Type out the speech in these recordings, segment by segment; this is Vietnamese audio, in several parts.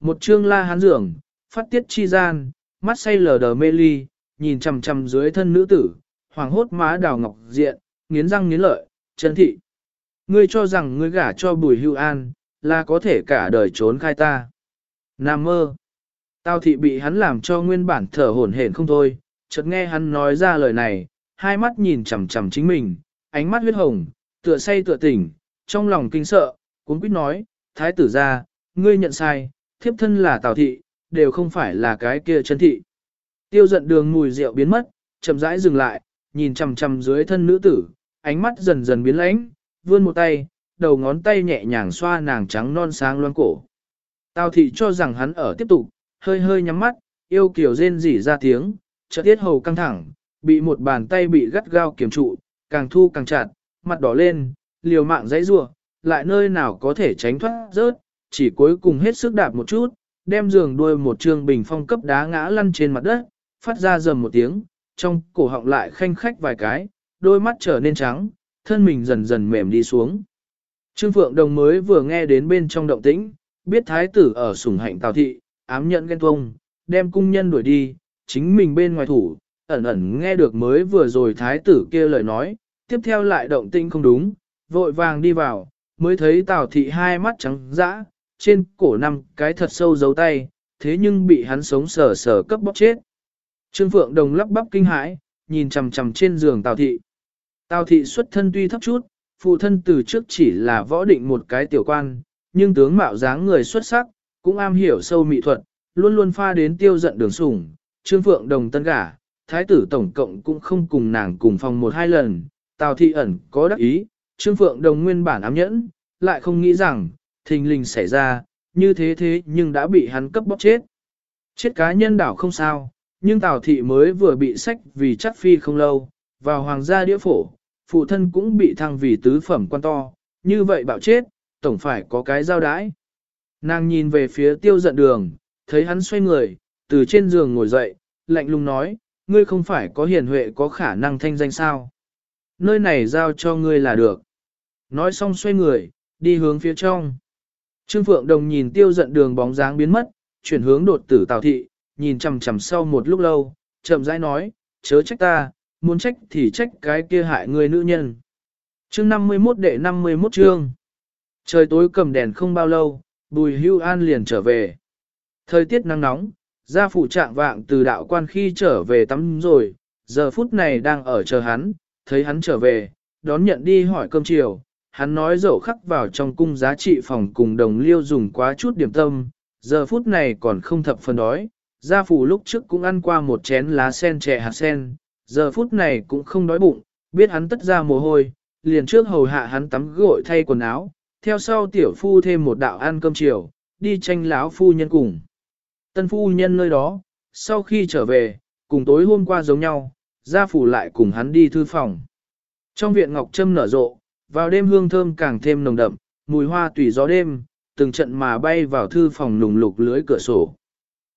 Một chương la hán dưỡng, phát tiết chi gian, mắt say lờ đờ mê ly, nhìn chằm chằm dưới thân nữ tử, hoàng hốt má đào ngọc diện, nghiến răng nghiến lợi, chân thị. Ngươi cho rằng ngươi gả cho bùi hưu an, là có thể cả đời trốn khai ta. Nam mơ. Tao thị bị hắn làm cho nguyên bản thở hổn hển không thôi, chợt nghe hắn nói ra lời này, hai mắt nhìn chằm chằm chính mình, ánh mắt huyết hồng, tựa say tựa tỉnh, trong lòng kinh sợ, cuốn quýt nói, thái tử ra, ngươi nhận sai, thiếp thân là tào thị, đều không phải là cái kia chân thị. Tiêu giận đường mùi rượu biến mất, chậm rãi dừng lại, nhìn chằm chằm dưới thân nữ tử, ánh mắt dần dần biến lãnh, vươn một tay, đầu ngón tay nhẹ nhàng xoa nàng trắng non sáng loan cổ. Tào thị cho rằng hắn ở tiếp tục, hơi hơi nhắm mắt, yêu kiểu rên rỉ ra tiếng, chợt tiết hầu căng thẳng, bị một bàn tay bị gắt gao kiểm trụ, càng thu càng chặt, mặt đỏ lên, liều mạng dãy rủa, lại nơi nào có thể tránh thoát rớt, chỉ cuối cùng hết sức đạp một chút, đem giường đuôi một trương bình phong cấp đá ngã lăn trên mặt đất, phát ra rầm một tiếng, trong cổ họng lại khanh khách vài cái, đôi mắt trở nên trắng, thân mình dần dần mềm đi xuống. Trương Phượng Đồng mới vừa nghe đến bên trong động tĩnh, biết thái tử ở sủng hạnh tào thị, ám nhận ghen tuông, đem cung nhân đuổi đi, chính mình bên ngoài thủ, ẩn ẩn nghe được mới vừa rồi thái tử kia lời nói, tiếp theo lại động tĩnh không đúng, vội vàng đi vào, mới thấy tào thị hai mắt trắng dã, trên cổ năm cái thật sâu dấu tay, thế nhưng bị hắn sống sờ sờ cấp bóc chết. Trương Phượng Đồng lắp bắp kinh hãi, nhìn chằm chằm trên giường Tào Thị. Tào Thị xuất thân tuy thấp chút, phụ thân từ trước chỉ là võ định một cái tiểu quan, nhưng tướng mạo dáng người xuất sắc, cũng am hiểu sâu mỹ thuật, luôn luôn pha đến tiêu giận đường sủng. Trương Phượng Đồng tân gả, thái tử tổng cộng cũng không cùng nàng cùng phòng một hai lần, Tào Thị ẩn có đắc ý, Trương Phượng Đồng nguyên bản ám nhẫn, lại không nghĩ rằng, thình lình xảy ra, như thế thế nhưng đã bị hắn cấp bóc chết. Chết cá nhân đảo không sao, nhưng Tào Thị mới vừa bị sách vì chắc phi không lâu, vào hoàng gia đĩa phổ, phụ thân cũng bị thăng vì tứ phẩm quan to, như vậy bảo chết, tổng phải có cái giao đái. Nàng nhìn về phía tiêu giận đường, thấy hắn xoay người, từ trên giường ngồi dậy, lạnh lùng nói, ngươi không phải có hiền huệ có khả năng thanh danh sao. Nơi này giao cho ngươi là được. Nói xong xoay người, đi hướng phía trong. Trương Phượng Đồng nhìn tiêu giận đường bóng dáng biến mất, chuyển hướng đột tử Tào Thị, nhìn chằm chằm sau một lúc lâu, chậm rãi nói, chớ trách ta, muốn trách thì trách cái kia hại người nữ nhân. Chương 51 đệ 51 chương. Trời tối cầm đèn không bao lâu, Bùi Hưu An liền trở về. Thời tiết nắng nóng, gia phụ trạng vạng từ đạo quan khi trở về tắm rồi, giờ phút này đang ở chờ hắn, thấy hắn trở về, đón nhận đi hỏi cơm chiều, hắn nói dẫu khắc vào trong cung giá trị phòng cùng đồng liêu dùng quá chút điểm tâm, giờ phút này còn không thập phần đói, gia phủ lúc trước cũng ăn qua một chén lá sen trẻ hạt sen, giờ phút này cũng không đói bụng, biết hắn tất ra mồ hôi, liền trước hầu hạ hắn tắm gội thay quần áo, theo sau tiểu phu thêm một đạo ăn cơm chiều, đi tranh láo phu nhân cùng. Tân phu nhân nơi đó, sau khi trở về, cùng tối hôm qua giống nhau, gia phủ lại cùng hắn đi thư phòng. Trong viện ngọc trâm nở rộ, vào đêm hương thơm càng thêm nồng đậm, mùi hoa tùy gió đêm, từng trận mà bay vào thư phòng nùng lục lưới cửa sổ.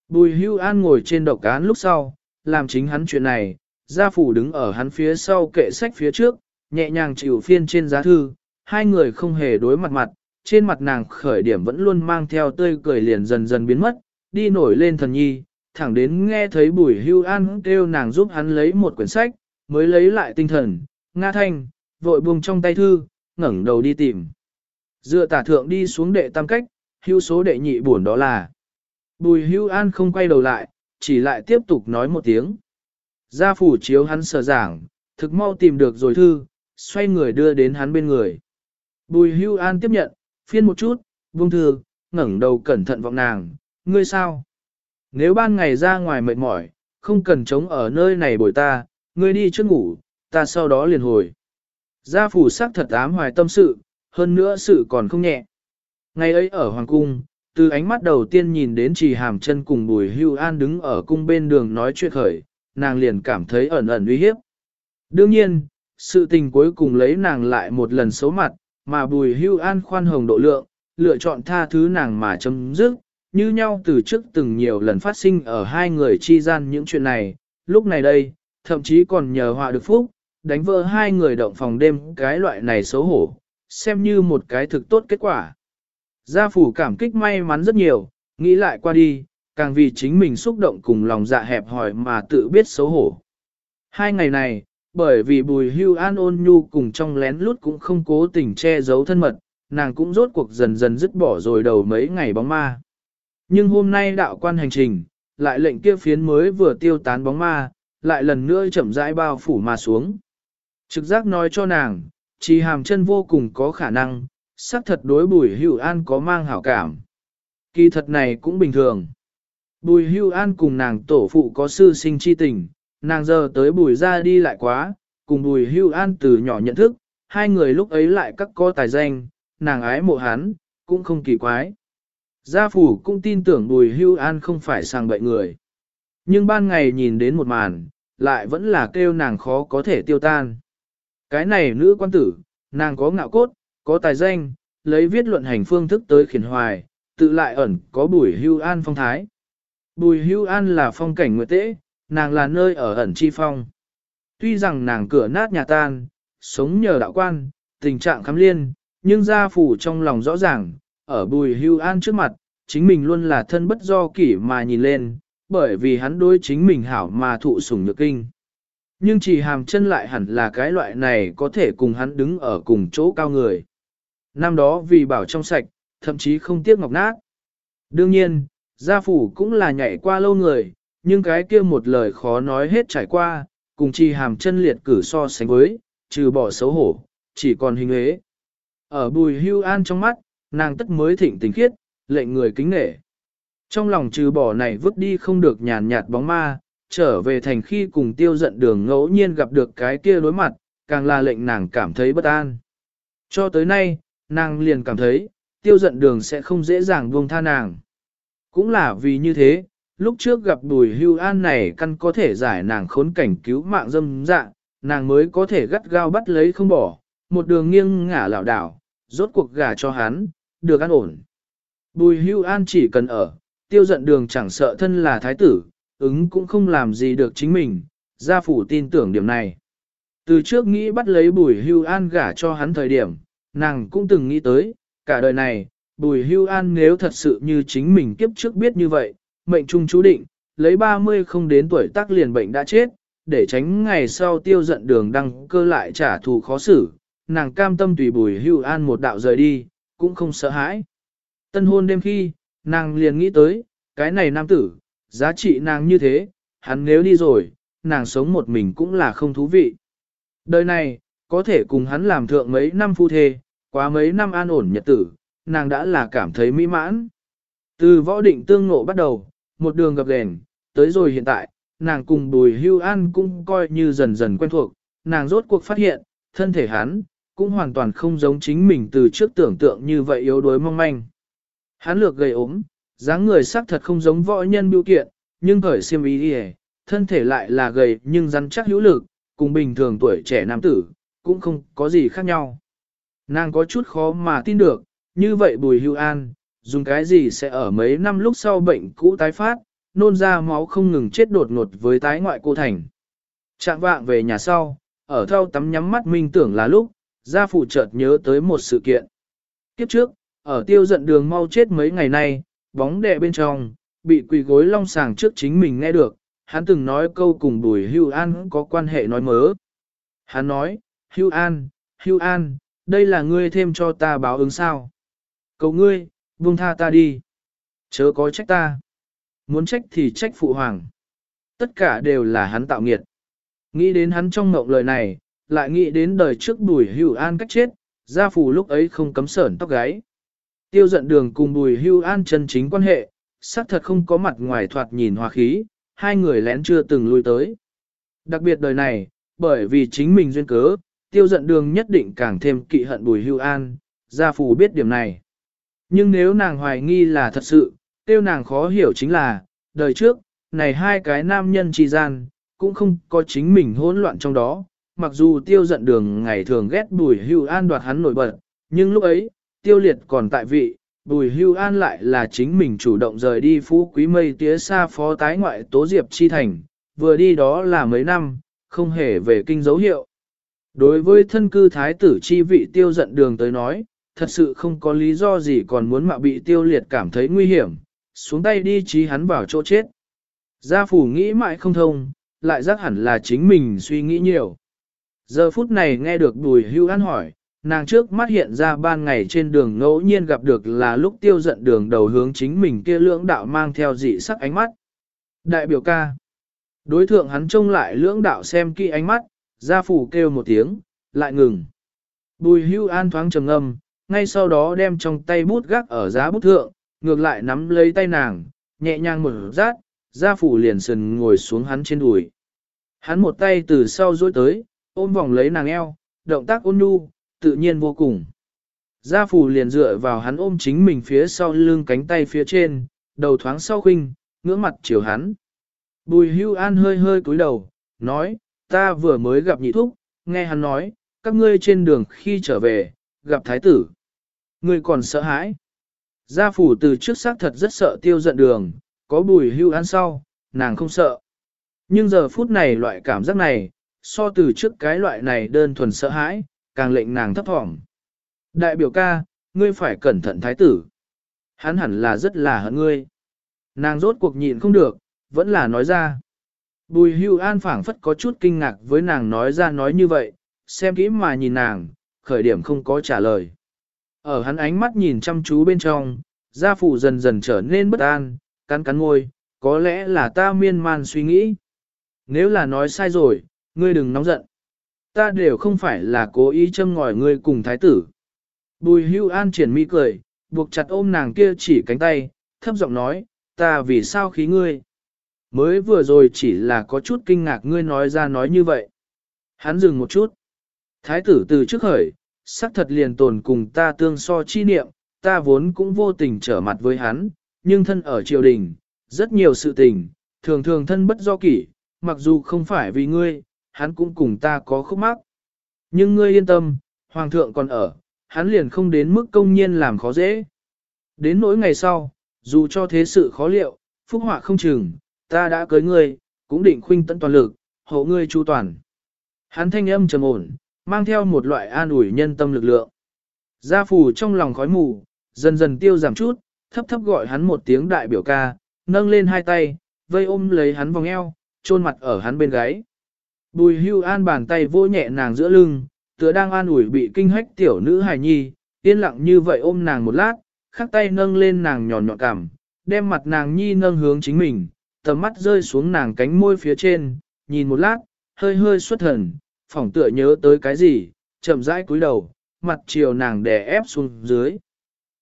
Bùi hưu an ngồi trên độc án lúc sau, làm chính hắn chuyện này, gia phủ đứng ở hắn phía sau kệ sách phía trước, nhẹ nhàng chịu phiên trên giá thư, hai người không hề đối mặt mặt, trên mặt nàng khởi điểm vẫn luôn mang theo tươi cười liền dần dần biến mất, đi nổi lên thần nhi, thẳng đến nghe thấy bùi hưu an kêu nàng giúp hắn lấy một quyển sách, mới lấy lại tinh thần, nga thanh, vội buông trong tay thư, ngẩng đầu đi tìm. Dựa tả thượng đi xuống đệ tam cách, hưu số đệ nhị buồn đó là. Bùi hưu an không quay đầu lại, chỉ lại tiếp tục nói một tiếng. Gia phủ chiếu hắn sờ giảng, thực mau tìm được rồi thư, xoay người đưa đến hắn bên người. Bùi hưu an tiếp nhận, phiên một chút, buông thư, ngẩng đầu cẩn thận vọng nàng, ngươi sao? Nếu ban ngày ra ngoài mệt mỏi, không cần chống ở nơi này bồi ta, ngươi đi trước ngủ, ta sau đó liền hồi. Gia phủ sắc thật ám hoài tâm sự, hơn nữa sự còn không nhẹ. Ngày ấy ở Hoàng Cung, từ ánh mắt đầu tiên nhìn đến trì hàm chân cùng bùi hưu an đứng ở cung bên đường nói chuyện khởi, nàng liền cảm thấy ẩn ẩn uy hiếp. Đương nhiên, sự tình cuối cùng lấy nàng lại một lần xấu mặt, mà bùi hưu an khoan hồng độ lượng, lựa chọn tha thứ nàng mà chấm dứt, như nhau từ trước từng nhiều lần phát sinh ở hai người chi gian những chuyện này, lúc này đây, thậm chí còn nhờ họa được phúc, đánh vỡ hai người động phòng đêm cái loại này xấu hổ, xem như một cái thực tốt kết quả. Gia phủ cảm kích may mắn rất nhiều, nghĩ lại qua đi, càng vì chính mình xúc động cùng lòng dạ hẹp hòi mà tự biết xấu hổ. Hai ngày này, bởi vì bùi hưu an ôn nhu cùng trong lén lút cũng không cố tình che giấu thân mật, nàng cũng rốt cuộc dần dần dứt bỏ rồi đầu mấy ngày bóng ma. Nhưng hôm nay đạo quan hành trình, lại lệnh kia phiến mới vừa tiêu tán bóng ma, lại lần nữa chậm rãi bao phủ mà xuống. Trực giác nói cho nàng, chỉ hàm chân vô cùng có khả năng, xác thật đối bùi hưu an có mang hảo cảm. Kỳ thật này cũng bình thường. Bùi hưu an cùng nàng tổ phụ có sư sinh chi tình, nàng giờ tới bùi ra đi lại quá, cùng bùi hưu an từ nhỏ nhận thức, hai người lúc ấy lại các co tài danh, nàng ái mộ hắn, cũng không kỳ quái. Gia phủ cũng tin tưởng bùi hưu an không phải sang bậy người. Nhưng ban ngày nhìn đến một màn, lại vẫn là kêu nàng khó có thể tiêu tan. Cái này nữ quan tử, nàng có ngạo cốt, có tài danh, lấy viết luận hành phương thức tới khiển hoài, tự lại ẩn có bùi hưu an phong thái. Bùi hưu an là phong cảnh nguyệt tế, nàng là nơi ở ẩn chi phong. Tuy rằng nàng cửa nát nhà tan, sống nhờ đạo quan, tình trạng khám liên, nhưng gia phủ trong lòng rõ ràng, ở bùi hưu an trước mặt, chính mình luôn là thân bất do kỷ mà nhìn lên, bởi vì hắn đối chính mình hảo mà thụ sủng nhược kinh. Nhưng chỉ hàm chân lại hẳn là cái loại này có thể cùng hắn đứng ở cùng chỗ cao người. Năm đó vì bảo trong sạch, thậm chí không tiếc ngọc nát. Đương nhiên, gia phủ cũng là nhảy qua lâu người, nhưng cái kia một lời khó nói hết trải qua, cùng chi hàm chân liệt cử so sánh với, trừ bỏ xấu hổ, chỉ còn hình ế. Ở bùi hưu an trong mắt, nàng tất mới thịnh tình khiết, lệnh người kính nể. Trong lòng trừ bỏ này vứt đi không được nhàn nhạt bóng ma, trở về thành khi cùng tiêu giận đường ngẫu nhiên gặp được cái kia đối mặt, càng là lệnh nàng cảm thấy bất an. Cho tới nay, nàng liền cảm thấy, tiêu giận đường sẽ không dễ dàng buông tha nàng. Cũng là vì như thế, lúc trước gặp bùi hưu an này căn có thể giải nàng khốn cảnh cứu mạng dâm dạng nàng mới có thể gắt gao bắt lấy không bỏ, một đường nghiêng ngả lảo đảo, rốt cuộc gả cho hắn, được an ổn. Bùi hưu an chỉ cần ở, tiêu giận đường chẳng sợ thân là thái tử, ứng cũng không làm gì được chính mình, gia phủ tin tưởng điểm này. Từ trước nghĩ bắt lấy bùi hưu an gả cho hắn thời điểm, nàng cũng từng nghĩ tới, cả đời này, bùi hưu an nếu thật sự như chính mình kiếp trước biết như vậy, mệnh trung chú định, lấy 30 không đến tuổi tác liền bệnh đã chết, để tránh ngày sau tiêu giận đường đăng cơ lại trả thù khó xử, nàng cam tâm tùy bùi hưu an một đạo rời đi, cũng không sợ hãi. Tân hôn đêm khi, nàng liền nghĩ tới, cái này nam tử, giá trị nàng như thế, hắn nếu đi rồi, nàng sống một mình cũng là không thú vị. Đời này, có thể cùng hắn làm thượng mấy năm phu thê, quá mấy năm an ổn nhật tử, nàng đã là cảm thấy mỹ mãn. Từ võ định tương ngộ bắt đầu, một đường gặp đèn, tới rồi hiện tại, nàng cùng bùi hưu an cũng coi như dần dần quen thuộc, nàng rốt cuộc phát hiện, thân thể hắn, cũng hoàn toàn không giống chính mình từ trước tưởng tượng như vậy yếu đuối mong manh. Hắn lược gầy ốm, dáng người xác thật không giống võ nhân biểu kiện, nhưng khởi xiêm ý đi thân thể lại là gầy nhưng rắn chắc hữu lực, cùng bình thường tuổi trẻ nam tử, cũng không có gì khác nhau. Nàng có chút khó mà tin được, như vậy bùi hưu an, dùng cái gì sẽ ở mấy năm lúc sau bệnh cũ tái phát, nôn ra máu không ngừng chết đột ngột với tái ngoại cô thành. Trạng vạng về nhà sau, ở thao tắm nhắm mắt minh tưởng là lúc, gia phụ chợt nhớ tới một sự kiện. Kiếp trước, ở tiêu giận đường mau chết mấy ngày nay, bóng đè bên trong, bị quỳ gối long sàng trước chính mình nghe được, hắn từng nói câu cùng bùi hưu an có quan hệ nói mớ. Hắn nói, hưu an, hưu an, đây là ngươi thêm cho ta báo ứng sao. Cầu ngươi, buông tha ta đi. Chớ có trách ta. Muốn trách thì trách phụ hoàng. Tất cả đều là hắn tạo nghiệt. Nghĩ đến hắn trong mộng lời này, lại nghĩ đến đời trước bùi hưu an cách chết, gia phù lúc ấy không cấm sởn tóc gáy. Tiêu giận đường cùng bùi hưu an chân chính quan hệ, xác thật không có mặt ngoài thoạt nhìn hòa khí, hai người lén chưa từng lui tới. Đặc biệt đời này, bởi vì chính mình duyên cớ, tiêu giận đường nhất định càng thêm kỵ hận bùi hưu an, gia phù biết điểm này. Nhưng nếu nàng hoài nghi là thật sự, tiêu nàng khó hiểu chính là, đời trước, này hai cái nam nhân trì gian, cũng không có chính mình hỗn loạn trong đó, mặc dù tiêu giận đường ngày thường ghét bùi hưu an đoạt hắn nổi bật, nhưng lúc ấy, tiêu liệt còn tại vị, bùi hưu an lại là chính mình chủ động rời đi phú quý mây tía xa phó tái ngoại tố diệp chi thành, vừa đi đó là mấy năm, không hề về kinh dấu hiệu. Đối với thân cư thái tử chi vị tiêu giận đường tới nói, thật sự không có lý do gì còn muốn mạo bị tiêu liệt cảm thấy nguy hiểm, xuống tay đi trí hắn vào chỗ chết. Gia phủ nghĩ mãi không thông, lại giác hẳn là chính mình suy nghĩ nhiều. Giờ phút này nghe được bùi hưu an hỏi, nàng trước mắt hiện ra ban ngày trên đường ngẫu nhiên gặp được là lúc tiêu giận đường đầu hướng chính mình kia lưỡng đạo mang theo dị sắc ánh mắt. Đại biểu ca. Đối thượng hắn trông lại lưỡng đạo xem kỹ ánh mắt, gia phủ kêu một tiếng, lại ngừng. Bùi hưu an thoáng trầm ngâm, ngay sau đó đem trong tay bút gác ở giá bút thượng, ngược lại nắm lấy tay nàng, nhẹ nhàng một rát, gia phủ liền sần ngồi xuống hắn trên đùi. Hắn một tay từ sau dối tới, ôm vòng lấy nàng eo, động tác ôn nhu, tự nhiên vô cùng. Gia phủ liền dựa vào hắn ôm chính mình phía sau lưng cánh tay phía trên, đầu thoáng sau khinh, ngưỡng mặt chiều hắn. Bùi hưu an hơi hơi cúi đầu, nói, ta vừa mới gặp nhị thúc, nghe hắn nói, các ngươi trên đường khi trở về, gặp thái tử. Ngươi còn sợ hãi. Gia phủ từ trước xác thật rất sợ tiêu giận đường, có bùi hưu an sau, nàng không sợ. Nhưng giờ phút này loại cảm giác này, so từ trước cái loại này đơn thuần sợ hãi, càng lệnh nàng thấp thỏm. Đại biểu ca, ngươi phải cẩn thận thái tử. Hắn hẳn là rất là hận ngươi. Nàng rốt cuộc nhịn không được, vẫn là nói ra. Bùi hưu an phảng phất có chút kinh ngạc với nàng nói ra nói như vậy, xem kỹ mà nhìn nàng, khởi điểm không có trả lời. Ở hắn ánh mắt nhìn chăm chú bên trong, gia phụ dần dần trở nên bất an, cắn cắn ngôi, có lẽ là ta miên man suy nghĩ. Nếu là nói sai rồi, ngươi đừng nóng giận. Ta đều không phải là cố ý châm ngòi ngươi cùng thái tử. Bùi hưu an triển mi cười, buộc chặt ôm nàng kia chỉ cánh tay, thấp giọng nói, ta vì sao khí ngươi. Mới vừa rồi chỉ là có chút kinh ngạc ngươi nói ra nói như vậy. Hắn dừng một chút. Thái tử từ trước khởi, sắc thật liền tồn cùng ta tương so chi niệm, ta vốn cũng vô tình trở mặt với hắn, nhưng thân ở triều đình, rất nhiều sự tình, thường thường thân bất do kỷ, mặc dù không phải vì ngươi, hắn cũng cùng ta có khúc mắc. Nhưng ngươi yên tâm, hoàng thượng còn ở, hắn liền không đến mức công nhiên làm khó dễ. Đến nỗi ngày sau, dù cho thế sự khó liệu, phúc họa không chừng, ta đã cưới ngươi, cũng định khuynh tận toàn lực, hộ ngươi chu toàn. Hắn thanh âm trầm ổn, mang theo một loại an ủi nhân tâm lực lượng. Gia phù trong lòng khói mù, dần dần tiêu giảm chút, thấp thấp gọi hắn một tiếng đại biểu ca, nâng lên hai tay, vây ôm lấy hắn vòng eo, chôn mặt ở hắn bên gáy. Bùi hưu an bàn tay vô nhẹ nàng giữa lưng, tựa đang an ủi bị kinh hách tiểu nữ hài nhi, yên lặng như vậy ôm nàng một lát, khắc tay nâng lên nàng nhỏ nhọn cảm, đem mặt nàng nhi nâng hướng chính mình, tầm mắt rơi xuống nàng cánh môi phía trên, nhìn một lát, hơi hơi xuất thần, phỏng tựa nhớ tới cái gì, chậm rãi cúi đầu, mặt chiều nàng đè ép xuống dưới.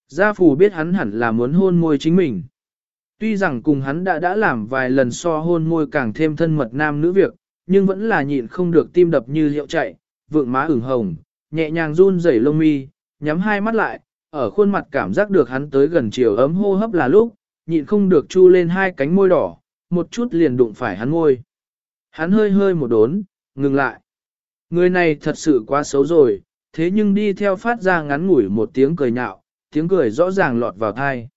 Gia phù biết hắn hẳn là muốn hôn môi chính mình. Tuy rằng cùng hắn đã đã làm vài lần so hôn môi càng thêm thân mật nam nữ việc, nhưng vẫn là nhịn không được tim đập như hiệu chạy, vượng má ửng hồng, nhẹ nhàng run rẩy lông mi, nhắm hai mắt lại, ở khuôn mặt cảm giác được hắn tới gần chiều ấm hô hấp là lúc, nhịn không được chu lên hai cánh môi đỏ, một chút liền đụng phải hắn môi. Hắn hơi hơi một đốn, ngừng lại. Người này thật sự quá xấu rồi, thế nhưng đi theo phát ra ngắn ngủi một tiếng cười nhạo, tiếng cười rõ ràng lọt vào thai.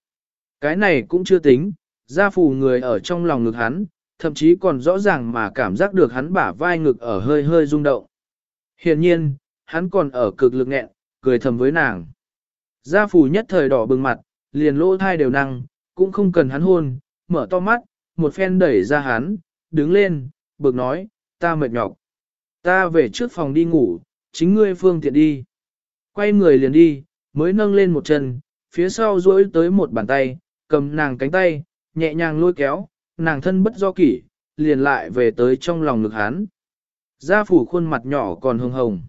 Cái này cũng chưa tính, gia phù người ở trong lòng ngực hắn, thậm chí còn rõ ràng mà cảm giác được hắn bả vai ngực ở hơi hơi rung động. Hiện nhiên, hắn còn ở cực lực nghẹn, cười thầm với nàng. Gia phù nhất thời đỏ bừng mặt, liền lỗ thai đều năng, cũng không cần hắn hôn, mở to mắt, một phen đẩy ra hắn, đứng lên, bực nói, ta mệt nhọc. Ta về trước phòng đi ngủ, chính ngươi phương tiện đi. Quay người liền đi, mới nâng lên một chân, phía sau duỗi tới một bàn tay, cầm nàng cánh tay, nhẹ nhàng lôi kéo, nàng thân bất do kỷ, liền lại về tới trong lòng ngực hắn. Gia phủ khuôn mặt nhỏ còn hồng hồng.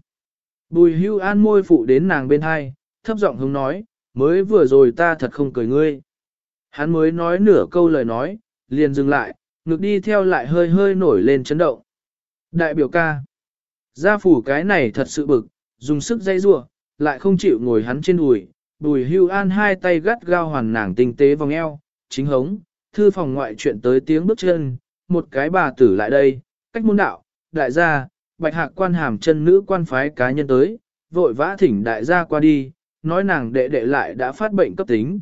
Bùi hưu an môi phụ đến nàng bên hai, thấp giọng hứng nói, mới vừa rồi ta thật không cười ngươi. Hắn mới nói nửa câu lời nói, liền dừng lại, ngực đi theo lại hơi hơi nổi lên chấn động. Đại biểu ca. Gia phủ cái này thật sự bực, dùng sức dây rua, lại không chịu ngồi hắn trên đùi. Bùi hưu an hai tay gắt gao hoàn nàng tinh tế vòng eo, chính hống, thư phòng ngoại chuyện tới tiếng bước chân, một cái bà tử lại đây, cách môn đạo, đại gia, bạch hạc quan hàm chân nữ quan phái cá nhân tới, vội vã thỉnh đại gia qua đi, nói nàng đệ đệ lại đã phát bệnh cấp tính.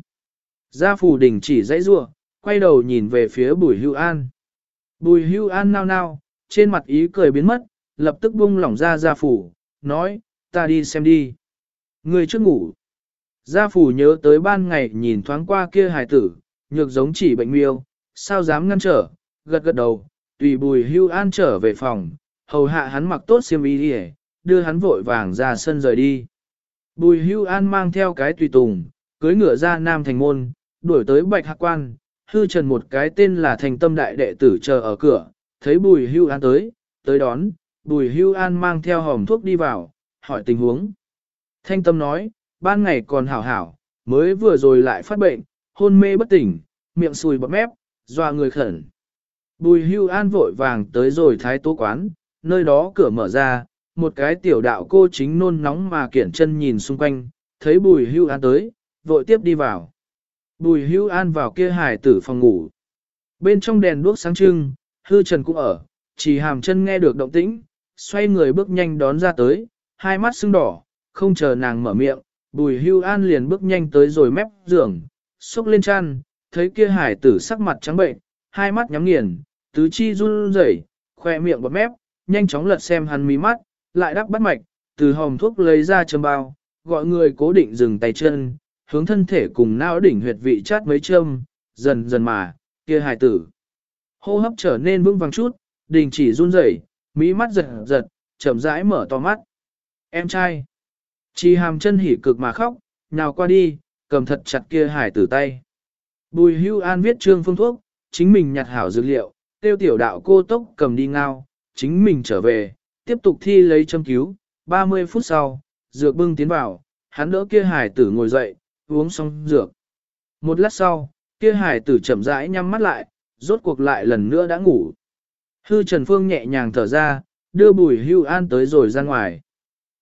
Gia phù đình chỉ dãy rua, quay đầu nhìn về phía bùi hưu an. Bùi hưu an nao nao, trên mặt ý cười biến mất, lập tức buông lỏng ra gia phủ, nói, ta đi xem đi. Người trước ngủ. Gia phủ nhớ tới ban ngày nhìn thoáng qua kia hài tử, nhược giống chỉ bệnh miêu, sao dám ngăn trở, gật gật đầu, tùy bùi hưu an trở về phòng, hầu hạ hắn mặc tốt xiêm y đi đưa hắn vội vàng ra sân rời đi. Bùi hưu an mang theo cái tùy tùng, cưới ngựa ra nam thành môn, đuổi tới bạch hạc quan, hư trần một cái tên là thành tâm đại đệ tử chờ ở cửa, thấy bùi hưu an tới, tới đón, bùi hưu an mang theo hòm thuốc đi vào, hỏi tình huống. Thanh tâm nói, ban ngày còn hảo hảo, mới vừa rồi lại phát bệnh, hôn mê bất tỉnh, miệng sùi bọt mép, doa người khẩn. Bùi hưu an vội vàng tới rồi thái tố quán, nơi đó cửa mở ra, một cái tiểu đạo cô chính nôn nóng mà kiển chân nhìn xung quanh, thấy bùi hưu an tới, vội tiếp đi vào. Bùi hưu an vào kia hải tử phòng ngủ. Bên trong đèn đuốc sáng trưng, hư trần cũng ở, chỉ hàm chân nghe được động tĩnh, xoay người bước nhanh đón ra tới, hai mắt sưng đỏ, không chờ nàng mở miệng, bùi hưu an liền bước nhanh tới rồi mép giường, xúc lên chăn, thấy kia hải tử sắc mặt trắng bệnh, hai mắt nhắm nghiền, tứ chi run rẩy, khoe miệng bọt mép, nhanh chóng lật xem hắn mí mắt, lại đắp bắt mạch, từ hòm thuốc lấy ra châm bao, gọi người cố định dừng tay chân, hướng thân thể cùng não đỉnh huyệt vị chát mấy châm, dần dần mà, kia hải tử. Hô hấp trở nên vững vàng chút, đình chỉ run rẩy, mí mắt giật giật, chậm rãi mở to mắt. Em trai. Chi hàm chân hỉ cực mà khóc, nào qua đi, cầm thật chặt kia hải tử tay. Bùi hưu an viết trương phương thuốc, chính mình nhặt hảo dược liệu, tiêu tiểu đạo cô tốc cầm đi ngao, chính mình trở về, tiếp tục thi lấy châm cứu, 30 phút sau, dược bưng tiến vào, hắn đỡ kia hải tử ngồi dậy, uống xong dược. Một lát sau, kia hải tử chậm rãi nhắm mắt lại, rốt cuộc lại lần nữa đã ngủ. Hư Trần Phương nhẹ nhàng thở ra, đưa Bùi Hưu An tới rồi ra ngoài.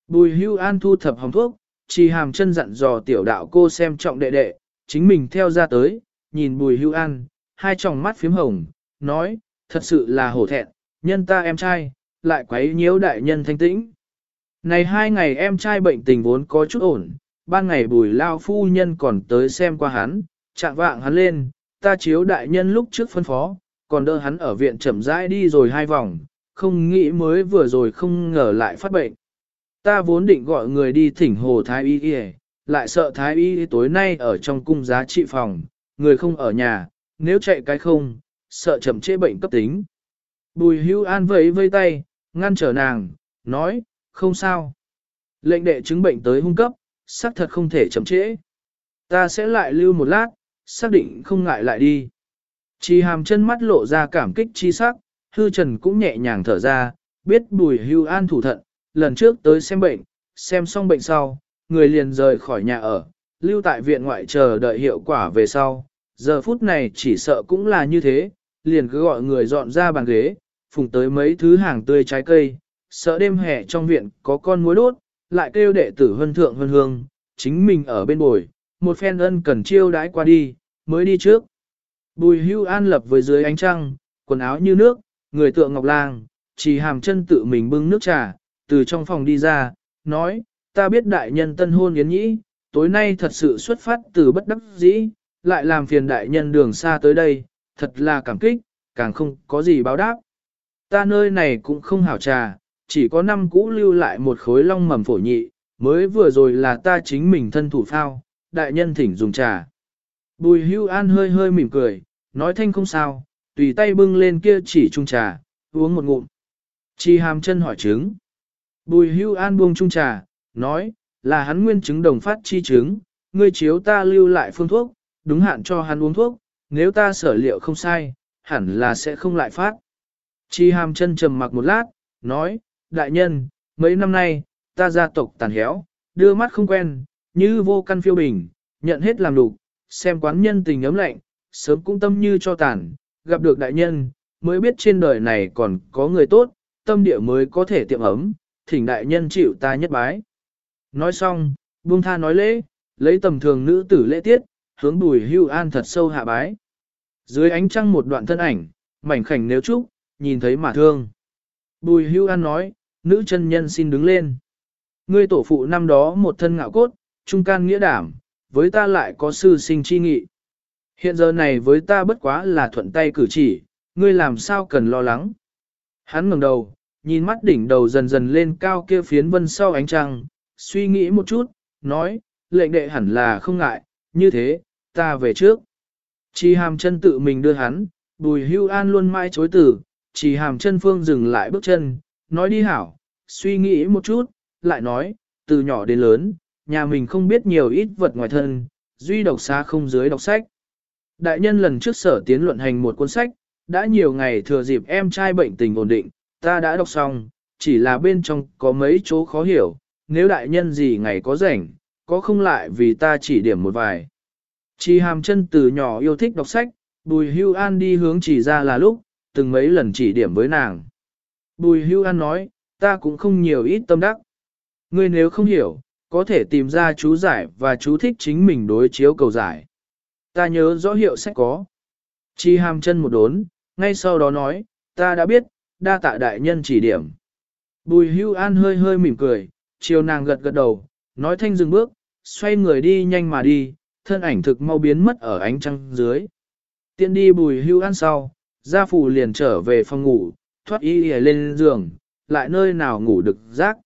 Bùi Hưu An thu thập hồng thuốc, chỉ hàm chân dặn dò tiểu đạo cô xem trọng đệ đệ, chính mình theo ra tới, nhìn Bùi Hưu An, hai tròng mắt phím hồng, nói, thật sự là hổ thẹn, nhân ta em trai, lại quấy nhiễu đại nhân thanh tĩnh. Này hai ngày em trai bệnh tình vốn có chút ổn, ban ngày bùi lao phu nhân còn tới xem qua hắn, chạm vạng hắn lên, ta chiếu đại nhân lúc trước phân phó, còn đỡ hắn ở viện chậm rãi đi rồi hai vòng, không nghĩ mới vừa rồi không ngờ lại phát bệnh. Ta vốn định gọi người đi thỉnh hồ thái y y, lại sợ thái y tối nay ở trong cung giá trị phòng, người không ở nhà, nếu chạy cái không, sợ chậm trễ bệnh cấp tính. Bùi hưu an vẫy vây tay, ngăn trở nàng, nói, không sao. Lệnh đệ chứng bệnh tới hung cấp, xác thật không thể chậm trễ. Ta sẽ lại lưu một lát, xác định không ngại lại đi. Chi hàm chân mắt lộ ra cảm kích chi sắc, hư trần cũng nhẹ nhàng thở ra, biết bùi hưu an thủ thận, lần trước tới xem bệnh, xem xong bệnh sau, người liền rời khỏi nhà ở, lưu tại viện ngoại chờ đợi hiệu quả về sau. Giờ phút này chỉ sợ cũng là như thế, liền cứ gọi người dọn ra bàn ghế, phùng tới mấy thứ hàng tươi trái cây, sợ đêm hè trong viện có con muối đốt, lại kêu đệ tử hân thượng hân hương, chính mình ở bên bồi, một phen ân cần chiêu đãi qua đi, mới đi trước. Bùi hưu an lập với dưới ánh trăng, quần áo như nước, người tượng ngọc lang, chỉ hàm chân tự mình bưng nước trà, từ trong phòng đi ra, nói, ta biết đại nhân tân hôn yến nhĩ, tối nay thật sự xuất phát từ bất đắc dĩ, lại làm phiền đại nhân đường xa tới đây, thật là cảm kích, càng không có gì báo đáp. Ta nơi này cũng không hảo trà, chỉ có năm cũ lưu lại một khối long mầm phổ nhị, mới vừa rồi là ta chính mình thân thủ phao, đại nhân thỉnh dùng trà. Bùi hưu an hơi hơi mỉm cười, nói thanh không sao, tùy tay bưng lên kia chỉ chung trà, uống một ngụm. Chi hàm chân hỏi trứng. Bùi hưu an buông chung trà, nói, là hắn nguyên chứng đồng phát chi chứng, ngươi chiếu ta lưu lại phương thuốc, đúng hạn cho hắn uống thuốc, nếu ta sở liệu không sai, hẳn là sẽ không lại phát. Chi hàm chân trầm mặc một lát, nói, đại nhân, mấy năm nay, ta gia tộc tàn héo, đưa mắt không quen, như vô căn phiêu bình, nhận hết làm đủ, xem quán nhân tình ấm lạnh, sớm cũng tâm như cho tàn, gặp được đại nhân, mới biết trên đời này còn có người tốt, tâm địa mới có thể tiệm ấm, thỉnh đại nhân chịu ta nhất bái. Nói xong, buông tha nói lễ, lấy tầm thường nữ tử lễ tiết, hướng bùi hưu an thật sâu hạ bái. Dưới ánh trăng một đoạn thân ảnh, mảnh khảnh nếu trúc, nhìn thấy mà thương. Bùi hưu an nói, nữ chân nhân xin đứng lên. Ngươi tổ phụ năm đó một thân ngạo cốt, trung can nghĩa đảm, với ta lại có sư sinh chi nghị. Hiện giờ này với ta bất quá là thuận tay cử chỉ, ngươi làm sao cần lo lắng. Hắn ngẩng đầu, nhìn mắt đỉnh đầu dần dần lên cao kia phiến vân sau ánh trăng, suy nghĩ một chút, nói, lệnh đệ hẳn là không ngại, như thế, ta về trước. Chỉ hàm chân tự mình đưa hắn, bùi hưu an luôn mãi chối từ, chỉ hàm chân phương dừng lại bước chân, nói đi hảo, suy nghĩ một chút, lại nói, từ nhỏ đến lớn, nhà mình không biết nhiều ít vật ngoài thân, duy độc xa không dưới đọc sách. Đại nhân lần trước sở tiến luận hành một cuốn sách, đã nhiều ngày thừa dịp em trai bệnh tình ổn định, ta đã đọc xong, chỉ là bên trong có mấy chỗ khó hiểu, nếu đại nhân gì ngày có rảnh, có không lại vì ta chỉ điểm một vài. Chỉ hàm chân từ nhỏ yêu thích đọc sách, bùi hưu an đi hướng chỉ ra là lúc, từng mấy lần chỉ điểm với nàng. Bùi hưu an nói, ta cũng không nhiều ít tâm đắc. Ngươi nếu không hiểu, có thể tìm ra chú giải và chú thích chính mình đối chiếu cầu giải. Ta nhớ rõ hiệu sách có. Chi hàm chân một đốn, ngay sau đó nói, ta đã biết, đa tạ đại nhân chỉ điểm. Bùi hưu an hơi hơi mỉm cười, chiều nàng gật gật đầu, nói thanh dừng bước, xoay người đi nhanh mà đi, thân ảnh thực mau biến mất ở ánh trăng dưới. Tiện đi bùi hưu an sau, gia phủ liền trở về phòng ngủ, thoát y lên giường, lại nơi nào ngủ được rác.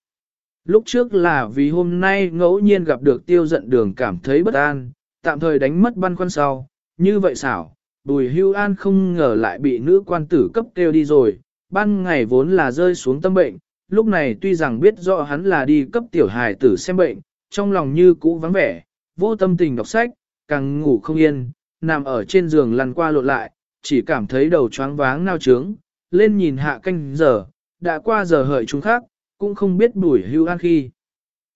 Lúc trước là vì hôm nay ngẫu nhiên gặp được tiêu giận đường cảm thấy bất an, tạm thời đánh mất băn khoăn sau, như vậy xảo, bùi hưu an không ngờ lại bị nữ quan tử cấp kêu đi rồi, ban ngày vốn là rơi xuống tâm bệnh, lúc này tuy rằng biết rõ hắn là đi cấp tiểu hài tử xem bệnh, trong lòng như cũ vắng vẻ, vô tâm tình đọc sách, càng ngủ không yên, nằm ở trên giường lăn qua lộn lại, chỉ cảm thấy đầu choáng váng nao trướng, lên nhìn hạ canh giờ, đã qua giờ hợi chúng khác, cũng không biết bùi hưu an khi.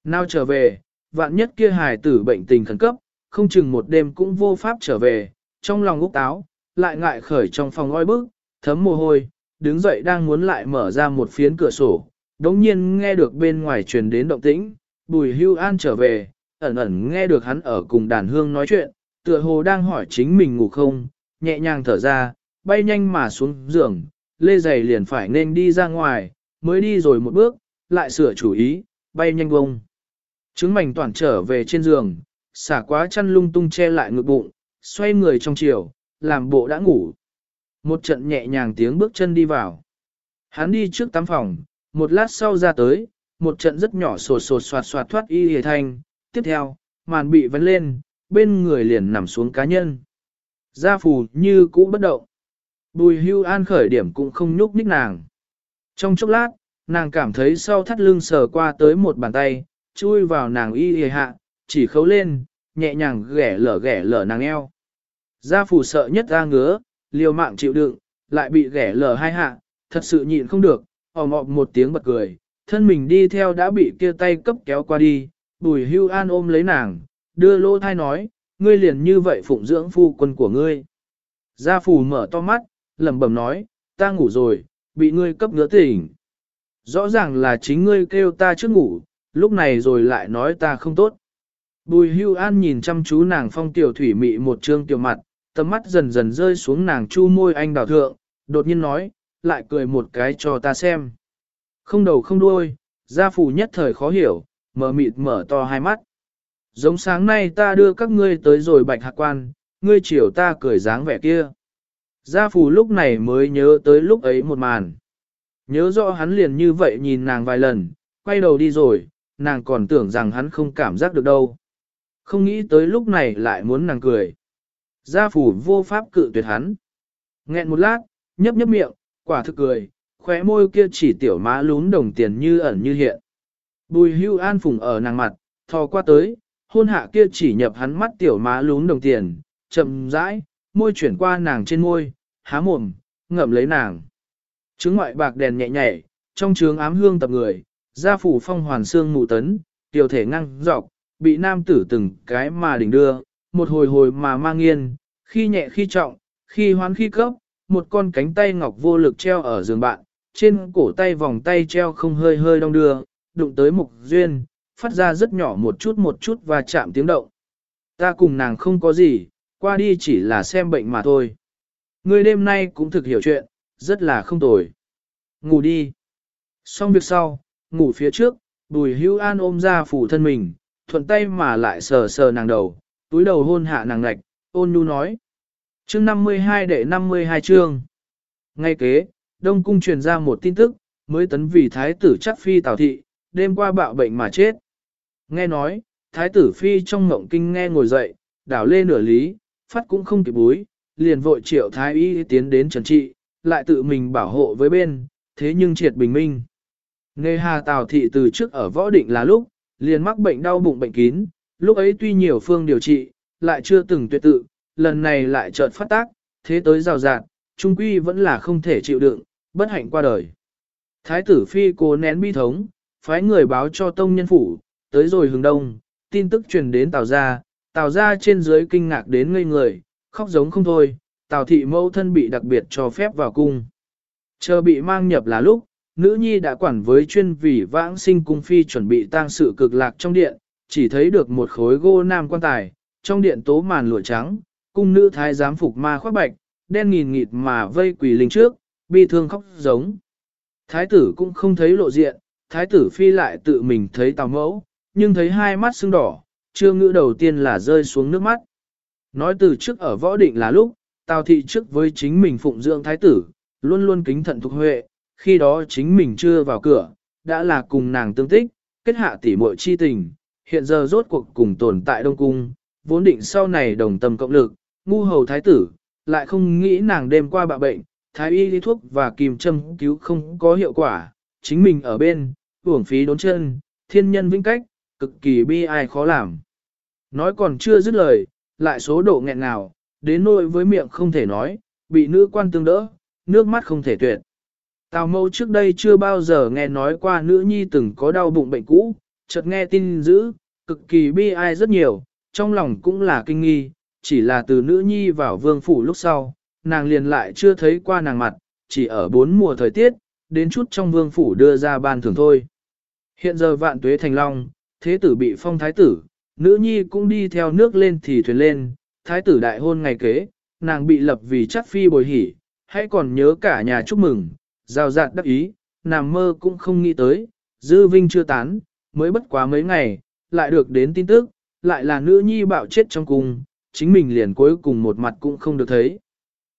Nào trở về, vạn nhất kia hài tử bệnh tình khẩn cấp, không chừng một đêm cũng vô pháp trở về, trong lòng úc táo, lại ngại khởi trong phòng oi bức, thấm mồ hôi, đứng dậy đang muốn lại mở ra một phiến cửa sổ, đống nhiên nghe được bên ngoài truyền đến động tĩnh, bùi hưu an trở về, ẩn ẩn nghe được hắn ở cùng đàn hương nói chuyện, tựa hồ đang hỏi chính mình ngủ không, nhẹ nhàng thở ra, bay nhanh mà xuống giường, lê giày liền phải nên đi ra ngoài, mới đi rồi một bước, lại sửa chủ ý, bay nhanh bông. Trứng mảnh toàn trở về trên giường, xả quá chăn lung tung che lại ngực bụng, xoay người trong chiều, làm bộ đã ngủ. Một trận nhẹ nhàng tiếng bước chân đi vào. Hắn đi trước tắm phòng, một lát sau ra tới, một trận rất nhỏ sột sột soạt soạt thoát y hề thanh. Tiếp theo, màn bị vấn lên, bên người liền nằm xuống cá nhân. Gia phù như cũ bất động. Bùi hưu an khởi điểm cũng không nhúc nhích nàng. Trong chốc lát, nàng cảm thấy sau thắt lưng sờ qua tới một bàn tay, chui vào nàng y hề hạ, chỉ khấu lên, nhẹ nhàng ghẻ lở ghẻ lở nàng eo. Gia phù sợ nhất ra ngứa, liều mạng chịu đựng, lại bị ghẻ lở hai hạ, thật sự nhịn không được, ò ọp một tiếng bật cười, thân mình đi theo đã bị kia tay cấp kéo qua đi, bùi hưu an ôm lấy nàng, đưa lô thai nói, ngươi liền như vậy phụng dưỡng phu quân của ngươi. Gia phủ mở to mắt, lẩm bẩm nói, ta ngủ rồi, bị ngươi cấp ngứa tỉnh. Rõ ràng là chính ngươi kêu ta trước ngủ, lúc này rồi lại nói ta không tốt. Bùi hưu an nhìn chăm chú nàng phong tiểu thủy mị một trương tiểu mặt, tầm mắt dần dần rơi xuống nàng chu môi anh đào thượng, đột nhiên nói, lại cười một cái cho ta xem. Không đầu không đuôi, gia phù nhất thời khó hiểu, mở mịt mở to hai mắt. Giống sáng nay ta đưa các ngươi tới rồi bạch hạc quan, ngươi chiều ta cười dáng vẻ kia. Gia phù lúc này mới nhớ tới lúc ấy một màn. Nhớ rõ hắn liền như vậy nhìn nàng vài lần, quay đầu đi rồi, nàng còn tưởng rằng hắn không cảm giác được đâu. Không nghĩ tới lúc này lại muốn nàng cười. Gia phủ vô pháp cự tuyệt hắn. Nghẹn một lát, nhấp nhấp miệng, quả thực cười, khóe môi kia chỉ tiểu má lún đồng tiền như ẩn như hiện. Bùi hưu an phùng ở nàng mặt, thò qua tới, hôn hạ kia chỉ nhập hắn mắt tiểu má lún đồng tiền, chậm rãi, môi chuyển qua nàng trên môi, há mồm, ngậm lấy nàng. Trứng ngoại bạc đèn nhẹ nhẹ, trong trướng ám hương tập người, gia phủ phong hoàn xương mụ tấn, tiểu thể ngăng dọc, bị nam tử từng cái mà đỉnh đưa, một hồi hồi mà mang yên, khi nhẹ khi trọng, khi hoán khi cấp, một con cánh tay ngọc vô lực treo ở giường bạn, trên cổ tay vòng tay treo không hơi hơi đong đưa, đụng tới mục duyên, phát ra rất nhỏ một chút một chút và chạm tiếng động. Ta cùng nàng không có gì, qua đi chỉ là xem bệnh mà thôi. Người đêm nay cũng thực hiểu chuyện, rất là không tồi. Ngủ đi. Xong việc sau, ngủ phía trước, bùi hưu an ôm ra phủ thân mình, thuận tay mà lại sờ sờ nàng đầu, túi đầu hôn hạ nàng ngạch, ôn nhu nói. chương 52 đệ 52 chương. Ngay kế, Đông Cung truyền ra một tin tức, mới tấn vì Thái tử chắc phi tào thị, đêm qua bạo bệnh mà chết. Nghe nói, Thái tử phi trong ngộng kinh nghe ngồi dậy, đảo lên nửa lý, phát cũng không kịp búi, liền vội triệu thái y tiến đến trần trị, lại tự mình bảo hộ với bên, thế nhưng triệt bình minh. nghe hà Tào thị từ trước ở võ định là lúc, liền mắc bệnh đau bụng bệnh kín, lúc ấy tuy nhiều phương điều trị, lại chưa từng tuyệt tự, lần này lại chợt phát tác, thế tới rào rạt, trung quy vẫn là không thể chịu đựng, bất hạnh qua đời. Thái tử phi cố nén bi thống, phái người báo cho tông nhân phủ, tới rồi hướng đông, tin tức truyền đến Tào gia, Tào gia trên dưới kinh ngạc đến ngây người, khóc giống không thôi, Tào thị mẫu thân bị đặc biệt cho phép vào cung. Chờ bị mang nhập là lúc, nữ nhi đã quản với chuyên vì vãng sinh cung phi chuẩn bị tang sự cực lạc trong điện, chỉ thấy được một khối gô nam quan tài, trong điện tố màn lụa trắng, cung nữ thái giám phục ma khoác bạch, đen nghìn nghịt mà vây quỳ linh trước, bi thương khóc giống. Thái tử cũng không thấy lộ diện, thái tử phi lại tự mình thấy tào mẫu, nhưng thấy hai mắt sưng đỏ, chưa ngữ đầu tiên là rơi xuống nước mắt. Nói từ trước ở võ định là lúc, tào thị trước với chính mình phụng dưỡng thái tử, luôn luôn kính thận thuộc huệ, khi đó chính mình chưa vào cửa, đã là cùng nàng tương tích, kết hạ tỉ muội chi tình, hiện giờ rốt cuộc cùng tồn tại Đông Cung, vốn định sau này đồng tâm cộng lực, ngu hầu thái tử, lại không nghĩ nàng đêm qua bạ bệnh, thái y lý thuốc và kìm châm cứu không có hiệu quả, chính mình ở bên, uổng phí đốn chân, thiên nhân vĩnh cách, cực kỳ bi ai khó làm. Nói còn chưa dứt lời, lại số độ nghẹn nào, đến nỗi với miệng không thể nói, bị nữ quan tương đỡ, nước mắt không thể tuyệt. Tào mâu trước đây chưa bao giờ nghe nói qua nữ nhi từng có đau bụng bệnh cũ, chợt nghe tin dữ, cực kỳ bi ai rất nhiều, trong lòng cũng là kinh nghi, chỉ là từ nữ nhi vào vương phủ lúc sau, nàng liền lại chưa thấy qua nàng mặt, chỉ ở bốn mùa thời tiết, đến chút trong vương phủ đưa ra ban thưởng thôi. Hiện giờ vạn tuế thành long, thế tử bị phong thái tử, nữ nhi cũng đi theo nước lên thì thuyền lên, thái tử đại hôn ngày kế, nàng bị lập vì chắc phi bồi hỉ, hãy còn nhớ cả nhà chúc mừng, giao dạt đắc ý, nằm mơ cũng không nghĩ tới, dư vinh chưa tán, mới bất quá mấy ngày, lại được đến tin tức, lại là nữ nhi bạo chết trong cung, chính mình liền cuối cùng một mặt cũng không được thấy.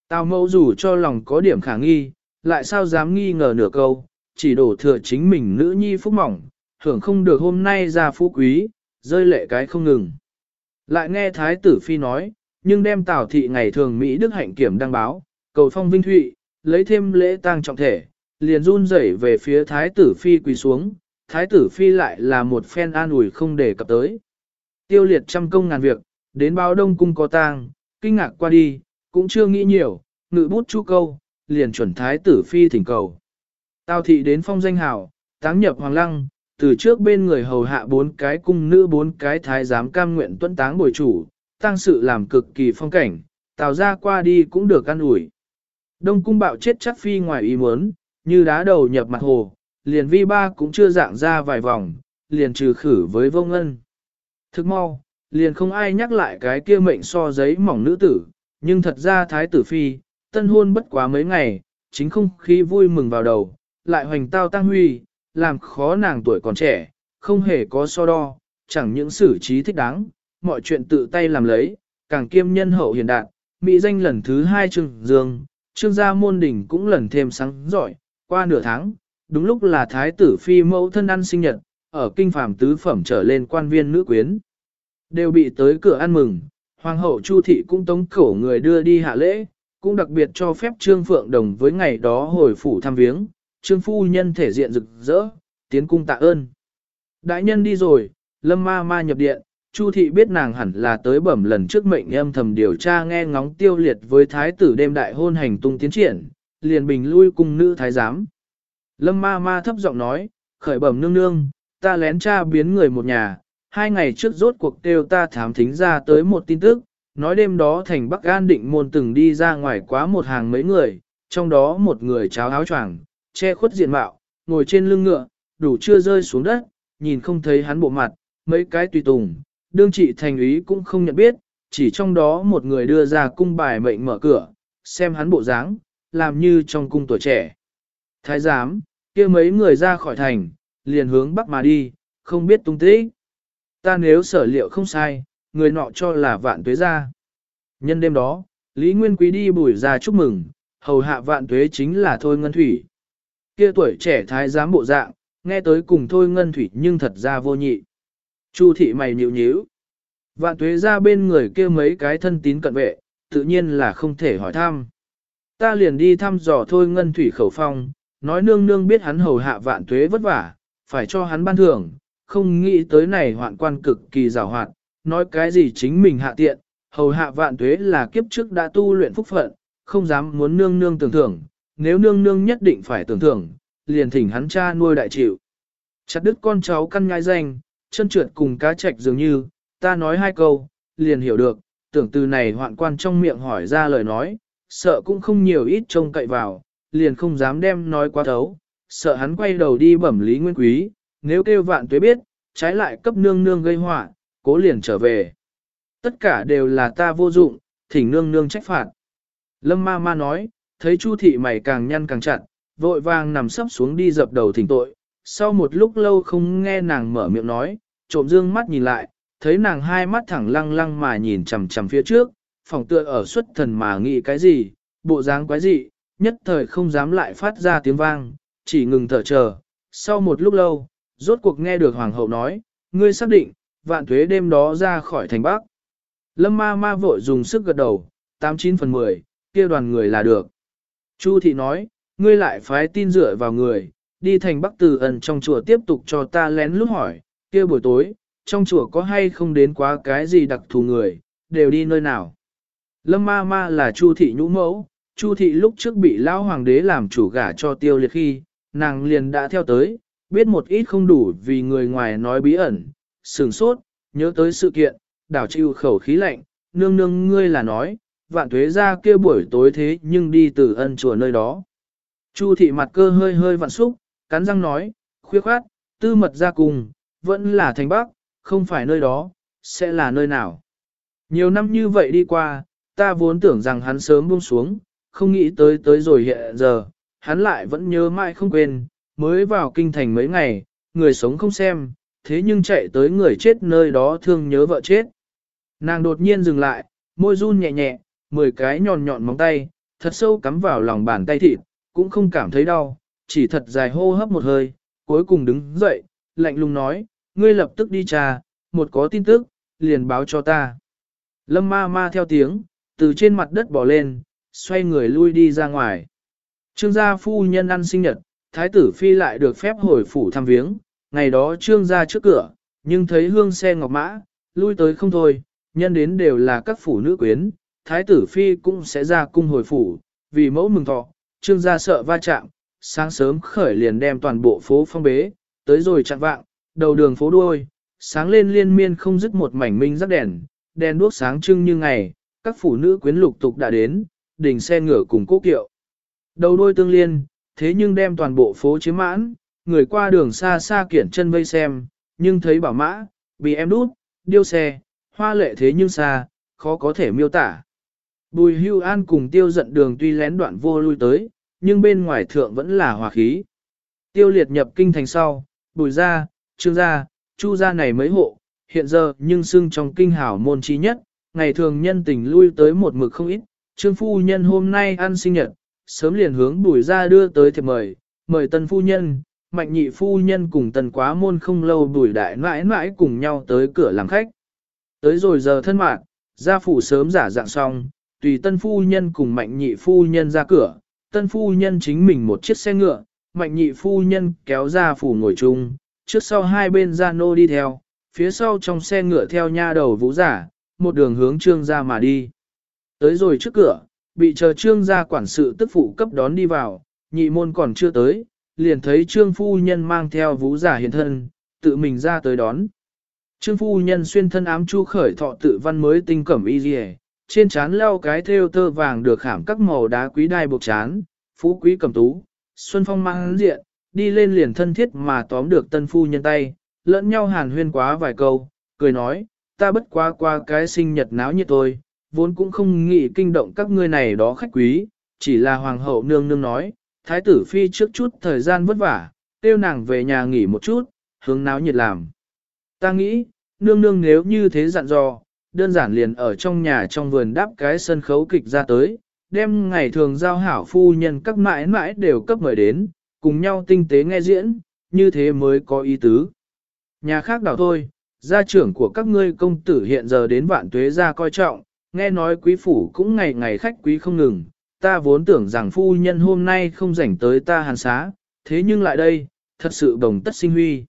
Tào mẫu dù cho lòng có điểm khả nghi, lại sao dám nghi ngờ nửa câu, chỉ đổ thừa chính mình nữ nhi phúc mỏng, hưởng không được hôm nay ra phú quý, rơi lệ cái không ngừng. Lại nghe Thái tử Phi nói, nhưng đem Tào thị ngày thường Mỹ Đức hạnh kiểm đăng báo, cầu phong vinh thụy, lấy thêm lễ tang trọng thể, liền run rẩy về phía Thái tử Phi quỳ xuống, Thái tử Phi lại là một phen an ủi không để cập tới. Tiêu liệt trăm công ngàn việc, đến bao đông cung có tang, kinh ngạc qua đi, cũng chưa nghĩ nhiều, ngự bút chu câu, liền chuẩn Thái tử Phi thỉnh cầu. Tào thị đến phong danh hảo táng nhập hoàng lăng, từ trước bên người hầu hạ bốn cái cung nữ bốn cái thái giám cam nguyện tuân táng bồi chủ, tăng sự làm cực kỳ phong cảnh, tào ra qua đi cũng được ăn ủi. Đông cung bạo chết chắc phi ngoài ý muốn, như đá đầu nhập mặt hồ, liền vi ba cũng chưa dạng ra vài vòng, liền trừ khử với vô ngân. Thức mau, liền không ai nhắc lại cái kia mệnh so giấy mỏng nữ tử, nhưng thật ra thái tử phi, tân hôn bất quá mấy ngày, chính không khí vui mừng vào đầu, lại hoành tao tăng huy, làm khó nàng tuổi còn trẻ, không hề có so đo, chẳng những xử trí thích đáng, mọi chuyện tự tay làm lấy, càng kiêm nhân hậu hiền đạt, mỹ danh lần thứ hai trương dương, trương gia môn đỉnh cũng lần thêm sáng giỏi, qua nửa tháng, đúng lúc là thái tử phi mẫu thân ăn sinh nhật, ở kinh phàm tứ phẩm trở lên quan viên nữ quyến. Đều bị tới cửa ăn mừng, hoàng hậu Chu thị cũng tống khổ người đưa đi hạ lễ, cũng đặc biệt cho phép Trương Phượng Đồng với ngày đó hồi phủ thăm viếng, Trương Phu Nhân thể diện rực rỡ, tiến cung tạ ơn. Đại nhân đi rồi, Lâm Ma Ma nhập điện, Chu thị biết nàng hẳn là tới bẩm lần trước mệnh âm thầm điều tra nghe ngóng tiêu liệt với thái tử đêm đại hôn hành tung tiến triển, liền bình lui cùng nữ thái giám. Lâm Ma Ma thấp giọng nói, khởi bẩm nương nương, ta lén tra biến người một nhà, hai ngày trước rốt cuộc kêu ta thám thính ra tới một tin tức, nói đêm đó thành Bắc An định môn từng đi ra ngoài quá một hàng mấy người, trong đó một người cháo áo choàng, che khuất diện mạo, ngồi trên lưng ngựa, đủ chưa rơi xuống đất, nhìn không thấy hắn bộ mặt, mấy cái tùy tùng, đương trị thành úy cũng không nhận biết, chỉ trong đó một người đưa ra cung bài mệnh mở cửa, xem hắn bộ dáng, làm như trong cung tuổi trẻ. Thái giám, kia mấy người ra khỏi thành, liền hướng bắc mà đi, không biết tung tích. Ta nếu sở liệu không sai, người nọ cho là vạn tuế ra. Nhân đêm đó, Lý Nguyên Quý đi bùi ra chúc mừng, hầu hạ vạn tuế chính là Thôi Ngân Thủy. Kia tuổi trẻ thái giám bộ dạng, nghe tới cùng Thôi Ngân Thủy nhưng thật ra vô nhị. Chu thị mày nhịu nhíu. Vạn tuế ra bên người kia mấy cái thân tín cận vệ, tự nhiên là không thể hỏi thăm. Ta liền đi thăm dò thôi ngân thủy khẩu phong, nói nương nương biết hắn hầu hạ vạn tuế vất vả, phải cho hắn ban thưởng, không nghĩ tới này hoạn quan cực kỳ rào hoạt, nói cái gì chính mình hạ tiện, hầu hạ vạn tuế là kiếp trước đã tu luyện phúc phận, không dám muốn nương nương tưởng thưởng, nếu nương nương nhất định phải tưởng thưởng, liền thỉnh hắn cha nuôi đại chịu. Chặt đứt con cháu căn ngai danh, chân trượt cùng cá trạch dường như, ta nói hai câu, liền hiểu được, tưởng từ này hoạn quan trong miệng hỏi ra lời nói, sợ cũng không nhiều ít trông cậy vào, liền không dám đem nói quá thấu, sợ hắn quay đầu đi bẩm lý nguyên quý, nếu kêu vạn tuế biết, trái lại cấp nương nương gây họa, cố liền trở về. Tất cả đều là ta vô dụng, thỉnh nương nương trách phạt. Lâm ma ma nói, thấy chu thị mày càng nhăn càng chặt, vội vàng nằm sấp xuống đi dập đầu thỉnh tội. Sau một lúc lâu không nghe nàng mở miệng nói, trộm dương mắt nhìn lại, thấy nàng hai mắt thẳng lăng lăng mà nhìn chằm chằm phía trước, phòng tựa ở xuất thần mà nghĩ cái gì, bộ dáng quái gì, nhất thời không dám lại phát ra tiếng vang, chỉ ngừng thở chờ. Sau một lúc lâu, rốt cuộc nghe được hoàng hậu nói, ngươi xác định, vạn thuế đêm đó ra khỏi thành bắc. Lâm ma ma vội dùng sức gật đầu, 89 phần 10, kia đoàn người là được. Chu thị nói, ngươi lại phái tin dựa vào người, đi thành bắc từ ẩn trong chùa tiếp tục cho ta lén lút hỏi, kia buổi tối, trong chùa có hay không đến quá cái gì đặc thù người, đều đi nơi nào. Lâm ma ma là Chu thị nhũ mẫu, Chu thị lúc trước bị lão hoàng đế làm chủ gả cho tiêu liệt khi, nàng liền đã theo tới, biết một ít không đủ vì người ngoài nói bí ẩn, sừng sốt, nhớ tới sự kiện, đảo chịu khẩu khí lạnh, nương nương ngươi là nói, vạn thuế ra kia buổi tối thế nhưng đi từ ân chùa nơi đó. Chu thị mặt cơ hơi hơi vặn xúc, cắn răng nói, khuya khoát, tư mật ra cùng, vẫn là thành bắc, không phải nơi đó, sẽ là nơi nào. Nhiều năm như vậy đi qua, ta vốn tưởng rằng hắn sớm buông xuống, không nghĩ tới tới rồi hiện giờ, hắn lại vẫn nhớ mãi không quên, mới vào kinh thành mấy ngày, người sống không xem, thế nhưng chạy tới người chết nơi đó thương nhớ vợ chết. Nàng đột nhiên dừng lại, môi run nhẹ nhẹ, mười cái nhọn nhọn móng tay, thật sâu cắm vào lòng bàn tay thịt, cũng không cảm thấy đau, chỉ thật dài hô hấp một hơi, cuối cùng đứng dậy, lạnh lùng nói, ngươi lập tức đi trà, một có tin tức, liền báo cho ta. Lâm ma ma theo tiếng, từ trên mặt đất bỏ lên, xoay người lui đi ra ngoài. Trương gia phu nhân ăn sinh nhật, thái tử phi lại được phép hồi phủ thăm viếng, ngày đó trương gia trước cửa, nhưng thấy hương xe ngọc mã, lui tới không thôi, nhân đến đều là các phủ nữ quyến, thái tử phi cũng sẽ ra cung hồi phủ, vì mẫu mừng thọ, trương gia sợ va chạm, sáng sớm khởi liền đem toàn bộ phố phong bế, tới rồi chặn vạng, đầu đường phố đuôi, sáng lên liên miên không dứt một mảnh minh rắc đèn, đèn đuốc sáng trưng như ngày, các phủ nữ quyến lục tục đã đến, đình xe ngựa cùng cố kiệu. Đầu đôi tương liên, thế nhưng đem toàn bộ phố chiếm mãn, người qua đường xa xa kiển chân vây xem, nhưng thấy bảo mã, bị em đút, điêu xe, hoa lệ thế nhưng xa, khó có thể miêu tả. Bùi hưu an cùng tiêu giận đường tuy lén đoạn vô lui tới, nhưng bên ngoài thượng vẫn là hòa khí. Tiêu liệt nhập kinh thành sau, bùi ra, trương gia, chu gia này mấy hộ, hiện giờ nhưng xưng trong kinh hảo môn trí nhất, ngày thường nhân tình lui tới một mực không ít, trương phu nhân hôm nay ăn sinh nhật, sớm liền hướng bùi ra đưa tới thiệp mời, mời tân phu nhân, mạnh nhị phu nhân cùng tần quá môn không lâu bùi đại mãi mãi cùng nhau tới cửa làm khách. Tới rồi giờ thân mạng, gia phủ sớm giả dạng xong, tùy tân phu nhân cùng mạnh nhị phu nhân ra cửa, tân phu nhân chính mình một chiếc xe ngựa, mạnh nhị phu nhân kéo ra phủ ngồi chung, trước sau hai bên ra nô đi theo, phía sau trong xe ngựa theo nha đầu vũ giả, một đường hướng trương ra mà đi. Tới rồi trước cửa, bị chờ trương gia quản sự tức phụ cấp đón đi vào, nhị môn còn chưa tới, liền thấy trương phu nhân mang theo vũ giả hiện thân, tự mình ra tới đón. Trương phu nhân xuyên thân ám chu khởi thọ tự văn mới tinh cẩm y dì trên trán leo cái thêu tơ vàng được khảm các màu đá quý đai buộc chán, phú quý cầm tú, xuân phong mang diện, đi lên liền thân thiết mà tóm được tân phu nhân tay, lẫn nhau hàn huyên quá vài câu, cười nói, ta bất quá qua cái sinh nhật náo như tôi, vốn cũng không nghĩ kinh động các ngươi này đó khách quý, chỉ là hoàng hậu nương nương nói, thái tử phi trước chút thời gian vất vả, tiêu nàng về nhà nghỉ một chút, hướng náo nhiệt làm. Ta nghĩ, nương nương nếu như thế dặn dò, đơn giản liền ở trong nhà trong vườn đáp cái sân khấu kịch ra tới, đem ngày thường giao hảo phu nhân các mãi mãi đều cấp mời đến, cùng nhau tinh tế nghe diễn, như thế mới có ý tứ. Nhà khác đảo thôi, gia trưởng của các ngươi công tử hiện giờ đến vạn tuế ra coi trọng, nghe nói quý phủ cũng ngày ngày khách quý không ngừng, ta vốn tưởng rằng phu nhân hôm nay không rảnh tới ta hàn xá, thế nhưng lại đây, thật sự đồng tất sinh huy.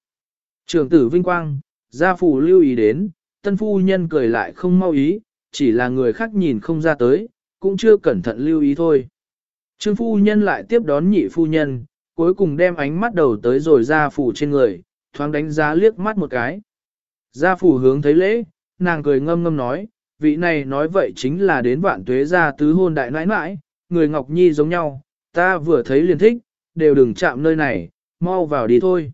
Trường tử vinh quang, gia phủ lưu ý đến, tân phu nhân cười lại không mau ý, chỉ là người khác nhìn không ra tới, cũng chưa cẩn thận lưu ý thôi. Trương phu nhân lại tiếp đón nhị phu nhân, cuối cùng đem ánh mắt đầu tới rồi gia phủ trên người, thoáng đánh giá liếc mắt một cái. Gia phủ hướng thấy lễ, nàng cười ngâm ngâm nói, vị này nói vậy chính là đến vạn tuế gia tứ hôn đại nãi nãi, người Ngọc Nhi giống nhau, ta vừa thấy liền thích, đều đừng chạm nơi này, mau vào đi thôi.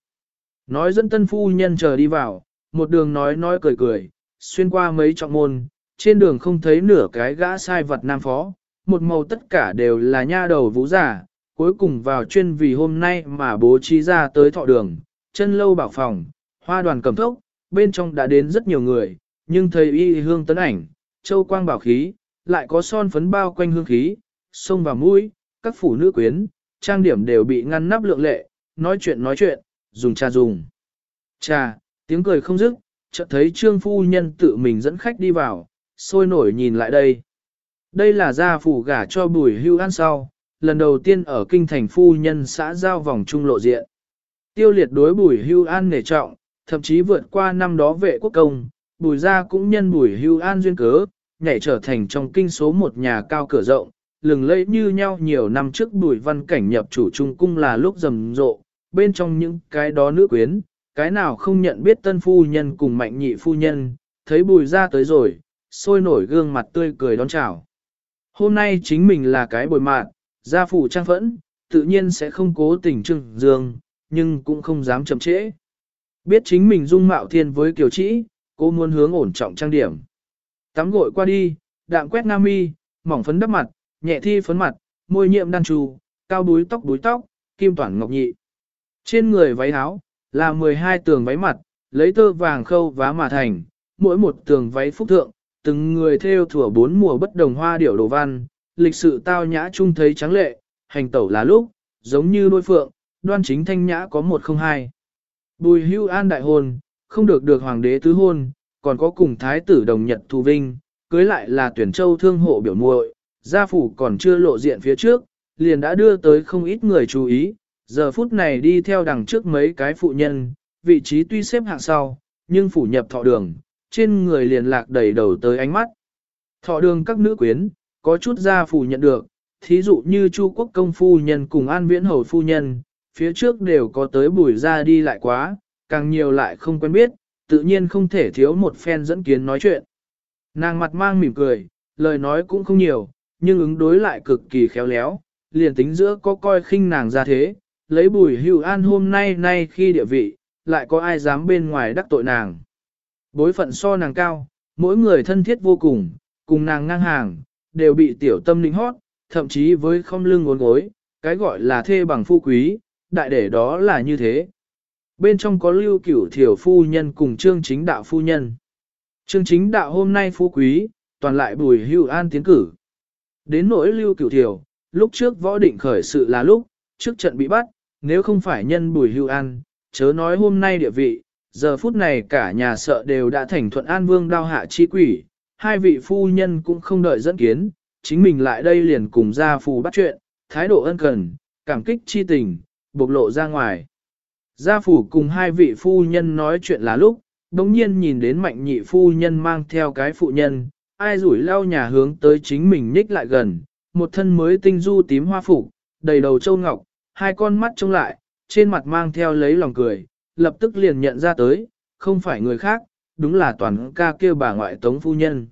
Nói dẫn tân phu nhân chờ đi vào, một đường nói nói cười cười, xuyên qua mấy trọng môn, trên đường không thấy nửa cái gã sai vật nam phó, một màu tất cả đều là nha đầu vũ giả, cuối cùng vào chuyên vì hôm nay mà bố trí ra tới thọ đường, chân lâu bảo phòng, hoa đoàn cầm thốc, bên trong đã đến rất nhiều người, nhưng thầy y hương tấn ảnh, châu quang bảo khí, lại có son phấn bao quanh hương khí, sông vào mũi, các phủ nữ quyến, trang điểm đều bị ngăn nắp lượng lệ, nói chuyện nói chuyện, dùng trà dùng. Trà, tiếng cười không dứt, chợt thấy trương phu nhân tự mình dẫn khách đi vào, sôi nổi nhìn lại đây. Đây là gia phủ gả cho bùi hưu ăn sau, lần đầu tiên ở kinh thành phu nhân xã giao vòng trung lộ diện. Tiêu liệt đối bùi hưu an nể trọng, thậm chí vượt qua năm đó vệ quốc công, bùi gia cũng nhân bùi hưu an duyên cớ, nhảy trở thành trong kinh số một nhà cao cửa rộng, lừng lẫy như nhau nhiều năm trước bùi văn cảnh nhập chủ trung cung là lúc rầm rộ, bên trong những cái đó nữ quyến, cái nào không nhận biết tân phu nhân cùng mạnh nhị phu nhân, thấy bùi ra tới rồi, sôi nổi gương mặt tươi cười đón chào. Hôm nay chính mình là cái bồi mạn, gia phụ trang phẫn, tự nhiên sẽ không cố tình trưng dương, nhưng cũng không dám chậm trễ. Biết chính mình dung mạo thiên với kiều trĩ, cô muốn hướng ổn trọng trang điểm. Tắm gội qua đi, đạm quét nam mi, mỏng phấn đắp mặt, nhẹ thi phấn mặt, môi nhiệm đan trù, cao búi tóc búi tóc, kim toàn ngọc nhị. Trên người váy áo, là 12 tường váy mặt, lấy tơ vàng khâu vá mà thành, mỗi một tường váy phúc thượng, từng người theo thủa bốn mùa bất đồng hoa điểu đồ văn, lịch sự tao nhã trung thấy trắng lệ, hành tẩu là lúc, giống như đôi phượng, đoan chính thanh nhã có một không hai. Bùi hưu an đại hôn, không được được hoàng đế tứ hôn, còn có cùng thái tử đồng nhật thu vinh, cưới lại là tuyển châu thương hộ biểu muội, gia phủ còn chưa lộ diện phía trước, liền đã đưa tới không ít người chú ý, giờ phút này đi theo đằng trước mấy cái phụ nhân, vị trí tuy xếp hạng sau, nhưng phủ nhập thọ đường, trên người liền lạc đầy đầu tới ánh mắt. Thọ đường các nữ quyến, có chút gia phủ nhận được, thí dụ như Chu Quốc công phu nhân cùng An Viễn hầu phu nhân, phía trước đều có tới bùi ra đi lại quá, càng nhiều lại không quen biết, tự nhiên không thể thiếu một phen dẫn kiến nói chuyện. Nàng mặt mang mỉm cười, lời nói cũng không nhiều, nhưng ứng đối lại cực kỳ khéo léo, liền tính giữa có coi khinh nàng ra thế, lấy bùi hưu an hôm nay nay khi địa vị, lại có ai dám bên ngoài đắc tội nàng. Bối phận so nàng cao, mỗi người thân thiết vô cùng, cùng nàng ngang hàng, đều bị tiểu tâm linh hót, thậm chí với không lưng ngốn gối, cái gọi là thê bằng phu quý, đại để đó là như thế. Bên trong có lưu cửu thiểu phu nhân cùng trương chính đạo phu nhân. Trương chính đạo hôm nay phú quý, toàn lại bùi hưu an tiến cử. Đến nỗi lưu cửu thiểu, lúc trước võ định khởi sự là lúc, trước trận bị bắt, nếu không phải nhân bùi hưu an, chớ nói hôm nay địa vị, giờ phút này cả nhà sợ đều đã thành thuận an vương đao hạ chi quỷ, hai vị phu nhân cũng không đợi dẫn kiến, chính mình lại đây liền cùng gia phù bắt chuyện, thái độ ân cần, cảm kích chi tình, bộc lộ ra ngoài. Gia phủ cùng hai vị phu nhân nói chuyện là lúc, đồng nhiên nhìn đến mạnh nhị phu nhân mang theo cái phụ nhân, ai rủi lao nhà hướng tới chính mình nhích lại gần, một thân mới tinh du tím hoa phủ, đầy đầu châu ngọc, hai con mắt trông lại, trên mặt mang theo lấy lòng cười, lập tức liền nhận ra tới, không phải người khác, đúng là toàn ca kêu bà ngoại tống phu nhân.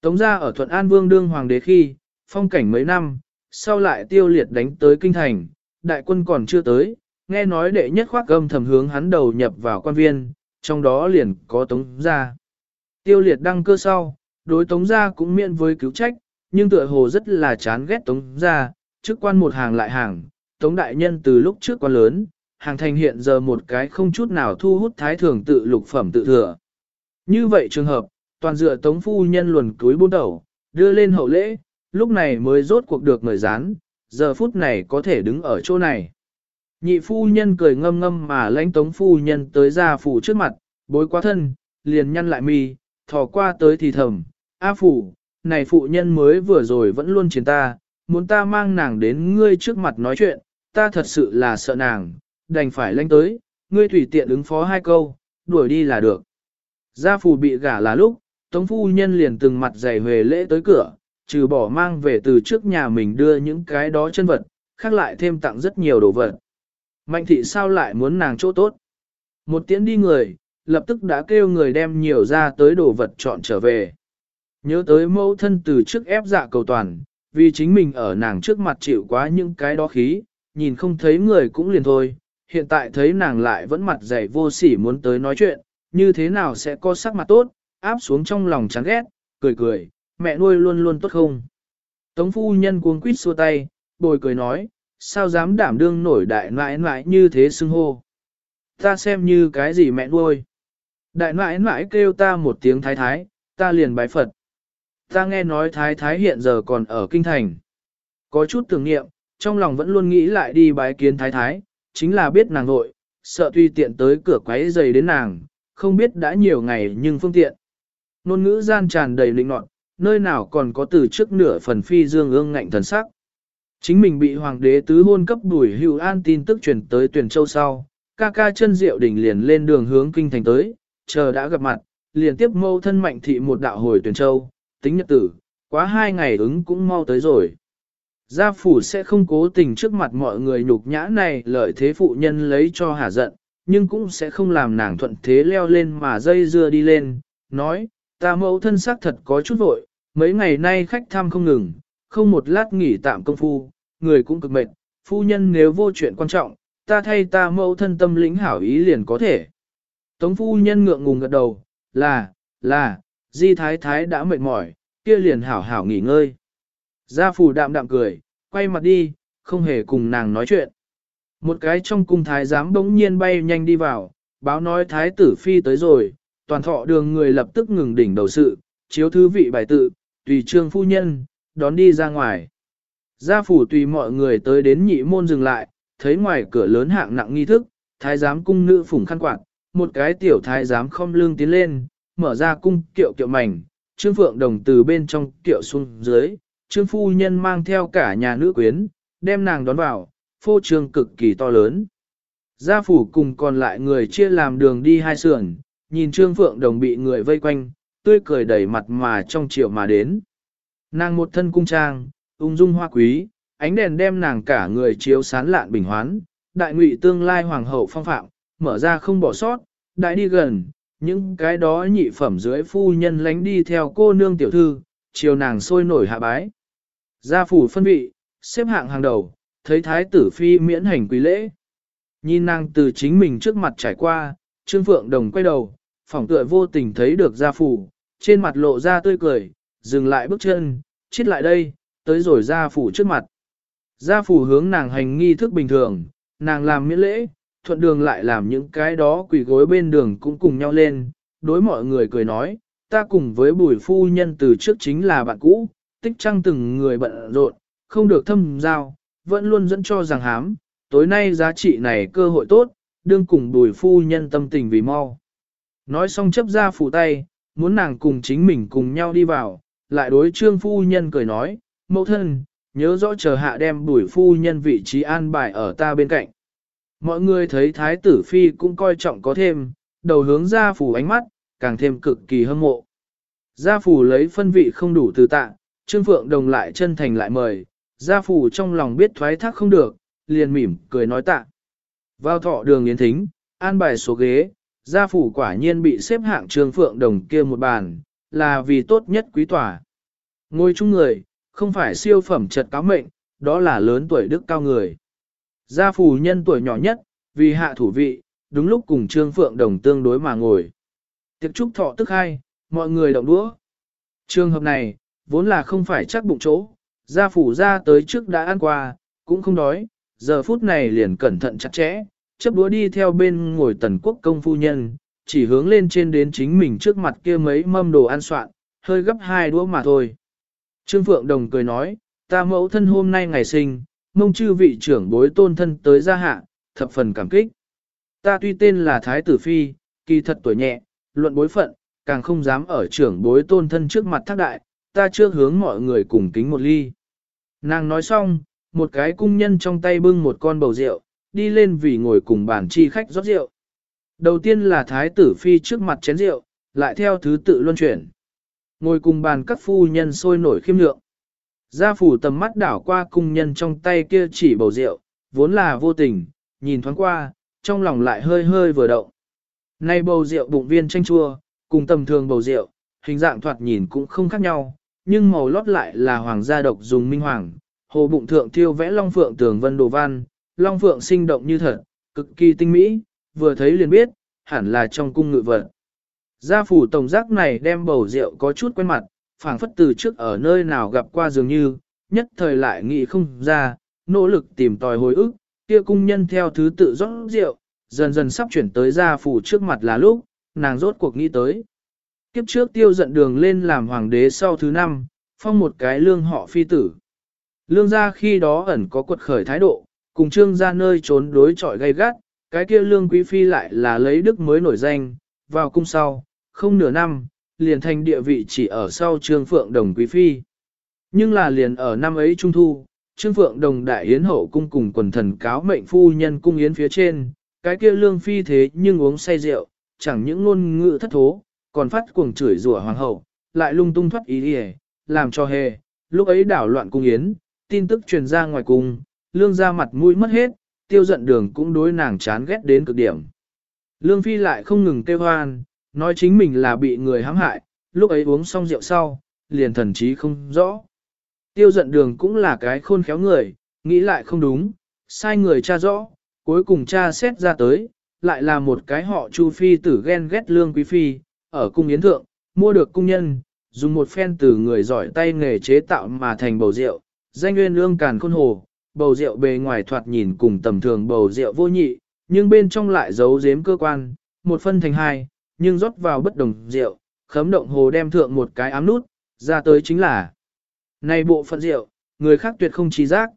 Tống gia ở Thuận An Vương đương hoàng đế khi, phong cảnh mấy năm, sau lại tiêu liệt đánh tới kinh thành, đại quân còn chưa tới, nghe nói đệ nhất khoác gâm thầm hướng hắn đầu nhập vào quan viên, trong đó liền có tống gia. Tiêu liệt đăng cơ sau, đối tống gia cũng miễn với cứu trách, nhưng tựa hồ rất là chán ghét tống gia, chức quan một hàng lại hàng, tống đại nhân từ lúc trước quan lớn, hàng thành hiện giờ một cái không chút nào thu hút thái thường tự lục phẩm tự thừa. Như vậy trường hợp, toàn dựa tống phu nhân luồn túi buôn đầu, đưa lên hậu lễ, lúc này mới rốt cuộc được người rán, giờ phút này có thể đứng ở chỗ này. Nhị phu nhân cười ngâm ngâm mà lãnh tống phu nhân tới ra phủ trước mặt, bối quá thân, liền nhăn lại mi, thò qua tới thì thầm, A phủ, này phụ nhân mới vừa rồi vẫn luôn chiến ta, muốn ta mang nàng đến ngươi trước mặt nói chuyện, ta thật sự là sợ nàng, đành phải lãnh tới, ngươi tùy tiện ứng phó hai câu, đuổi đi là được. Gia phủ bị gả là lúc, Tống phu nhân liền từng mặt dày về lễ tới cửa, trừ bỏ mang về từ trước nhà mình đưa những cái đó chân vật, khác lại thêm tặng rất nhiều đồ vật. Mạnh thị sao lại muốn nàng chỗ tốt? Một tiếng đi người, lập tức đã kêu người đem nhiều ra tới đồ vật chọn trở về. Nhớ tới mẫu thân từ trước ép dạ cầu toàn, vì chính mình ở nàng trước mặt chịu quá những cái đó khí, nhìn không thấy người cũng liền thôi, hiện tại thấy nàng lại vẫn mặt dày vô sỉ muốn tới nói chuyện, như thế nào sẽ có sắc mặt tốt, áp xuống trong lòng chán ghét, cười cười, mẹ nuôi luôn luôn tốt không. Tống phu nhân cuống quýt xua tay, bồi cười nói, sao dám đảm đương nổi đại nãi nãi như thế xưng hô. Ta xem như cái gì mẹ nuôi. Đại nãi nãi kêu ta một tiếng thái thái, ta liền bái Phật. Ta nghe nói thái thái hiện giờ còn ở kinh thành. Có chút tưởng niệm, trong lòng vẫn luôn nghĩ lại đi bái kiến thái thái, chính là biết nàng nội, sợ tuy tiện tới cửa quấy giày đến nàng, không biết đã nhiều ngày nhưng phương tiện. Nôn ngữ gian tràn đầy lịnh nọt, nơi nào còn có từ trước nửa phần phi dương ương ngạnh thần sắc. Chính mình bị hoàng đế tứ hôn cấp đuổi hữu an tin tức truyền tới tuyển châu sau, ca ca chân diệu đỉnh liền lên đường hướng kinh thành tới, chờ đã gặp mặt, liền tiếp mâu thân mạnh thị một đạo hồi tuyển châu, tính nhật tử, quá hai ngày ứng cũng mau tới rồi. Gia phủ sẽ không cố tình trước mặt mọi người nhục nhã này lợi thế phụ nhân lấy cho hả giận, nhưng cũng sẽ không làm nàng thuận thế leo lên mà dây dưa đi lên, nói, ta mẫu thân xác thật có chút vội, mấy ngày nay khách thăm không ngừng, không một lát nghỉ tạm công phu, người cũng cực mệt, phu nhân nếu vô chuyện quan trọng, ta thay ta mẫu thân tâm lĩnh hảo ý liền có thể. Tống phu nhân ngượng ngùng gật đầu, là, là, di thái thái đã mệt mỏi, kia liền hảo hảo nghỉ ngơi. Gia phủ đạm đạm cười, quay mặt đi, không hề cùng nàng nói chuyện. Một cái trong cung thái giám bỗng nhiên bay nhanh đi vào, báo nói thái tử phi tới rồi, toàn thọ đường người lập tức ngừng đỉnh đầu sự, chiếu thư vị bài tự, tùy trương phu nhân, đón đi ra ngoài. Gia phủ tùy mọi người tới đến nhị môn dừng lại, thấy ngoài cửa lớn hạng nặng nghi thức, thái giám cung nữ phủng khăn quạt, một cái tiểu thái giám không lương tiến lên, mở ra cung kiệu kiệu mảnh, trương phượng đồng từ bên trong kiệu xuống dưới, trương phu nhân mang theo cả nhà nữ quyến, đem nàng đón vào, phô trương cực kỳ to lớn. Gia phủ cùng còn lại người chia làm đường đi hai sườn, nhìn trương phượng đồng bị người vây quanh, tươi cười đầy mặt mà trong chiều mà đến. Nàng một thân cung trang, ung dung hoa quý, ánh đèn đem nàng cả người chiếu sán lạn bình hoán, đại ngụy tương lai hoàng hậu phong phạm, mở ra không bỏ sót, đại đi gần, những cái đó nhị phẩm dưới phu nhân lánh đi theo cô nương tiểu thư, chiều nàng sôi nổi hạ bái. Gia phủ phân vị, xếp hạng hàng đầu, thấy thái tử phi miễn hành quý lễ. Nhìn nàng từ chính mình trước mặt trải qua, Trương Phượng Đồng quay đầu, phỏng tựa vô tình thấy được gia phủ, trên mặt lộ ra tươi cười, dừng lại bước chân, chết lại đây, tới rồi gia phủ trước mặt. Gia phủ hướng nàng hành nghi thức bình thường, nàng làm miễn lễ, thuận đường lại làm những cái đó quỷ gối bên đường cũng cùng nhau lên, đối mọi người cười nói, ta cùng với bùi phu nhân từ trước chính là bạn cũ, tích trăng từng người bận rộn, không được thâm giao, vẫn luôn dẫn cho rằng hám, tối nay giá trị này cơ hội tốt, đương cùng bùi phu nhân tâm tình vì mau. Nói xong chấp ra phủ tay, muốn nàng cùng chính mình cùng nhau đi vào, lại đối trương phu nhân cười nói, mẫu thân, nhớ rõ chờ hạ đem bùi phu nhân vị trí an bài ở ta bên cạnh. Mọi người thấy thái tử phi cũng coi trọng có thêm, đầu hướng ra phủ ánh mắt, càng thêm cực kỳ hâm mộ. Gia phủ lấy phân vị không đủ từ tạ, Trương Phượng Đồng lại chân thành lại mời, gia phủ trong lòng biết thoái thác không được, liền mỉm cười nói tạ. Vào thọ đường yến thính, an bài số ghế, gia phủ quả nhiên bị xếp hạng Trương Phượng Đồng kia một bàn, là vì tốt nhất quý tòa. Ngôi chung người, không phải siêu phẩm trật cáo mệnh, đó là lớn tuổi đức cao người. Gia phủ nhân tuổi nhỏ nhất, vì hạ thủ vị, đúng lúc cùng Trương Phượng Đồng tương đối mà ngồi. Tiệc trúc thọ tức hai, mọi người động đũa. Trường hợp này, vốn là không phải chắc bụng chỗ, gia phủ ra tới trước đã ăn qua, cũng không đói, giờ phút này liền cẩn thận chặt chẽ, chấp đũa đi theo bên ngồi tần quốc công phu nhân, chỉ hướng lên trên đến chính mình trước mặt kia mấy mâm đồ ăn soạn, hơi gấp hai đũa mà thôi. Trương Phượng Đồng cười nói, ta mẫu thân hôm nay ngày sinh, mông chư vị trưởng bối tôn thân tới gia hạ, thập phần cảm kích. Ta tuy tên là Thái Tử Phi, kỳ thật tuổi nhẹ, luận bối phận, càng không dám ở trưởng bối tôn thân trước mặt thác đại, ta chưa hướng mọi người cùng kính một ly. Nàng nói xong, một cái cung nhân trong tay bưng một con bầu rượu, đi lên vì ngồi cùng bàn chi khách rót rượu. Đầu tiên là thái tử phi trước mặt chén rượu, lại theo thứ tự luân chuyển. Ngồi cùng bàn các phu nhân sôi nổi khiêm lượng. Gia phủ tầm mắt đảo qua cung nhân trong tay kia chỉ bầu rượu, vốn là vô tình, nhìn thoáng qua, trong lòng lại hơi hơi vừa động. Nay bầu rượu bụng viên chanh chua, cùng tầm thường bầu rượu, hình dạng thoạt nhìn cũng không khác nhau, nhưng màu lót lại là hoàng gia độc dùng minh hoàng, hồ bụng thượng thiêu vẽ long phượng tường vân đồ văn, long phượng sinh động như thật, cực kỳ tinh mỹ, vừa thấy liền biết, hẳn là trong cung ngự vật. Gia phủ tổng giác này đem bầu rượu có chút quen mặt, phảng phất từ trước ở nơi nào gặp qua dường như, nhất thời lại nghĩ không ra, nỗ lực tìm tòi hồi ức, kia cung nhân theo thứ tự rót rượu, dần dần sắp chuyển tới gia phủ trước mặt là lúc, nàng rốt cuộc nghĩ tới. Kiếp trước tiêu giận đường lên làm hoàng đế sau thứ năm, phong một cái lương họ phi tử. Lương gia khi đó ẩn có quật khởi thái độ, cùng trương gia nơi trốn đối trọi gay gắt, cái kia lương quý phi lại là lấy đức mới nổi danh, vào cung sau, không nửa năm, liền thành địa vị chỉ ở sau trương phượng đồng quý phi. Nhưng là liền ở năm ấy trung thu, trương phượng đồng đại yến hậu cung cùng quần thần cáo mệnh phu nhân cung yến phía trên, cái kia lương phi thế nhưng uống say rượu, chẳng những ngôn ngữ thất thố, còn phát cuồng chửi rủa hoàng hậu, lại lung tung thoát ý hề, làm cho hề, lúc ấy đảo loạn cung yến, tin tức truyền ra ngoài cung, lương ra mặt mũi mất hết, tiêu giận đường cũng đối nàng chán ghét đến cực điểm. Lương phi lại không ngừng kêu hoan, nói chính mình là bị người hãm hại, lúc ấy uống xong rượu sau, liền thần trí không rõ. Tiêu giận đường cũng là cái khôn khéo người, nghĩ lại không đúng, sai người cha rõ, cuối cùng cha xét ra tới, lại là một cái họ Chu Phi tử ghen ghét lương quý phi, ở cung yến thượng, mua được cung nhân, dùng một phen từ người giỏi tay nghề chế tạo mà thành bầu rượu, danh nguyên lương càn khôn hồ, bầu rượu bề ngoài thoạt nhìn cùng tầm thường bầu rượu vô nhị, nhưng bên trong lại giấu giếm cơ quan, một phân thành hai, nhưng rót vào bất đồng rượu, khấm động hồ đem thượng một cái ám nút, ra tới chính là này bộ phận rượu, người khác tuyệt không trí giác.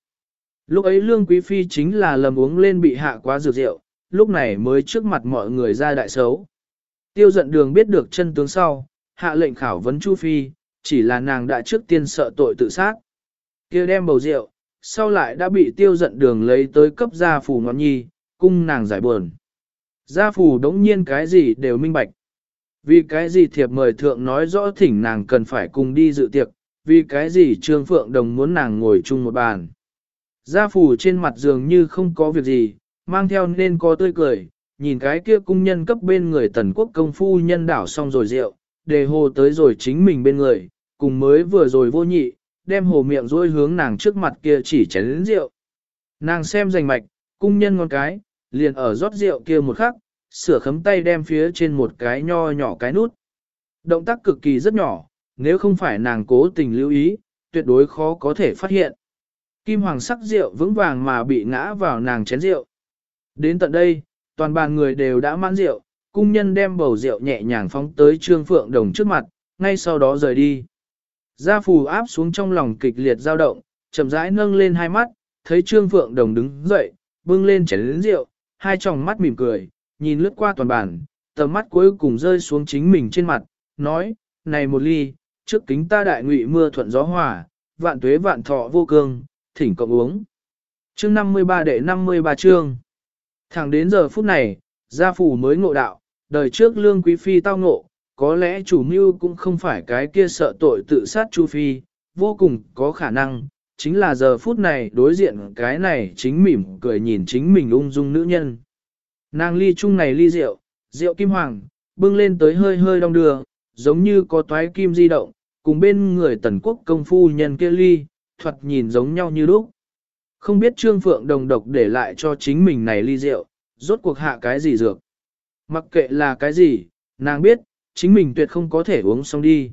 Lúc ấy Lương Quý Phi chính là lầm uống lên bị hạ quá dược rượu, lúc này mới trước mặt mọi người ra đại xấu. Tiêu giận đường biết được chân tướng sau, hạ lệnh khảo vấn Chu Phi, chỉ là nàng đã trước tiên sợ tội tự sát. kia đem bầu rượu, sau lại đã bị tiêu giận đường lấy tới cấp gia phủ ngọn nhi, cung nàng giải buồn. Gia phủ đống nhiên cái gì đều minh bạch. Vì cái gì thiệp mời thượng nói rõ thỉnh nàng cần phải cùng đi dự tiệc, vì cái gì Trương Phượng Đồng muốn nàng ngồi chung một bàn. Gia phủ trên mặt dường như không có việc gì, mang theo nên có tươi cười, nhìn cái kia cung nhân cấp bên người tần quốc công phu nhân đảo xong rồi rượu, đề hồ tới rồi chính mình bên người, cùng mới vừa rồi vô nhị, đem hồ miệng rôi hướng nàng trước mặt kia chỉ chén lĩnh rượu. Nàng xem rành mạch, cung nhân ngon cái, liền ở rót rượu kia một khắc, sửa khấm tay đem phía trên một cái nho nhỏ cái nút. Động tác cực kỳ rất nhỏ, nếu không phải nàng cố tình lưu ý, tuyệt đối khó có thể phát hiện. Kim hoàng sắc rượu vững vàng mà bị ngã vào nàng chén rượu. Đến tận đây, toàn bàn người đều đã mãn rượu, cung nhân đem bầu rượu nhẹ nhàng phóng tới Trương Phượng Đồng trước mặt, ngay sau đó rời đi. Gia phù áp xuống trong lòng kịch liệt dao động, chậm rãi nâng lên hai mắt, thấy Trương Phượng Đồng đứng dậy, bưng lên chén lĩnh rượu, hai tròng mắt mỉm cười, nhìn lướt qua toàn bản tầm mắt cuối cùng rơi xuống chính mình trên mặt, nói, này một ly, trước kính ta đại ngụy mưa thuận gió hòa, vạn tuế vạn thọ vô cương, thỉnh cộng uống. Chương 53 đệ 53 chương. Thẳng đến giờ phút này, gia phủ mới ngộ đạo, đời trước lương quý phi tao ngộ, có lẽ chủ mưu cũng không phải cái kia sợ tội tự sát Chu Phi, vô cùng có khả năng, chính là giờ phút này đối diện cái này chính mỉm cười nhìn chính mình ung dung nữ nhân. Nàng ly chung này ly rượu, rượu kim hoàng, bưng lên tới hơi hơi đong đưa, giống như có toái kim di động, cùng bên người tần quốc công phu nhân kia ly, thuật nhìn giống nhau như lúc. Không biết Trương Phượng đồng độc để lại cho chính mình này ly rượu, rốt cuộc hạ cái gì dược. Mặc kệ là cái gì, nàng biết, chính mình tuyệt không có thể uống xong đi.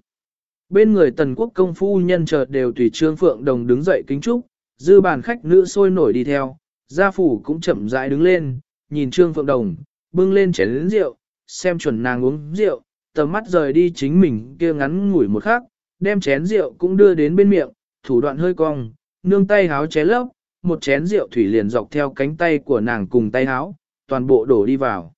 Bên người tần quốc công phu nhân chợt đều tùy Trương Phượng đồng đứng dậy kính trúc, dư bàn khách nữ sôi nổi đi theo, gia phủ cũng chậm rãi đứng lên, nhìn Trương Phượng đồng, bưng lên chén lĩnh rượu, xem chuẩn nàng uống rượu, tầm mắt rời đi chính mình kia ngắn ngủi một khắc, đem chén rượu cũng đưa đến bên miệng, thủ đoạn hơi cong, nương tay háo ché lấp, một chén rượu thủy liền dọc theo cánh tay của nàng cùng tay háo, toàn bộ đổ đi vào.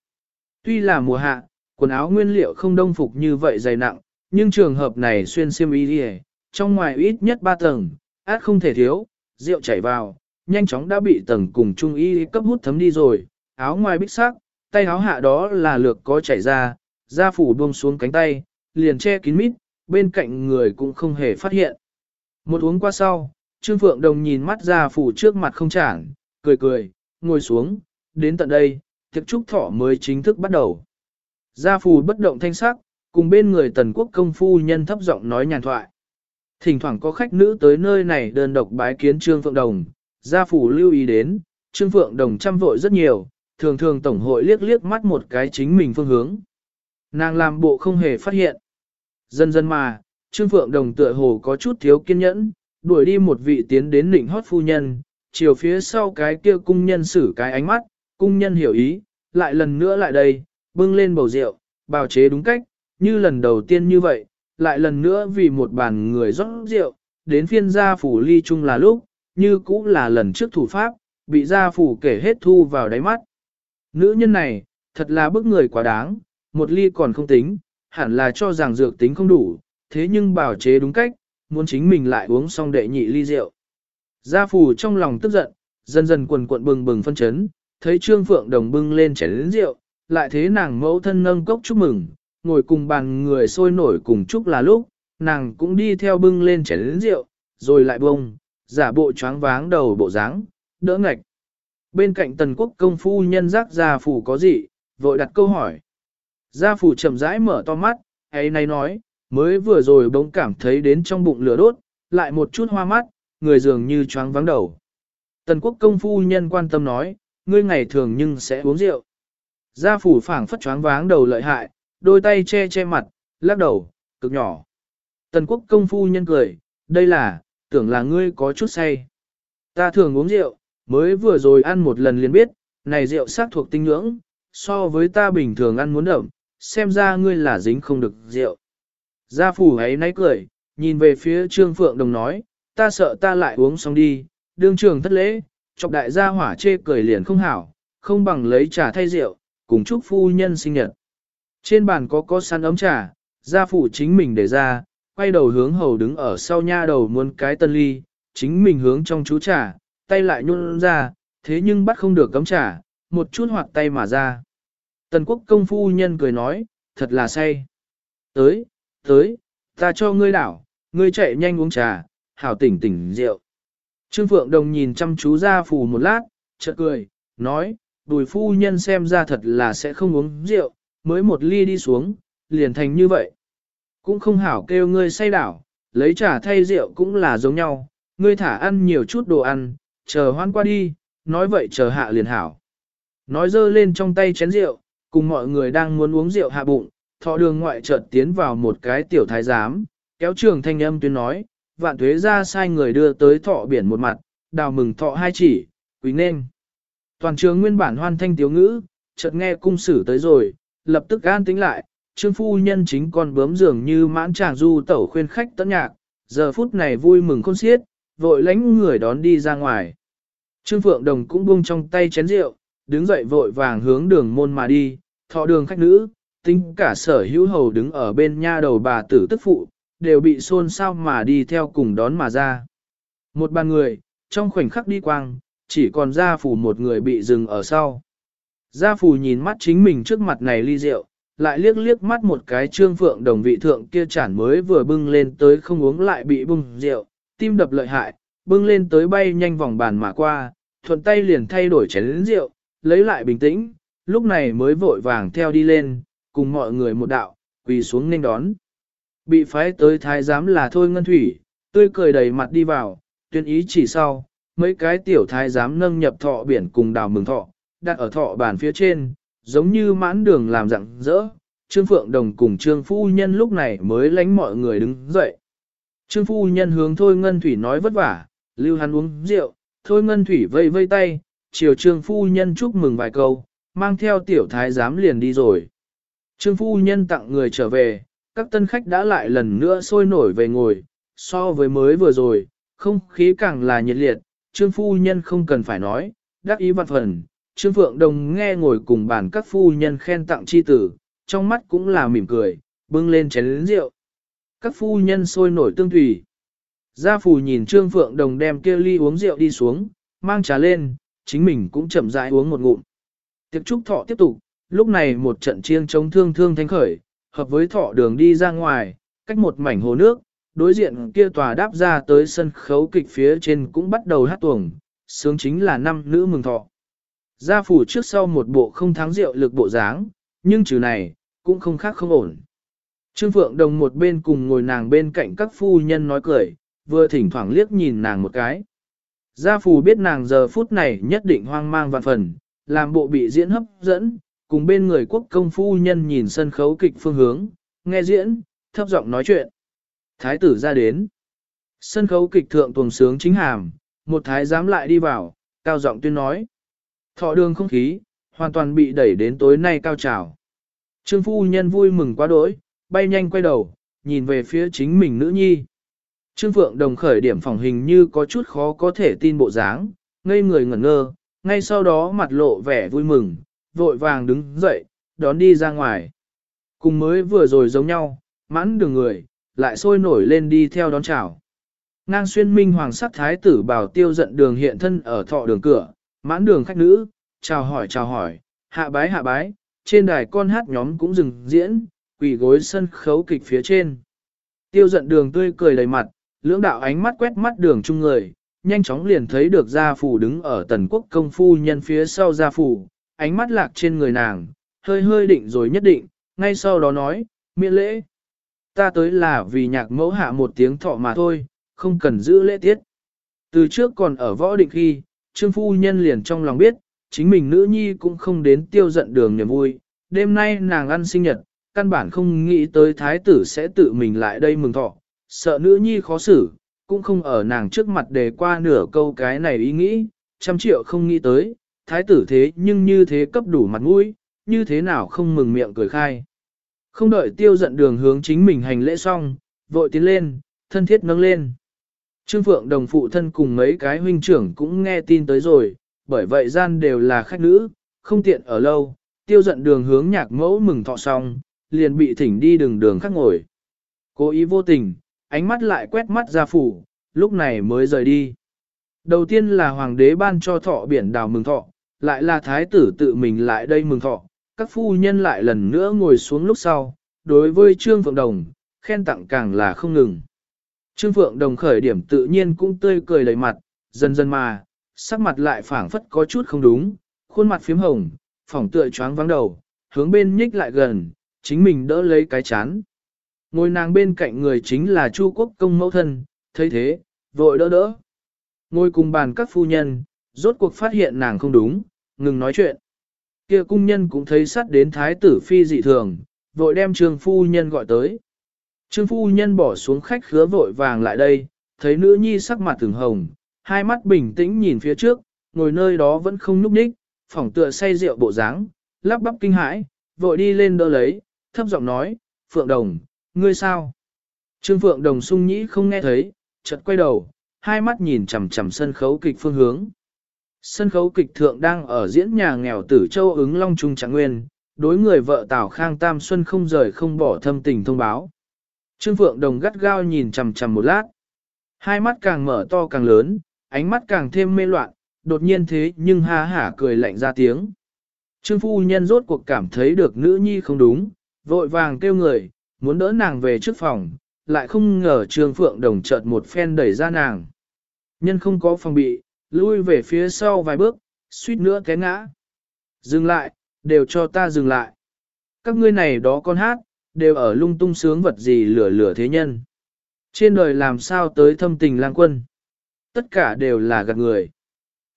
Tuy là mùa hạ, quần áo nguyên liệu không đông phục như vậy dày nặng, nhưng trường hợp này xuyên xiêm y đi trong ngoài ít nhất ba tầng, át không thể thiếu, rượu chảy vào, nhanh chóng đã bị tầng cùng trung y cấp hút thấm đi rồi, áo ngoài bích sắc, tay áo hạ đó là lược có chảy ra, da phủ buông xuống cánh tay, liền che kín mít, bên cạnh người cũng không hề phát hiện. Một uống qua sau, Trương Phượng Đồng nhìn mắt da phủ trước mặt không chản, cười cười, ngồi xuống, đến tận đây, tiệc trúc thọ mới chính thức bắt đầu. Gia phủ bất động thanh sắc, cùng bên người tần quốc công phu nhân thấp giọng nói nhàn thoại. Thỉnh thoảng có khách nữ tới nơi này đơn độc bái kiến Trương Phượng Đồng, gia phủ lưu ý đến, Trương Phượng Đồng chăm vội rất nhiều, thường thường tổng hội liếc liếc mắt một cái chính mình phương hướng. Nàng làm bộ không hề phát hiện. Dần dần mà, Trương Phượng Đồng tựa hồ có chút thiếu kiên nhẫn, đuổi đi một vị tiến đến đỉnh hót phu nhân, chiều phía sau cái kia cung nhân xử cái ánh mắt, cung nhân hiểu ý, lại lần nữa lại đây, bưng lên bầu rượu, bào chế đúng cách, như lần đầu tiên như vậy, lại lần nữa vì một bàn người rót rượu, đến phiên gia phủ ly chung là lúc, như cũng là lần trước thủ pháp, bị gia phủ kể hết thu vào đáy mắt. Nữ nhân này, thật là bức người quá đáng, một ly còn không tính, hẳn là cho rằng dược tính không đủ, thế nhưng bảo chế đúng cách, muốn chính mình lại uống xong đệ nhị ly rượu. Gia phủ trong lòng tức giận, dần dần quần cuộn bừng bừng phân chấn, thấy Trương Phượng Đồng bưng lên chén lớn rượu, lại thế nàng mẫu thân nâng cốc chúc mừng, ngồi cùng bàn người sôi nổi cùng chúc là lúc, nàng cũng đi theo bưng lên chén lớn rượu, rồi lại bông, giả bộ choáng váng đầu bộ dáng, đỡ ngạch. Bên cạnh tần quốc công phu nhân giác gia phủ có gì, vội đặt câu hỏi. Gia phủ chậm rãi mở to mắt, ấy này nói, mới vừa rồi bỗng cảm thấy đến trong bụng lửa đốt, lại một chút hoa mắt, người dường như choáng váng đầu. Tần quốc công phu nhân quan tâm nói, ngươi ngày thường nhưng sẽ uống rượu. Gia phủ phảng phất choáng váng đầu lợi hại, đôi tay che che mặt, lắc đầu, cực nhỏ. Tần quốc công phu nhân cười, đây là, tưởng là ngươi có chút say. Ta thường uống rượu, mới vừa rồi ăn một lần liền biết, này rượu xác thuộc tinh nhưỡng, so với ta bình thường ăn muốn đậm, xem ra ngươi là dính không được rượu. Gia phủ ấy nấy cười, nhìn về phía Trương Phượng Đồng nói, ta sợ ta lại uống xong đi, đương trường thất lễ, chọc đại gia hỏa chê cười liền không hảo, không bằng lấy trà thay rượu, cùng chúc phu nhân sinh nhật. Trên bàn có có săn ấm trà, gia phụ chính mình để ra, quay đầu hướng hầu đứng ở sau nha đầu muốn cái tân ly, chính mình hướng trong chú trà, tay lại nhún ra, thế nhưng bắt không được cấm trà, một chút hoạt tay mà ra. Tần quốc công phu nhân cười nói, thật là say. Tới, tới, ta cho ngươi đảo, ngươi chạy nhanh uống trà, hảo tỉnh tỉnh rượu. Trương Phượng Đồng nhìn chăm chú gia phù một lát, chợt cười, nói, bùi phu nhân xem ra thật là sẽ không uống rượu, mới một ly đi xuống, liền thành như vậy. Cũng không hảo kêu ngươi say đảo, lấy trà thay rượu cũng là giống nhau, ngươi thả ăn nhiều chút đồ ăn, chờ hoan qua đi, nói vậy chờ hạ liền hảo. Nói dơ lên trong tay chén rượu, cùng mọi người đang muốn uống rượu hạ bụng, thọ đường ngoại chợt tiến vào một cái tiểu thái giám, kéo trường thanh âm tuyên nói, vạn tuế ra sai người đưa tới thọ biển một mặt, đào mừng thọ hai chỉ, quý nên. Toàn trường nguyên bản hoan thanh tiếu ngữ, chợt nghe cung sử tới rồi, lập tức an tính lại, trương phu nhân chính còn bướm dường như mãn tràng du tẩu khuyên khách tận nhạc, giờ phút này vui mừng khôn xiết, vội lánh người đón đi ra ngoài. Trương Phượng Đồng cũng buông trong tay chén rượu, đứng dậy vội vàng hướng đường môn mà đi, thọ đường khách nữ, tính cả sở hữu hầu đứng ở bên nha đầu bà tử tức phụ, đều bị xôn xao mà đi theo cùng đón mà ra. Một bàn người, trong khoảnh khắc đi quang, chỉ còn gia phủ một người bị dừng ở sau. Gia phủ nhìn mắt chính mình trước mặt này ly rượu, lại liếc liếc mắt một cái trương phượng đồng vị thượng kia chản mới vừa bưng lên tới không uống lại bị bưng rượu, tim đập lợi hại, bưng lên tới bay nhanh vòng bàn mà qua, thuận tay liền thay đổi chén rượu, lấy lại bình tĩnh, lúc này mới vội vàng theo đi lên, cùng mọi người một đạo, quỳ xuống nên đón. Bị phái tới thái giám là thôi ngân thủy, tươi cười đầy mặt đi vào, tuyên ý chỉ sau, mấy cái tiểu thái giám nâng nhập thọ biển cùng đào mừng thọ, đặt ở thọ bàn phía trên, giống như mãn đường làm rặng rỡ. Trương Phượng Đồng cùng Trương Phu Nhân lúc này mới lánh mọi người đứng dậy. Trương Phu Nhân hướng Thôi Ngân Thủy nói vất vả, lưu hắn uống rượu, Thôi Ngân Thủy vây vây tay, chiều Trương Phu Nhân chúc mừng vài câu, mang theo tiểu thái giám liền đi rồi. Trương Phu Nhân tặng người trở về, các tân khách đã lại lần nữa sôi nổi về ngồi, so với mới vừa rồi, không khí càng là nhiệt liệt, Trương Phu Nhân không cần phải nói, đắc ý vạn phần, Trương Phượng Đồng nghe ngồi cùng bàn các phu nhân khen tặng chi tử, trong mắt cũng là mỉm cười, bưng lên chén lĩnh rượu. Các phu nhân sôi nổi tương thủy, Gia phù nhìn Trương Phượng Đồng đem kia ly uống rượu đi xuống, mang trà lên, chính mình cũng chậm rãi uống một ngụm. Tiệc trúc thọ tiếp tục, lúc này một trận chiêng chống thương thương thanh khởi, hợp với thọ đường đi ra ngoài, cách một mảnh hồ nước, đối diện kia tòa đáp ra tới sân khấu kịch phía trên cũng bắt đầu hát tuồng, sướng chính là năm nữ mừng thọ. Gia phủ trước sau một bộ không thắng rượu lực bộ dáng, nhưng trừ này, cũng không khác không ổn. Trương Phượng Đồng một bên cùng ngồi nàng bên cạnh các phu nhân nói cười, vừa thỉnh thoảng liếc nhìn nàng một cái. Gia phù biết nàng giờ phút này nhất định hoang mang vạn phần, làm bộ bị diễn hấp dẫn, cùng bên người quốc công phu nhân nhìn sân khấu kịch phương hướng, nghe diễn, thấp giọng nói chuyện. Thái tử ra đến. Sân khấu kịch thượng tuồng sướng chính hàm, một thái giám lại đi vào, cao giọng tuyên nói. Thọ đường không khí, hoàn toàn bị đẩy đến tối nay cao trào. Trương phu nhân vui mừng quá đỗi, bay nhanh quay đầu, nhìn về phía chính mình nữ nhi. Trương Phượng Đồng khởi điểm phòng hình như có chút khó có thể tin bộ dáng, ngây người ngẩn ngơ, ngay sau đó mặt lộ vẻ vui mừng, vội vàng đứng dậy, đón đi ra ngoài. Cùng mới vừa rồi giống nhau, mãn đường người, lại sôi nổi lên đi theo đón chào. Ngang xuyên minh hoàng sắc thái tử bảo tiêu giận đường hiện thân ở thọ đường cửa, mãn đường khách nữ, chào hỏi chào hỏi, hạ bái hạ bái, trên đài con hát nhóm cũng dừng diễn, quỳ gối sân khấu kịch phía trên. Tiêu giận đường tươi cười đầy mặt, lưỡng đạo ánh mắt quét mắt đường chung người, nhanh chóng liền thấy được gia phủ đứng ở tần quốc công phu nhân phía sau gia phủ, ánh mắt lạc trên người nàng, hơi hơi định rồi nhất định, ngay sau đó nói, miễn lễ. Ta tới là vì nhạc mẫu hạ một tiếng thọ mà thôi, không cần giữ lễ tiết. Từ trước còn ở võ định khi, trương phu nhân liền trong lòng biết, chính mình nữ nhi cũng không đến tiêu giận đường niềm vui, đêm nay nàng ăn sinh nhật, căn bản không nghĩ tới thái tử sẽ tự mình lại đây mừng thọ, sợ nữ nhi khó xử, cũng không ở nàng trước mặt để qua nửa câu cái này ý nghĩ, trăm triệu không nghĩ tới, thái tử thế nhưng như thế cấp đủ mặt mũi, như thế nào không mừng miệng cười khai. Không đợi tiêu giận đường hướng chính mình hành lễ xong, vội tiến lên, thân thiết nâng lên. Trương Phượng đồng phụ thân cùng mấy cái huynh trưởng cũng nghe tin tới rồi, bởi vậy gian đều là khách nữ, không tiện ở lâu, tiêu giận đường hướng nhạc mẫu mừng thọ xong, liền bị thỉnh đi đường đường khác ngồi. Cố ý vô tình, ánh mắt lại quét mắt ra phủ, lúc này mới rời đi. Đầu tiên là hoàng đế ban cho thọ biển đào mừng thọ, lại là thái tử tự mình lại đây mừng thọ, các phu nhân lại lần nữa ngồi xuống lúc sau, đối với Trương Phượng Đồng, khen tặng càng là không ngừng. Trương Phượng Đồng khởi điểm tự nhiên cũng tươi cười lấy mặt, dần dần mà, sắc mặt lại phảng phất có chút không đúng, khuôn mặt phím hồng, phỏng tựa choáng vắng đầu, hướng bên nhích lại gần, chính mình đỡ lấy cái chán. Ngồi nàng bên cạnh người chính là Chu Quốc công mẫu thân, thấy thế, vội đỡ đỡ. Ngồi cùng bàn các phu nhân, rốt cuộc phát hiện nàng không đúng, ngừng nói chuyện. Kia cung nhân cũng thấy sát đến thái tử phi dị thường, vội đem trương phu nhân gọi tới. Trương phu nhân bỏ xuống khách khứa vội vàng lại đây, thấy nữ nhi sắc mặt thường hồng, hai mắt bình tĩnh nhìn phía trước, ngồi nơi đó vẫn không nhúc nhích, phỏng tựa say rượu bộ dáng, lắp bắp kinh hãi, vội đi lên đỡ lấy, thấp giọng nói, Phượng Đồng, ngươi sao? Trương Phượng Đồng sung nhĩ không nghe thấy, chợt quay đầu, hai mắt nhìn chằm chằm sân khấu kịch phương hướng. Sân khấu kịch thượng đang ở diễn nhà nghèo tử châu ứng long trung trạng nguyên, đối người vợ Tào Khang Tam Xuân không rời không bỏ thâm tình thông báo. Trương Phượng Đồng gắt gao nhìn chằm chằm một lát. Hai mắt càng mở to càng lớn, ánh mắt càng thêm mê loạn, đột nhiên thế nhưng ha hả cười lạnh ra tiếng. Trương Phu Nhân rốt cuộc cảm thấy được nữ nhi không đúng, vội vàng kêu người, muốn đỡ nàng về trước phòng, lại không ngờ Trương Phượng Đồng chợt một phen đẩy ra nàng. Nhân không có phòng bị, lui về phía sau vài bước, suýt nữa té ngã. Dừng lại, đều cho ta dừng lại. Các ngươi này đó con hát, đều ở lung tung sướng vật gì lửa lửa thế nhân. Trên đời làm sao tới thâm tình lang quân. Tất cả đều là gạt người.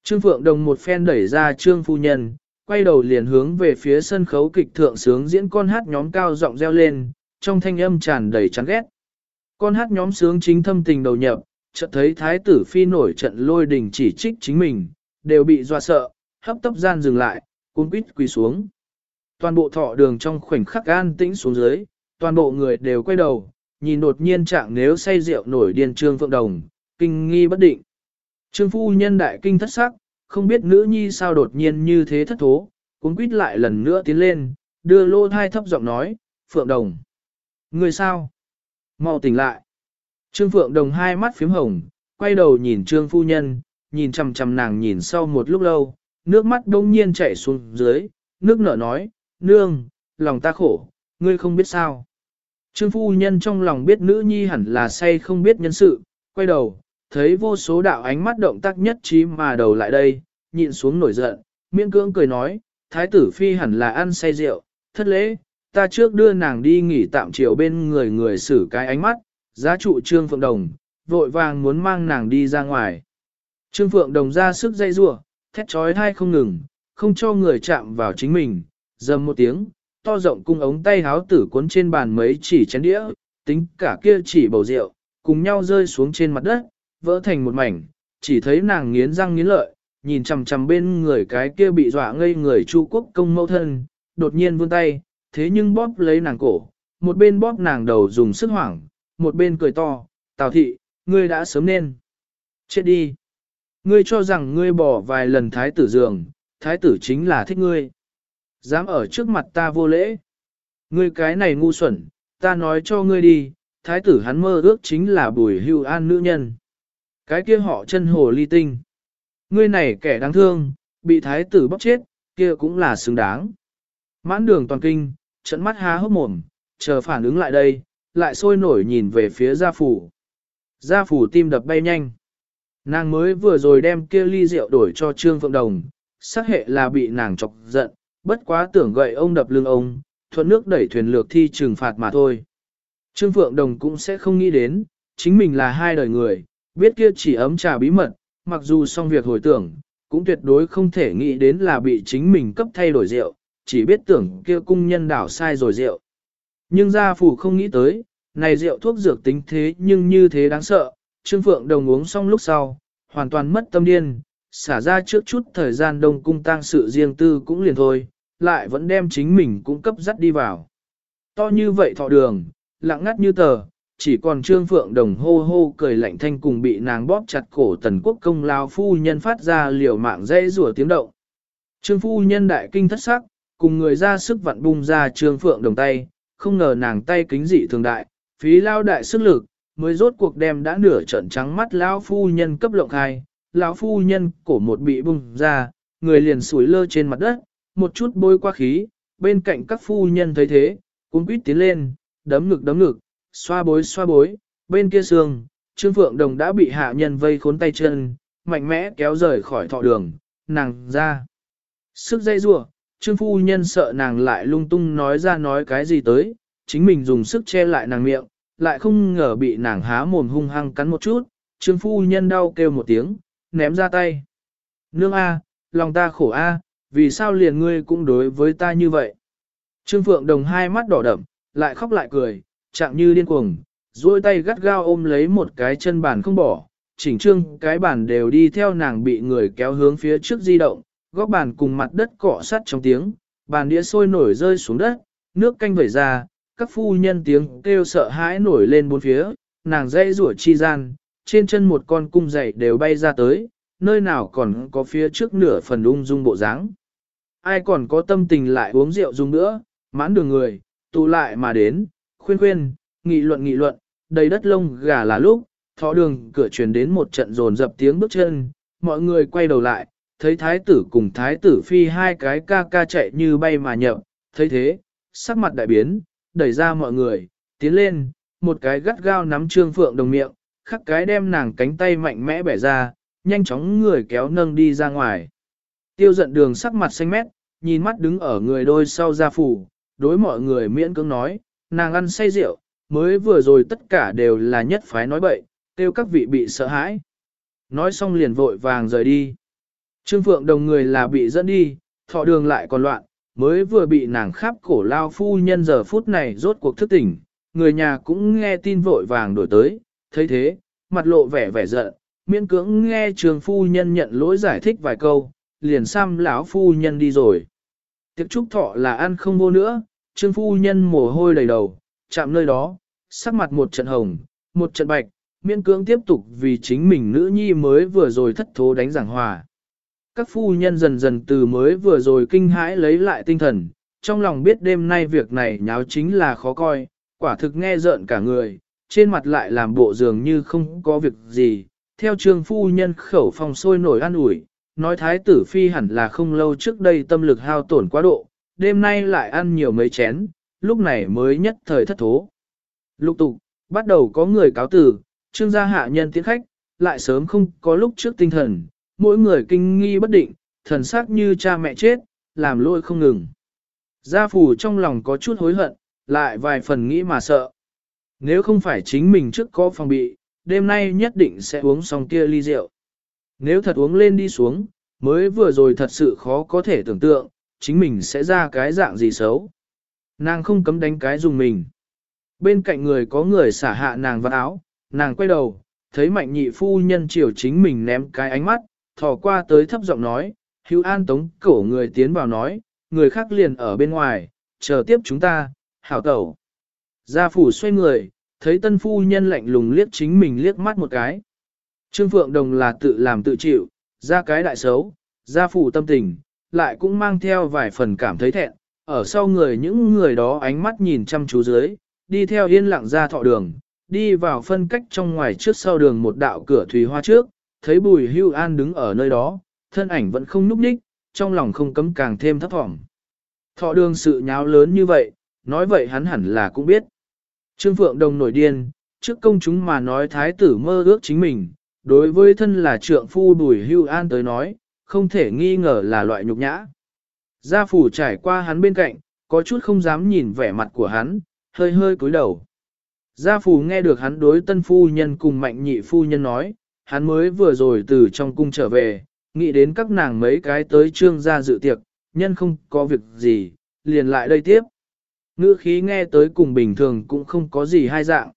Trương Phượng Đồng một phen đẩy ra Trương Phu Nhân, quay đầu liền hướng về phía sân khấu kịch thượng sướng diễn con hát nhóm cao giọng reo lên, trong thanh âm tràn đầy chán ghét. Con hát nhóm sướng chính thâm tình đầu nhập, chợt thấy thái tử phi nổi trận lôi đình chỉ trích chính mình, đều bị dọa sợ, hấp tấp gian dừng lại, cung quýt quỳ xuống. Toàn bộ thọ đường trong khoảnh khắc an tĩnh xuống dưới, toàn bộ người đều quay đầu, nhìn đột nhiên trạng nếu say rượu nổi điên trương phượng đồng, kinh nghi bất định. Trương phu nhân đại kinh thất sắc, không biết nữ nhi sao đột nhiên như thế thất thố, cuốn quýt lại lần nữa tiến lên, đưa lô thai thấp giọng nói, phượng đồng. Người sao? mau tỉnh lại. Trương Phượng Đồng hai mắt phím hồng, quay đầu nhìn Trương Phu Nhân, nhìn chằm chằm nàng nhìn sau một lúc lâu, nước mắt đông nhiên chảy xuống dưới, nước nở nói, nương, lòng ta khổ, ngươi không biết sao. Trương Phu Nhân trong lòng biết nữ nhi hẳn là say không biết nhân sự, quay đầu, thấy vô số đạo ánh mắt động tác nhất trí mà đầu lại đây, nhịn xuống nổi giận, miễn cưỡng cười nói, thái tử phi hẳn là ăn say rượu, thất lễ, ta trước đưa nàng đi nghỉ tạm chiều bên người người xử cái ánh mắt, giá trụ Trương Phượng Đồng, vội vàng muốn mang nàng đi ra ngoài. Trương Phượng Đồng ra sức dây rủa, thét trói thai không ngừng, không cho người chạm vào chính mình, dầm một tiếng, to rộng cung ống tay háo tử cuốn trên bàn mấy chỉ chén đĩa, tính cả kia chỉ bầu rượu, cùng nhau rơi xuống trên mặt đất, vỡ thành một mảnh, chỉ thấy nàng nghiến răng nghiến lợi, nhìn chằm chằm bên người cái kia bị dọa ngây người Chu Quốc công mẫu thân, đột nhiên vươn tay, thế nhưng bóp lấy nàng cổ, một bên bóp nàng đầu dùng sức hoảng, một bên cười to, Tào thị, ngươi đã sớm nên. Chết đi. Ngươi cho rằng ngươi bỏ vài lần thái tử giường, thái tử chính là thích ngươi. Dám ở trước mặt ta vô lễ. Ngươi cái này ngu xuẩn, ta nói cho ngươi đi, thái tử hắn mơ ước chính là bùi hưu an nữ nhân. Cái kia họ chân hồ ly tinh. Ngươi này kẻ đáng thương, bị thái tử bóc chết, kia cũng là xứng đáng. Mãn đường toàn kinh, trận mắt há hốc mồm, chờ phản ứng lại đây, lại sôi nổi nhìn về phía gia phủ. Gia phủ tim đập bay nhanh. Nàng mới vừa rồi đem kia ly rượu đổi cho Trương Phượng Đồng, xác hệ là bị nàng chọc giận, bất quá tưởng gậy ông đập lưng ông, thuận nước đẩy thuyền lược thi trừng phạt mà thôi. Trương Phượng Đồng cũng sẽ không nghĩ đến, chính mình là hai đời người, biết kia chỉ ấm trà bí mật, mặc dù xong việc hồi tưởng, cũng tuyệt đối không thể nghĩ đến là bị chính mình cấp thay đổi rượu, chỉ biết tưởng kia cung nhân đảo sai rồi rượu. Nhưng gia phủ không nghĩ tới, này rượu thuốc dược tính thế nhưng như thế đáng sợ, Trương Phượng Đồng uống xong lúc sau, hoàn toàn mất tâm điên, xả ra trước chút thời gian đông cung tang sự riêng tư cũng liền thôi, lại vẫn đem chính mình cũng cấp dắt đi vào. To như vậy thọ đường, lặng ngắt như tờ, chỉ còn Trương Phượng Đồng hô hô cười lạnh thanh cùng bị nàng bóp chặt cổ tần quốc công lao phu nhân phát ra liều mạng dây rủa tiếng động. Trương phu nhân đại kinh thất sắc, cùng người ra sức vặn bung ra Trương Phượng Đồng tay, không ngờ nàng tay kính dị thường đại, phí lao đại sức lực, mới rốt cuộc đem đã nửa trận trắng mắt lão phu nhân cấp lộng hai, lão phu nhân cổ một bị bung ra, người liền sủi lơ trên mặt đất, một chút bôi qua khí, bên cạnh các phu nhân thấy thế, cũng quýt tiến lên, đấm ngực đấm ngực, xoa bối xoa bối, bên kia xương, Trương Phượng Đồng đã bị hạ nhân vây khốn tay chân, mạnh mẽ kéo rời khỏi thọ đường, nàng ra. Sức dây rủa Trương Phu Nhân sợ nàng lại lung tung nói ra nói cái gì tới, chính mình dùng sức che lại nàng miệng, lại không ngờ bị nàng há mồm hung hăng cắn một chút, Trương Phu Nhân đau kêu một tiếng, ném ra tay. Nương A, lòng ta khổ A, vì sao liền ngươi cũng đối với ta như vậy? Trương Phượng Đồng hai mắt đỏ đậm, lại khóc lại cười, chạm như điên cuồng, duỗi tay gắt gao ôm lấy một cái chân bàn không bỏ, chỉnh trương cái bàn đều đi theo nàng bị người kéo hướng phía trước di động, góc bàn cùng mặt đất cọ sắt trong tiếng, bàn đĩa sôi nổi rơi xuống đất, nước canh vẩy ra, các phu nhân tiếng kêu sợ hãi nổi lên bốn phía, nàng dây rủa chi gian, trên chân một con cung dày đều bay ra tới, nơi nào còn có phía trước nửa phần ung dung bộ dáng. Ai còn có tâm tình lại uống rượu dung nữa, mãn đường người, tụ lại mà đến, khuyên khuyên, nghị luận nghị luận, đầy đất lông gà là lúc, thọ đường cửa truyền đến một trận rồn dập tiếng bước chân, mọi người quay đầu lại, thấy thái tử cùng thái tử phi hai cái ca ca chạy như bay mà nhậm, thấy thế, sắc mặt đại biến, đẩy ra mọi người, tiến lên, một cái gắt gao nắm trương phượng đồng miệng, khắc cái đem nàng cánh tay mạnh mẽ bẻ ra, nhanh chóng người kéo nâng đi ra ngoài. Tiêu giận đường sắc mặt xanh mét, nhìn mắt đứng ở người đôi sau gia phủ, đối mọi người miễn cưỡng nói, nàng ăn say rượu, mới vừa rồi tất cả đều là nhất phái nói bậy, tiêu các vị bị sợ hãi. Nói xong liền vội vàng rời đi. Trương Phượng đồng người là bị dẫn đi, thọ đường lại còn loạn, mới vừa bị nàng khắp cổ lao phu nhân giờ phút này rốt cuộc thức tỉnh, người nhà cũng nghe tin vội vàng đổi tới, thấy thế, mặt lộ vẻ vẻ giận, miễn cưỡng nghe trường phu nhân nhận lỗi giải thích vài câu, liền xăm lão phu nhân đi rồi. Tiệc trúc thọ là ăn không vô nữa, trương phu nhân mồ hôi đầy đầu, chạm nơi đó, sắc mặt một trận hồng, một trận bạch, miễn cưỡng tiếp tục vì chính mình nữ nhi mới vừa rồi thất thố đánh giảng hòa. Các phu nhân dần dần từ mới vừa rồi kinh hãi lấy lại tinh thần, trong lòng biết đêm nay việc này nháo chính là khó coi, quả thực nghe rợn cả người, trên mặt lại làm bộ dường như không có việc gì, theo trương phu nhân khẩu phòng sôi nổi an ủi, nói thái tử phi hẳn là không lâu trước đây tâm lực hao tổn quá độ, đêm nay lại ăn nhiều mấy chén, lúc này mới nhất thời thất thố. Lục tục, bắt đầu có người cáo tử, trương gia hạ nhân tiến khách, lại sớm không có lúc trước tinh thần, mỗi người kinh nghi bất định, thần sắc như cha mẹ chết, làm lỗi không ngừng. Gia phủ trong lòng có chút hối hận, lại vài phần nghĩ mà sợ. Nếu không phải chính mình trước có phòng bị, đêm nay nhất định sẽ uống xong kia ly rượu. Nếu thật uống lên đi xuống, mới vừa rồi thật sự khó có thể tưởng tượng, chính mình sẽ ra cái dạng gì xấu. Nàng không cấm đánh cái dùng mình. Bên cạnh người có người xả hạ nàng vào áo, nàng quay đầu, thấy mạnh nhị phu nhân chiều chính mình ném cái ánh mắt, thò qua tới thấp giọng nói, hữu an tống cổ người tiến vào nói, người khác liền ở bên ngoài, chờ tiếp chúng ta, hảo tẩu. Gia phủ xoay người, thấy tân phu nhân lạnh lùng liếc chính mình liếc mắt một cái. Trương Phượng Đồng là tự làm tự chịu, ra cái đại xấu, gia phủ tâm tình, lại cũng mang theo vài phần cảm thấy thẹn, ở sau người những người đó ánh mắt nhìn chăm chú dưới, đi theo yên lặng ra thọ đường, đi vào phân cách trong ngoài trước sau đường một đạo cửa thủy hoa trước, thấy bùi hưu an đứng ở nơi đó, thân ảnh vẫn không núp đích, trong lòng không cấm càng thêm thấp thỏm. Thọ đường sự nháo lớn như vậy, nói vậy hắn hẳn là cũng biết. Trương Phượng Đồng nổi điên, trước công chúng mà nói thái tử mơ ước chính mình, đối với thân là trượng phu bùi hưu an tới nói, không thể nghi ngờ là loại nhục nhã. Gia phủ trải qua hắn bên cạnh, có chút không dám nhìn vẻ mặt của hắn, hơi hơi cúi đầu. Gia phủ nghe được hắn đối tân phu nhân cùng mạnh nhị phu nhân nói, hắn mới vừa rồi từ trong cung trở về, nghĩ đến các nàng mấy cái tới trương gia dự tiệc, nhân không có việc gì, liền lại đây tiếp. Ngữ khí nghe tới cùng bình thường cũng không có gì hai dạng.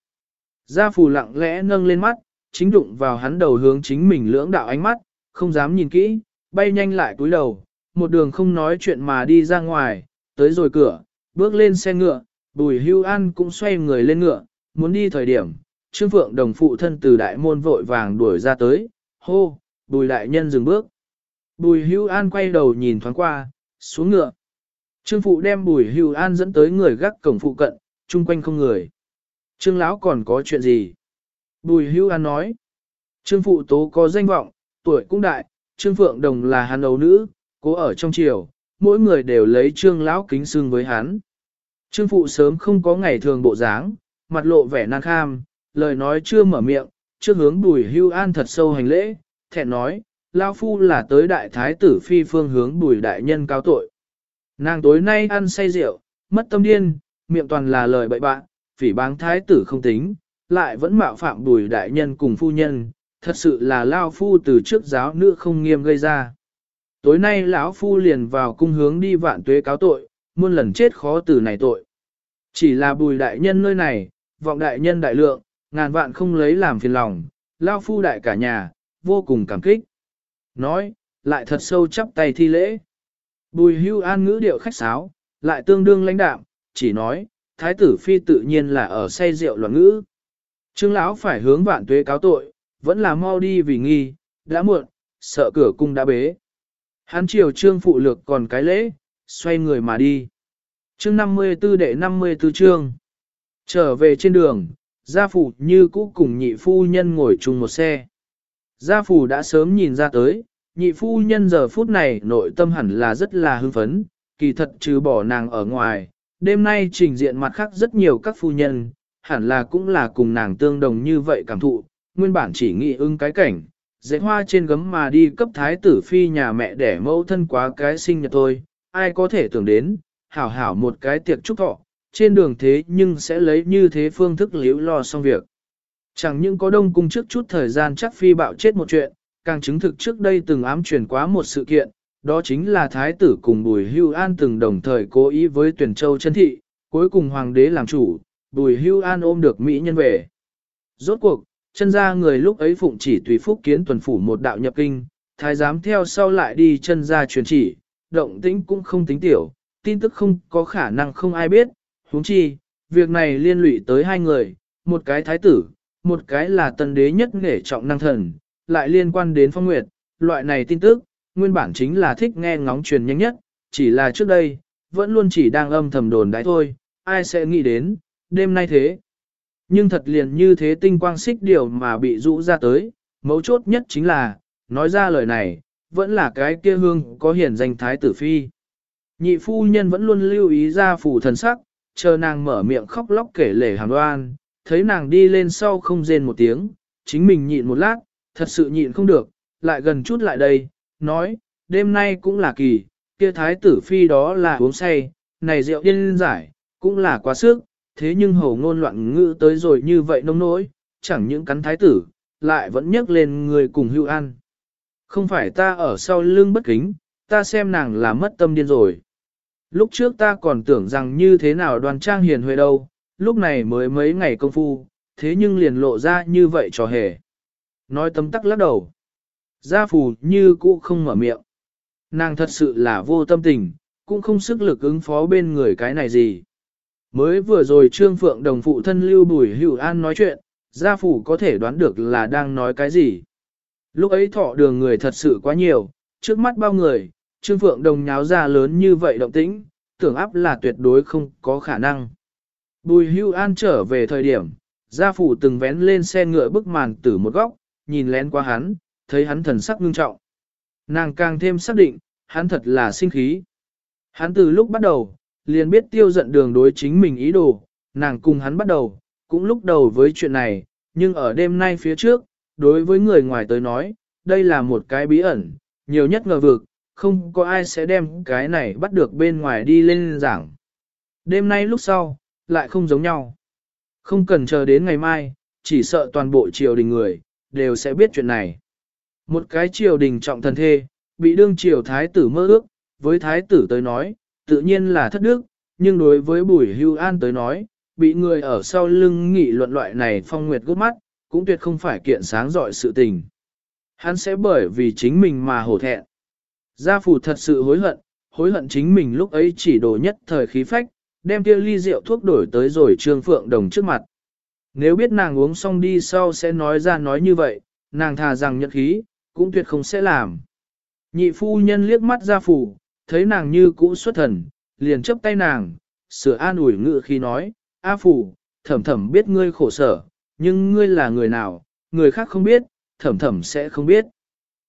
Gia phù lặng lẽ nâng lên mắt, chính đụng vào hắn đầu hướng chính mình lưỡng đạo ánh mắt, không dám nhìn kỹ, bay nhanh lại cúi đầu, một đường không nói chuyện mà đi ra ngoài, tới rồi cửa, bước lên xe ngựa, bùi hưu an cũng xoay người lên ngựa, muốn đi thời điểm, Trương Phượng đồng phụ thân từ đại môn vội vàng đuổi ra tới, hô, bùi đại nhân dừng bước. Bùi hưu an quay đầu nhìn thoáng qua, xuống ngựa. Trương phụ đem bùi hưu an dẫn tới người gác cổng phụ cận, chung quanh không người. Trương lão còn có chuyện gì? Bùi hưu an nói. Trương phụ tố có danh vọng, tuổi cũng đại, Trương Phượng Đồng là hắn ấu nữ, cố ở trong triều, mỗi người đều lấy Trương lão kính xưng với hắn. Trương phụ sớm không có ngày thường bộ dáng, mặt lộ vẻ nan kham, lời nói chưa mở miệng, trước hướng bùi hưu an thật sâu hành lễ, thẹn nói, Lao Phu là tới đại thái tử phi phương hướng bùi đại nhân cao tội. Nàng tối nay ăn say rượu, mất tâm điên, miệng toàn là lời bậy bạn, phỉ báng thái tử không tính, lại vẫn mạo phạm bùi đại nhân cùng phu nhân, thật sự là Lao Phu từ trước giáo nữ không nghiêm gây ra. Tối nay lão Phu liền vào cung hướng đi vạn tuế cáo tội, muôn lần chết khó từ này tội. Chỉ là bùi đại nhân nơi này, vọng đại nhân đại lượng, ngàn vạn không lấy làm phiền lòng, Lao Phu đại cả nhà, vô cùng cảm kích. Nói, lại thật sâu chắp tay thi lễ. Bùi hưu an ngữ điệu khách sáo, lại tương đương lãnh đạm, chỉ nói, thái tử phi tự nhiên là ở say rượu loạn ngữ. Trương lão phải hướng vạn tuế cáo tội, vẫn là mau đi vì nghi, đã muộn, sợ cửa cung đã bế. Hắn chiều trương phụ lược còn cái lễ, xoay người mà đi. Chương 54 đệ 54 chương. Trở về trên đường, gia phủ như cũ cùng nhị phu nhân ngồi chung một xe. Gia phủ đã sớm nhìn ra tới, nhị phu nhân giờ phút này nội tâm hẳn là rất là hưng phấn, kỳ thật trừ bỏ nàng ở ngoài, đêm nay trình diện mặt khác rất nhiều các phu nhân, hẳn là cũng là cùng nàng tương đồng như vậy cảm thụ, nguyên bản chỉ nghĩ ưng cái cảnh, dễ hoa trên gấm mà đi cấp thái tử phi nhà mẹ để mẫu thân quá cái sinh nhật thôi, ai có thể tưởng đến, hảo hảo một cái tiệc chúc thọ, trên đường thế nhưng sẽ lấy như thế phương thức liễu lo xong việc. Chẳng những có đông cung trước chút thời gian chắc phi bạo chết một chuyện, càng chứng thực trước đây từng ám truyền quá một sự kiện, đó chính là thái tử cùng bùi hưu an từng đồng thời cố ý với tuyển châu chân thị, cuối cùng hoàng đế làm chủ, bùi hưu an ôm được Mỹ nhân về. Rốt cuộc, chân ra người lúc ấy phụng chỉ tùy phúc kiến tuần phủ một đạo nhập kinh, thái giám theo sau lại đi chân ra truyền chỉ, động tĩnh cũng không tính tiểu, tin tức không có khả năng không ai biết, huống chi, việc này liên lụy tới hai người, một cái thái tử, một cái là tân đế nhất nghệ trọng năng thần, lại liên quan đến phong nguyệt, loại này tin tức, nguyên bản chính là thích nghe ngóng truyền nhanh nhất, chỉ là trước đây, vẫn luôn chỉ đang âm thầm đồn đái thôi, ai sẽ nghĩ đến, đêm nay thế. Nhưng thật liền như thế tinh quang xích điều mà bị rũ ra tới, mấu chốt nhất chính là, nói ra lời này, vẫn là cái kia hương có hiển danh thái tử phi. Nhị phu nhân vẫn luôn lưu ý ra phủ thần sắc, chờ nàng mở miệng khóc lóc kể lể hàm đoan, thấy nàng đi lên sau không rên một tiếng, chính mình nhịn một lát, thật sự nhịn không được, lại gần chút lại đây, nói, đêm nay cũng là kỳ, kia thái tử phi đó là uống say, này rượu điên giải, cũng là quá sức, thế nhưng hầu ngôn loạn ngữ tới rồi như vậy nông nỗi, chẳng những cắn thái tử, lại vẫn nhấc lên người cùng hưu ăn. Không phải ta ở sau lưng bất kính, ta xem nàng là mất tâm điên rồi. Lúc trước ta còn tưởng rằng như thế nào đoàn trang hiền huệ đâu, lúc này mới mấy ngày công phu, thế nhưng liền lộ ra như vậy trò hề. Nói tấm tắc lắc đầu. Gia phù như cũ không mở miệng. Nàng thật sự là vô tâm tình, cũng không sức lực ứng phó bên người cái này gì. Mới vừa rồi Trương Phượng đồng phụ thân Lưu Bùi Hữu An nói chuyện, gia phủ có thể đoán được là đang nói cái gì. Lúc ấy thọ đường người thật sự quá nhiều, trước mắt bao người, Trương Phượng đồng nháo ra lớn như vậy động tĩnh, tưởng áp là tuyệt đối không có khả năng. Bùi Hưu An trở về thời điểm, gia phủ từng vén lên xe ngựa bức màn từ một góc, nhìn lén qua hắn, thấy hắn thần sắc ngưng trọng. Nàng càng thêm xác định, hắn thật là sinh khí. Hắn từ lúc bắt đầu, liền biết tiêu giận đường đối chính mình ý đồ, nàng cùng hắn bắt đầu, cũng lúc đầu với chuyện này, nhưng ở đêm nay phía trước, đối với người ngoài tới nói, đây là một cái bí ẩn, nhiều nhất ngờ vực, không có ai sẽ đem cái này bắt được bên ngoài đi lên giảng. Đêm nay lúc sau, lại không giống nhau. Không cần chờ đến ngày mai, chỉ sợ toàn bộ triều đình người, đều sẽ biết chuyện này. Một cái triều đình trọng thần thê, bị đương triều thái tử mơ ước, với thái tử tới nói, tự nhiên là thất đức, nhưng đối với bùi hưu an tới nói, bị người ở sau lưng nghị luận loại này phong nguyệt gút mắt, cũng tuyệt không phải kiện sáng dọi sự tình. Hắn sẽ bởi vì chính mình mà hổ thẹn. Gia phủ thật sự hối hận, hối hận chính mình lúc ấy chỉ đổ nhất thời khí phách, đem kia ly rượu thuốc đổi tới rồi trương phượng đồng trước mặt. Nếu biết nàng uống xong đi sau sẽ nói ra nói như vậy, nàng thà rằng nhật khí, cũng tuyệt không sẽ làm. Nhị phu nhân liếc mắt gia phủ, thấy nàng như cũ xuất thần, liền chấp tay nàng, sửa an ủi ngự khi nói, A phủ, thẩm thẩm biết ngươi khổ sở, nhưng ngươi là người nào, người khác không biết, thẩm thẩm sẽ không biết.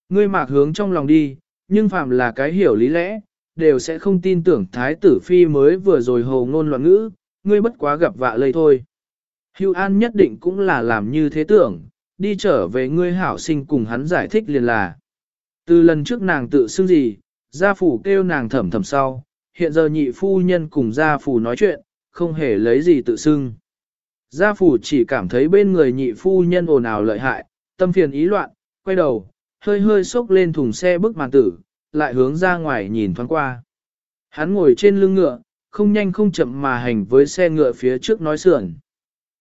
Ngươi mạc hướng trong lòng đi, nhưng phạm là cái hiểu lý lẽ, đều sẽ không tin tưởng thái tử phi mới vừa rồi hồ ngôn loạn ngữ, ngươi bất quá gặp vạ lây thôi. Hưu An nhất định cũng là làm như thế tưởng, đi trở về ngươi hảo sinh cùng hắn giải thích liền là. Từ lần trước nàng tự xưng gì, gia phủ kêu nàng thẩm thẩm sau, hiện giờ nhị phu nhân cùng gia phủ nói chuyện, không hề lấy gì tự xưng. Gia phủ chỉ cảm thấy bên người nhị phu nhân ồn ào lợi hại, tâm phiền ý loạn, quay đầu, hơi hơi xốc lên thùng xe bước màn tử, lại hướng ra ngoài nhìn thoáng qua. Hắn ngồi trên lưng ngựa, không nhanh không chậm mà hành với xe ngựa phía trước nói sườn.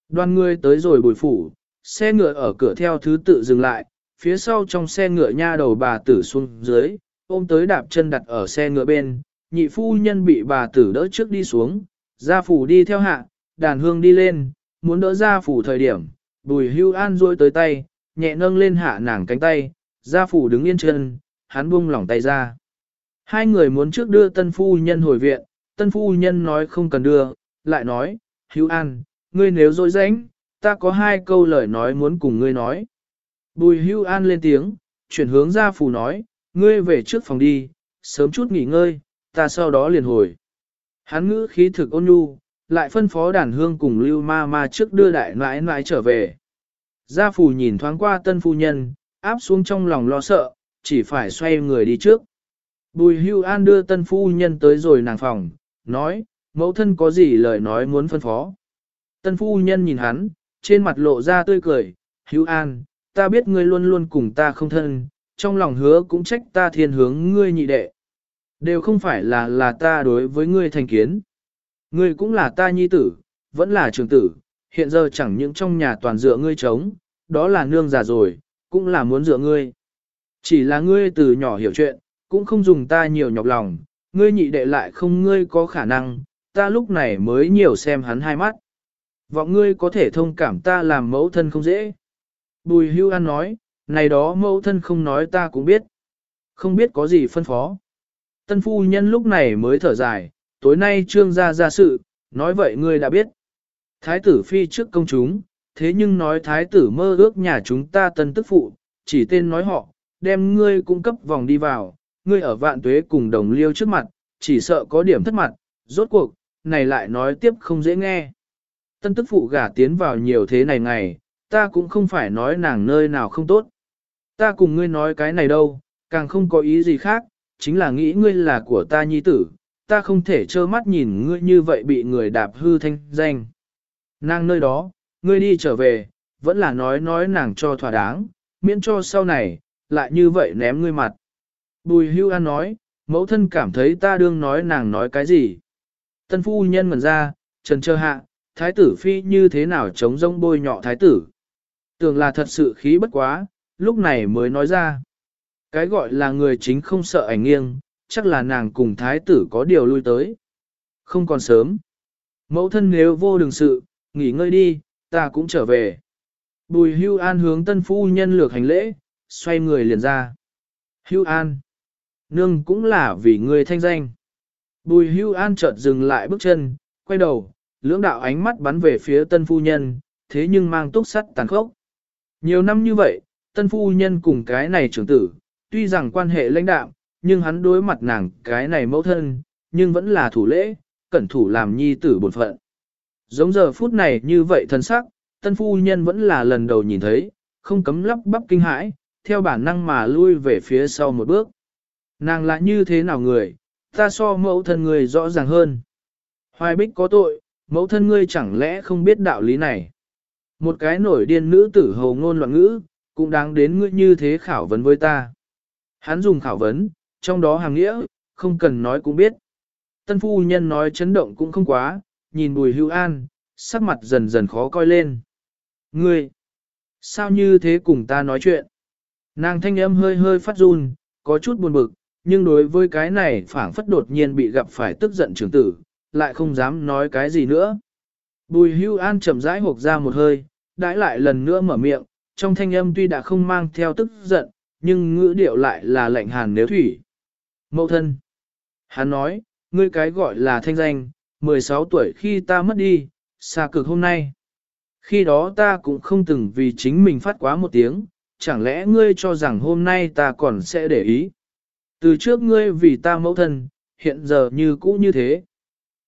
Đoàn người tới rồi bùi phủ, xe ngựa ở cửa theo thứ tự dừng lại, phía sau trong xe ngựa nha đầu bà tử xuống dưới, ôm tới đạp chân đặt ở xe ngựa bên, nhị phu nhân bị bà tử đỡ trước đi xuống, gia phủ đi theo hạ, đàn hương đi lên, muốn đỡ gia phủ thời điểm, bùi hưu an rôi tới tay, nhẹ nâng lên hạ nàng cánh tay, gia phủ đứng yên chân, hắn buông lỏng tay ra. Hai người muốn trước đưa tân phu nhân hồi viện, tân phu nhân nói không cần đưa, lại nói, hữu an, ngươi nếu dối rãnh, ta có hai câu lời nói muốn cùng ngươi nói. Bùi hữu an lên tiếng, chuyển hướng gia phủ nói, ngươi về trước phòng đi, sớm chút nghỉ ngơi, ta sau đó liền hồi. Hắn ngữ khí thực ôn nhu, lại phân phó đàn hương cùng lưu ma ma trước đưa đại nãi nãi trở về. Gia phủ nhìn thoáng qua tân phu nhân, áp xuống trong lòng lo sợ, chỉ phải xoay người đi trước. Bùi hưu an đưa tân phu nhân tới rồi nàng phòng, nói, mẫu thân có gì lời nói muốn phân phó. Tân phu nhân nhìn hắn, trên mặt lộ ra tươi cười, hưu an, ta biết ngươi luôn luôn cùng ta không thân, trong lòng hứa cũng trách ta thiên hướng ngươi nhị đệ. Đều không phải là là ta đối với ngươi thành kiến. Ngươi cũng là ta nhi tử, vẫn là trường tử, hiện giờ chẳng những trong nhà toàn dựa ngươi chống, đó là nương già rồi, cũng là muốn dựa ngươi. Chỉ là ngươi từ nhỏ hiểu chuyện, cũng không dùng ta nhiều nhọc lòng, ngươi nhị đệ lại không ngươi có khả năng, ta lúc này mới nhiều xem hắn hai mắt. Vọng ngươi có thể thông cảm ta làm mẫu thân không dễ. Bùi hưu an nói, này đó mẫu thân không nói ta cũng biết. Không biết có gì phân phó. Tân phu nhân lúc này mới thở dài, tối nay trương gia ra sự, nói vậy ngươi đã biết. Thái tử phi trước công chúng, thế nhưng nói thái tử mơ ước nhà chúng ta tân tức phụ, chỉ tên nói họ, đem ngươi cung cấp vòng đi vào, ngươi ở vạn tuế cùng đồng liêu trước mặt, chỉ sợ có điểm thất mặt, rốt cuộc, này lại nói tiếp không dễ nghe. Tân tức phụ gả tiến vào nhiều thế này ngày, ta cũng không phải nói nàng nơi nào không tốt. Ta cùng ngươi nói cái này đâu, càng không có ý gì khác, chính là nghĩ ngươi là của ta nhi tử, ta không thể trơ mắt nhìn ngươi như vậy bị người đạp hư thanh danh. Nàng nơi đó, ngươi đi trở về, vẫn là nói nói nàng cho thỏa đáng, miễn cho sau này, lại như vậy ném ngươi mặt. Bùi hưu an nói, mẫu thân cảm thấy ta đương nói nàng nói cái gì. Tân phu nhân ngần ra, trần trơ hạ, thái tử phi như thế nào chống rông bôi nhọ thái tử. Tưởng là thật sự khí bất quá, lúc này mới nói ra. Cái gọi là người chính không sợ ảnh nghiêng, chắc là nàng cùng thái tử có điều lui tới. Không còn sớm. Mẫu thân nếu vô đường sự, nghỉ ngơi đi, ta cũng trở về. Bùi hưu an hướng tân phu nhân lược hành lễ, xoay người liền ra. Hưu an. Nương cũng là vì người thanh danh. Bùi hưu an chợt dừng lại bước chân, quay đầu, lưỡng đạo ánh mắt bắn về phía tân phu nhân, thế nhưng mang túc sắt tàn khốc. Nhiều năm như vậy, tân phu nhân cùng cái này trưởng tử, tuy rằng quan hệ lãnh đạo, nhưng hắn đối mặt nàng cái này mẫu thân, nhưng vẫn là thủ lễ, cẩn thủ làm nhi tử bổn phận. Giống giờ phút này như vậy thân sắc, tân phu nhân vẫn là lần đầu nhìn thấy, không cấm lắp bắp kinh hãi, theo bản năng mà lui về phía sau một bước. Nàng là như thế nào người, ta so mẫu thân người rõ ràng hơn. Hoài bích có tội, mẫu thân ngươi chẳng lẽ không biết đạo lý này. Một cái nổi điên nữ tử hầu ngôn loạn ngữ, cũng đáng đến ngươi như thế khảo vấn với ta. Hắn dùng khảo vấn, trong đó hàng nghĩa, không cần nói cũng biết. Tân phu nhân nói chấn động cũng không quá, nhìn bùi hưu an, sắc mặt dần dần khó coi lên. Ngươi, sao như thế cùng ta nói chuyện? Nàng thanh âm hơi hơi phát run, có chút buồn bực, nhưng đối với cái này phảng phất đột nhiên bị gặp phải tức giận trưởng tử, lại không dám nói cái gì nữa. Bùi hưu an chậm rãi hộp ra một hơi, đãi lại lần nữa mở miệng, trong thanh âm tuy đã không mang theo tức giận, nhưng ngữ điệu lại là lạnh hàn nếu thủy. Mậu thân. Hắn nói, ngươi cái gọi là thanh danh, 16 tuổi khi ta mất đi, xa cực hôm nay. Khi đó ta cũng không từng vì chính mình phát quá một tiếng, chẳng lẽ ngươi cho rằng hôm nay ta còn sẽ để ý. Từ trước ngươi vì ta mẫu thân, hiện giờ như cũ như thế.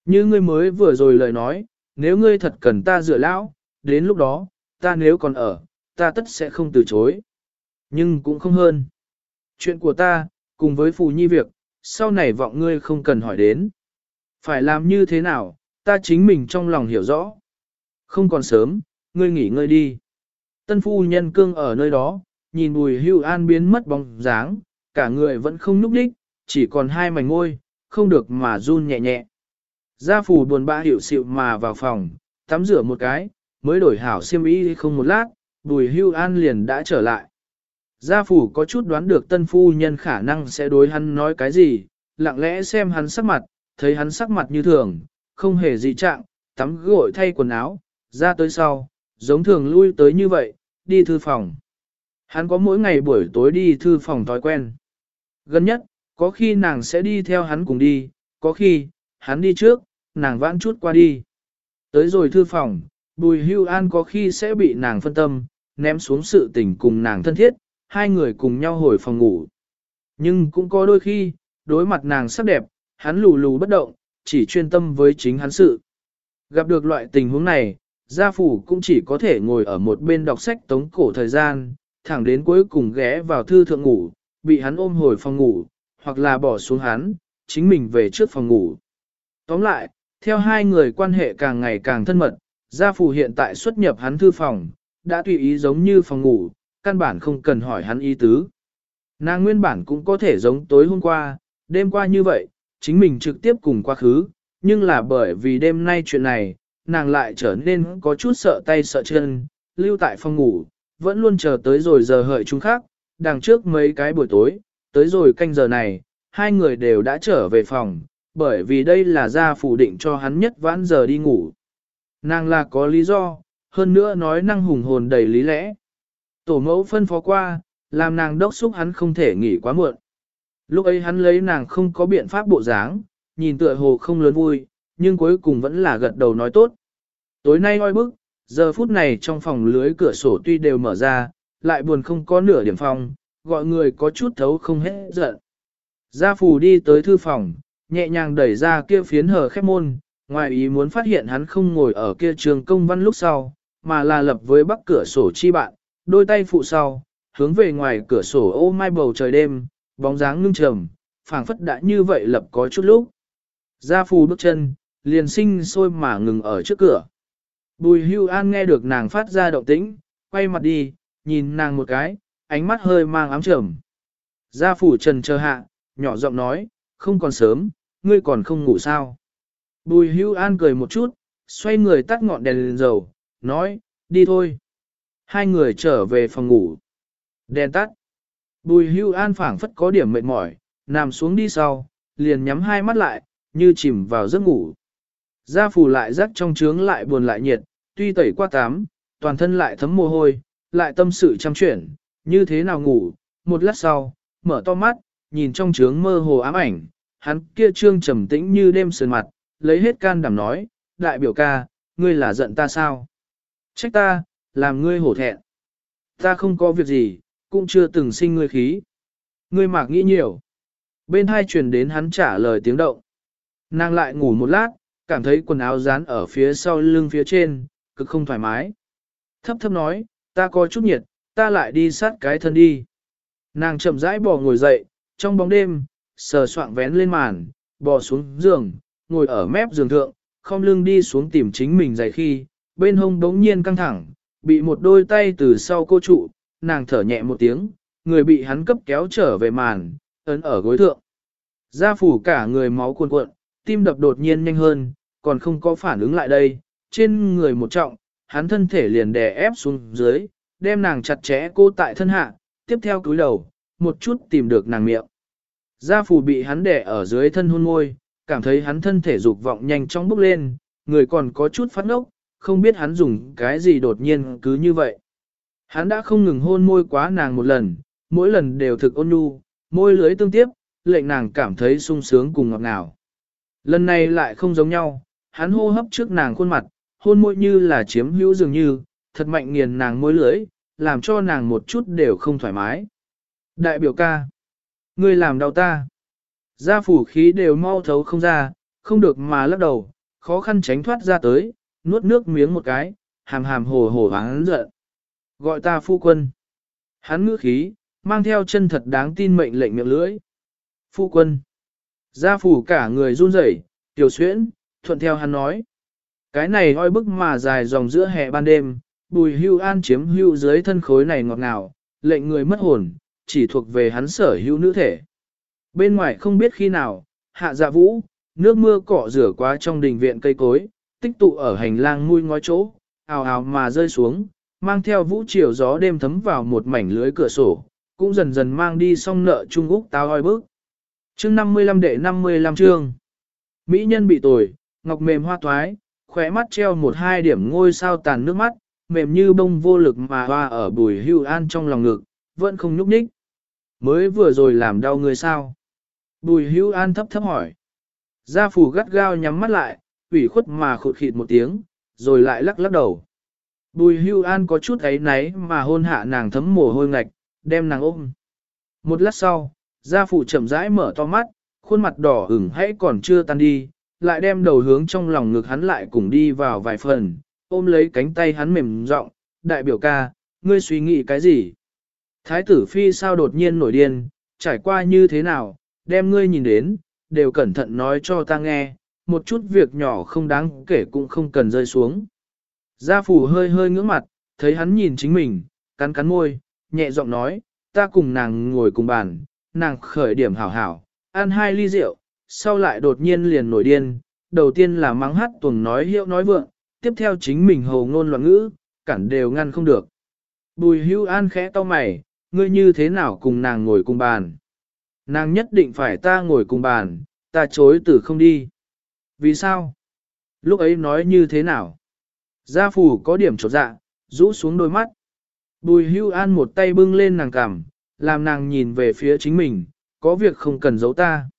Như ngươi mới vừa rồi lời nói, nếu ngươi thật cần ta dựa lão, đến lúc đó, ta nếu còn ở, ta tất sẽ không từ chối. Nhưng cũng không hơn. Chuyện của ta, cùng với phù nhi việc, sau này vọng ngươi không cần hỏi đến. Phải làm như thế nào, ta chính mình trong lòng hiểu rõ. Không còn sớm, ngươi nghỉ ngơi đi. Tân phu nhân cương ở nơi đó, nhìn bùi hưu an biến mất bóng dáng, cả người vẫn không núp đích, chỉ còn hai mảnh ngôi, không được mà run nhẹ nhẹ. Gia phủ buồn bã hiểu xịu mà vào phòng, tắm rửa một cái, mới đổi hảo xiêm y không một lát, bùi hưu an liền đã trở lại. Gia phủ có chút đoán được tân phu nhân khả năng sẽ đối hắn nói cái gì, lặng lẽ xem hắn sắc mặt, thấy hắn sắc mặt như thường, không hề dị trạng, tắm gội thay quần áo, ra tới sau, giống thường lui tới như vậy, đi thư phòng. Hắn có mỗi ngày buổi tối đi thư phòng thói quen. Gần nhất, có khi nàng sẽ đi theo hắn cùng đi, có khi, hắn đi trước, nàng vãn chút qua đi. Tới rồi thư phòng, bùi hưu an có khi sẽ bị nàng phân tâm, ném xuống sự tình cùng nàng thân thiết, hai người cùng nhau hồi phòng ngủ. Nhưng cũng có đôi khi, đối mặt nàng sắc đẹp, hắn lù lù bất động, chỉ chuyên tâm với chính hắn sự. Gặp được loại tình huống này, gia phủ cũng chỉ có thể ngồi ở một bên đọc sách tống cổ thời gian, thẳng đến cuối cùng ghé vào thư thượng ngủ, bị hắn ôm hồi phòng ngủ, hoặc là bỏ xuống hắn, chính mình về trước phòng ngủ. Tóm lại, theo hai người quan hệ càng ngày càng thân mật, gia phủ hiện tại xuất nhập hắn thư phòng, đã tùy ý giống như phòng ngủ, căn bản không cần hỏi hắn ý tứ. Nàng nguyên bản cũng có thể giống tối hôm qua, đêm qua như vậy, chính mình trực tiếp cùng quá khứ, nhưng là bởi vì đêm nay chuyện này, nàng lại trở nên có chút sợ tay sợ chân, lưu tại phòng ngủ, vẫn luôn chờ tới rồi giờ hợi chúng khác, đằng trước mấy cái buổi tối, tới rồi canh giờ này, hai người đều đã trở về phòng, bởi vì đây là gia phủ định cho hắn nhất vãn giờ đi ngủ. Nàng là có lý do, hơn nữa nói năng hùng hồn đầy lý lẽ. Tổ mẫu phân phó qua, làm nàng đốc xúc hắn không thể nghỉ quá muộn. Lúc ấy hắn lấy nàng không có biện pháp bộ dáng, nhìn tựa hồ không lớn vui, nhưng cuối cùng vẫn là gật đầu nói tốt. Tối nay oi bức, giờ phút này trong phòng lưới cửa sổ tuy đều mở ra, lại buồn không có nửa điểm phòng, gọi người có chút thấu không hết giận. Gia phù đi tới thư phòng, nhẹ nhàng đẩy ra kia phiến hờ khép môn, ngoài ý muốn phát hiện hắn không ngồi ở kia trường công văn lúc sau, mà là lập với bắc cửa sổ chi bạn, đôi tay phụ sau, hướng về ngoài cửa sổ ô mai bầu trời đêm, bóng dáng ngưng trầm, phảng phất đã như vậy lập có chút lúc. Gia phù bước chân, liền sinh sôi mà ngừng ở trước cửa. Bùi hưu an nghe được nàng phát ra động tĩnh, quay mặt đi, nhìn nàng một cái, ánh mắt hơi mang ám trầm. Gia phủ trần chờ hạ, nhỏ giọng nói, không còn sớm, ngươi còn không ngủ sao. Bùi hưu an cười một chút, xoay người tắt ngọn đèn lên dầu, nói, đi thôi. Hai người trở về phòng ngủ. Đèn tắt. Bùi hưu an phảng phất có điểm mệt mỏi, nằm xuống đi sau, liền nhắm hai mắt lại, như chìm vào giấc ngủ. Gia phủ lại rắc trong trướng lại buồn lại nhiệt, tuy tẩy qua tám, toàn thân lại thấm mồ hôi, lại tâm sự chăm chuyển, như thế nào ngủ, một lát sau, mở to mắt, nhìn trong trướng mơ hồ ám ảnh, hắn kia trương trầm tĩnh như đêm sườn mặt, lấy hết can đảm nói, đại biểu ca, ngươi là giận ta sao? Trách ta, làm ngươi hổ thẹn. Ta không có việc gì, cũng chưa từng sinh ngươi khí. Ngươi mạc nghĩ nhiều. Bên hai truyền đến hắn trả lời tiếng động. Nàng lại ngủ một lát, cảm thấy quần áo dán ở phía sau lưng phía trên, cực không thoải mái. Thấp thấp nói, ta có chút nhiệt, ta lại đi sát cái thân đi. Nàng chậm rãi bò ngồi dậy, trong bóng đêm, sờ soạng vén lên màn, bò xuống giường, ngồi ở mép giường thượng, không lưng đi xuống tìm chính mình dậy khi, bên hông bỗng nhiên căng thẳng, bị một đôi tay từ sau cô trụ, nàng thở nhẹ một tiếng, người bị hắn cấp kéo trở về màn, ấn ở gối thượng. Gia phủ cả người máu cuồn cuộn, tim đập đột nhiên nhanh hơn, còn không có phản ứng lại đây, trên người một trọng, hắn thân thể liền đè ép xuống dưới, đem nàng chặt chẽ cô tại thân hạ, tiếp theo cúi đầu, một chút tìm được nàng miệng. Gia phủ bị hắn đè ở dưới thân hôn môi, cảm thấy hắn thân thể dục vọng nhanh chóng bốc lên, người còn có chút phát nốc, không biết hắn dùng cái gì đột nhiên cứ như vậy. Hắn đã không ngừng hôn môi quá nàng một lần, mỗi lần đều thực ôn nhu, môi lưới tương tiếp, lệnh nàng cảm thấy sung sướng cùng ngọt ngào. Lần này lại không giống nhau, hắn hô hấp trước nàng khuôn mặt, hôn môi như là chiếm hữu dường như, thật mạnh nghiền nàng môi lưới, làm cho nàng một chút đều không thoải mái. Đại biểu ca, ngươi làm đau ta. Gia phủ khí đều mau thấu không ra, không được mà lắc đầu, khó khăn tránh thoát ra tới, nuốt nước miếng một cái, hàm hàm hồ hồ hắn giận. Gọi ta phu quân. Hắn ngữ khí, mang theo chân thật đáng tin mệnh lệnh miệng lưỡi. Phu quân. Gia phủ cả người run rẩy, tiểu xuyễn, thuận theo hắn nói. Cái này oi bức mà dài dòng giữa hè ban đêm, bùi hưu an chiếm hưu dưới thân khối này ngọt ngào, lệnh người mất hồn, chỉ thuộc về hắn sở hữu nữ thể. Bên ngoài không biết khi nào, hạ dạ vũ, nước mưa cọ rửa qua trong đình viện cây cối, tích tụ ở hành lang mui ngói chỗ, ào ào mà rơi xuống, mang theo vũ chiều gió đêm thấm vào một mảnh lưới cửa sổ, cũng dần dần mang đi song nợ Trung Úc tao oi bức. Chương 55 đệ 55 chương. Mỹ nhân bị tồi, ngọc mềm hoa thoái, khóe mắt treo một hai điểm ngôi sao tàn nước mắt, mềm như bông vô lực mà hoa ở bùi hưu an trong lòng ngực, vẫn không nhúc nhích. Mới vừa rồi làm đau người sao? Bùi hưu an thấp thấp hỏi. Gia phủ gắt gao nhắm mắt lại, ủy khuất mà khụt khịt một tiếng, rồi lại lắc lắc đầu. Bùi hưu an có chút ấy náy mà hôn hạ nàng thấm mồ hôi ngạch, đem nàng ôm. Một lát sau, gia phụ chậm rãi mở to mắt, khuôn mặt đỏ ửng hãy còn chưa tan đi, lại đem đầu hướng trong lòng ngực hắn lại cùng đi vào vài phần, ôm lấy cánh tay hắn mềm rộng, đại biểu ca, ngươi suy nghĩ cái gì? Thái tử phi sao đột nhiên nổi điên, trải qua như thế nào, đem ngươi nhìn đến, đều cẩn thận nói cho ta nghe, một chút việc nhỏ không đáng kể cũng không cần rơi xuống. Gia phủ hơi hơi ngưỡng mặt, thấy hắn nhìn chính mình, cắn cắn môi, nhẹ giọng nói, ta cùng nàng ngồi cùng bàn, nàng khởi điểm hảo hảo, ăn hai ly rượu, sau lại đột nhiên liền nổi điên, đầu tiên là mắng hát tuồng nói hiệu nói vượng, tiếp theo chính mình hầu ngôn loạn ngữ, cản đều ngăn không được. Bùi hưu an khẽ to mày, ngươi như thế nào cùng nàng ngồi cùng bàn? Nàng nhất định phải ta ngồi cùng bàn, ta chối từ không đi. Vì sao? Lúc ấy nói như thế nào? Gia phủ có điểm trột dạ, rũ xuống đôi mắt. Bùi hưu an một tay bưng lên nàng cằm, làm nàng nhìn về phía chính mình, có việc không cần giấu ta.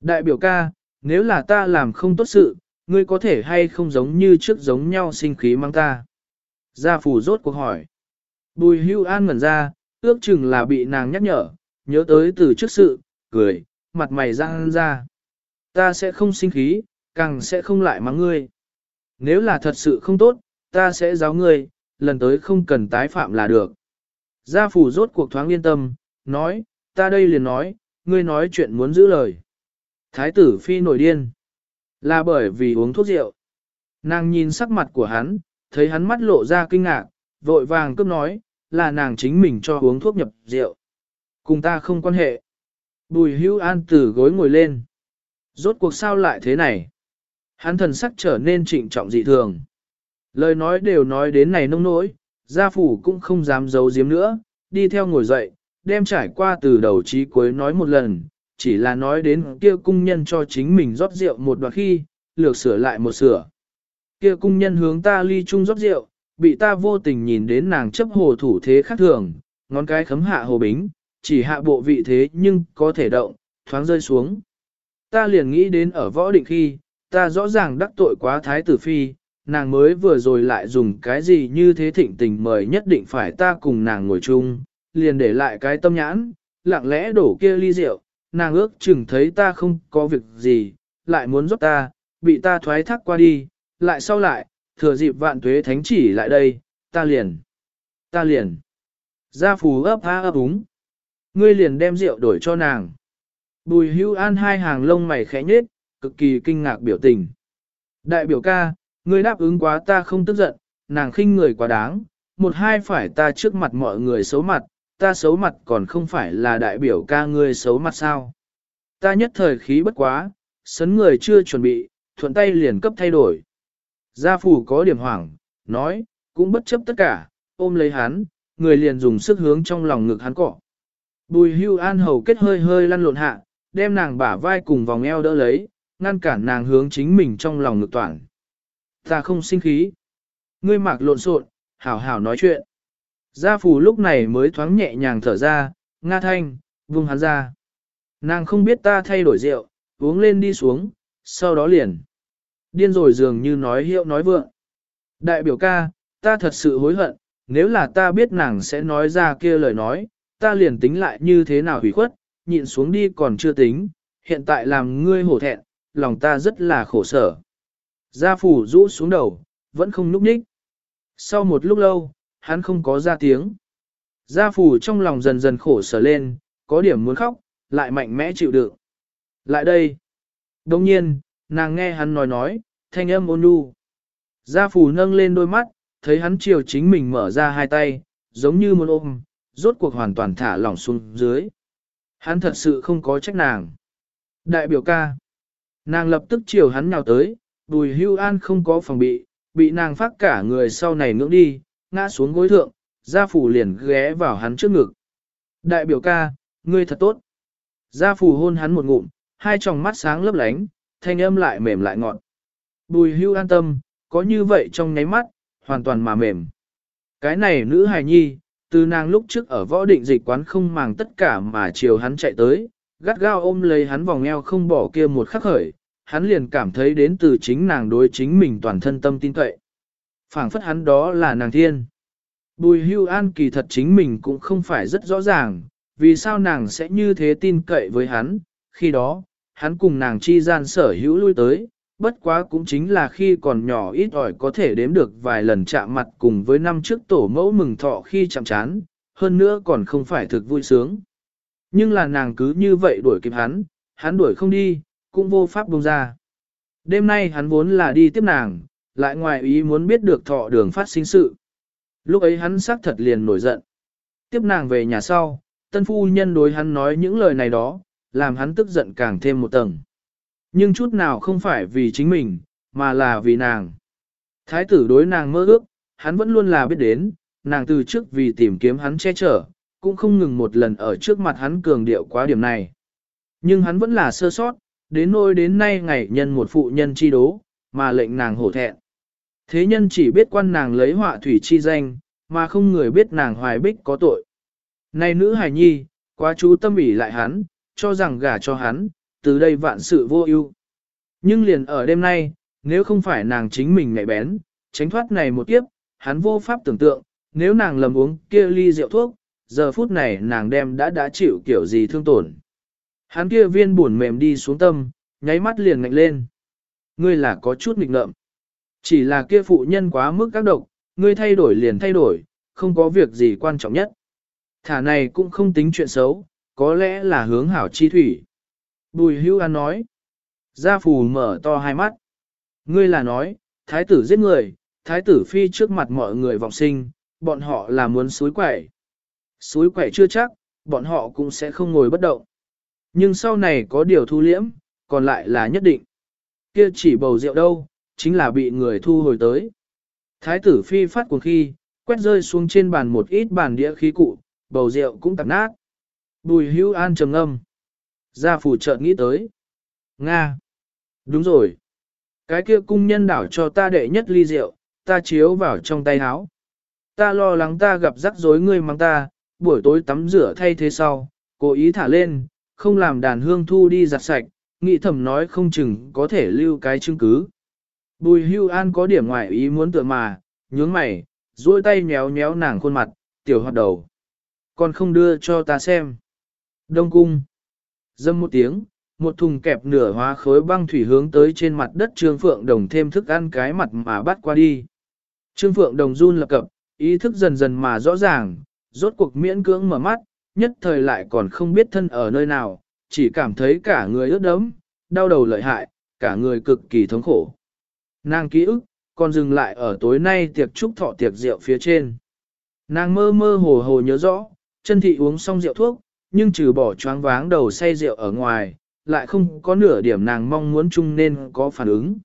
Đại biểu ca, nếu là ta làm không tốt sự, ngươi có thể hay không giống như trước giống nhau sinh khí mang ta. Gia phủ rốt cuộc hỏi. Bùi hưu an ngẩn ra, ước chừng là bị nàng nhắc nhở, nhớ tới từ trước sự, cười, mặt mày răng ra. Ta sẽ không sinh khí, càng sẽ không lại mắng ngươi. Nếu là thật sự không tốt, ta sẽ giáo ngươi, lần tới không cần tái phạm là được. Gia phủ rốt cuộc thoáng yên tâm, nói, ta đây liền nói, ngươi nói chuyện muốn giữ lời. Thái tử phi nổi điên. Là bởi vì uống thuốc rượu. Nàng nhìn sắc mặt của hắn, thấy hắn mắt lộ ra kinh ngạc, vội vàng cướp nói, là nàng chính mình cho uống thuốc nhập rượu. Cùng ta không quan hệ. Bùi hưu an tử gối ngồi lên. Rốt cuộc sao lại thế này? Hắn thần sắc trở nên trịnh trọng dị thường. Lời nói đều nói đến này nông nỗi, gia phủ cũng không dám giấu giếm nữa, đi theo ngồi dậy, đem trải qua từ đầu chí cuối nói một lần, chỉ là nói đến kia cung nhân cho chính mình rót rượu một đoạn khi, lược sửa lại một sửa. Kia cung nhân hướng ta ly chung rót rượu, bị ta vô tình nhìn đến nàng chấp hồ thủ thế khác thường, ngón cái khấm hạ hồ bính, chỉ hạ bộ vị thế nhưng có thể động, thoáng rơi xuống. Ta liền nghĩ đến ở võ định khi, ta rõ ràng đắc tội quá thái tử phi, nàng mới vừa rồi lại dùng cái gì như thế thịnh tình mời nhất định phải ta cùng nàng ngồi chung, liền để lại cái tâm nhãn, lặng lẽ đổ kia ly rượu, nàng ước chừng thấy ta không có việc gì, lại muốn giúp ta, bị ta thoái thác qua đi, lại sau lại, thừa dịp vạn tuế thánh chỉ lại đây, ta liền, ta liền. Gia phù ấp há ấp úng. Ngươi liền đem rượu đổi cho nàng. Bùi hưu an hai hàng lông mày khẽ nhết, cực kỳ kinh ngạc biểu tình. Đại biểu ca, ngươi đáp ứng quá ta không tức giận, nàng khinh người quá đáng, một hai phải ta trước mặt mọi người xấu mặt, ta xấu mặt còn không phải là đại biểu ca ngươi xấu mặt sao. Ta nhất thời khí bất quá, sấn người chưa chuẩn bị, thuận tay liền cấp thay đổi. Gia phủ có điểm hoảng, nói, cũng bất chấp tất cả, ôm lấy hắn, người liền dùng sức hướng trong lòng ngực hắn cọ. Bùi hưu an hầu kết hơi hơi lăn lộn hạ, đem nàng bả vai cùng vòng eo đỡ lấy, ngăn cản nàng hướng chính mình trong lòng ngực toàn. Ta không sinh khí. Ngươi mạc lộn xộn, hảo hảo nói chuyện. Gia phủ lúc này mới thoáng nhẹ nhàng thở ra, nga thanh, vung hắn ra. Nàng không biết ta thay đổi rượu, uống lên đi xuống, sau đó liền. Điên rồi dường như nói hiệu nói vượng. Đại biểu ca, ta thật sự hối hận, nếu là ta biết nàng sẽ nói ra kia lời nói, ta liền tính lại như thế nào hủy khuất, nhịn xuống đi còn chưa tính, hiện tại làm ngươi hổ thẹn, lòng ta rất là khổ sở. Gia phủ rũ xuống đầu, vẫn không núp nhích. Sau một lúc lâu, hắn không có ra tiếng. Gia phủ trong lòng dần dần khổ sở lên, có điểm muốn khóc, lại mạnh mẽ chịu đựng. Lại đây. Đồng nhiên, nàng nghe hắn nói nói, thanh âm ôn nhu. Gia phủ nâng lên đôi mắt, thấy hắn chiều chính mình mở ra hai tay, giống như một ôm, rốt cuộc hoàn toàn thả lỏng xuống dưới. Hắn thật sự không có trách nàng. Đại biểu ca. Nàng lập tức chiều hắn nhào tới, bùi hưu an không có phòng bị, bị nàng phát cả người sau này ngưỡng đi, ngã xuống gối thượng, gia phủ liền ghé vào hắn trước ngực. Đại biểu ca, ngươi thật tốt. Gia phủ hôn hắn một ngụm, hai tròng mắt sáng lấp lánh, thanh âm lại mềm lại ngọt. Bùi hưu an tâm, có như vậy trong nháy mắt, hoàn toàn mà mềm. Cái này nữ hài nhi, từ nàng lúc trước ở võ định dịch quán không màng tất cả mà chiều hắn chạy tới, gắt gao ôm lấy hắn vòng eo không bỏ kia một khắc khởi, hắn liền cảm thấy đến từ chính nàng đối chính mình toàn thân tâm tin cậy. phảng phất hắn đó là nàng thiên. Bùi hưu an kỳ thật chính mình cũng không phải rất rõ ràng, vì sao nàng sẽ như thế tin cậy với hắn, khi đó, hắn cùng nàng chi gian sở hữu lui tới, bất quá cũng chính là khi còn nhỏ ít ỏi có thể đếm được vài lần chạm mặt cùng với năm trước tổ mẫu mừng thọ khi chạm chán, hơn nữa còn không phải thực vui sướng. Nhưng là nàng cứ như vậy đuổi kịp hắn, hắn đuổi không đi, cũng vô pháp buông ra. Đêm nay hắn vốn là đi tiếp nàng, lại ngoài ý muốn biết được thọ đường phát sinh sự. Lúc ấy hắn xác thật liền nổi giận. Tiếp nàng về nhà sau, tân phu nhân đối hắn nói những lời này đó, làm hắn tức giận càng thêm một tầng. Nhưng chút nào không phải vì chính mình, mà là vì nàng. Thái tử đối nàng mơ ước, hắn vẫn luôn là biết đến, nàng từ trước vì tìm kiếm hắn che chở, cũng không ngừng một lần ở trước mặt hắn cường điệu quá điểm này. Nhưng hắn vẫn là sơ sót, đến nỗi đến nay ngày nhân một phụ nhân chi đố, mà lệnh nàng hổ thẹn. Thế nhân chỉ biết quan nàng lấy họa thủy chi danh, mà không người biết nàng hoài bích có tội. Này nữ hài nhi, quá chú tâm ủy lại hắn, cho rằng gả cho hắn, từ đây vạn sự vô ưu. Nhưng liền ở đêm nay, nếu không phải nàng chính mình ngại bén, tránh thoát này một kiếp, hắn vô pháp tưởng tượng, nếu nàng lầm uống kia ly rượu thuốc, giờ phút này nàng đem đã đã chịu kiểu gì thương tổn. Hắn kia viên buồn mềm đi xuống tâm, nháy mắt liền ngạnh lên. Ngươi là có chút nghịch ngợm. Chỉ là kia phụ nhân quá mức các độc, ngươi thay đổi liền thay đổi, không có việc gì quan trọng nhất. Thả này cũng không tính chuyện xấu, có lẽ là hướng hảo chi thủy. Bùi hưu an nói. Gia phù mở to hai mắt. Ngươi là nói, thái tử giết người, thái tử phi trước mặt mọi người vọng sinh, bọn họ là muốn suối quẩy. Suối quẻ chưa chắc, bọn họ cũng sẽ không ngồi bất động. Nhưng sau này có điều thu liễm, còn lại là nhất định. Kia chỉ bầu rượu đâu, chính là bị người thu hồi tới. Thái tử phi phát cuồng khi, quét rơi xuống trên bàn một ít bàn đĩa khí cụ, bầu rượu cũng tạp nát. Bùi hưu an trầm âm. Gia phủ chợt nghĩ tới. Nga. Đúng rồi. Cái kia cung nhân đảo cho ta đệ nhất ly rượu, ta chiếu vào trong tay áo. Ta lo lắng ta gặp rắc rối ngươi mang ta, buổi tối tắm rửa thay thế sau, cố ý thả lên, không làm đàn hương thu đi giặt sạch, nghĩ thầm nói không chừng có thể lưu cái chứng cứ. Bùi hưu an có điểm ngoại ý muốn tựa mà, nhướng mày, duỗi tay nhéo nhéo nàng khuôn mặt, tiểu hoạt đầu. Còn không đưa cho ta xem. Đông cung. Dâm một tiếng, một thùng kẹp nửa hóa khối băng thủy hướng tới trên mặt đất Trương Phượng Đồng thêm thức ăn cái mặt mà bắt qua đi. Trương Phượng Đồng run lập cập, ý thức dần dần mà rõ ràng, rốt cuộc miễn cưỡng mở mắt, nhất thời lại còn không biết thân ở nơi nào, chỉ cảm thấy cả người ướt đẫm, đau đầu lợi hại, cả người cực kỳ thống khổ. Nàng ký ức, còn dừng lại ở tối nay tiệc trúc thọ tiệc rượu phía trên. Nàng mơ mơ hồ hồ nhớ rõ, chân thị uống xong rượu thuốc, nhưng trừ bỏ choáng váng đầu say rượu ở ngoài, lại không có nửa điểm nàng mong muốn chung nên có phản ứng.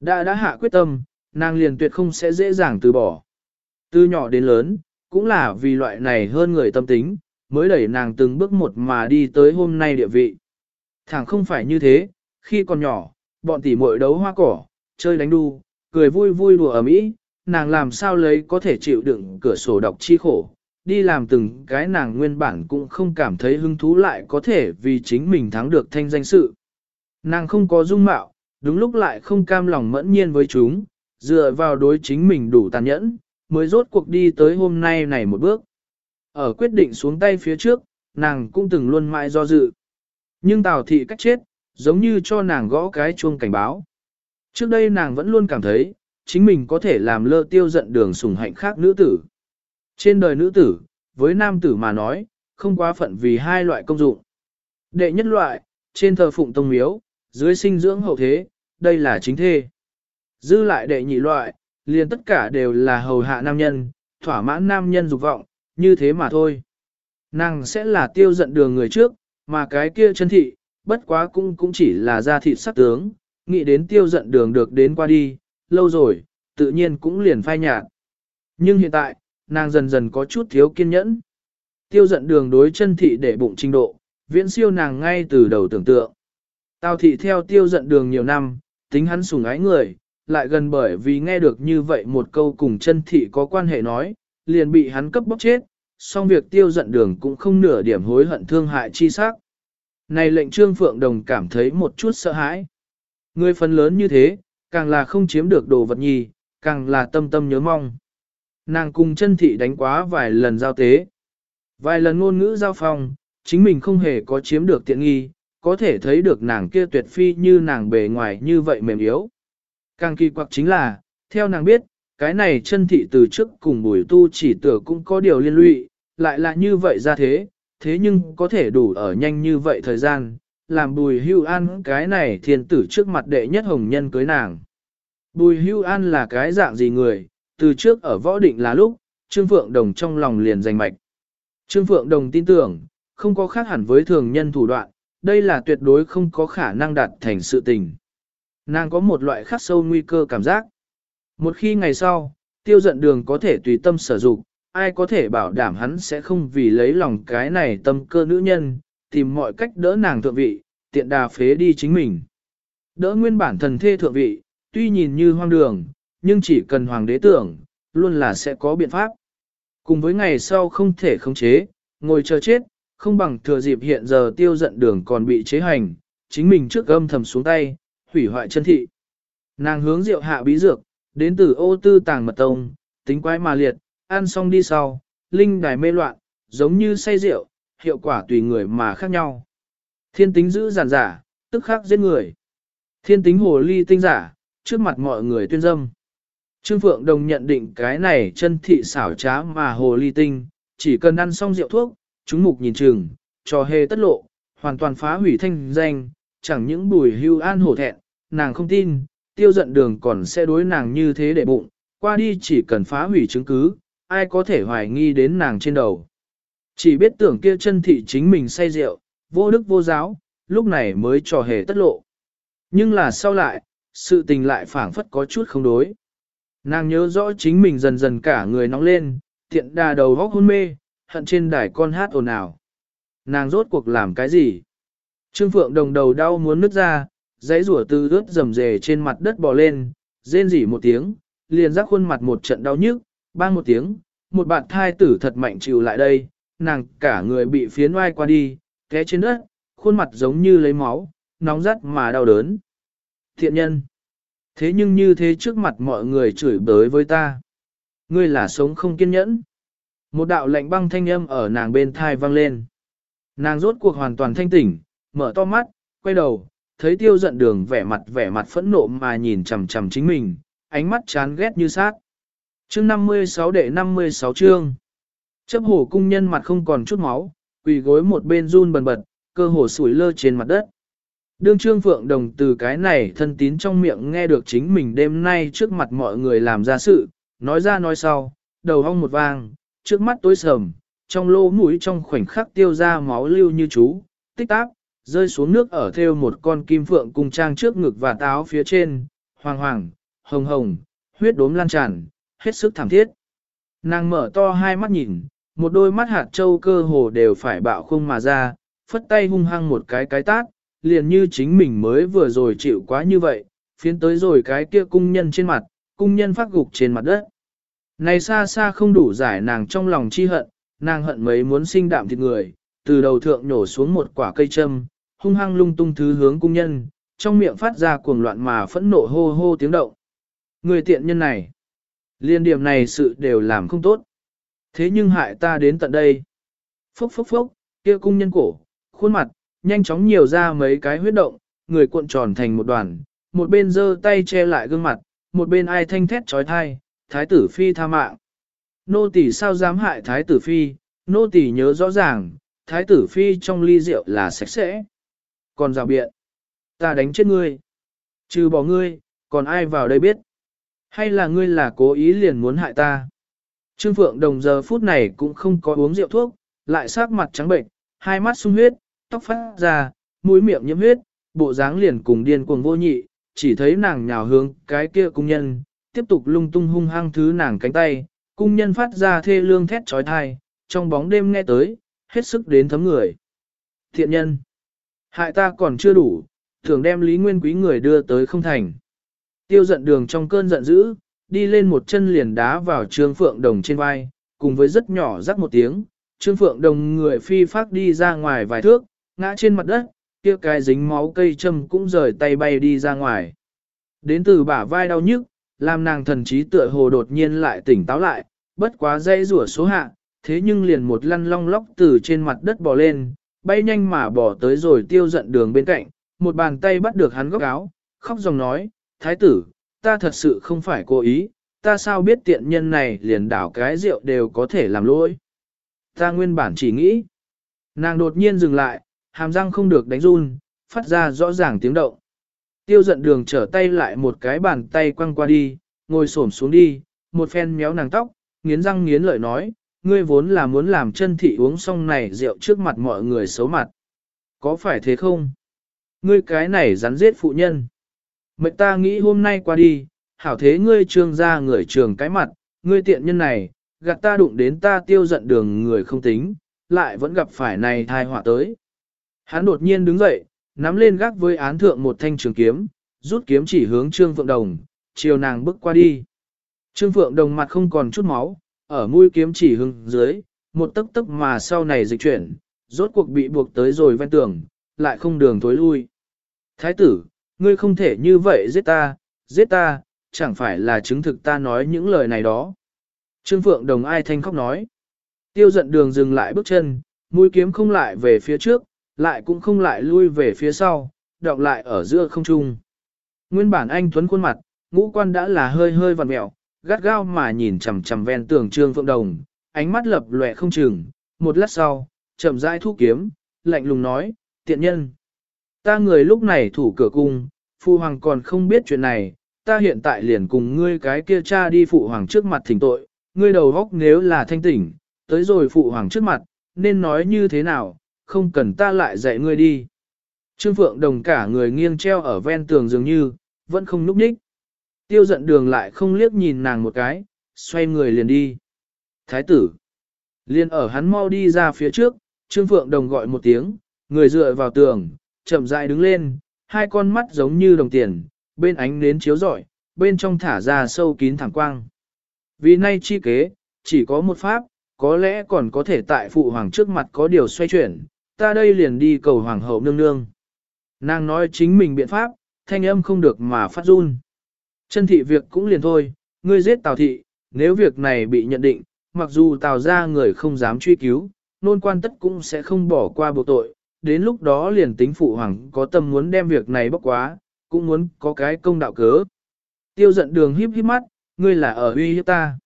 Đã đã hạ quyết tâm, nàng liền tuyệt không sẽ dễ dàng từ bỏ. Từ nhỏ đến lớn, cũng là vì loại này hơn người tâm tính, mới đẩy nàng từng bước một mà đi tới hôm nay địa vị. Thẳng không phải như thế, khi còn nhỏ, bọn tỉ muội đấu hoa cỏ, chơi đánh đu, cười vui vui đùa ở mỹ, nàng làm sao lấy có thể chịu đựng cửa sổ đọc chi khổ, đi làm từng cái nàng nguyên bản cũng không cảm thấy hứng thú lại có thể vì chính mình thắng được thanh danh sự. Nàng không có dung mạo, đúng lúc lại không cam lòng mẫn nhiên với chúng, dựa vào đối chính mình đủ tàn nhẫn, mới rốt cuộc đi tới hôm nay này một bước. Ở quyết định xuống tay phía trước, nàng cũng từng luôn mãi do dự. Nhưng Tào thị cách chết, giống như cho nàng gõ cái chuông cảnh báo. Trước đây nàng vẫn luôn cảm thấy, chính mình có thể làm lơ tiêu giận đường sùng hạnh khác nữ tử. Trên đời nữ tử, với nam tử mà nói, không quá phận vì hai loại công dụng. Đệ nhất loại, trên thờ phụng tông miếu, dưới sinh dưỡng hậu thế, đây là chính thê. Dư lại đệ nhị loại, liền tất cả đều là hầu hạ nam nhân, thỏa mãn nam nhân dục vọng, như thế mà thôi. Nàng sẽ là tiêu giận đường người trước, mà cái kia chân thị, bất quá cũng cũng chỉ là gia thị sắc tướng, nghĩ đến tiêu giận đường được đến qua đi, lâu rồi, tự nhiên cũng liền phai nhạt. Nhưng hiện tại, nàng dần dần có chút thiếu kiên nhẫn. Tiêu giận đường đối chân thị để bụng trình độ, viễn siêu nàng ngay từ đầu tưởng tượng. Tào thị theo tiêu giận đường nhiều năm, tính hắn sủng ái người, lại gần bởi vì nghe được như vậy một câu cùng chân thị có quan hệ nói, liền bị hắn cấp bóc chết, song việc tiêu giận đường cũng không nửa điểm hối hận thương hại chi sắc. Này lệnh Trương Phượng Đồng cảm thấy một chút sợ hãi. Người phần lớn như thế, càng là không chiếm được đồ vật nhì, càng là tâm tâm nhớ mong. Nàng cùng chân thị đánh quá vài lần giao tế. Vài lần ngôn ngữ giao phong, chính mình không hề có chiếm được tiện nghi, có thể thấy được nàng kia tuyệt phi như nàng bề ngoài như vậy mềm yếu. Càng kỳ quặc chính là, theo nàng biết, cái này chân thị từ trước cùng bùi tu chỉ tựa cũng có điều liên lụy, lại là như vậy ra thế, thế nhưng có thể đủ ở nhanh như vậy thời gian, làm bùi hưu an cái này thiên tử trước mặt đệ nhất hồng nhân cưới nàng. Bùi hưu an là cái dạng gì người, từ trước ở võ định là lúc, Trương Phượng Đồng trong lòng liền giành mạch. Trương Phượng Đồng tin tưởng, không có khác hẳn với thường nhân thủ đoạn, đây là tuyệt đối không có khả năng đạt thành sự tình. Nàng có một loại khắc sâu nguy cơ cảm giác. Một khi ngày sau, tiêu giận đường có thể tùy tâm sử dụng, ai có thể bảo đảm hắn sẽ không vì lấy lòng cái này tâm cơ nữ nhân, tìm mọi cách đỡ nàng thượng vị, tiện đà phế đi chính mình. Đỡ nguyên bản thần thê thượng vị, tuy nhìn như hoang đường, nhưng chỉ cần hoàng đế tưởng, luôn là sẽ có biện pháp. Cùng với ngày sau không thể khống chế, ngồi chờ chết, không bằng thừa dịp hiện giờ tiêu giận đường còn bị chế hành, chính mình trước âm thầm xuống tay, hủy hoại chân thị. Nàng hướng rượu hạ bí dược, đến từ ô tư tàng mật tông, tính quái mà liệt, ăn xong đi sau, linh đài mê loạn, giống như say rượu, hiệu quả tùy người mà khác nhau. Thiên tính giữ giản giả, tức khắc giết người. Thiên tính hồ ly tinh giả, trước mặt mọi người tuyên dâm. Trương Phượng Đồng nhận định cái này chân thị xảo trá mà hồ ly tinh, chỉ cần ăn xong rượu thuốc, chúng mục nhìn chừng, trò hề tất lộ, hoàn toàn phá hủy thanh danh, chẳng những bùi hưu an hổ thẹn, nàng không tin, tiêu giận đường còn sẽ đối nàng như thế để bụng, qua đi chỉ cần phá hủy chứng cứ, ai có thể hoài nghi đến nàng trên đầu. Chỉ biết tưởng kia chân thị chính mình say rượu, vô đức vô giáo, lúc này mới trò hề tất lộ. Nhưng là sau lại, sự tình lại phảng phất có chút không đối. Nàng nhớ rõ chính mình dần dần cả người nóng lên, tiện đà đầu góc hôn mê, hận trên đài con hát ồn ào. Nàng rốt cuộc làm cái gì? Trương Phượng đồng đầu đau muốn nứt ra, giấy rủa từ ướt rầm rề trên mặt đất bò lên, rên rỉ một tiếng, liền rắc khuôn mặt một trận đau nhức, bang một tiếng, một bạn thai tử thật mạnh chịu lại đây, nàng cả người bị phiến oai qua đi, té trên đất, khuôn mặt giống như lấy máu, nóng rắt mà đau đớn. Thiện nhân. Thế nhưng như thế trước mặt mọi người chửi bới với ta. Ngươi là sống không kiên nhẫn. Một đạo lạnh băng thanh âm ở nàng bên thai vang lên. Nàng rốt cuộc hoàn toàn thanh tỉnh, mở to mắt, quay đầu, thấy tiêu giận đường vẻ mặt vẻ mặt phẫn nộ mà nhìn chằm chằm chính mình, ánh mắt chán ghét như sát. Chương 56 đệ 56 chương. Chấp hổ cung nhân mặt không còn chút máu, quỳ gối một bên run bần bật, cơ hồ sủi lơ trên mặt đất. Đương Trương Phượng Đồng từ cái này thân tín trong miệng nghe được chính mình đêm nay trước mặt mọi người làm ra sự, nói ra nói sau, đầu hong một vang, trước mắt tối sầm, trong lô mũi trong khoảnh khắc tiêu ra máu lưu như chú, tích tác, rơi xuống nước ở theo một con kim phượng cùng trang trước ngực và táo phía trên, hoàng hoàng, hồng hồng, huyết đốm lan tràn, hết sức thảm thiết. Nàng mở to hai mắt nhìn, một đôi mắt hạt châu cơ hồ đều phải bạo không mà ra, phất tay hung hăng một cái cái tát, liền như chính mình mới vừa rồi chịu quá như vậy, phiến tới rồi cái kia cung nhân trên mặt, cung nhân phát gục trên mặt đất. Này xa xa không đủ giải nàng trong lòng chi hận, nàng hận mấy muốn sinh đạm thịt người, từ đầu thượng nhổ xuống một quả cây châm, hung hăng lung tung thứ hướng cung nhân, trong miệng phát ra cuồng loạn mà phẫn nộ hô hô tiếng động. Người tiện nhân này, liên điểm này sự đều làm không tốt. Thế nhưng hại ta đến tận đây. Phốc phốc phốc, kia cung nhân cổ, khuôn mặt, nhanh chóng nhiều ra mấy cái huyết động, người cuộn tròn thành một đoàn, một bên giơ tay che lại gương mặt, một bên ai thanh thét trói thai, thái tử phi tha mạng. Nô tỳ sao dám hại thái tử phi, nô tỳ nhớ rõ ràng, thái tử phi trong ly rượu là sạch sẽ. Còn rào biện, ta đánh chết ngươi. Trừ bỏ ngươi, còn ai vào đây biết? Hay là ngươi là cố ý liền muốn hại ta? Trương Phượng Đồng giờ phút này cũng không có uống rượu thuốc, lại sắc mặt trắng bệnh, hai mắt sung huyết, tóc phát ra, mũi miệng nhiễm huyết, bộ dáng liền cùng điên cuồng vô nhị, chỉ thấy nàng nhào hướng cái kia cung nhân, tiếp tục lung tung hung hăng thứ nàng cánh tay, cung nhân phát ra thê lương thét trói thai, trong bóng đêm nghe tới, hết sức đến thấm người. Thiện nhân, hại ta còn chưa đủ, thường đem Lý Nguyên Quý người đưa tới không thành. Tiêu giận đường trong cơn giận dữ, đi lên một chân liền đá vào Trương Phượng Đồng trên vai, cùng với rất nhỏ rắc một tiếng, Trương Phượng Đồng người phi phát đi ra ngoài vài thước, ngã trên mặt đất, kia cái dính máu cây châm cũng rời tay bay đi ra ngoài. Đến từ bả vai đau nhức, làm nàng thần trí tựa hồ đột nhiên lại tỉnh táo lại, bất quá dây rủa số hạ, thế nhưng liền một lăn long lóc từ trên mặt đất bò lên, bay nhanh mà bỏ tới rồi tiêu giận đường bên cạnh, một bàn tay bắt được hắn góc áo, khóc dòng nói, thái tử, ta thật sự không phải cố ý, ta sao biết tiện nhân này liền đảo cái rượu đều có thể làm lỗi. Ta nguyên bản chỉ nghĩ, nàng đột nhiên dừng lại, hàm răng không được đánh run, phát ra rõ ràng tiếng động. Tiêu giận đường trở tay lại một cái bàn tay quăng qua đi, ngồi xổm xuống đi, một phen méo nàng tóc, nghiến răng nghiến lợi nói, ngươi vốn là muốn làm chân thị uống xong này rượu trước mặt mọi người xấu mặt. Có phải thế không? Ngươi cái này rắn giết phụ nhân. Mệnh ta nghĩ hôm nay qua đi, hảo thế ngươi trương ra người trường cái mặt, ngươi tiện nhân này, gạt ta đụng đến ta tiêu giận đường người không tính, lại vẫn gặp phải này thai họa tới. Hắn đột nhiên đứng dậy, nắm lên gác với án thượng một thanh trường kiếm, rút kiếm chỉ hướng Trương Phượng Đồng, chiều nàng bước qua đi. Trương Phượng Đồng mặt không còn chút máu, ở mũi kiếm chỉ hưng dưới, một tấc tấc mà sau này dịch chuyển, rốt cuộc bị buộc tới rồi ven tường, lại không đường thối lui. Thái tử, ngươi không thể như vậy giết ta, giết ta, chẳng phải là chứng thực ta nói những lời này đó. Trương Phượng Đồng ai thanh khóc nói. Tiêu giận đường dừng lại bước chân, mũi kiếm không lại về phía trước, lại cũng không lại lui về phía sau, đọng lại ở giữa không trung. Nguyên bản anh tuấn khuôn mặt, ngũ quan đã là hơi hơi vằn mẹo, gắt gao mà nhìn chằm chằm ven tường Trương Phượng Đồng, ánh mắt lập lòe không chừng, một lát sau, chậm rãi thu kiếm, lạnh lùng nói, tiện nhân. Ta người lúc này thủ cửa cung, phụ hoàng còn không biết chuyện này, ta hiện tại liền cùng ngươi cái kia cha đi phụ hoàng trước mặt thỉnh tội, ngươi đầu góc nếu là thanh tỉnh, tới rồi phụ hoàng trước mặt, nên nói như thế nào, không cần ta lại dạy ngươi đi. Trương Phượng Đồng cả người nghiêng treo ở ven tường dường như, vẫn không núp ních. Tiêu giận đường lại không liếc nhìn nàng một cái, xoay người liền đi. Thái tử. Liên ở hắn mau đi ra phía trước, Trương Phượng Đồng gọi một tiếng, người dựa vào tường, chậm rãi đứng lên, hai con mắt giống như đồng tiền, bên ánh nến chiếu rọi, bên trong thả ra sâu kín thẳng quang. Vì nay chi kế, chỉ có một pháp, có lẽ còn có thể tại phụ hoàng trước mặt có điều xoay chuyển, ta đây liền đi cầu hoàng hậu nương nương. Nàng nói chính mình biện pháp, thanh âm không được mà phát run. Chân thị việc cũng liền thôi, ngươi giết Tào thị, nếu việc này bị nhận định, mặc dù Tào ra người không dám truy cứu, nôn quan tất cũng sẽ không bỏ qua buộc tội, đến lúc đó liền tính phụ hoàng có tâm muốn đem việc này bóc quá, cũng muốn có cái công đạo cớ. Tiêu giận đường híp híp mắt, ngươi là ở uy hiếp ta.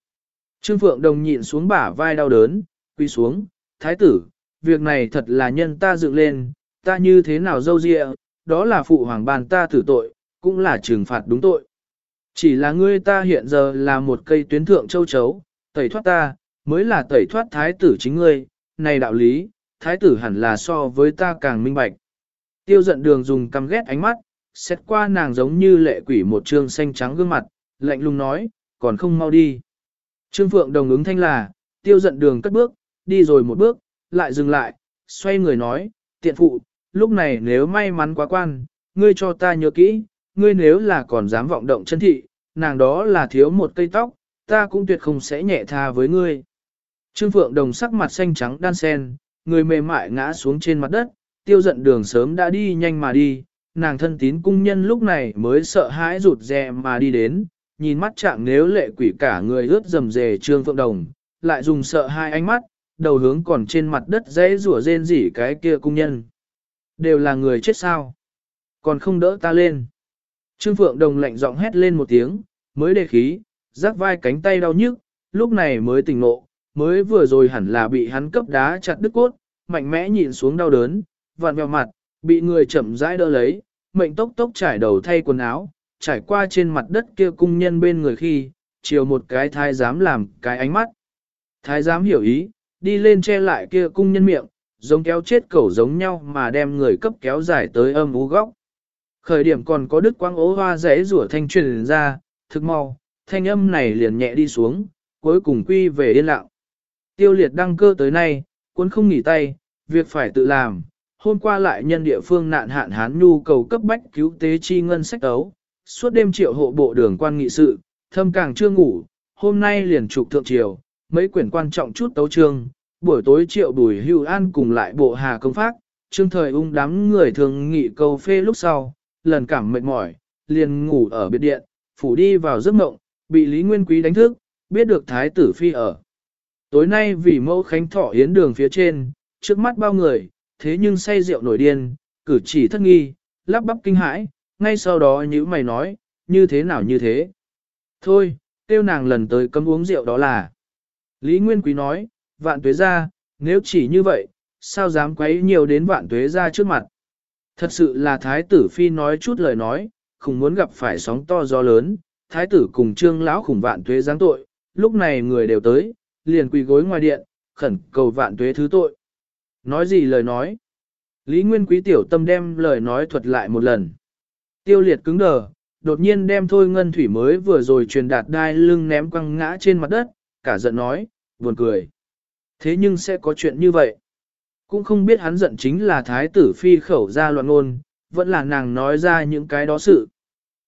Trương Phượng Đồng nhịn xuống bả vai đau đớn, quy xuống, thái tử, việc này thật là nhân ta dựng lên, ta như thế nào dâu dịa, đó là phụ hoàng bàn ta tử tội, cũng là trừng phạt đúng tội. Chỉ là ngươi ta hiện giờ là một cây tuyến thượng châu chấu, tẩy thoát ta, mới là tẩy thoát thái tử chính ngươi, này đạo lý, thái tử hẳn là so với ta càng minh bạch. Tiêu giận đường dùng căm ghét ánh mắt, xét qua nàng giống như lệ quỷ một trương xanh trắng gương mặt, lạnh lùng nói, còn không mau đi. Trương Phượng đồng ứng thanh là, tiêu giận đường cất bước, đi rồi một bước, lại dừng lại, xoay người nói, tiện phụ, lúc này nếu may mắn quá quan, ngươi cho ta nhớ kỹ, ngươi nếu là còn dám vọng động chân thị, nàng đó là thiếu một cây tóc, ta cũng tuyệt không sẽ nhẹ tha với ngươi. Trương Phượng đồng sắc mặt xanh trắng đan sen, người mềm mại ngã xuống trên mặt đất, tiêu giận đường sớm đã đi nhanh mà đi, nàng thân tín cung nhân lúc này mới sợ hãi rụt rè mà đi đến, nhìn mắt trạng nếu lệ quỷ cả người ướt dầm rề Trương Phượng Đồng, lại dùng sợ hai ánh mắt, đầu hướng còn trên mặt đất dễ rủa rên rỉ cái kia cung nhân. Đều là người chết sao? Còn không đỡ ta lên. Trương Phượng Đồng lạnh giọng hét lên một tiếng, mới đề khí, rắc vai cánh tay đau nhức, lúc này mới tỉnh ngộ, mới vừa rồi hẳn là bị hắn cấp đá chặt đứt cốt, mạnh mẽ nhìn xuống đau đớn, vặn vẹo mặt, bị người chậm rãi đỡ lấy, mệnh tốc tốc trải đầu thay quần áo, trải qua trên mặt đất kia cung nhân bên người khi, chiều một cái thái giám làm cái ánh mắt. Thái giám hiểu ý, đi lên che lại kia cung nhân miệng, giống kéo chết cẩu giống nhau mà đem người cấp kéo dài tới âm ú góc. Khởi điểm còn có đứt quang ố hoa rẽ rủa thanh truyền ra, thực mau, thanh âm này liền nhẹ đi xuống, cuối cùng quy về yên lặng. Tiêu liệt đăng cơ tới nay, quân không nghỉ tay, việc phải tự làm, hôm qua lại nhân địa phương nạn hạn hán nhu cầu cấp bách cứu tế chi ngân sách ấu, suốt đêm triệu hộ bộ đường quan nghị sự, thâm càng chưa ngủ, hôm nay liền trục thượng triều, mấy quyển quan trọng chút tấu trương, buổi tối triệu bùi hưu an cùng lại bộ hà công pháp trương thời ung đám người thường nghị cầu phê lúc sau, lần cảm mệt mỏi, liền ngủ ở biệt điện, phủ đi vào giấc mộng, bị Lý Nguyên Quý đánh thức, biết được thái tử phi ở. Tối nay vì mẫu khánh thọ yến đường phía trên, trước mắt bao người, thế nhưng say rượu nổi điên, cử chỉ thất nghi, lắp bắp kinh hãi, ngay sau đó như mày nói, như thế nào như thế. Thôi, tiêu nàng lần tới cấm uống rượu đó là. Lý Nguyên Quý nói, vạn tuế ra, nếu chỉ như vậy, sao dám quấy nhiều đến vạn tuế ra trước mặt. Thật sự là thái tử phi nói chút lời nói, không muốn gặp phải sóng to gió lớn, thái tử cùng trương lão khủng vạn tuế giáng tội, lúc này người đều tới, liền quỳ gối ngoài điện, khẩn cầu vạn tuế thứ tội. Nói gì lời nói? Lý Nguyên Quý tiểu tâm đem lời nói thuật lại một lần. Tiêu liệt cứng đờ, đột nhiên đem thôi ngân thủy mới vừa rồi truyền đạt đai lưng ném quăng ngã trên mặt đất, cả giận nói, buồn cười. Thế nhưng sẽ có chuyện như vậy. Cũng không biết hắn giận chính là thái tử phi khẩu ra loạn ngôn, vẫn là nàng nói ra những cái đó sự.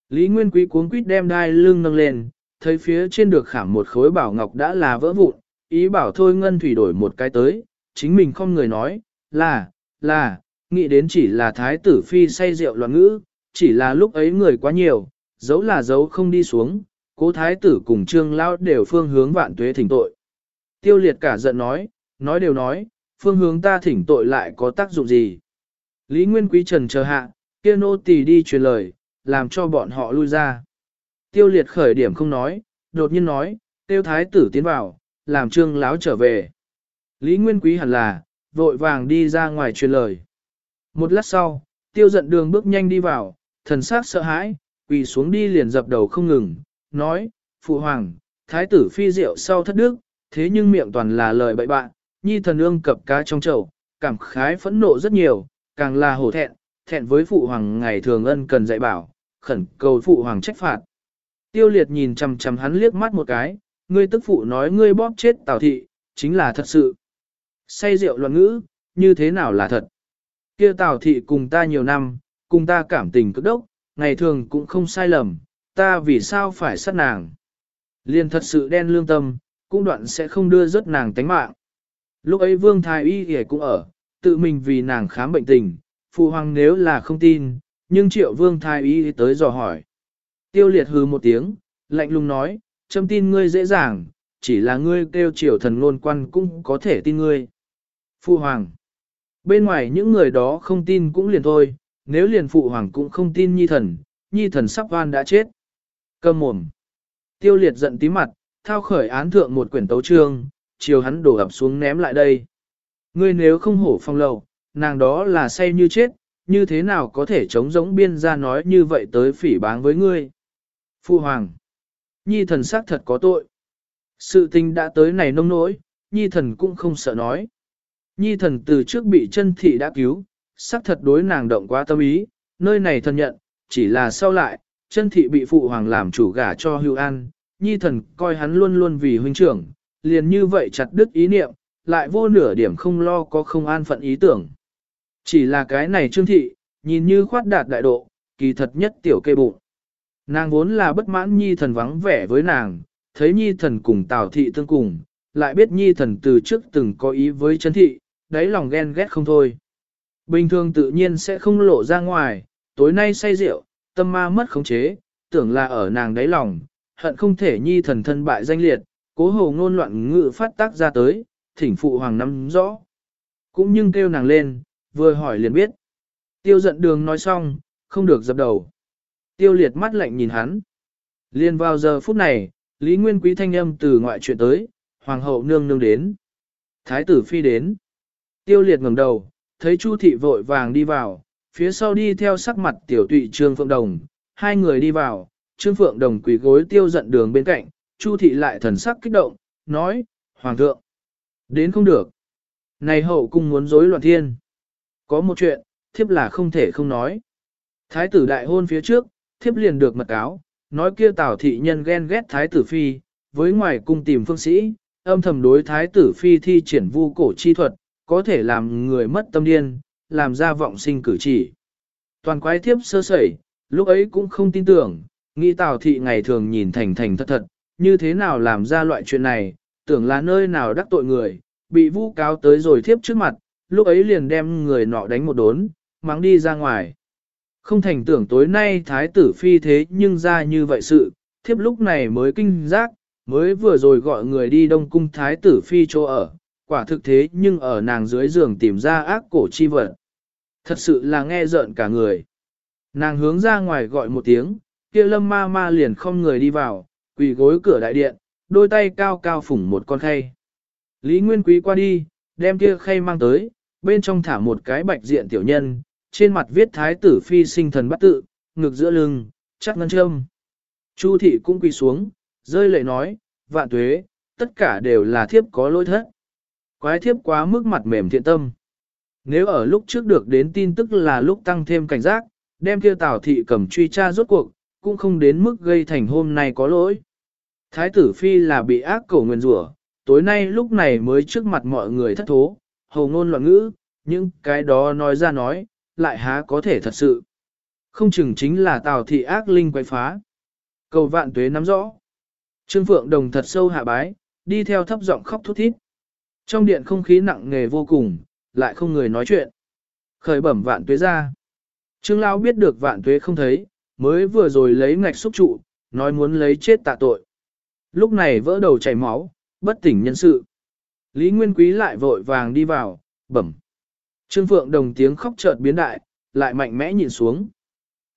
Lý Nguyên Quý cuống quýt đem đai lưng nâng lên, thấy phía trên được khảm một khối bảo ngọc đã là vỡ vụn, ý bảo thôi ngân thủy đổi một cái tới, chính mình không người nói, là, là, nghĩ đến chỉ là thái tử phi say rượu loạn ngữ, chỉ là lúc ấy người quá nhiều, dấu là dấu không đi xuống, cố thái tử cùng trương lao đều phương hướng vạn tuế thỉnh tội. Tiêu liệt cả giận nói, nói đều nói, phương hướng ta thỉnh tội lại có tác dụng gì. Lý Nguyên Quý Trần chờ hạ, kia nô tỳ đi truyền lời, làm cho bọn họ lui ra. Tiêu liệt khởi điểm không nói, đột nhiên nói, tiêu thái tử tiến vào, làm trương láo trở về. Lý Nguyên Quý hẳn là, vội vàng đi ra ngoài truyền lời. Một lát sau, tiêu giận đường bước nhanh đi vào, thần sắc sợ hãi, quỳ xuống đi liền dập đầu không ngừng, nói, Phụ Hoàng, Thái tử phi diệu sau thất đức, thế nhưng miệng toàn là lời bậy bạn, nhi thần ương cập cá trong chậu, cảm khái phẫn nộ rất nhiều, càng là hổ thẹn, thẹn với Phụ Hoàng ngày thường ân cần dạy bảo, khẩn cầu Phụ Hoàng trách phạt. Tiêu liệt nhìn chằm chằm hắn liếc mắt một cái, ngươi tức phụ nói ngươi bóp chết tào thị, chính là thật sự. Say rượu loạn ngữ, như thế nào là thật? Kia tào thị cùng ta nhiều năm, cùng ta cảm tình cực đốc, ngày thường cũng không sai lầm, ta vì sao phải sát nàng. Liên thật sự đen lương tâm, cũng đoạn sẽ không đưa rớt nàng tánh mạng. Lúc ấy vương thái y thì cũng ở, tự mình vì nàng khám bệnh tình, phụ hoàng nếu là không tin, nhưng triệu vương thái y tới dò hỏi. Tiêu liệt hừ một tiếng, lạnh lùng nói, châm tin ngươi dễ dàng, chỉ là ngươi kêu triệu thần ngôn quan cũng có thể tin ngươi. Phụ hoàng. Bên ngoài những người đó không tin cũng liền thôi, nếu liền phụ hoàng cũng không tin nhi thần, nhi thần sắp van đã chết. Cầm mồm. Tiêu liệt giận tí mặt, thao khởi án thượng một quyển tấu trương, chiều hắn đổ ập xuống ném lại đây. Ngươi nếu không hổ phong lầu, nàng đó là say như chết, như thế nào có thể chống giống biên ra nói như vậy tới phỉ báng với ngươi. Phu hoàng. Nhi thần xác thật có tội. Sự tình đã tới này nông nỗi, nhi thần cũng không sợ nói. Nhi thần từ trước bị chân thị đã cứu, xác thật đối nàng động quá tâm ý, nơi này thần nhận, chỉ là sau lại, chân thị bị phụ hoàng làm chủ gả cho hưu an, nhi thần coi hắn luôn luôn vì huynh trưởng, liền như vậy chặt đứt ý niệm, lại vô nửa điểm không lo có không an phận ý tưởng. Chỉ là cái này trương thị, nhìn như khoát đạt đại độ, kỳ thật nhất tiểu kê bụng. Nàng vốn là bất mãn nhi thần vắng vẻ với nàng, thấy nhi thần cùng tào thị tương cùng, lại biết nhi thần từ trước từng có ý với chân thị, đáy lòng ghen ghét không thôi. Bình thường tự nhiên sẽ không lộ ra ngoài, tối nay say rượu, tâm ma mất khống chế, tưởng là ở nàng đáy lòng, hận không thể nhi thần thân bại danh liệt, cố hồ ngôn loạn ngự phát tác ra tới, thỉnh phụ hoàng nắm rõ. Cũng nhưng kêu nàng lên, vừa hỏi liền biết. Tiêu giận đường nói xong, không được dập đầu. Tiêu liệt mắt lạnh nhìn hắn. Liên vào giờ phút này, Lý Nguyên Quý thanh âm từ ngoại chuyện tới, Hoàng hậu nương nương đến. Thái tử phi đến. Tiêu liệt ngẩng đầu, thấy Chu thị vội vàng đi vào, phía sau đi theo sắc mặt tiểu tụy Trương Phượng Đồng, hai người đi vào, Trương Phượng Đồng quỳ gối tiêu giận đường bên cạnh, Chu thị lại thần sắc kích động, nói, Hoàng thượng, đến không được. Này hậu cung muốn rối loạn thiên. Có một chuyện, thiếp là không thể không nói. Thái tử đại hôn phía trước, thiếp liền được mật cáo, nói kia tào thị nhân ghen ghét thái tử phi, với ngoài cung tìm phương sĩ, âm thầm đối thái tử phi thi triển vu cổ chi thuật, có thể làm người mất tâm điên, làm ra vọng sinh cử chỉ. Toàn quái thiếp sơ sẩy, lúc ấy cũng không tin tưởng, nghĩ tào thị ngày thường nhìn thành thành thật thật, như thế nào làm ra loại chuyện này, tưởng là nơi nào đắc tội người, bị vu cáo tới rồi thiếp trước mặt, lúc ấy liền đem người nọ đánh một đốn, mang đi ra ngoài. Không thành tưởng tối nay thái tử phi thế nhưng ra như vậy sự, thiếp lúc này mới kinh giác, mới vừa rồi gọi người đi đông cung thái tử phi chỗ ở, quả thực thế nhưng ở nàng dưới giường tìm ra ác cổ chi vật. Thật sự là nghe rợn cả người. Nàng hướng ra ngoài gọi một tiếng, kia lâm ma ma liền không người đi vào, quỳ gối cửa đại điện, đôi tay cao cao phủng một con khay. Lý Nguyên Quý qua đi, đem kia khay mang tới, bên trong thả một cái bạch diện tiểu nhân, trên mặt viết thái tử phi sinh thần bắt tự, ngực giữa lưng, chắc ngân châm. Chu thị cũng quỳ xuống, rơi lệ nói, vạn tuế, tất cả đều là thiếp có lỗi thất. Quái thiếp quá mức mặt mềm thiện tâm. Nếu ở lúc trước được đến tin tức là lúc tăng thêm cảnh giác, đem kia tảo thị cầm truy tra rốt cuộc, cũng không đến mức gây thành hôm nay có lỗi. Thái tử phi là bị ác cổ nguyên rủa, tối nay lúc này mới trước mặt mọi người thất thố, hầu ngôn loạn ngữ, nhưng cái đó nói ra nói, lại há có thể thật sự. Không chừng chính là tào thị ác linh quay phá. Cầu vạn tuế nắm rõ. Trương Phượng Đồng thật sâu hạ bái, đi theo thấp giọng khóc thút thít. Trong điện không khí nặng nề vô cùng, lại không người nói chuyện. Khởi bẩm vạn tuế ra. Trương Lão biết được vạn tuế không thấy, mới vừa rồi lấy ngạch xúc trụ, nói muốn lấy chết tạ tội. Lúc này vỡ đầu chảy máu, bất tỉnh nhân sự. Lý Nguyên Quý lại vội vàng đi vào, bẩm. Trương Phượng Đồng tiếng khóc chợt biến đại, lại mạnh mẽ nhìn xuống.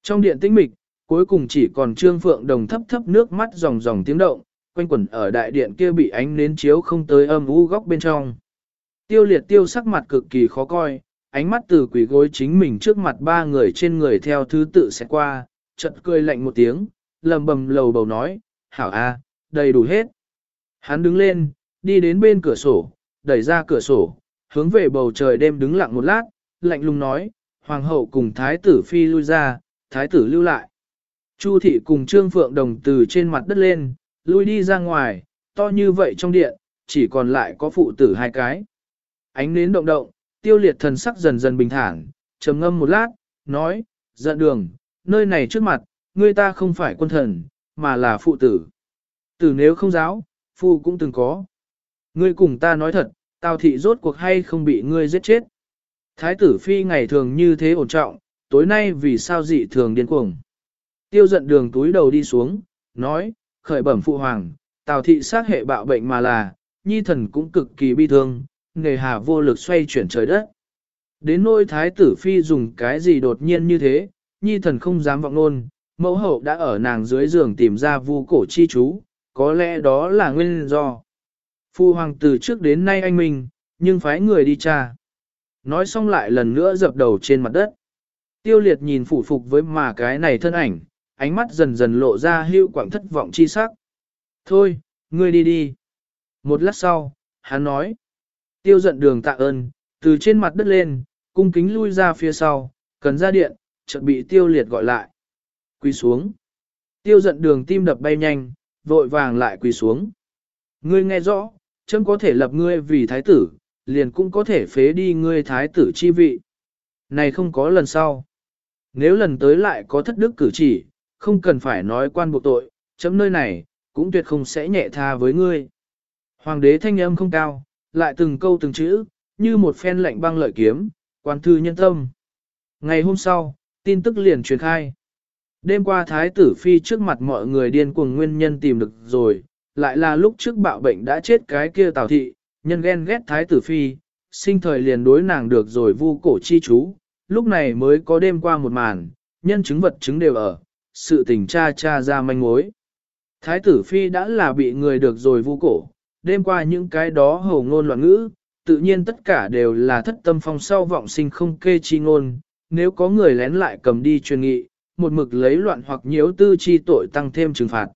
Trong điện tĩnh mịch, cuối cùng chỉ còn Trương Phượng Đồng thấp thấp nước mắt ròng ròng tiếng động, quanh quẩn ở đại điện kia bị ánh nến chiếu không tới âm u góc bên trong. Tiêu liệt tiêu sắc mặt cực kỳ khó coi, ánh mắt từ quỷ gối chính mình trước mặt ba người trên người theo thứ tự sẽ qua, chợt cười lạnh một tiếng, lầm bầm lầu bầu nói, hảo a, đầy đủ hết. Hắn đứng lên, đi đến bên cửa sổ, đẩy ra cửa sổ, hướng về bầu trời đêm đứng lặng một lát, lạnh lùng nói, hoàng hậu cùng thái tử phi lui ra, thái tử lưu lại. Chu thị cùng trương phượng đồng từ trên mặt đất lên, lui đi ra ngoài, to như vậy trong điện, chỉ còn lại có phụ tử hai cái. Ánh nến động động, tiêu liệt thần sắc dần dần bình thản, trầm ngâm một lát, nói, giận đường, nơi này trước mặt, ngươi ta không phải quân thần, mà là phụ tử. Tử nếu không giáo, phu cũng từng có. Ngươi cùng ta nói thật, tào thị rốt cuộc hay không bị ngươi giết chết. Thái tử phi ngày thường như thế ổn trọng, tối nay vì sao dị thường điên cuồng. Tiêu giận đường túi đầu đi xuống, nói, khởi bẩm phụ hoàng, tào thị sát hệ bạo bệnh mà là, nhi thần cũng cực kỳ bi thương, nghề hà vô lực xoay chuyển trời đất. Đến nôi thái tử phi dùng cái gì đột nhiên như thế, nhi thần không dám vọng nôn, mẫu hậu đã ở nàng dưới giường tìm ra vu cổ chi chú, có lẽ đó là nguyên do. Phu hoàng từ trước đến nay anh mình nhưng phái người đi tra. Nói xong lại lần nữa dập đầu trên mặt đất. Tiêu liệt nhìn phủ phục với mà cái này thân ảnh, ánh mắt dần dần lộ ra hưu quảng thất vọng chi sắc. Thôi, ngươi đi đi. Một lát sau, hắn nói. Tiêu giận đường tạ ơn, từ trên mặt đất lên, cung kính lui ra phía sau, cần ra điện, chợt bị tiêu liệt gọi lại. Quỳ xuống. Tiêu giận đường tim đập bay nhanh, vội vàng lại quỳ xuống. Ngươi nghe rõ, chấm có thể lập ngươi vì thái tử, liền cũng có thể phế đi ngươi thái tử chi vị. Này không có lần sau. Nếu lần tới lại có thất đức cử chỉ, không cần phải nói quan buộc tội, chấm nơi này, cũng tuyệt không sẽ nhẹ tha với ngươi. Hoàng đế thanh âm không cao, lại từng câu từng chữ, như một phen lệnh băng lợi kiếm, quan thư nhân tâm. Ngày hôm sau, tin tức liền truyền khai. Đêm qua thái tử phi trước mặt mọi người điên cuồng nguyên nhân tìm được rồi, lại là lúc trước bạo bệnh đã chết cái kia tào thị, nhân ghen ghét thái tử phi, sinh thời liền đối nàng được rồi vu cổ chi chú, lúc này mới có đêm qua một màn, nhân chứng vật chứng đều ở, sự tình tra tra ra manh mối. Thái tử phi đã là bị người được rồi vu cổ, đêm qua những cái đó hầu ngôn loạn ngữ, tự nhiên tất cả đều là thất tâm phong sau vọng sinh không kê chi ngôn, nếu có người lén lại cầm đi truyền nghị, một mực lấy loạn hoặc nhiễu tư chi tội tăng thêm trừng phạt.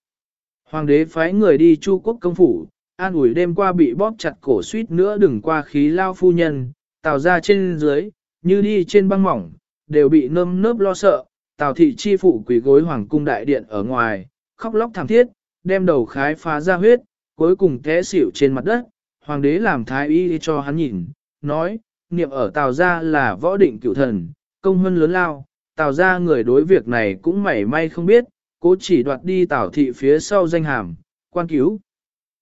Hoàng đế phái người đi chu quốc công phủ, an ủi đêm qua bị bóp chặt cổ suýt nữa đừng qua khí lao phu nhân, tào ra trên dưới, như đi trên băng mỏng, đều bị nơm nớp lo sợ, tào thị chi phụ quỷ gối hoàng cung đại điện ở ngoài, khóc lóc thảm thiết, đem đầu khái phá ra huyết, cuối cùng té xỉu trên mặt đất, hoàng đế làm thái y cho hắn nhìn, nói, niệm ở tào ra là võ định cựu thần, công hơn lớn lao, tào ra người đối việc này cũng mảy may không biết, cố chỉ đoạt đi tào thị phía sau danh hàm, quan cứu.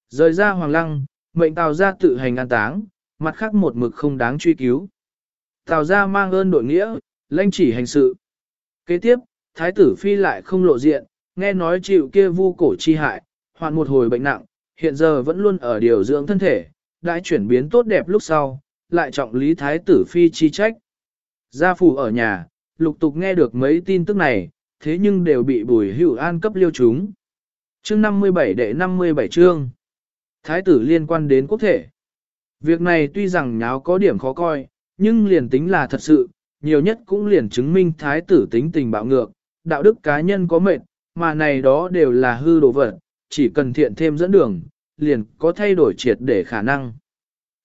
Rời ra hoàng lăng, mệnh tào ra tự hành an táng, mặt khác một mực không đáng truy cứu. Tào ra mang ơn đội nghĩa, lãnh chỉ hành sự. Kế tiếp, thái tử phi lại không lộ diện, nghe nói chịu kia vu cổ chi hại, hoạn một hồi bệnh nặng, hiện giờ vẫn luôn ở điều dưỡng thân thể, đã chuyển biến tốt đẹp lúc sau, lại trọng lý thái tử phi chi trách. Gia phủ ở nhà, lục tục nghe được mấy tin tức này, thế nhưng đều bị bùi hữu an cấp liêu chúng. Chương 57 đệ 57 chương. Thái tử liên quan đến quốc thể. Việc này tuy rằng nháo có điểm khó coi, nhưng liền tính là thật sự, nhiều nhất cũng liền chứng minh thái tử tính tình bạo ngược, đạo đức cá nhân có mệnh, mà này đó đều là hư đồ vật, chỉ cần thiện thêm dẫn đường, liền có thay đổi triệt để khả năng.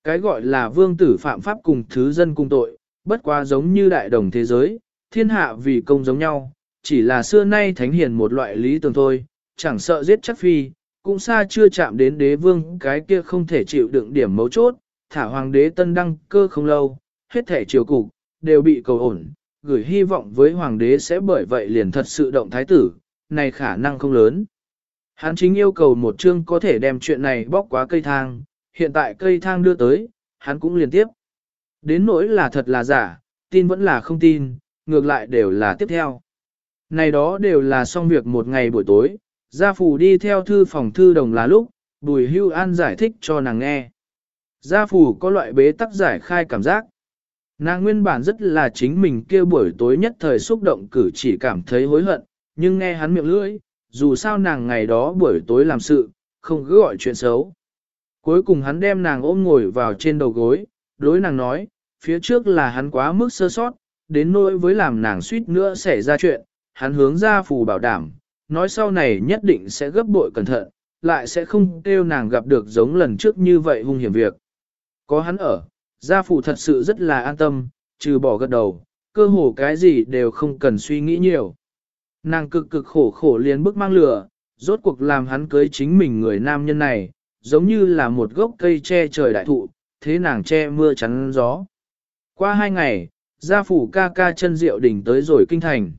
Cái gọi là vương tử phạm pháp cùng thứ dân cùng tội, bất quá giống như đại đồng thế giới, thiên hạ vì công giống nhau, chỉ là xưa nay thánh hiền một loại lý tưởng thôi, chẳng sợ giết chắc phi, cũng xa chưa chạm đến đế vương cái kia không thể chịu đựng điểm mấu chốt, thả hoàng đế tân đăng cơ không lâu, hết thể triều cục, đều bị cầu ổn, gửi hy vọng với hoàng đế sẽ bởi vậy liền thật sự động thái tử, này khả năng không lớn. Hắn chính yêu cầu một chương có thể đem chuyện này bóc quá cây thang, hiện tại cây thang đưa tới, hắn cũng liên tiếp. Đến nỗi là thật là giả, tin vẫn là không tin, ngược lại đều là tiếp theo. Này đó đều là xong việc một ngày buổi tối, gia phủ đi theo thư phòng thư đồng là lúc, bùi hưu an giải thích cho nàng nghe. Gia phủ có loại bế tắc giải khai cảm giác. Nàng nguyên bản rất là chính mình kia buổi tối nhất thời xúc động cử chỉ cảm thấy hối hận, nhưng nghe hắn miệng lưỡi, dù sao nàng ngày đó buổi tối làm sự, không cứ gọi chuyện xấu. Cuối cùng hắn đem nàng ôm ngồi vào trên đầu gối, đối nàng nói, phía trước là hắn quá mức sơ sót, đến nỗi với làm nàng suýt nữa xảy ra chuyện, hắn hướng ra phù bảo đảm, nói sau này nhất định sẽ gấp bội cẩn thận, lại sẽ không kêu nàng gặp được giống lần trước như vậy hung hiểm việc. Có hắn ở, gia phụ thật sự rất là an tâm, trừ bỏ gật đầu, cơ hồ cái gì đều không cần suy nghĩ nhiều. Nàng cực cực khổ khổ liền bức mang lửa, rốt cuộc làm hắn cưới chính mình người nam nhân này, giống như là một gốc cây che trời đại thụ, thế nàng che mưa chắn gió. Qua hai ngày, gia phủ ca ca chân diệu đỉnh tới rồi kinh thành.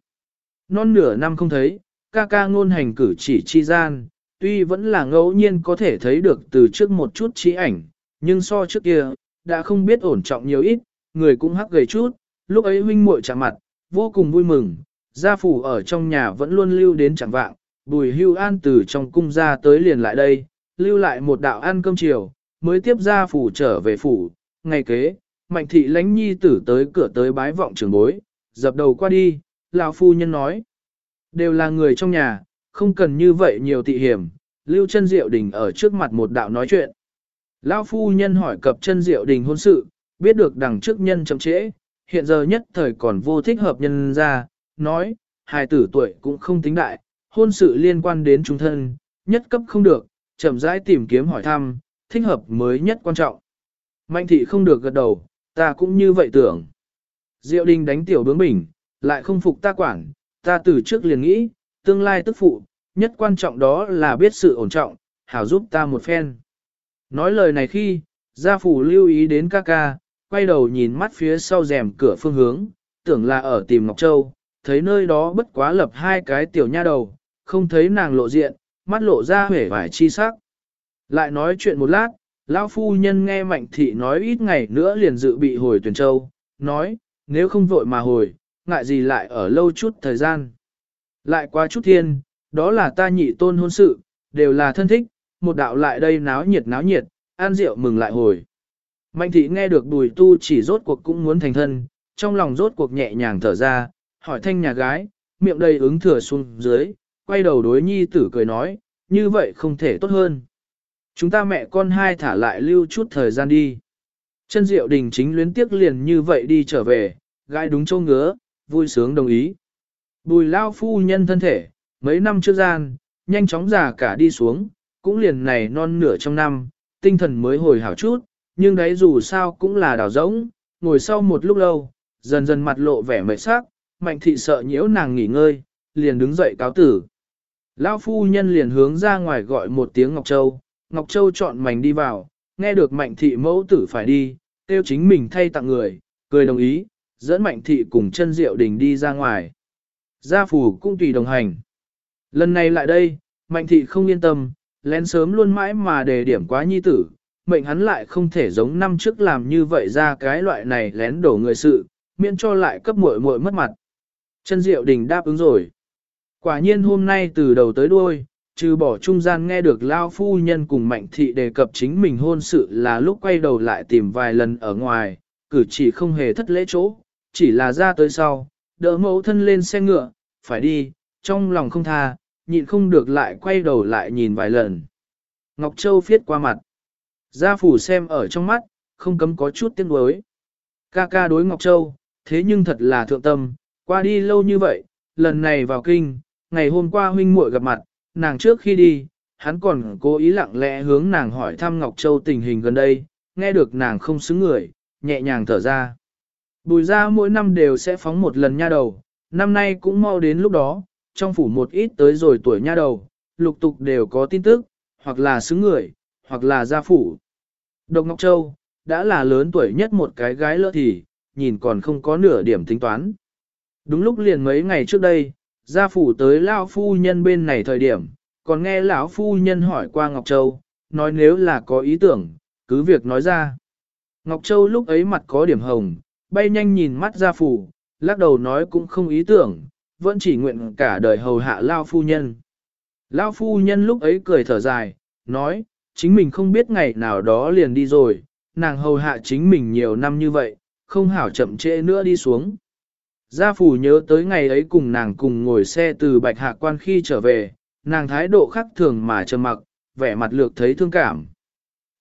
Non nửa năm không thấy, ca ca ngôn hành cử chỉ chi gian, tuy vẫn là ngẫu nhiên có thể thấy được từ trước một chút trí ảnh, nhưng so trước kia, đã không biết ổn trọng nhiều ít, người cũng hắc gầy chút, lúc ấy huynh muội chạm mặt, vô cùng vui mừng, gia phủ ở trong nhà vẫn luôn lưu đến chẳng vạng, bùi hưu an từ trong cung ra tới liền lại đây, lưu lại một đạo ăn cơm chiều, mới tiếp gia phủ trở về phủ, ngày kế, mạnh thị lánh nhi tử tới cửa tới bái vọng trưởng bối, dập đầu qua đi, lão phu nhân nói, đều là người trong nhà, không cần như vậy nhiều tị hiểm, lưu chân diệu đình ở trước mặt một đạo nói chuyện. Lão phu nhân hỏi cập chân diệu đình hôn sự, biết được đằng trước nhân chậm trễ, hiện giờ nhất thời còn vô thích hợp nhân ra, nói, hài tử tuổi cũng không tính đại, hôn sự liên quan đến chúng thân, nhất cấp không được, chậm rãi tìm kiếm hỏi thăm, thích hợp mới nhất quan trọng. Mạnh thị không được gật đầu, ta cũng như vậy tưởng. Diệu đình đánh tiểu bướng bỉnh, lại không phục ta quản, ta từ trước liền nghĩ, tương lai tức phụ, nhất quan trọng đó là biết sự ổn trọng, hảo giúp ta một phen. Nói lời này khi, gia phủ lưu ý đến ca ca, quay đầu nhìn mắt phía sau rèm cửa phương hướng, tưởng là ở tìm Ngọc Châu, thấy nơi đó bất quá lập hai cái tiểu nha đầu, không thấy nàng lộ diện, mắt lộ ra vẻ vải chi sắc. Lại nói chuyện một lát, lão phu nhân nghe mạnh thị nói ít ngày nữa liền dự bị hồi tuyển châu, nói, nếu không vội mà hồi, ngại gì lại ở lâu chút thời gian. Lại qua chút thiên, đó là ta nhị tôn hôn sự, đều là thân thích, một đạo lại đây náo nhiệt náo nhiệt, an rượu mừng lại hồi. Mạnh thị nghe được đùi tu chỉ rốt cuộc cũng muốn thành thân, trong lòng rốt cuộc nhẹ nhàng thở ra, hỏi thanh nhà gái, miệng đầy ứng thừa xuống dưới, quay đầu đối nhi tử cười nói, như vậy không thể tốt hơn. Chúng ta mẹ con hai thả lại lưu chút thời gian đi. Chân diệu đình chính luyến tiếc liền như vậy đi trở về, gái đúng châu ngứa, vui sướng đồng ý. Bùi lao phu nhân thân thể, mấy năm trước gian, nhanh chóng già cả đi xuống, cũng liền này non nửa trong năm, tinh thần mới hồi hảo chút, nhưng đấy dù sao cũng là đảo rỗng, ngồi sau một lúc lâu, dần dần mặt lộ vẻ mệt sắc, mạnh thị sợ nhiễu nàng nghỉ ngơi, liền đứng dậy cáo tử. Lão phu nhân liền hướng ra ngoài gọi một tiếng Ngọc Châu, Ngọc Châu chọn mảnh đi vào, nghe được mạnh thị mẫu tử phải đi, tiêu chính mình thay tặng người, cười đồng ý, dẫn mạnh thị cùng chân diệu đình đi ra ngoài. Gia phủ cũng tùy đồng hành. Lần này lại đây, mạnh thị không yên tâm, lén sớm luôn mãi mà đề điểm quá nhi tử, mệnh hắn lại không thể giống năm trước làm như vậy ra cái loại này lén đổ người sự, miễn cho lại cấp muội muội mất mặt. Chân Diệu Đình đáp ứng rồi. Quả nhiên hôm nay từ đầu tới đuôi, trừ bỏ trung gian nghe được Lao Phu Nhân cùng Mạnh Thị đề cập chính mình hôn sự là lúc quay đầu lại tìm vài lần ở ngoài, cử chỉ không hề thất lễ chỗ, chỉ là ra tới sau, đỡ mẫu thân lên xe ngựa, phải đi, trong lòng không tha, nhịn không được lại quay đầu lại nhìn vài lần. Ngọc Châu phiết qua mặt. Gia phủ xem ở trong mắt, không cấm có chút tiếc nuối. Ca ca đối Ngọc Châu, thế nhưng thật là thượng tâm, qua đi lâu như vậy, lần này vào kinh, ngày hôm qua huynh muội gặp mặt, nàng trước khi đi, hắn còn cố ý lặng lẽ hướng nàng hỏi thăm Ngọc Châu tình hình gần đây, nghe được nàng không xứng người, nhẹ nhàng thở ra. Bùi ra mỗi năm đều sẽ phóng một lần nha đầu, năm nay cũng mau đến lúc đó, trong phủ một ít tới rồi tuổi nha đầu, lục tục đều có tin tức, hoặc là xứng người, hoặc là gia phủ. Độc Ngọc Châu, đã là lớn tuổi nhất một cái gái lỡ thì, nhìn còn không có nửa điểm tính toán. Đúng lúc liền mấy ngày trước đây, gia phủ tới lão phu nhân bên này thời điểm, còn nghe lão phu nhân hỏi qua Ngọc Châu, nói nếu là có ý tưởng, cứ việc nói ra. Ngọc Châu lúc ấy mặt có điểm hồng, bay nhanh nhìn mắt gia phủ, lắc đầu nói cũng không ý tưởng, vẫn chỉ nguyện cả đời hầu hạ lão phu nhân. lão phu nhân lúc ấy cười thở dài, nói, chính mình không biết ngày nào đó liền đi rồi, nàng hầu hạ chính mình nhiều năm như vậy, không hảo chậm trễ nữa đi xuống. Gia phủ nhớ tới ngày ấy cùng nàng cùng ngồi xe từ bạch hạ quan khi trở về, nàng thái độ khác thường mà trầm mặc, vẻ mặt lược thấy thương cảm.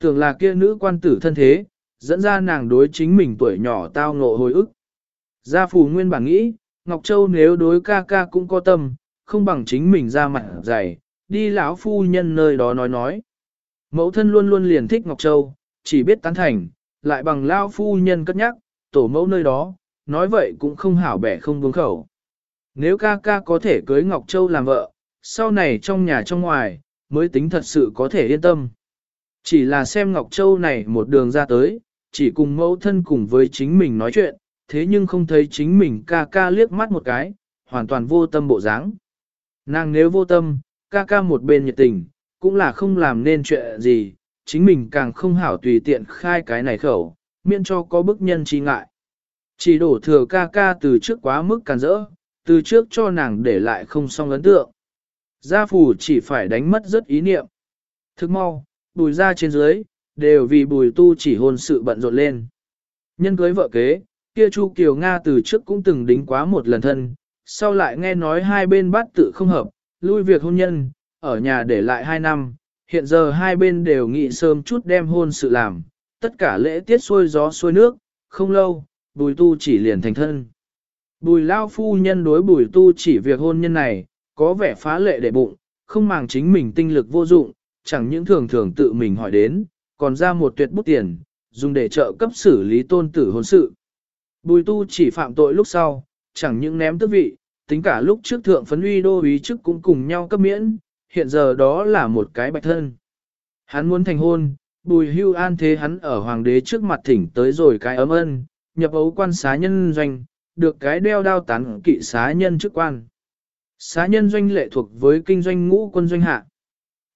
Tưởng là kia nữ quan tử thân thế, dẫn ra nàng đối chính mình tuổi nhỏ tao ngộ hồi ức. Gia phủ nguyên bản nghĩ, Ngọc Châu nếu đối ca ca cũng có tâm, không bằng chính mình ra mặt dày, đi lão phu nhân nơi đó nói nói. Mẫu thân luôn luôn liền thích Ngọc Châu, chỉ biết tán thành, lại bằng lão phu nhân cất nhắc, tổ mẫu nơi đó, nói vậy cũng không hảo bẻ không buông khẩu. Nếu ca ca có thể cưới Ngọc Châu làm vợ, sau này trong nhà trong ngoài, mới tính thật sự có thể yên tâm. Chỉ là xem Ngọc Châu này một đường ra tới, chỉ cùng mẫu thân cùng với chính mình nói chuyện, thế nhưng không thấy chính mình ca ca liếc mắt một cái, hoàn toàn vô tâm bộ dáng. Nàng nếu vô tâm, ca ca một bên nhiệt tình, cũng là không làm nên chuyện gì, chính mình càng không hảo tùy tiện khai cái này khẩu, miễn cho có bức nhân chi ngại. Chỉ đổ thừa ca ca từ trước quá mức càn rỡ, từ trước cho nàng để lại không xong ấn tượng. Gia phủ chỉ phải đánh mất rất ý niệm. Thức mau, bùi ra trên dưới, đều vì bùi tu chỉ hôn sự bận rộn lên. Nhân cưới vợ kế, kia Chu Kiều Nga từ trước cũng từng đính quá một lần thân, sau lại nghe nói hai bên bắt tự không hợp, lui việc hôn nhân, ở nhà để lại hai năm, hiện giờ hai bên đều nghị sớm chút đem hôn sự làm, tất cả lễ tiết xuôi gió xuôi nước, không lâu, bùi tu chỉ liền thành thân. Bùi lao phu nhân đối bùi tu chỉ việc hôn nhân này, có vẻ phá lệ để bụng, không màng chính mình tinh lực vô dụng, chẳng những thường thường tự mình hỏi đến, còn ra một tuyệt bút tiền, dùng để trợ cấp xử lý tôn tử hôn sự. Bùi tu chỉ phạm tội lúc sau, chẳng những ném tước vị, tính cả lúc trước thượng phấn uy đô ý chức cũng cùng nhau cấp miễn, hiện giờ đó là một cái bạch thân. Hắn muốn thành hôn, bùi hưu an thế hắn ở hoàng đế trước mặt thỉnh tới rồi cái ấm ân, nhập ấu quan xá nhân doanh, được cái đeo đao tán kỵ xá nhân chức quan. Xá nhân doanh lệ thuộc với kinh doanh ngũ quân doanh hạ.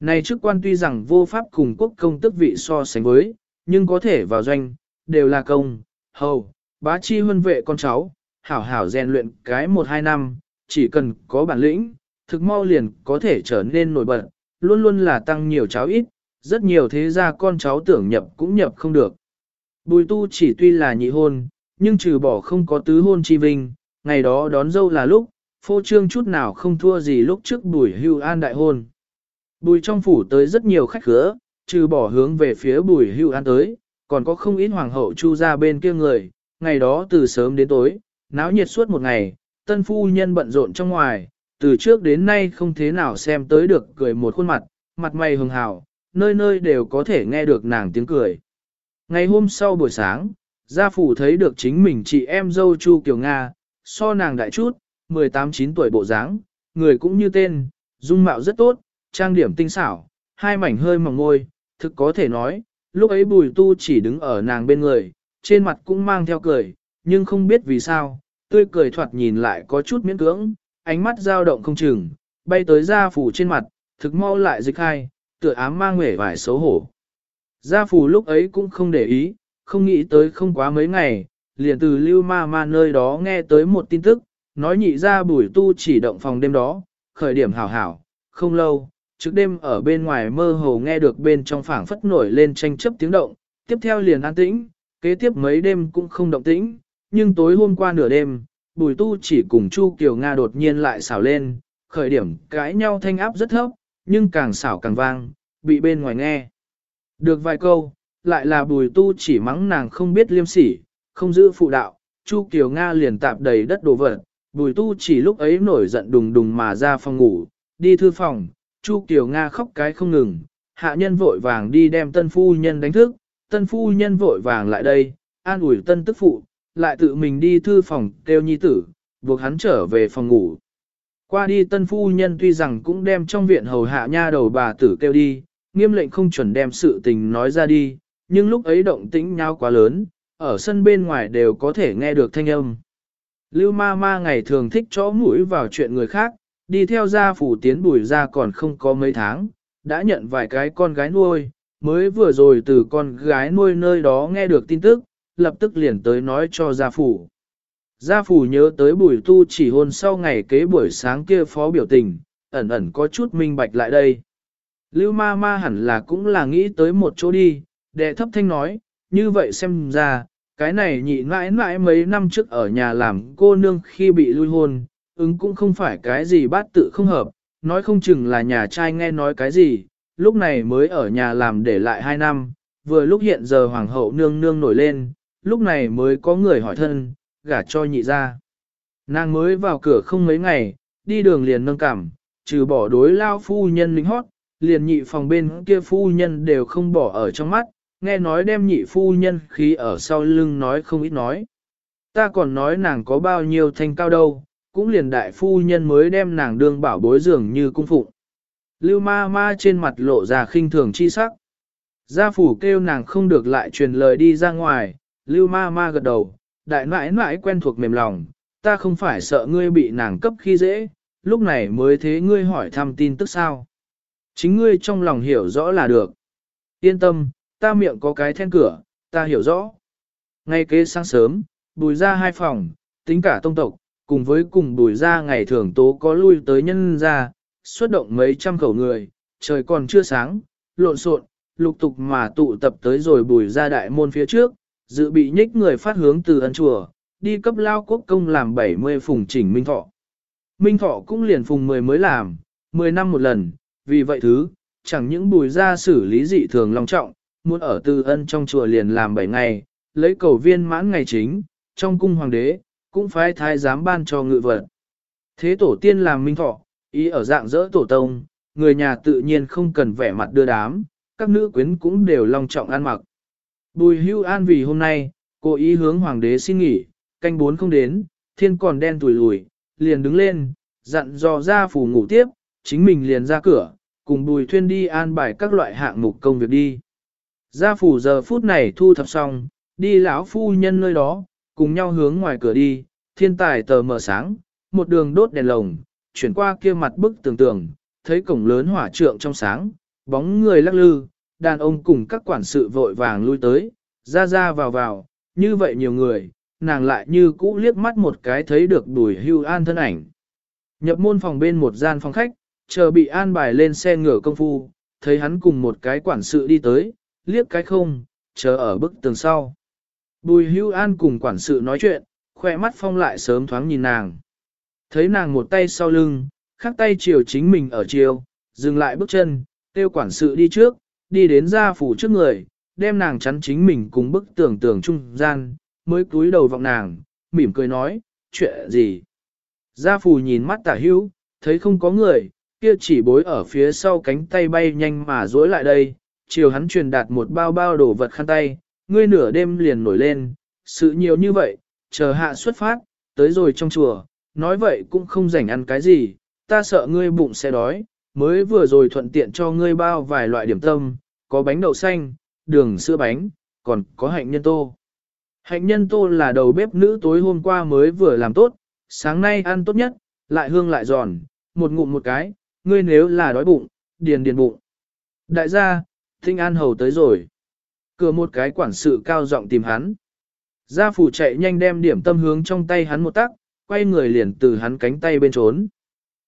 Này chức quan tuy rằng vô pháp cùng quốc công tức vị so sánh với, nhưng có thể vào doanh, đều là công, hầu, bá chi huân vệ con cháu, hảo hảo rèn luyện cái một hai năm, chỉ cần có bản lĩnh, thực mau liền có thể trở nên nổi bật, luôn luôn là tăng nhiều cháu ít, rất nhiều thế gia con cháu tưởng nhập cũng nhập không được. Bùi tu chỉ tuy là nhị hôn, nhưng trừ bỏ không có tứ hôn chi vinh, ngày đó đón dâu là lúc, phô trương chút nào không thua gì lúc trước bùi hưu an đại hôn. Bùi trong phủ tới rất nhiều khách khứa, trừ bỏ hướng về phía bùi hưu an tới, còn có không ít hoàng hậu chu ra bên kia người, ngày đó từ sớm đến tối, náo nhiệt suốt một ngày, tân phu nhân bận rộn trong ngoài, từ trước đến nay không thế nào xem tới được cười một khuôn mặt, mặt mày hường hào, nơi nơi đều có thể nghe được nàng tiếng cười. Ngày hôm sau buổi sáng, gia phủ thấy được chính mình chị em dâu Chu Kiều Nga, so nàng đại chút, 18-9 tuổi bộ dáng, người cũng như tên, dung mạo rất tốt, trang điểm tinh xảo, hai mảnh hơi mỏng môi, thực có thể nói, lúc ấy bùi tu chỉ đứng ở nàng bên người, trên mặt cũng mang theo cười, nhưng không biết vì sao, tươi cười thoạt nhìn lại có chút miễn cưỡng, ánh mắt dao động không chừng, bay tới gia phủ trên mặt, thực mau lại dịch hai, tựa ám mang vẻ vải xấu hổ. Gia phủ lúc ấy cũng không để ý, không nghĩ tới không quá mấy ngày, liền từ lưu ma ma nơi đó nghe tới một tin tức, nói nhị ra bùi tu chỉ động phòng đêm đó, khởi điểm hảo hảo, không lâu, trước đêm ở bên ngoài mơ hồ nghe được bên trong phảng phất nổi lên tranh chấp tiếng động, tiếp theo liền an tĩnh, kế tiếp mấy đêm cũng không động tĩnh, nhưng tối hôm qua nửa đêm, bùi tu chỉ cùng Chu Kiều Nga đột nhiên lại xảo lên, khởi điểm cãi nhau thanh áp rất thấp, nhưng càng xảo càng vang, bị bên ngoài nghe. Được vài câu, lại là bùi tu chỉ mắng nàng không biết liêm sỉ, không giữ phụ đạo, Chu Kiều Nga liền tạp đầy đất đồ vật, bùi tu chỉ lúc ấy nổi giận đùng đùng mà ra phòng ngủ, đi thư phòng, Chu Kiều Nga khóc cái không ngừng, hạ nhân vội vàng đi đem tân phu nhân đánh thức, tân phu nhân vội vàng lại đây, an ủi tân tức phụ, lại tự mình đi thư phòng kêu nhi tử, buộc hắn trở về phòng ngủ. Qua đi tân phu nhân tuy rằng cũng đem trong viện hầu hạ nha đầu bà tử kêu đi, nghiêm lệnh không chuẩn đem sự tình nói ra đi, nhưng lúc ấy động tĩnh nhau quá lớn, ở sân bên ngoài đều có thể nghe được thanh âm. Lưu ma ma ngày thường thích chó mũi vào chuyện người khác, đi theo gia phủ tiến bùi ra còn không có mấy tháng, đã nhận vài cái con gái nuôi, mới vừa rồi từ con gái nuôi nơi đó nghe được tin tức, lập tức liền tới nói cho gia phủ. Gia phủ nhớ tới buổi tu chỉ hôn sau ngày kế buổi sáng kia phó biểu tình, ẩn ẩn có chút minh bạch lại đây. Lưu ma ma hẳn là cũng là nghĩ tới một chỗ đi, đệ thấp thanh nói, như vậy xem ra, cái này nhị mãi mãi mấy năm trước ở nhà làm cô nương khi bị lui hôn, ứng cũng không phải cái gì bát tự không hợp, nói không chừng là nhà trai nghe nói cái gì, lúc này mới ở nhà làm để lại hai năm, vừa lúc hiện giờ hoàng hậu nương nương nổi lên, lúc này mới có người hỏi thân, gả cho nhị ra. Nàng mới vào cửa không mấy ngày, đi đường liền nâng cảm, trừ bỏ đối lao phu nhân lính hót, liền nhị phòng bên kia phu nhân đều không bỏ ở trong mắt, nghe nói đem nhị phu nhân khí ở sau lưng nói không ít nói. Ta còn nói nàng có bao nhiêu thanh cao đâu, cũng liền đại phu nhân mới đem nàng đương bảo bối dường như cung phụng. Lưu ma ma trên mặt lộ ra khinh thường chi sắc. Gia phủ kêu nàng không được lại truyền lời đi ra ngoài, lưu ma ma gật đầu, đại nãi nãi quen thuộc mềm lòng, ta không phải sợ ngươi bị nàng cấp khi dễ, lúc này mới thế ngươi hỏi thăm tin tức sao. Chính ngươi trong lòng hiểu rõ là được. Yên tâm, ta miệng có cái then cửa, ta hiểu rõ. Ngay kế sáng sớm, bùi ra hai phòng, tính cả tông tộc, cùng với cùng bùi ra ngày thường tố có lui tới nhân ra, xuất động mấy trăm khẩu người, trời còn chưa sáng, lộn xộn, lục tục mà tụ tập tới rồi bùi ra đại môn phía trước, dự bị nhích người phát hướng từ ân chùa, đi cấp lao quốc công làm 70 phùng chỉnh minh thọ. Minh thọ cũng liền phùng 10 mới làm, 10 năm một lần, vì vậy thứ, chẳng những bùi ra xử lý dị thường long trọng, muốn ở từ ân trong chùa liền làm 7 ngày, lấy cầu viên mãn ngày chính, trong cung hoàng đế, cũng phải thái giám ban cho ngự vật. Thế tổ tiên làm minh thọ, ý ở dạng dỡ tổ tông, người nhà tự nhiên không cần vẻ mặt đưa đám, các nữ quyến cũng đều long trọng ăn mặc. Bùi hưu an vì hôm nay, cô ý hướng hoàng đế xin nghỉ, canh bốn không đến, thiên còn đen tùi lùi, liền đứng lên, dặn dò ra phủ ngủ tiếp, chính mình liền ra cửa, cùng bùi thuyên đi an bài các loại hạng mục công việc đi. Gia phủ giờ phút này thu thập xong, đi lão phu nhân nơi đó, cùng nhau hướng ngoài cửa đi, thiên tài tờ mở sáng, một đường đốt đèn lồng, chuyển qua kia mặt bức tường tường, thấy cổng lớn hỏa trượng trong sáng, bóng người lắc lư, đàn ông cùng các quản sự vội vàng lui tới, ra ra vào vào, như vậy nhiều người, nàng lại như cũ liếc mắt một cái thấy được đùi hưu an thân ảnh. Nhập môn phòng bên một gian phòng khách, chờ bị an bài lên xe ngửa công phu, thấy hắn cùng một cái quản sự đi tới, liếc cái không, chờ ở bức tường sau. Bùi hưu an cùng quản sự nói chuyện, khoe mắt phong lại sớm thoáng nhìn nàng. Thấy nàng một tay sau lưng, khác tay chiều chính mình ở chiều, dừng lại bước chân, tiêu quản sự đi trước, đi đến gia phủ trước người, đem nàng chắn chính mình cùng bức tường tường trung gian, mới cúi đầu vọng nàng, mỉm cười nói, chuyện gì. Gia phủ nhìn mắt tả hữu, thấy không có người, kia chỉ bối ở phía sau cánh tay bay nhanh mà dối lại đây, chiều hắn truyền đạt một bao bao đồ vật khăn tay, ngươi nửa đêm liền nổi lên, sự nhiều như vậy, chờ hạ xuất phát, tới rồi trong chùa, nói vậy cũng không rảnh ăn cái gì, ta sợ ngươi bụng sẽ đói, mới vừa rồi thuận tiện cho ngươi bao vài loại điểm tâm, có bánh đậu xanh, đường sữa bánh, còn có hạnh nhân tô. Hạnh nhân tô là đầu bếp nữ tối hôm qua mới vừa làm tốt, sáng nay ăn tốt nhất, lại hương lại giòn, một ngụm một cái, ngươi nếu là đói bụng, điền điền bụng. Đại gia, Thinh An Hầu tới rồi. Cửa một cái quản sự cao giọng tìm hắn. Gia phủ chạy nhanh đem điểm tâm hướng trong tay hắn một tắc, quay người liền từ hắn cánh tay bên trốn.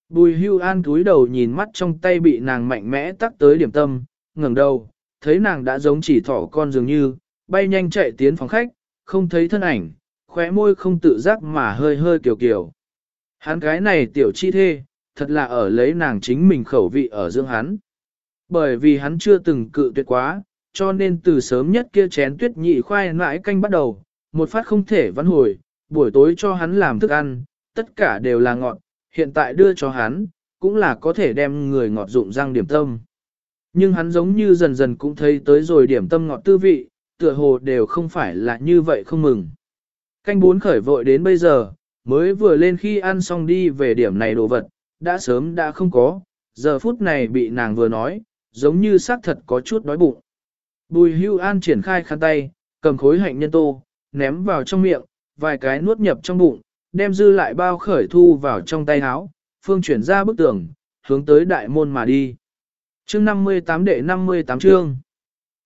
Bùi hưu an cúi đầu nhìn mắt trong tay bị nàng mạnh mẽ tắc tới điểm tâm, ngẩng đầu, thấy nàng đã giống chỉ thỏ con dường như, bay nhanh chạy tiến phòng khách, không thấy thân ảnh, khóe môi không tự giác mà hơi hơi kiều kiều. Hắn cái này tiểu chi thê, thật là ở lấy nàng chính mình khẩu vị ở dưỡng hắn. Bởi vì hắn chưa từng cự tuyệt quá, cho nên từ sớm nhất kia chén tuyết nhị khoai nãi canh bắt đầu, một phát không thể vãn hồi, buổi tối cho hắn làm thức ăn, tất cả đều là ngọt, hiện tại đưa cho hắn, cũng là có thể đem người ngọt dụng răng điểm tâm. Nhưng hắn giống như dần dần cũng thấy tới rồi điểm tâm ngọt tư vị, tựa hồ đều không phải là như vậy không mừng. Canh bốn khởi vội đến bây giờ, mới vừa lên khi ăn xong đi về điểm này đồ vật, đã sớm đã không có, giờ phút này bị nàng vừa nói, giống như xác thật có chút đói bụng. Bùi hưu an triển khai khăn tay, cầm khối hạnh nhân tô, ném vào trong miệng, vài cái nuốt nhập trong bụng, đem dư lại bao khởi thu vào trong tay áo, phương chuyển ra bức tường, hướng tới đại môn mà đi. Chương 58 đệ 58 chương.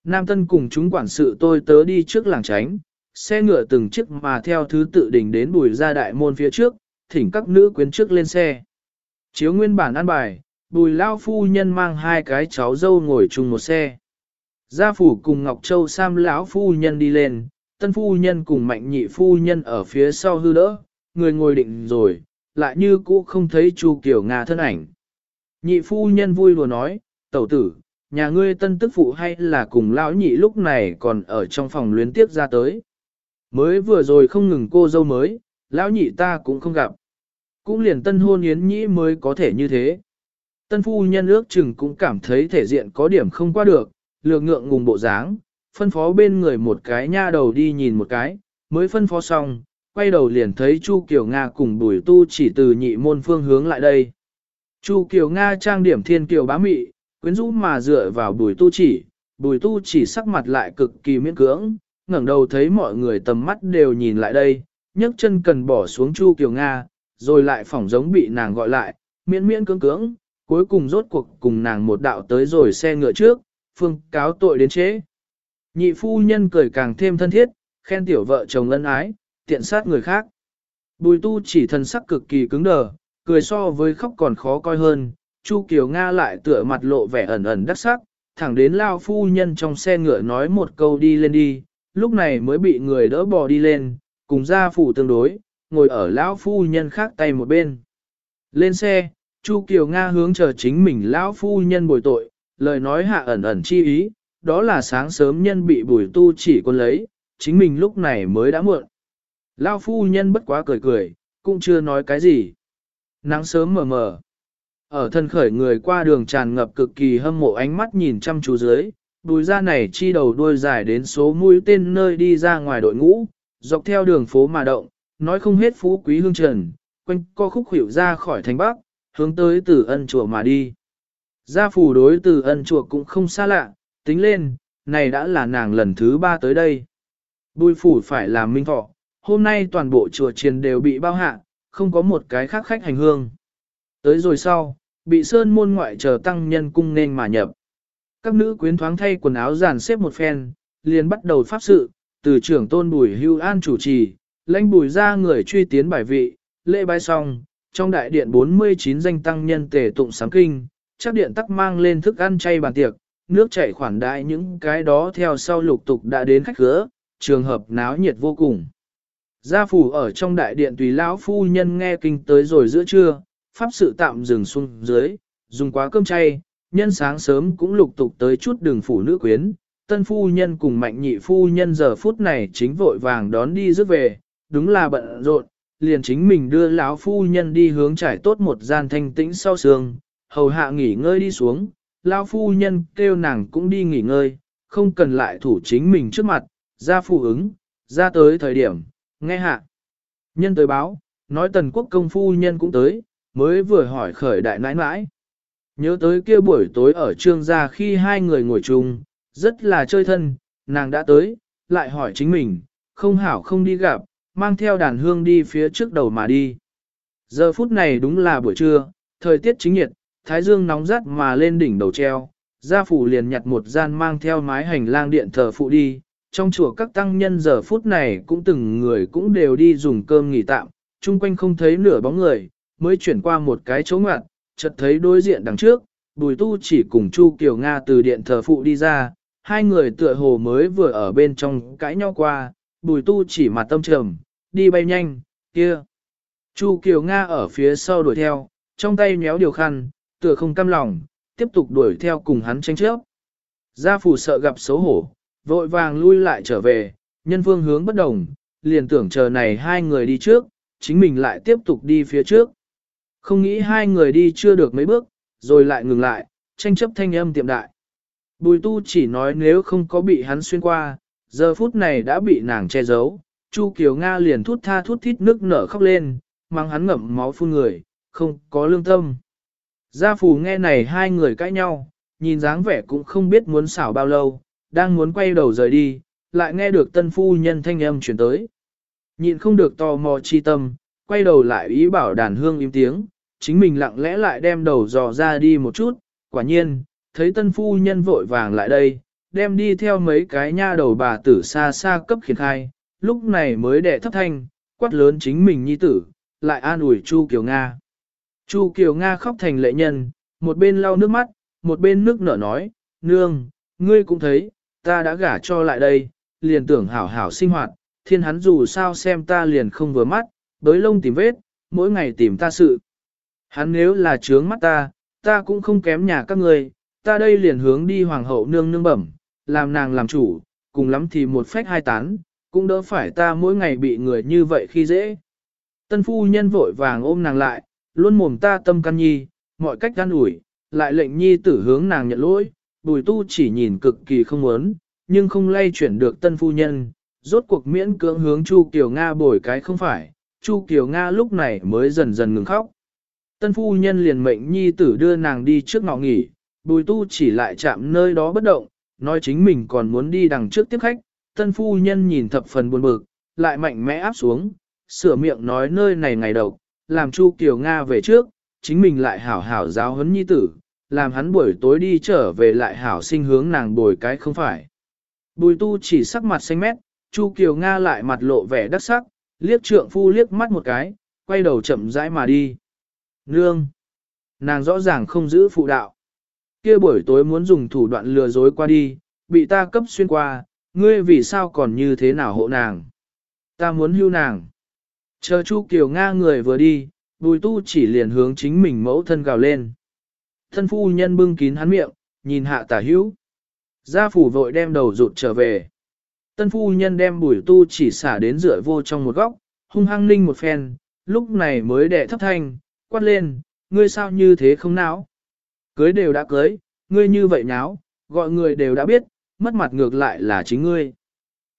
Nam Tân cùng chúng quản sự tôi tớ đi trước làng tránh, xe ngựa từng chiếc mà theo thứ tự đỉnh đến bùi ra đại môn phía trước, thỉnh các nữ quyến trước lên xe. Chiếu nguyên bản ăn bài, bùi lao phu nhân mang hai cái cháu dâu ngồi chung một xe. Gia phủ cùng Ngọc Châu Sam lão phu nhân đi lên, tân phu nhân cùng mạnh nhị phu nhân ở phía sau hư đỡ, người ngồi định rồi, lại như cũ không thấy Chu Kiều Nga thân ảnh. Nhị phu nhân vui lùa nói, tẩu tử, nhà ngươi tân tức phụ hay là cùng lão nhị lúc này còn ở trong phòng luyến tiếp ra tới. Mới vừa rồi không ngừng cô dâu mới, lão nhị ta cũng không gặp. Cũng liền tân hôn yến nhĩ mới có thể như thế. Tân phu nhân ước chừng cũng cảm thấy thể diện có điểm không qua được, lược ngượng ngùng bộ dáng, phân phó bên người một cái nha đầu đi nhìn một cái, mới phân phó xong, quay đầu liền thấy Chu Kiều Nga cùng Bùi Tu chỉ từ nhị môn phương hướng lại đây. Chu Kiều Nga trang điểm thiên kiều bá mị, quyến rũ mà dựa vào Bùi Tu chỉ, Bùi Tu chỉ sắc mặt lại cực kỳ miễn cưỡng, ngẩng đầu thấy mọi người tầm mắt đều nhìn lại đây, nhấc chân cần bỏ xuống Chu Kiều Nga, rồi lại phỏng giống bị nàng gọi lại, miễn miễn cưỡng cưỡng, cuối cùng rốt cuộc cùng nàng một đạo tới rồi xe ngựa trước, phương cáo tội đến chế. Nhị phu nhân cười càng thêm thân thiết, khen tiểu vợ chồng ân ái, tiện sát người khác. Bùi tu chỉ thần sắc cực kỳ cứng đờ, cười so với khóc còn khó coi hơn, Chu Kiều Nga lại tựa mặt lộ vẻ ẩn ẩn đắc sắc, thẳng đến lao phu nhân trong xe ngựa nói một câu đi lên đi, lúc này mới bị người đỡ bò đi lên, cùng gia phủ tương đối, ngồi ở lão phu nhân khác tay một bên. Lên xe, Chu Kiều Nga hướng chờ chính mình lão phu nhân bồi tội, lời nói hạ ẩn ẩn chi ý, đó là sáng sớm nhân bị bùi tu chỉ quân lấy, chính mình lúc này mới đã muộn. Lão phu nhân bất quá cười cười, cũng chưa nói cái gì. Nắng sớm mờ mờ. Ở thân khởi người qua đường tràn ngập cực kỳ hâm mộ ánh mắt nhìn chăm chú dưới, đùi ra này chi đầu đuôi dài đến số mũi tên nơi đi ra ngoài đội ngũ, dọc theo đường phố mà động, nói không hết phú quý hương trần, quanh co khúc hiểu ra khỏi thành bắc, hướng tới từ ân chùa mà đi. Gia phủ đối từ ân chùa cũng không xa lạ, tính lên, này đã là nàng lần thứ ba tới đây. Bùi phủ phải làm minh thọ, hôm nay toàn bộ chùa triền đều bị bao hạ, không có một cái khác khách hành hương. Tới rồi sau, bị sơn môn ngoại chờ tăng nhân cung nên mà nhập. Các nữ quyến thoáng thay quần áo dàn xếp một phen, liền bắt đầu pháp sự, từ trưởng tôn bùi hưu an chủ trì, lãnh bùi ra người truy tiến bài vị, lễ bái xong, trong đại điện 49 danh tăng nhân tề tụng sáng kinh, chắc điện tắc mang lên thức ăn chay bàn tiệc, nước chảy khoản đại những cái đó theo sau lục tục đã đến khách khứa, trường hợp náo nhiệt vô cùng. Gia phủ ở trong đại điện tùy lão phu nhân nghe kinh tới rồi giữa trưa, pháp sự tạm dừng xuống dưới, dùng quá cơm chay, nhân sáng sớm cũng lục tục tới chút đường phủ nữ quyến, tân phu nhân cùng mạnh nhị phu nhân giờ phút này chính vội vàng đón đi rước về, đúng là bận rộn, liền chính mình đưa lão phu nhân đi hướng trải tốt một gian thanh tĩnh sau sương, hầu hạ nghỉ ngơi đi xuống, lão phu nhân kêu nàng cũng đi nghỉ ngơi, không cần lại thủ chính mình trước mặt, ra phụ ứng, ra tới thời điểm, nghe hạ. Nhân tới báo, nói tần quốc công phu nhân cũng tới, mới vừa hỏi khởi đại nãi nãi. Nhớ tới kia buổi tối ở trương gia khi hai người ngồi chung, rất là chơi thân, nàng đã tới, lại hỏi chính mình, không hảo không đi gặp, mang theo đàn hương đi phía trước đầu mà đi. Giờ phút này đúng là buổi trưa, thời tiết chính nhiệt, thái dương nóng rát mà lên đỉnh đầu treo, gia phủ liền nhặt một gian mang theo mái hành lang điện thờ phụ đi, trong chùa các tăng nhân giờ phút này cũng từng người cũng đều đi dùng cơm nghỉ tạm, chung quanh không thấy nửa bóng người, mới chuyển qua một cái chỗ ngoặt, chợt thấy đối diện đằng trước, bùi tu chỉ cùng Chu Kiều Nga từ điện thờ phụ đi ra, hai người tựa hồ mới vừa ở bên trong cãi nhau qua, bùi tu chỉ mặt tâm trầm, đi bay nhanh, kia. Chu Kiều Nga ở phía sau đuổi theo, trong tay nhéo điều khăn, tựa không cam lòng, tiếp tục đuổi theo cùng hắn tranh chấp. Gia phủ sợ gặp xấu hổ, vội vàng lui lại trở về, nhân phương hướng bất đồng, liền tưởng chờ này hai người đi trước, chính mình lại tiếp tục đi phía trước. Không nghĩ hai người đi chưa được mấy bước, rồi lại ngừng lại, tranh chấp thanh âm tiệm đại. Bùi tu chỉ nói nếu không có bị hắn xuyên qua, giờ phút này đã bị nàng che giấu, Chu Kiều Nga liền thút tha thút thít nước nở khóc lên, mang hắn ngậm máu phun người, không có lương tâm. Gia phù nghe này hai người cãi nhau, nhìn dáng vẻ cũng không biết muốn xảo bao lâu, đang muốn quay đầu rời đi, lại nghe được tân phu nhân thanh âm chuyển tới. Nhịn không được tò mò chi tâm, quay đầu lại ý bảo đàn hương im tiếng, chính mình lặng lẽ lại đem đầu dò ra đi một chút, quả nhiên, thấy tân phu nhân vội vàng lại đây, đem đi theo mấy cái nha đầu bà tử xa xa cấp khiển khai, lúc này mới đệ thấp thanh, quát lớn chính mình nhi tử, lại an ủi Chu Kiều Nga. Chu Kiều Nga khóc thành lệ nhân, một bên lau nước mắt, một bên nước nở nói, nương, ngươi cũng thấy, ta đã gả cho lại đây, liền tưởng hảo hảo sinh hoạt, thiên hắn dù sao xem ta liền không vừa mắt, bới lông tìm vết, mỗi ngày tìm ta sự. Hắn nếu là trướng mắt ta, ta cũng không kém nhà các ngươi, ta đây liền hướng đi hoàng hậu nương nương bẩm, làm nàng làm chủ, cùng lắm thì một phách hai tán, cũng đỡ phải ta mỗi ngày bị người như vậy khi dễ. Tân phu nhân vội vàng ôm nàng lại, luôn mồm ta tâm căn nhi, mọi cách gan ủi, lại lệnh nhi tử hướng nàng nhận lỗi, bùi tu chỉ nhìn cực kỳ không muốn, nhưng không lay chuyển được tân phu nhân, rốt cuộc miễn cưỡng hướng Chu Kiều Nga bồi cái không phải, Chu Kiều Nga lúc này mới dần dần ngừng khóc. Tân phu nhân liền mệnh nhi tử đưa nàng đi trước ngọ nghỉ, bùi tu chỉ lại chạm nơi đó bất động, nói chính mình còn muốn đi đằng trước tiếp khách, tân phu nhân nhìn thập phần buồn bực, lại mạnh mẽ áp xuống, sửa miệng nói nơi này ngày đầu, làm Chu Kiều Nga về trước, chính mình lại hảo hảo giáo huấn nhi tử, làm hắn buổi tối đi trở về lại hảo sinh hướng nàng bồi cái không phải. Bùi tu chỉ sắc mặt xanh mét, Chu Kiều Nga lại mặt lộ vẻ đắc sắc, liếc trượng phu liếc mắt một cái, quay đầu chậm rãi mà đi. Nương! Nàng rõ ràng không giữ phụ đạo. kia buổi tối muốn dùng thủ đoạn lừa dối qua đi, bị ta cấp xuyên qua, ngươi vì sao còn như thế nào hộ nàng? Ta muốn hưu nàng. Chờ Chu Kiều Nga người vừa đi, bùi tu chỉ liền hướng chính mình mẫu thân gào lên. Thân phu nhân bưng kín hắn miệng, nhìn hạ tả hữu. Gia phủ vội đem đầu rụt trở về. Tân phu nhân đem bùi tu chỉ xả đến rửa vô trong một góc, hung hăng ninh một phen, lúc này mới đẻ thấp thanh, quát lên, ngươi sao như thế không não? Cưới đều đã cưới, ngươi như vậy nháo, gọi người đều đã biết, mất mặt ngược lại là chính ngươi.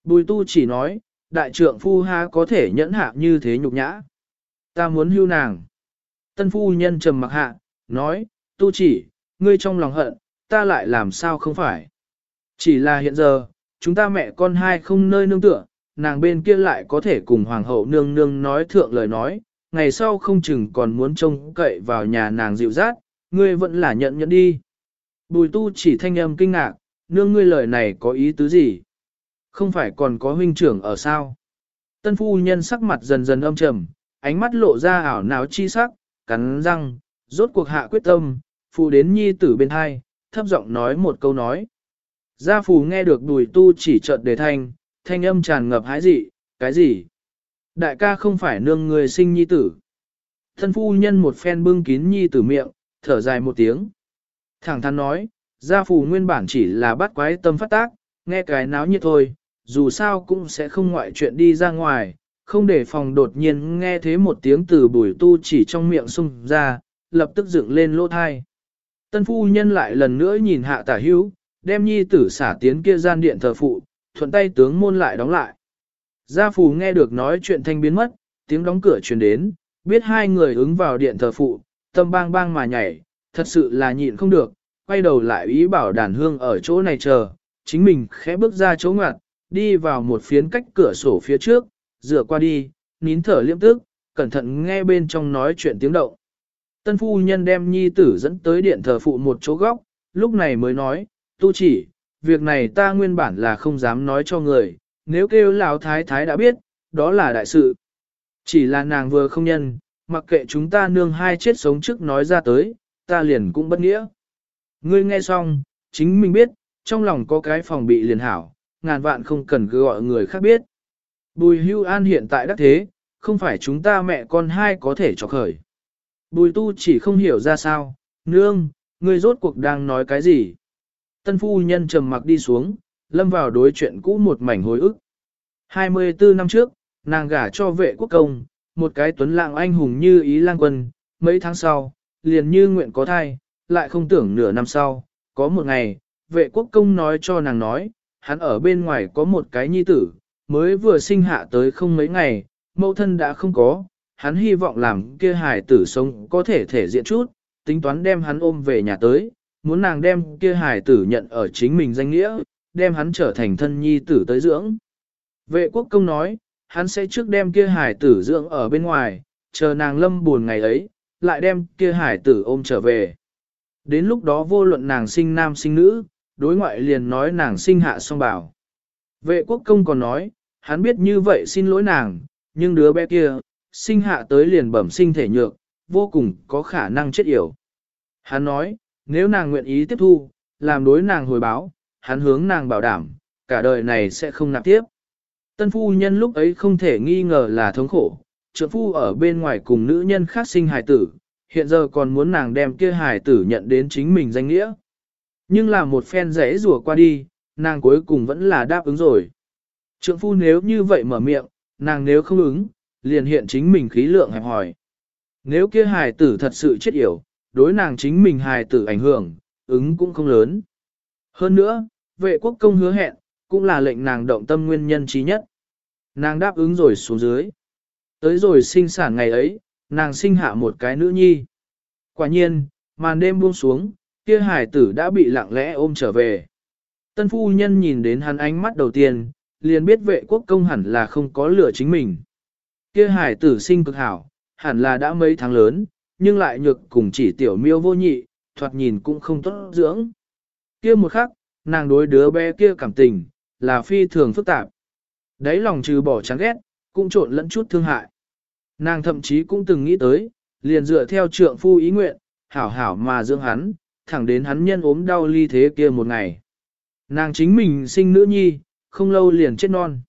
Bùi tu chỉ nói, đại trượng phu ha có thể nhẫn hạ như thế nhục nhã. Ta muốn hưu nàng. Tân phu nhân trầm mặc hạ, nói, tu chỉ, ngươi trong lòng hận, ta lại làm sao không phải. Chỉ là hiện giờ, chúng ta mẹ con hai không nơi nương tựa, nàng bên kia lại có thể cùng hoàng hậu nương nương nói thượng lời nói, ngày sau không chừng còn muốn trông cậy vào nhà nàng dịu dát, ngươi vẫn là nhận nhận đi. Bùi tu chỉ thanh âm kinh ngạc, nương ngươi lời này có ý tứ gì? Không phải còn có huynh trưởng ở sao? Tân phu nhân sắc mặt dần dần âm trầm, ánh mắt lộ ra ảo não chi sắc, cắn răng, rốt cuộc hạ quyết tâm, phù đến nhi tử bên hai, thấp giọng nói một câu nói. Gia phù nghe được đùi tu chỉ trợt đề thanh, thanh âm tràn ngập hái dị, cái gì? Đại ca không phải nương người sinh nhi tử. Thân phu nhân một phen bưng kín nhi tử miệng, thở dài một tiếng. Thẳng thắn nói, gia phù nguyên bản chỉ là bắt quái tâm phát tác, nghe cái náo nhiệt thôi, dù sao cũng sẽ không ngoại chuyện đi ra ngoài, không để phòng đột nhiên nghe thế một tiếng từ bùi tu chỉ trong miệng xung ra, lập tức dựng lên lỗ thai. Tân phu nhân lại lần nữa nhìn hạ tả hữu, đem nhi tử xả tiến kia gian điện thờ phụ, thuận tay tướng môn lại đóng lại. Gia phù nghe được nói chuyện thanh biến mất, tiếng đóng cửa truyền đến, biết hai người ứng vào điện thờ phụ, tâm bang bang mà nhảy, thật sự là nhịn không được, quay đầu lại ý bảo đàn hương ở chỗ này chờ, chính mình khẽ bước ra chỗ ngoặt, đi vào một phiến cách cửa sổ phía trước, dựa qua đi, nín thở liễm tức, cẩn thận nghe bên trong nói chuyện tiếng động. Tân phu nhân đem nhi tử dẫn tới điện thờ phụ một chỗ góc, lúc này mới nói, tu chỉ, việc này ta nguyên bản là không dám nói cho người, nếu kêu lão thái thái đã biết, đó là đại sự. Chỉ là nàng vừa không nhân, mặc kệ chúng ta nương hai chết sống trước nói ra tới, ta liền cũng bất nghĩa. Ngươi nghe xong, chính mình biết, trong lòng có cái phòng bị liền hảo, ngàn vạn không cần cứ gọi người khác biết. Bùi hưu an hiện tại đắc thế, không phải chúng ta mẹ con hai có thể cho khởi. Bùi tu chỉ không hiểu ra sao, nương, ngươi rốt cuộc đang nói cái gì. Tân phu nhân trầm mặc đi xuống, lâm vào đối chuyện cũ một mảnh hồi ức. 24 năm trước, nàng gả cho vệ quốc công, một cái tuấn lạng anh hùng như ý lang quân, mấy tháng sau, liền như nguyện có thai, lại không tưởng nửa năm sau, có một ngày, vệ quốc công nói cho nàng nói, hắn ở bên ngoài có một cái nhi tử, mới vừa sinh hạ tới không mấy ngày, mẫu thân đã không có, hắn hy vọng làm kia hài tử sống có thể thể diện chút, tính toán đem hắn ôm về nhà tới, muốn nàng đem kia hài tử nhận ở chính mình danh nghĩa, đem hắn trở thành thân nhi tử tới dưỡng. Vệ quốc công nói, hắn sẽ trước đem kia hài tử dưỡng ở bên ngoài, chờ nàng lâm buồn ngày ấy, lại đem kia hài tử ôm trở về. Đến lúc đó vô luận nàng sinh nam sinh nữ, đối ngoại liền nói nàng sinh hạ song bảo. Vệ quốc công còn nói, hắn biết như vậy xin lỗi nàng, nhưng đứa bé kia, sinh hạ tới liền bẩm sinh thể nhược, vô cùng có khả năng chết yểu. Hắn nói, nếu nàng nguyện ý tiếp thu, làm đối nàng hồi báo, hắn hướng nàng bảo đảm, cả đời này sẽ không nạp tiếp. Tân phu nhân lúc ấy không thể nghi ngờ là thống khổ, trượng phu ở bên ngoài cùng nữ nhân khác sinh hài tử, hiện giờ còn muốn nàng đem kia hải tử nhận đến chính mình danh nghĩa. Nhưng là một phen rẽ rùa qua đi, nàng cuối cùng vẫn là đáp ứng rồi. Trượng phu nếu như vậy mở miệng, nàng nếu không ứng, liền hiện chính mình khí lượng hẹp hỏi. Nếu kia hài tử thật sự chết yểu, đối nàng chính mình hài tử ảnh hưởng, ứng cũng không lớn. Hơn nữa, vệ quốc công hứa hẹn, cũng là lệnh nàng động tâm nguyên nhân trí nhất. Nàng đáp ứng rồi xuống dưới. Tới rồi sinh sản ngày ấy, nàng sinh hạ một cái nữ nhi. Quả nhiên, màn đêm buông xuống, kia hải tử đã bị lặng lẽ ôm trở về. Tân phu nhân nhìn đến hắn ánh mắt đầu tiên, liền biết vệ quốc công hẳn là không có lửa chính mình. Kia hải tử sinh cực hảo, hẳn là đã mấy tháng lớn, nhưng lại nhược cùng chỉ tiểu miêu vô nhị, thoạt nhìn cũng không tốt dưỡng. Kia một khắc, nàng đối đứa bé kia cảm tình, là phi thường phức tạp. Đấy lòng trừ bỏ chán ghét, cũng trộn lẫn chút thương hại. Nàng thậm chí cũng từng nghĩ tới, liền dựa theo trượng phu ý nguyện, hảo hảo mà dưỡng hắn, thẳng đến hắn nhân ốm đau ly thế kia một ngày. Nàng chính mình sinh nữ nhi, không lâu liền chết non.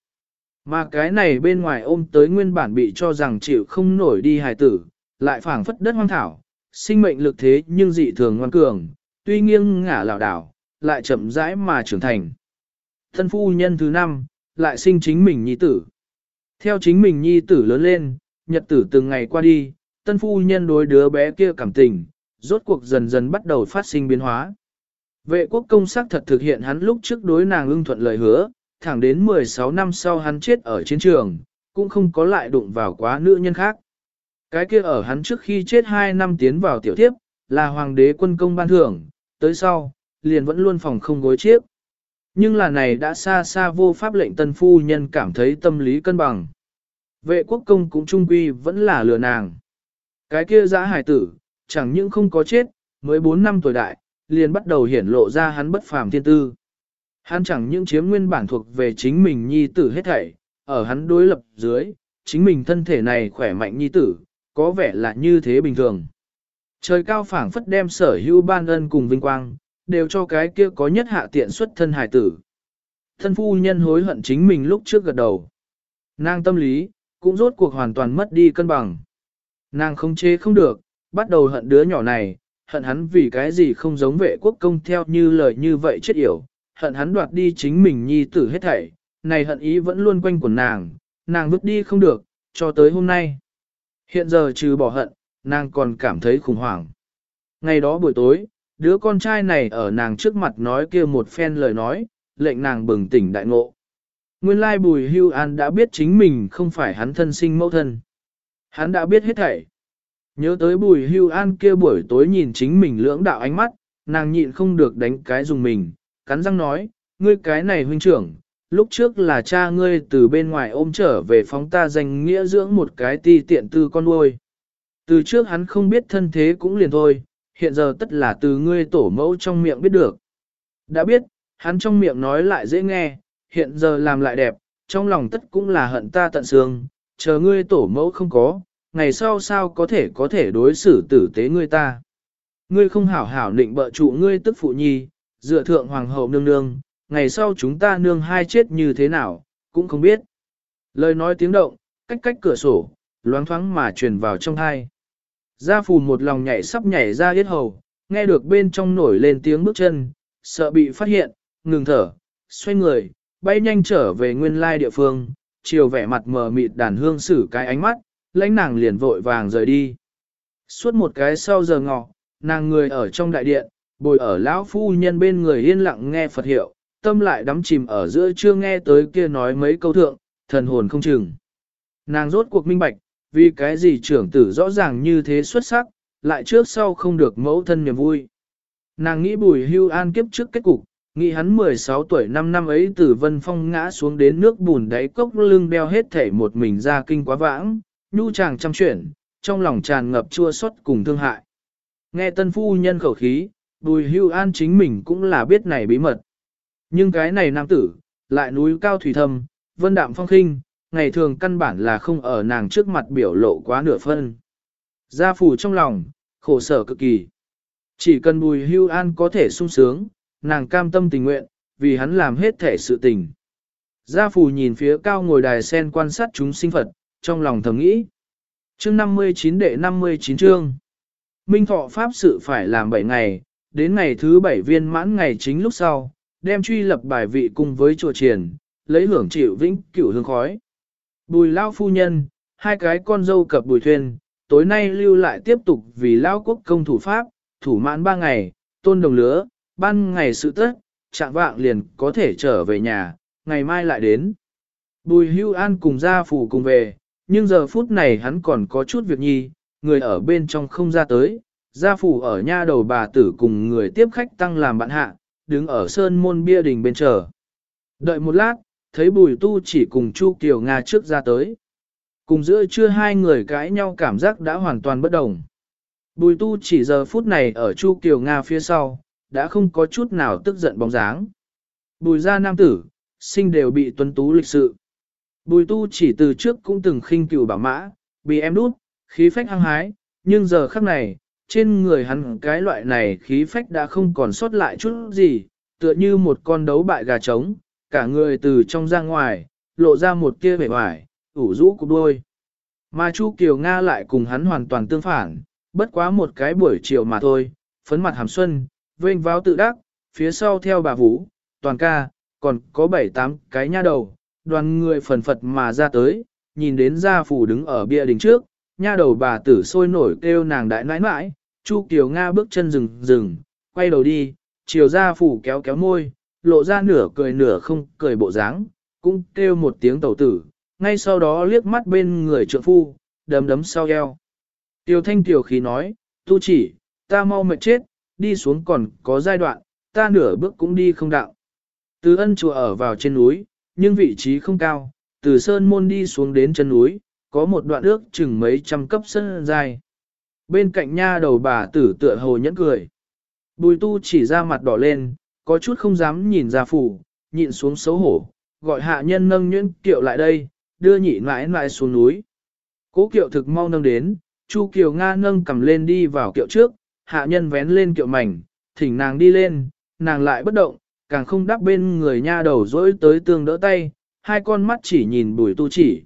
Mà cái này bên ngoài ôm tới nguyên bản bị cho rằng chịu không nổi đi hài tử, lại phảng phất đất hoang thảo, sinh mệnh lực thế nhưng dị thường ngoan cường, tuy nghiêng ngả lảo đảo, lại chậm rãi mà trưởng thành. Thân phu nhân thứ năm, lại sinh chính mình nhi tử. Theo chính mình nhi tử lớn lên, nhật tử từng ngày qua đi, tân phu nhân đối đứa bé kia cảm tình, rốt cuộc dần dần bắt đầu phát sinh biến hóa. Vệ quốc công sắc thật thực hiện hắn lúc trước đối nàng ưng thuận lời hứa, thẳng đến 16 năm sau hắn chết ở chiến trường, cũng không có lại đụng vào quá nữ nhân khác. Cái kia ở hắn trước khi chết 2 năm tiến vào tiểu tiếp, là hoàng đế quân công ban thưởng, tới sau, liền vẫn luôn phòng không gối chiếc. Nhưng là này đã xa xa vô pháp lệnh tân phu nhân cảm thấy tâm lý cân bằng. Vệ quốc công cũng trung quy vẫn là lừa nàng. Cái kia giã hải tử, chẳng những không có chết, mới 4 năm tuổi đại, liền bắt đầu hiển lộ ra hắn bất phàm thiên tư. Hắn chẳng những chiếm nguyên bản thuộc về chính mình nhi tử hết thảy, ở hắn đối lập dưới, chính mình thân thể này khỏe mạnh nhi tử, có vẻ là như thế bình thường. Trời cao phảng phất đem sở hữu ban ân cùng vinh quang, đều cho cái kia có nhất hạ tiện xuất thân hải tử. Thân phu nhân hối hận chính mình lúc trước gật đầu. Nàng tâm lý, cũng rốt cuộc hoàn toàn mất đi cân bằng. Nàng không chế không được, bắt đầu hận đứa nhỏ này, hận hắn vì cái gì không giống vệ quốc công theo như lời như vậy chết yểu, hận hắn đoạt đi chính mình nhi tử hết thảy, này hận ý vẫn luôn quanh quẩn nàng, nàng vứt đi không được, cho tới hôm nay. Hiện giờ trừ bỏ hận, nàng còn cảm thấy khủng hoảng. Ngày đó buổi tối, đứa con trai này ở nàng trước mặt nói kia một phen lời nói, lệnh nàng bừng tỉnh đại ngộ. Nguyên lai bùi hưu an đã biết chính mình không phải hắn thân sinh mẫu thân. Hắn đã biết hết thảy. Nhớ tới bùi hưu an kia buổi tối nhìn chính mình lưỡng đạo ánh mắt, nàng nhịn không được đánh cái dùng mình, cắn răng nói, ngươi cái này huynh trưởng, lúc trước là cha ngươi từ bên ngoài ôm trở về phóng ta danh nghĩa dưỡng một cái ti tiện tư con nuôi. Từ trước hắn không biết thân thế cũng liền thôi, hiện giờ tất là từ ngươi tổ mẫu trong miệng biết được. Đã biết, hắn trong miệng nói lại dễ nghe, hiện giờ làm lại đẹp, trong lòng tất cũng là hận ta tận xương, chờ ngươi tổ mẫu không có, ngày sau sao có thể có thể đối xử tử tế ngươi ta. Ngươi không hảo hảo định bợ trụ ngươi tức phụ nhi, dựa thượng hoàng hậu nương nương, ngày sau chúng ta nương hai chết như thế nào, cũng không biết. Lời nói tiếng động, cách cách cửa sổ, loáng thoáng mà truyền vào trong hai Gia phù một lòng nhảy sắp nhảy ra yết hầu, nghe được bên trong nổi lên tiếng bước chân, sợ bị phát hiện, ngừng thở, xoay người, bay nhanh trở về nguyên lai địa phương, chiều vẻ mặt mờ mịt đàn hương xử cái ánh mắt, lãnh nàng liền vội vàng rời đi. Suốt một cái sau giờ ngọ, nàng người ở trong đại điện, bồi ở lão phu nhân bên người yên lặng nghe Phật hiệu, tâm lại đắm chìm ở giữa chưa nghe tới kia nói mấy câu thượng, thần hồn không chừng. Nàng rốt cuộc minh bạch, vì cái gì trưởng tử rõ ràng như thế xuất sắc, lại trước sau không được mẫu thân niềm vui. Nàng nghĩ bùi hưu an kiếp trước kết cục, nghĩ hắn 16 tuổi năm năm ấy từ vân phong ngã xuống đến nước bùn đáy cốc lưng đeo hết thể một mình ra kinh quá vãng, nhu chàng chăm chuyển, trong lòng tràn ngập chua xót cùng thương hại. Nghe tân phu nhân khẩu khí, bùi hưu an chính mình cũng là biết này bí mật. Nhưng cái này nam tử, lại núi cao thủy thâm, vân đạm phong khinh, ngày thường căn bản là không ở nàng trước mặt biểu lộ quá nửa phân. Gia phủ trong lòng, khổ sở cực kỳ. Chỉ cần bùi hưu an có thể sung sướng, nàng cam tâm tình nguyện, vì hắn làm hết thể sự tình. Gia phù nhìn phía cao ngồi đài sen quan sát chúng sinh Phật, trong lòng thầm nghĩ. Chương 59 đệ 59 chương. Minh thọ pháp sự phải làm 7 ngày, đến ngày thứ 7 viên mãn ngày chính lúc sau, đem truy lập bài vị cùng với chùa triển, lấy hưởng chịu vĩnh cửu hương khói. Bùi lao phu nhân, hai cái con dâu cập bùi thuyền, tối nay lưu lại tiếp tục vì lao quốc công thủ pháp, thủ mãn ba ngày, tôn đồng lứa, ban ngày sự tất, trạng vạng liền có thể trở về nhà, ngày mai lại đến. Bùi hưu an cùng gia phủ cùng về, nhưng giờ phút này hắn còn có chút việc nhi, người ở bên trong không ra tới, gia phủ ở nha đầu bà tử cùng người tiếp khách tăng làm bạn hạ, đứng ở sơn môn bia đình bên chờ. Đợi một lát, thấy bùi tu chỉ cùng Chu Kiều Nga trước ra tới. Cùng giữa chưa hai người cãi nhau cảm giác đã hoàn toàn bất đồng. Bùi tu chỉ giờ phút này ở Chu Kiều Nga phía sau, đã không có chút nào tức giận bóng dáng. Bùi gia nam tử, sinh đều bị tuấn tú lịch sự. Bùi tu chỉ từ trước cũng từng khinh cửu bảo mã, bị em đút, khí phách hăng hái, nhưng giờ khắc này, trên người hắn cái loại này khí phách đã không còn sót lại chút gì, tựa như một con đấu bại gà trống, cả người từ trong ra ngoài, lộ ra một kia vẻ vải, ủ rũ cục đôi. Mà Chu Kiều Nga lại cùng hắn hoàn toàn tương phản, bất quá một cái buổi chiều mà thôi, phấn mặt hàm xuân, vênh váo tự đắc, phía sau theo bà Vũ, toàn ca, còn có bảy tám cái nha đầu, đoàn người phần phật mà ra tới, nhìn đến gia phủ đứng ở bia đình trước, nha đầu bà tử sôi nổi kêu nàng đại nãi nãi, Chu Kiều Nga bước chân rừng rừng, quay đầu đi, chiều gia phủ kéo kéo môi, lộ ra nửa cười nửa không cười bộ dáng, cũng kêu một tiếng tẩu tử, ngay sau đó liếc mắt bên người trượng phu, đấm đấm sau eo. Tiêu thanh tiểu khí nói, tu chỉ, ta mau mệt chết, đi xuống còn có giai đoạn, ta nửa bước cũng đi không đạo. Từ ân chùa ở vào trên núi, nhưng vị trí không cao, từ sơn môn đi xuống đến chân núi, có một đoạn ước chừng mấy trăm cấp sân dài. Bên cạnh nha đầu bà tử tựa hồ nhẫn cười. Bùi tu chỉ ra mặt đỏ lên, có chút không dám nhìn ra phủ, nhịn xuống xấu hổ, gọi hạ nhân nâng nhuyễn kiệu lại đây, đưa nhị mãi mãi xuống núi. Cố kiệu thực mau nâng đến, Chu Kiều Nga nâng cầm lên đi vào kiệu trước, hạ nhân vén lên kiệu mảnh, thỉnh nàng đi lên, nàng lại bất động, càng không đáp bên người nha đầu dỗi tới tương đỡ tay, hai con mắt chỉ nhìn bùi tu chỉ.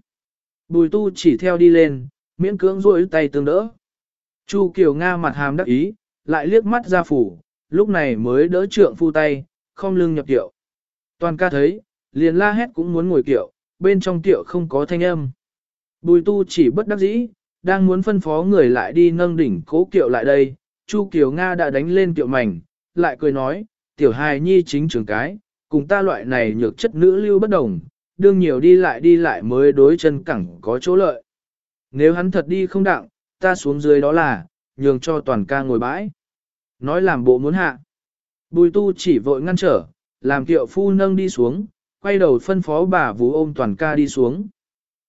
Bùi tu chỉ theo đi lên, miễn cưỡng dỗi tay tương đỡ. Chu Kiều Nga mặt hàm đắc ý, lại liếc mắt ra phủ, lúc này mới đỡ trượng phu tay, không lưng nhập kiệu. Toàn ca thấy, liền la hét cũng muốn ngồi kiệu, bên trong kiệu không có thanh âm. Bùi tu chỉ bất đắc dĩ, đang muốn phân phó người lại đi nâng đỉnh cố kiệu lại đây, Chu Kiều Nga đã đánh lên Tiệu mảnh, lại cười nói, tiểu hài nhi chính trường cái, cùng ta loại này nhược chất nữ lưu bất đồng, đương nhiều đi lại đi lại mới đối chân cẳng có chỗ lợi. Nếu hắn thật đi không đặng, ta xuống dưới đó là, nhường cho toàn ca ngồi bãi. Nói làm bộ muốn hạ. Bùi tu chỉ vội ngăn trở, làm Tiệu phu nâng đi xuống, quay đầu phân phó bà Vũ ôm toàn ca đi xuống.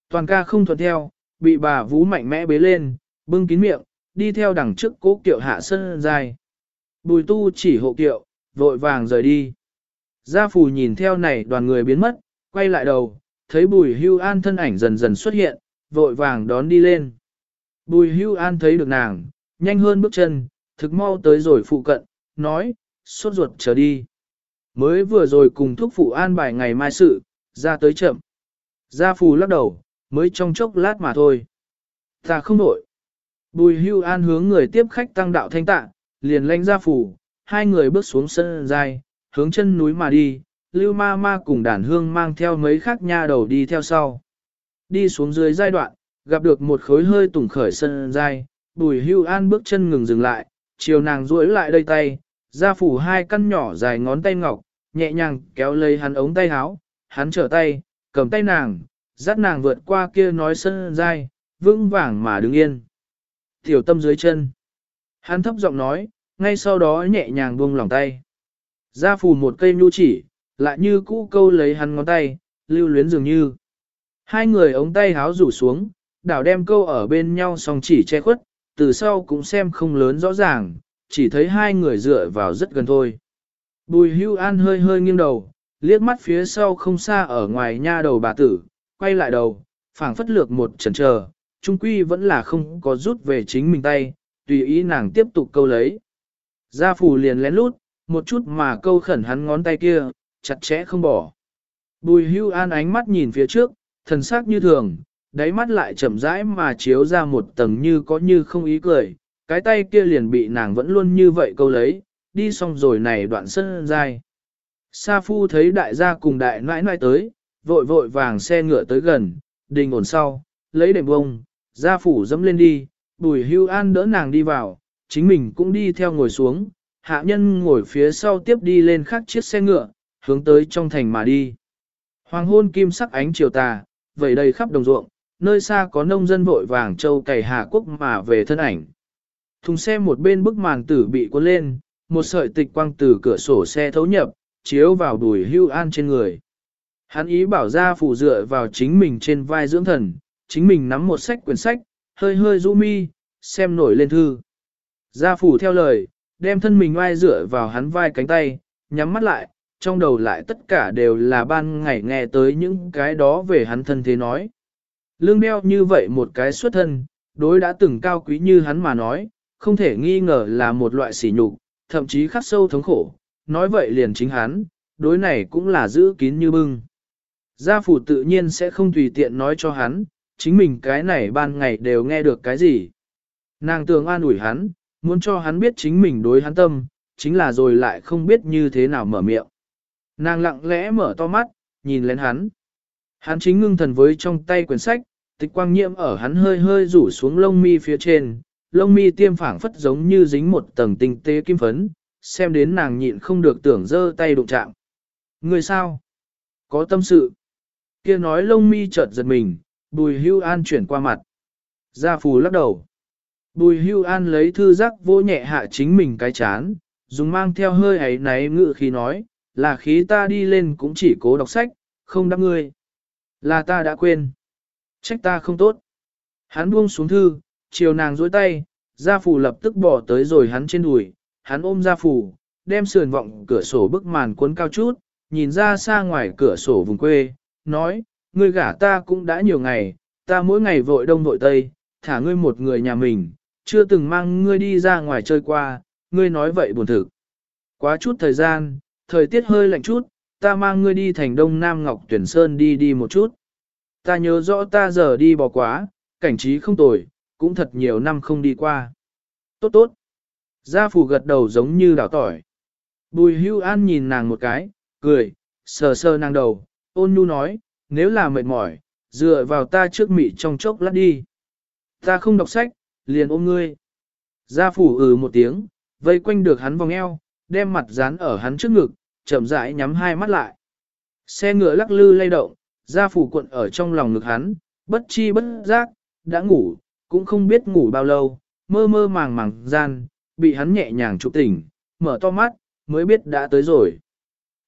Toàn ca không thuận theo, bị bà Vũ mạnh mẽ bế lên, bưng kín miệng, đi theo đằng trước cố kiệu hạ sân dài. Bùi tu chỉ hộ kiệu, vội vàng rời đi. Gia phù nhìn theo này đoàn người biến mất, quay lại đầu, thấy bùi hưu an thân ảnh dần dần xuất hiện, vội vàng đón đi lên. Bùi hưu an thấy được nàng, nhanh hơn bước chân, thực mau tới rồi phụ cận, nói, sốt ruột trở đi. Mới vừa rồi cùng thúc phụ an bài ngày mai sự, ra tới chậm. Gia phù lắc đầu, mới trong chốc lát mà thôi. Ta không nổi. Bùi hưu an hướng người tiếp khách tăng đạo thanh tạ, liền lanh ra phủ, hai người bước xuống sân dài, hướng chân núi mà đi, lưu ma ma cùng đàn hương mang theo mấy khác nha đầu đi theo sau. Đi xuống dưới giai đoạn, gặp được một khối hơi tủng khởi sân dài, bùi hưu an bước chân ngừng dừng lại, chiều nàng duỗi lại đây tay, ra phủ hai căn nhỏ dài ngón tay ngọc, nhẹ nhàng kéo lấy hắn ống tay áo, hắn trở tay, cầm tay nàng, dắt nàng vượt qua kia nói sân dai, vững vàng mà đứng yên. Tiểu tâm dưới chân. Hắn thấp giọng nói, ngay sau đó nhẹ nhàng buông lòng tay. Ra phù một cây nhu chỉ, lại như cũ câu lấy hắn ngón tay, lưu luyến dường như. Hai người ống tay háo rủ xuống, đảo đem câu ở bên nhau song chỉ che khuất, từ sau cũng xem không lớn rõ ràng, chỉ thấy hai người dựa vào rất gần thôi. Bùi hưu an hơi hơi nghiêng đầu, liếc mắt phía sau không xa ở ngoài nha đầu bà tử, quay lại đầu, phảng phất lược một chần chờ, trung quy vẫn là không có rút về chính mình tay, tùy ý nàng tiếp tục câu lấy. Gia phủ liền lén lút, một chút mà câu khẩn hắn ngón tay kia, chặt chẽ không bỏ. Bùi hưu an ánh mắt nhìn phía trước, thần sắc như thường, đáy mắt lại chậm rãi mà chiếu ra một tầng như có như không ý cười, cái tay kia liền bị nàng vẫn luôn như vậy câu lấy, đi xong rồi này đoạn sân dài. Sa phu thấy đại gia cùng đại nãi nãi tới, vội vội vàng xe ngựa tới gần, đình ổn sau, lấy đệm bông, gia phủ dẫm lên đi, bùi hưu an đỡ nàng đi vào, chính mình cũng đi theo ngồi xuống, hạ nhân ngồi phía sau tiếp đi lên khác chiếc xe ngựa, hướng tới trong thành mà đi. Hoàng hôn kim sắc ánh chiều tà, vẩy đầy khắp đồng ruộng, nơi xa có nông dân vội vàng châu cày Hà Quốc mà về thân ảnh. Thùng xe một bên bức màn tử bị cuốn lên, một sợi tịch quang từ cửa sổ xe thấu nhập, chiếu vào đùi hưu an trên người. Hắn ý bảo ra phủ dựa vào chính mình trên vai dưỡng thần, chính mình nắm một sách quyển sách, hơi hơi rũ mi, xem nổi lên thư. Gia phủ theo lời, đem thân mình oai dựa vào hắn vai cánh tay, nhắm mắt lại, trong đầu lại tất cả đều là ban ngày nghe tới những cái đó về hắn thân thế nói. Lương đeo như vậy một cái xuất thân, đối đã từng cao quý như hắn mà nói, không thể nghi ngờ là một loại sỉ nhục, thậm chí khắc sâu thống khổ, nói vậy liền chính hắn, đối này cũng là giữ kín như bưng. Gia phủ tự nhiên sẽ không tùy tiện nói cho hắn, chính mình cái này ban ngày đều nghe được cái gì. Nàng tường an ủi hắn, muốn cho hắn biết chính mình đối hắn tâm, chính là rồi lại không biết như thế nào mở miệng. Nàng lặng lẽ mở to mắt, nhìn lên hắn. Hắn chính ngưng thần với trong tay quyển sách, tịch quang nhiễm ở hắn hơi hơi rủ xuống lông mi phía trên, lông mi tiêm phảng phất giống như dính một tầng tinh tế kim phấn, xem đến nàng nhịn không được tưởng giơ tay đụng chạm. Người sao? Có tâm sự. Kia nói lông mi chợt giật mình, bùi hưu an chuyển qua mặt. Gia phù lắc đầu. Bùi hưu an lấy thư giác vô nhẹ hạ chính mình cái chán, dùng mang theo hơi ấy náy ngự khi nói, là khí ta đi lên cũng chỉ cố đọc sách, không đáp ngươi. Là ta đã quên. Trách ta không tốt. Hắn buông xuống thư, chiều nàng dối tay, gia phù lập tức bỏ tới rồi hắn trên đùi, hắn ôm gia phù, đem sườn vọng cửa sổ bức màn cuốn cao chút, nhìn ra xa ngoài cửa sổ vùng quê, nói, ngươi gả ta cũng đã nhiều ngày, ta mỗi ngày vội đông vội tây, thả ngươi một người nhà mình, chưa từng mang ngươi đi ra ngoài chơi qua, ngươi nói vậy buồn thực. Quá chút thời gian, thời tiết hơi lạnh chút, ta mang ngươi đi thành Đông Nam Ngọc Tuyển Sơn đi đi một chút. Ta nhớ rõ ta giờ đi bỏ quá, cảnh trí không tồi, cũng thật nhiều năm không đi qua. Tốt tốt. Gia phủ gật đầu giống như đảo tỏi. Bùi hưu an nhìn nàng một cái, cười, sờ sờ nàng đầu, ôn nhu nói, nếu là mệt mỏi, dựa vào ta trước mị trong chốc lát đi. Ta không đọc sách, liền ôm ngươi. Gia phủ ừ một tiếng, vây quanh được hắn vòng eo, đem mặt dán ở hắn trước ngực, chậm rãi nhắm hai mắt lại. Xe ngựa lắc lư lay động, gia phủ cuộn ở trong lòng ngực hắn, bất chi bất giác, đã ngủ, cũng không biết ngủ bao lâu, mơ mơ màng màng gian, bị hắn nhẹ nhàng trụ tỉnh, mở to mắt, mới biết đã tới rồi.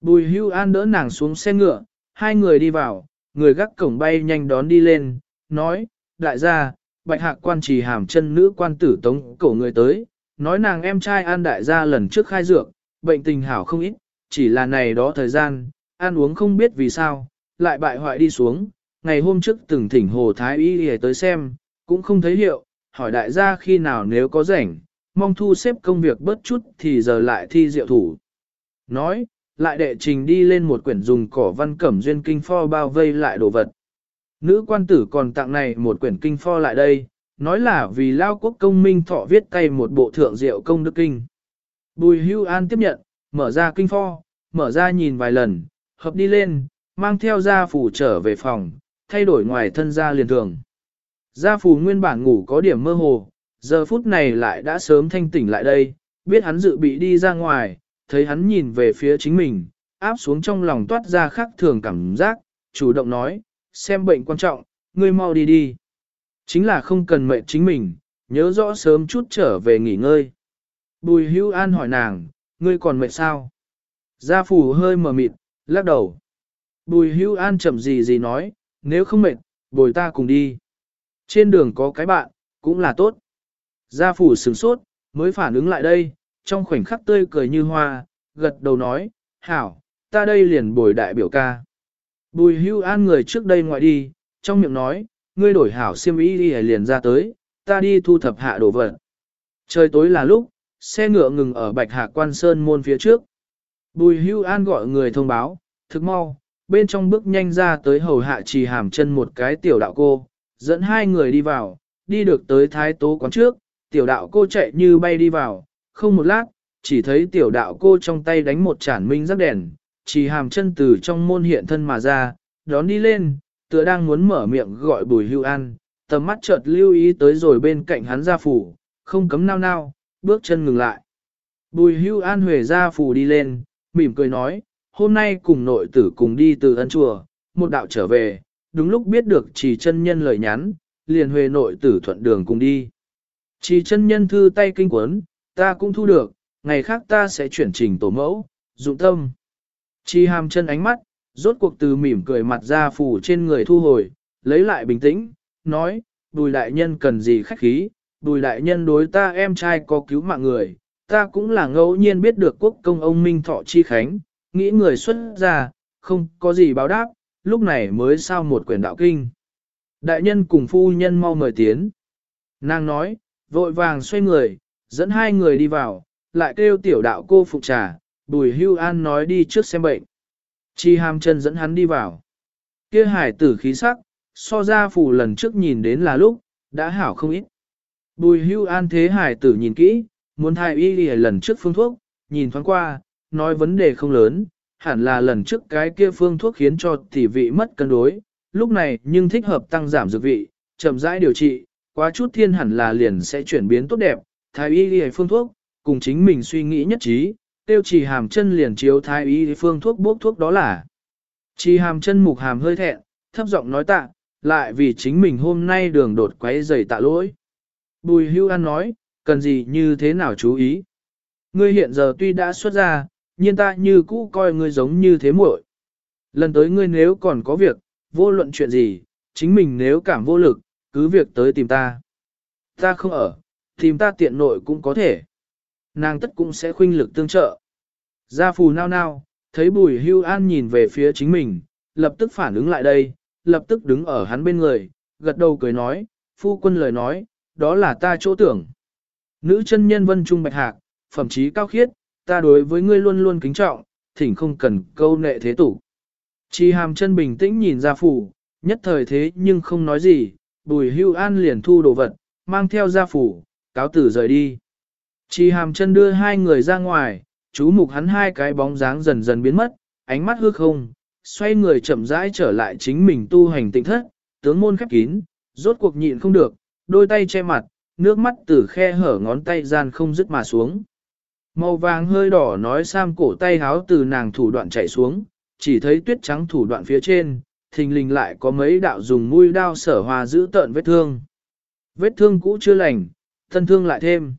Bùi hưu an đỡ nàng xuống xe ngựa, hai người đi vào, người gác cổng bay nhanh đón đi lên, nói, đại gia, bạch hạc quan trì hàm chân nữ quan tử tống cổ người tới, nói nàng em trai an đại gia lần trước khai dược, bệnh tình hảo không ít, chỉ là này đó thời gian, ăn uống không biết vì sao, lại bại hoại đi xuống, ngày hôm trước từng thỉnh hồ thái y tới xem, cũng không thấy hiệu, hỏi đại gia khi nào nếu có rảnh, mong thu xếp công việc bớt chút thì giờ lại thi diệu thủ. Nói, lại đệ trình đi lên một quyển dùng cỏ văn cẩm duyên kinh pho bao vây lại đồ vật. Nữ quan tử còn tặng này một quyển kinh pho lại đây, nói là vì lao quốc công minh thọ viết tay một bộ thượng diệu công đức kinh. Bùi hưu an tiếp nhận, mở ra kinh pho, mở ra nhìn vài lần, hợp đi lên, mang theo gia phủ trở về phòng, thay đổi ngoài thân gia liền thường. Gia phủ nguyên bản ngủ có điểm mơ hồ, giờ phút này lại đã sớm thanh tỉnh lại đây, biết hắn dự bị đi ra ngoài, thấy hắn nhìn về phía chính mình, áp xuống trong lòng toát ra khác thường cảm giác, chủ động nói, xem bệnh quan trọng, ngươi mau đi đi. Chính là không cần mệnh chính mình, nhớ rõ sớm chút trở về nghỉ ngơi. Bùi hưu an hỏi nàng, ngươi còn mệt sao? Gia phủ hơi mờ mịt, lắc đầu. Bùi hưu an chậm gì gì nói, nếu không mệt, bồi ta cùng đi. Trên đường có cái bạn, cũng là tốt. Gia phủ sửng sốt, mới phản ứng lại đây, trong khoảnh khắc tươi cười như hoa, gật đầu nói, hảo, ta đây liền bồi đại biểu ca. Bùi hưu an người trước đây ngoại đi, trong miệng nói, ngươi đổi hảo xiêm y đi liền ra tới, ta đi thu thập hạ đồ vật. Trời tối là lúc, xe ngựa ngừng ở bạch hạ quan sơn môn phía trước. Bùi hưu an gọi người thông báo, thức mau, bên trong bước nhanh ra tới hầu hạ trì hàm chân một cái tiểu đạo cô, dẫn hai người đi vào, đi được tới thái tố quán trước, tiểu đạo cô chạy như bay đi vào, không một lát, chỉ thấy tiểu đạo cô trong tay đánh một chản minh rắc đèn, chỉ hàm chân từ trong môn hiện thân mà ra, đón đi lên, tựa đang muốn mở miệng gọi bùi hưu an, tầm mắt chợt lưu ý tới rồi bên cạnh hắn ra phủ, không cấm nao nao, bước chân ngừng lại. Bùi hưu an huề ra phủ đi lên, mỉm cười nói, hôm nay cùng nội tử cùng đi từ ân chùa, một đạo trở về, đúng lúc biết được chỉ chân nhân lời nhắn, liền huề nội tử thuận đường cùng đi. Chỉ chân nhân thư tay kinh quấn, ta cũng thu được, ngày khác ta sẽ chuyển trình tổ mẫu, dụng tâm. Chi hàm chân ánh mắt, rốt cuộc từ mỉm cười mặt ra phủ trên người thu hồi, lấy lại bình tĩnh, nói, bùi đại nhân cần gì khách khí, bùi đại nhân đối ta em trai có cứu mạng người, ta cũng là ngẫu nhiên biết được quốc công ông Minh Thọ Chi Khánh, nghĩ người xuất ra, không có gì báo đáp, lúc này mới sao một quyển đạo kinh. Đại nhân cùng phu nhân mau mời tiến. Nàng nói, vội vàng xoay người, dẫn hai người đi vào, lại kêu tiểu đạo cô phục trà, bùi hưu an nói đi trước xem bệnh. Chi ham chân dẫn hắn đi vào. kia hải tử khí sắc, so ra phủ lần trước nhìn đến là lúc, đã hảo không ít. Bùi hưu an thế hải tử nhìn kỹ, muốn thai y lìa lần trước phương thuốc, nhìn thoáng qua, nói vấn đề không lớn, hẳn là lần trước cái kia phương thuốc khiến cho tỷ vị mất cân đối, lúc này nhưng thích hợp tăng giảm dược vị, chậm rãi điều trị, quá chút thiên hẳn là liền sẽ chuyển biến tốt đẹp, thái y y phương thuốc, cùng chính mình suy nghĩ nhất trí, tiêu trì hàm chân liền chiếu thái y phương thuốc bốc thuốc đó là. Trì hàm chân mục hàm hơi thẹn, thấp giọng nói tạ, lại vì chính mình hôm nay đường đột quấy dày tạ lỗi. Bùi hưu an nói, cần gì như thế nào chú ý. Ngươi hiện giờ tuy đã xuất ra, nhưng ta như cũ coi ngươi giống như thế muội. Lần tới ngươi nếu còn có việc, vô luận chuyện gì, chính mình nếu cảm vô lực, cứ việc tới tìm ta. Ta không ở, tìm ta tiện nội cũng có thể. Nàng tất cũng sẽ khuynh lực tương trợ. Gia phù nao nao, thấy bùi hưu an nhìn về phía chính mình, lập tức phản ứng lại đây, lập tức đứng ở hắn bên người, gật đầu cười nói, phu quân lời nói, đó là ta chỗ tưởng. Nữ chân nhân vân trung bạch hạc, phẩm trí cao khiết, ta đối với ngươi luôn luôn kính trọng, thỉnh không cần câu nệ thế tục. Chi hàm chân bình tĩnh nhìn gia phủ, nhất thời thế nhưng không nói gì, bùi hưu an liền thu đồ vật, mang theo gia phủ, cáo tử rời đi. Chi hàm chân đưa hai người ra ngoài, chú mục hắn hai cái bóng dáng dần dần biến mất, ánh mắt hư không, xoay người chậm rãi trở lại chính mình tu hành tịnh thất, tướng môn khép kín, rốt cuộc nhịn không được, đôi tay che mặt, nước mắt từ khe hở ngón tay gian không dứt mà xuống. Màu vàng hơi đỏ nói sam cổ tay háo từ nàng thủ đoạn chạy xuống, chỉ thấy tuyết trắng thủ đoạn phía trên, thình lình lại có mấy đạo dùng mũi đao sở hòa giữ tợn vết thương. Vết thương cũ chưa lành, thân thương lại thêm.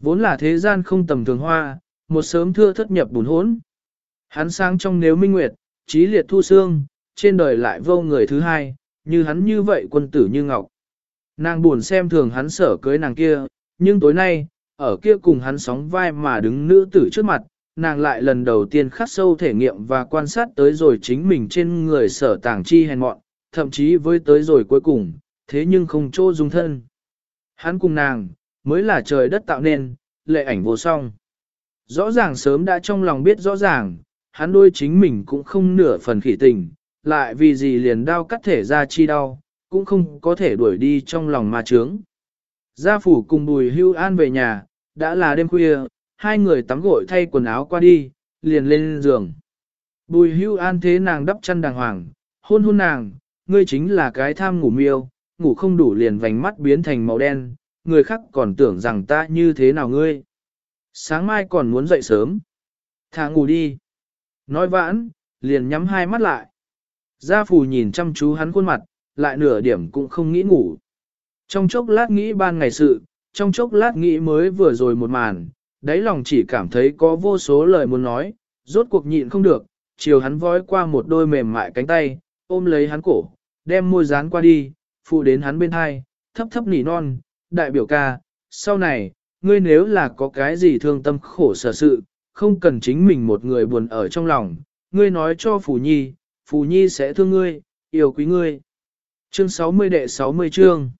Vốn là thế gian không tầm thường hoa, một sớm thưa thất nhập bùn hốn. Hắn sang trong nếu minh nguyệt, trí liệt thu xương, trên đời lại vô người thứ hai, như hắn như vậy quân tử như ngọc. Nàng buồn xem thường hắn sở cưới nàng kia, nhưng tối nay, ở kia cùng hắn sóng vai mà đứng nữ tử trước mặt, nàng lại lần đầu tiên khắc sâu thể nghiệm và quan sát tới rồi chính mình trên người sở tàng chi hèn mọn, thậm chí với tới rồi cuối cùng, thế nhưng không chỗ dung thân. Hắn cùng nàng, mới là trời đất tạo nên, lệ ảnh vô song. Rõ ràng sớm đã trong lòng biết rõ ràng, hắn đôi chính mình cũng không nửa phần khỉ tình, lại vì gì liền đau cắt thể ra chi đau, cũng không có thể đuổi đi trong lòng ma trướng. Gia phủ cùng bùi hưu an về nhà, đã là đêm khuya, hai người tắm gội thay quần áo qua đi, liền lên giường. Bùi hưu an thế nàng đắp chân đàng hoàng, hôn hôn nàng, ngươi chính là cái tham ngủ miêu, ngủ không đủ liền vành mắt biến thành màu đen, người khác còn tưởng rằng ta như thế nào ngươi. Sáng mai còn muốn dậy sớm. Thả ngủ đi. Nói vãn, liền nhắm hai mắt lại. Gia phù nhìn chăm chú hắn khuôn mặt, lại nửa điểm cũng không nghĩ ngủ. Trong chốc lát nghĩ ban ngày sự, trong chốc lát nghĩ mới vừa rồi một màn, đáy lòng chỉ cảm thấy có vô số lời muốn nói, rốt cuộc nhịn không được, chiều hắn vói qua một đôi mềm mại cánh tay, ôm lấy hắn cổ, đem môi dán qua đi, phụ đến hắn bên hai, thấp thấp nỉ non, đại biểu ca, sau này, ngươi nếu là có cái gì thương tâm khổ sở sự, không cần chính mình một người buồn ở trong lòng, ngươi nói cho Phù Nhi, Phù Nhi sẽ thương ngươi, yêu quý ngươi. Chương 60 đệ 60 chương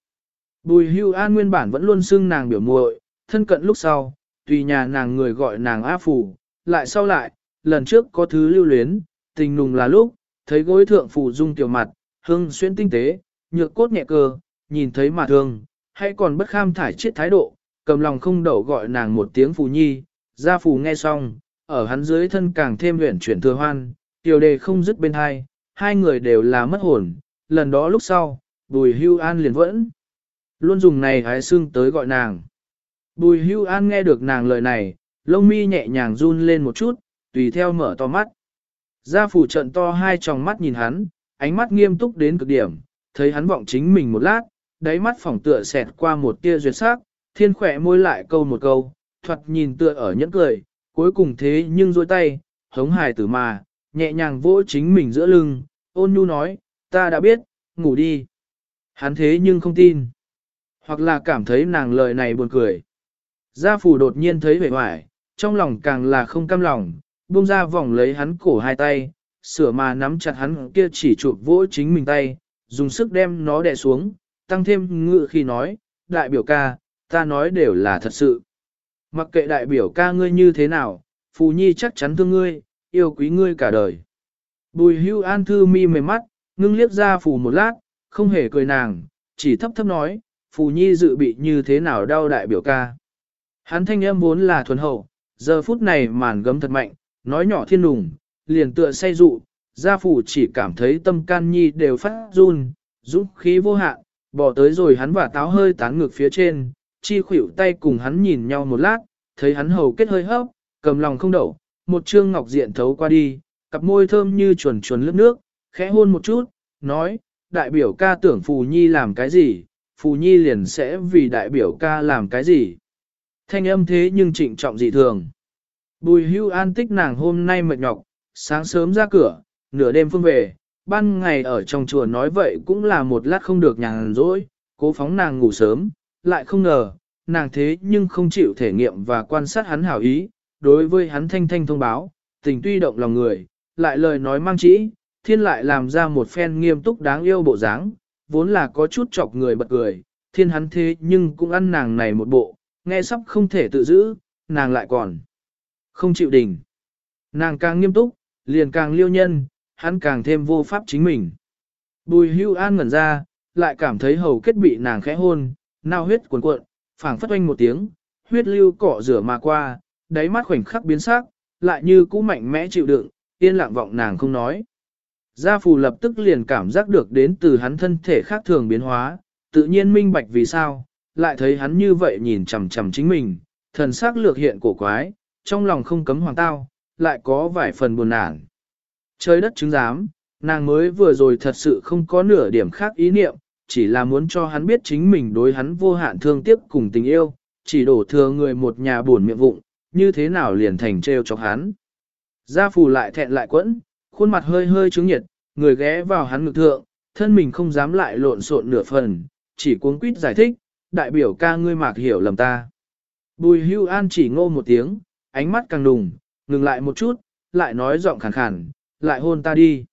Bùi hưu an nguyên bản vẫn luôn xưng nàng biểu muội, thân cận lúc sau, tùy nhà nàng người gọi nàng A Phù, lại sau lại, lần trước có thứ lưu luyến, tình nùng là lúc, thấy gối thượng phù dung tiểu mặt, hương xuyên tinh tế, nhược cốt nhẹ cơ, nhìn thấy mà thương, hay còn bất kham thải chết thái độ, cầm lòng không đậu gọi nàng một tiếng phù nhi, gia phù nghe xong, ở hắn dưới thân càng thêm luyện chuyển thừa hoan, tiểu đề không dứt bên hai, hai người đều là mất hồn, lần đó lúc sau, bùi hưu an liền vẫn, luôn dùng này hái xương tới gọi nàng. Bùi hưu an nghe được nàng lời này, lông mi nhẹ nhàng run lên một chút, tùy theo mở to mắt. Gia phủ trận to hai tròng mắt nhìn hắn, ánh mắt nghiêm túc đến cực điểm, thấy hắn vọng chính mình một lát, đáy mắt phỏng tựa xẹt qua một tia duyệt sắc, thiên khỏe môi lại câu một câu, thoạt nhìn tựa ở nhẫn cười, cuối cùng thế nhưng dôi tay, hống hài tử mà, nhẹ nhàng vỗ chính mình giữa lưng, ôn nhu nói, ta đã biết, ngủ đi. Hắn thế nhưng không tin, hoặc là cảm thấy nàng lời này buồn cười. Gia phủ đột nhiên thấy vẻ hoài, trong lòng càng là không cam lòng, buông ra vòng lấy hắn cổ hai tay, sửa mà nắm chặt hắn kia chỉ chụp vỗ chính mình tay, dùng sức đem nó đè xuống, tăng thêm ngự khi nói, đại biểu ca, ta nói đều là thật sự. Mặc kệ đại biểu ca ngươi như thế nào, Phù Nhi chắc chắn thương ngươi, yêu quý ngươi cả đời. Bùi hưu an thư mi mềm mắt, ngưng liếc ra Phù một lát, không hề cười nàng, chỉ thấp thấp nói, Phù Nhi dự bị như thế nào đau đại biểu ca. Hắn thanh âm vốn là thuần hậu, giờ phút này màn gấm thật mạnh, nói nhỏ thiên đùng, liền tựa say dụ, gia phủ chỉ cảm thấy tâm can nhi đều phát run, dũng khí vô hạn, bỏ tới rồi hắn và táo hơi tán ngược phía trên, chi khuỷu tay cùng hắn nhìn nhau một lát, thấy hắn hầu kết hơi hấp, cầm lòng không đậu, một trương ngọc diện thấu qua đi, cặp môi thơm như chuồn chuồn lướt nước, khẽ hôn một chút, nói, đại biểu ca tưởng Phù Nhi làm cái gì, Phù Nhi liền sẽ vì đại biểu ca làm cái gì. Thanh âm thế nhưng trịnh trọng dị thường. Bùi hưu an tích nàng hôm nay mệt nhọc, sáng sớm ra cửa, nửa đêm phương về, ban ngày ở trong chùa nói vậy cũng là một lát không được nhàn rỗi, cố phóng nàng ngủ sớm, lại không ngờ, nàng thế nhưng không chịu thể nghiệm và quan sát hắn hảo ý, đối với hắn thanh thanh thông báo, tình tuy động lòng người, lại lời nói mang chỉ, thiên lại làm ra một phen nghiêm túc đáng yêu bộ dáng, vốn là có chút chọc người bật cười, thiên hắn thế nhưng cũng ăn nàng này một bộ, nghe sắp không thể tự giữ, nàng lại còn không chịu đỉnh. Nàng càng nghiêm túc, liền càng liêu nhân, hắn càng thêm vô pháp chính mình. Bùi hưu an ngẩn ra, lại cảm thấy hầu kết bị nàng khẽ hôn, nao huyết cuồn cuộn, phảng phất oanh một tiếng, huyết lưu cọ rửa mà qua, đáy mắt khoảnh khắc biến sắc, lại như cũ mạnh mẽ chịu đựng, yên lặng vọng nàng không nói. Gia phù lập tức liền cảm giác được đến từ hắn thân thể khác thường biến hóa, tự nhiên minh bạch vì sao, lại thấy hắn như vậy nhìn chằm chằm chính mình, thần sắc lược hiện cổ quái, trong lòng không cấm hoàng tao, lại có vài phần buồn nản. Trời đất chứng giám, nàng mới vừa rồi thật sự không có nửa điểm khác ý niệm, chỉ là muốn cho hắn biết chính mình đối hắn vô hạn thương tiếc cùng tình yêu, chỉ đổ thừa người một nhà buồn miệng vụng, như thế nào liền thành treo chọc hắn. Gia phù lại thẹn lại quẫn, khuôn mặt hơi hơi trứng nhiệt, người ghé vào hắn ngực thượng, thân mình không dám lại lộn xộn nửa phần, chỉ cuống quýt giải thích, đại biểu ca ngươi mạc hiểu lầm ta. Bùi hưu an chỉ ngô một tiếng, ánh mắt càng đùng, ngừng lại một chút, lại nói giọng khàn khàn, lại hôn ta đi.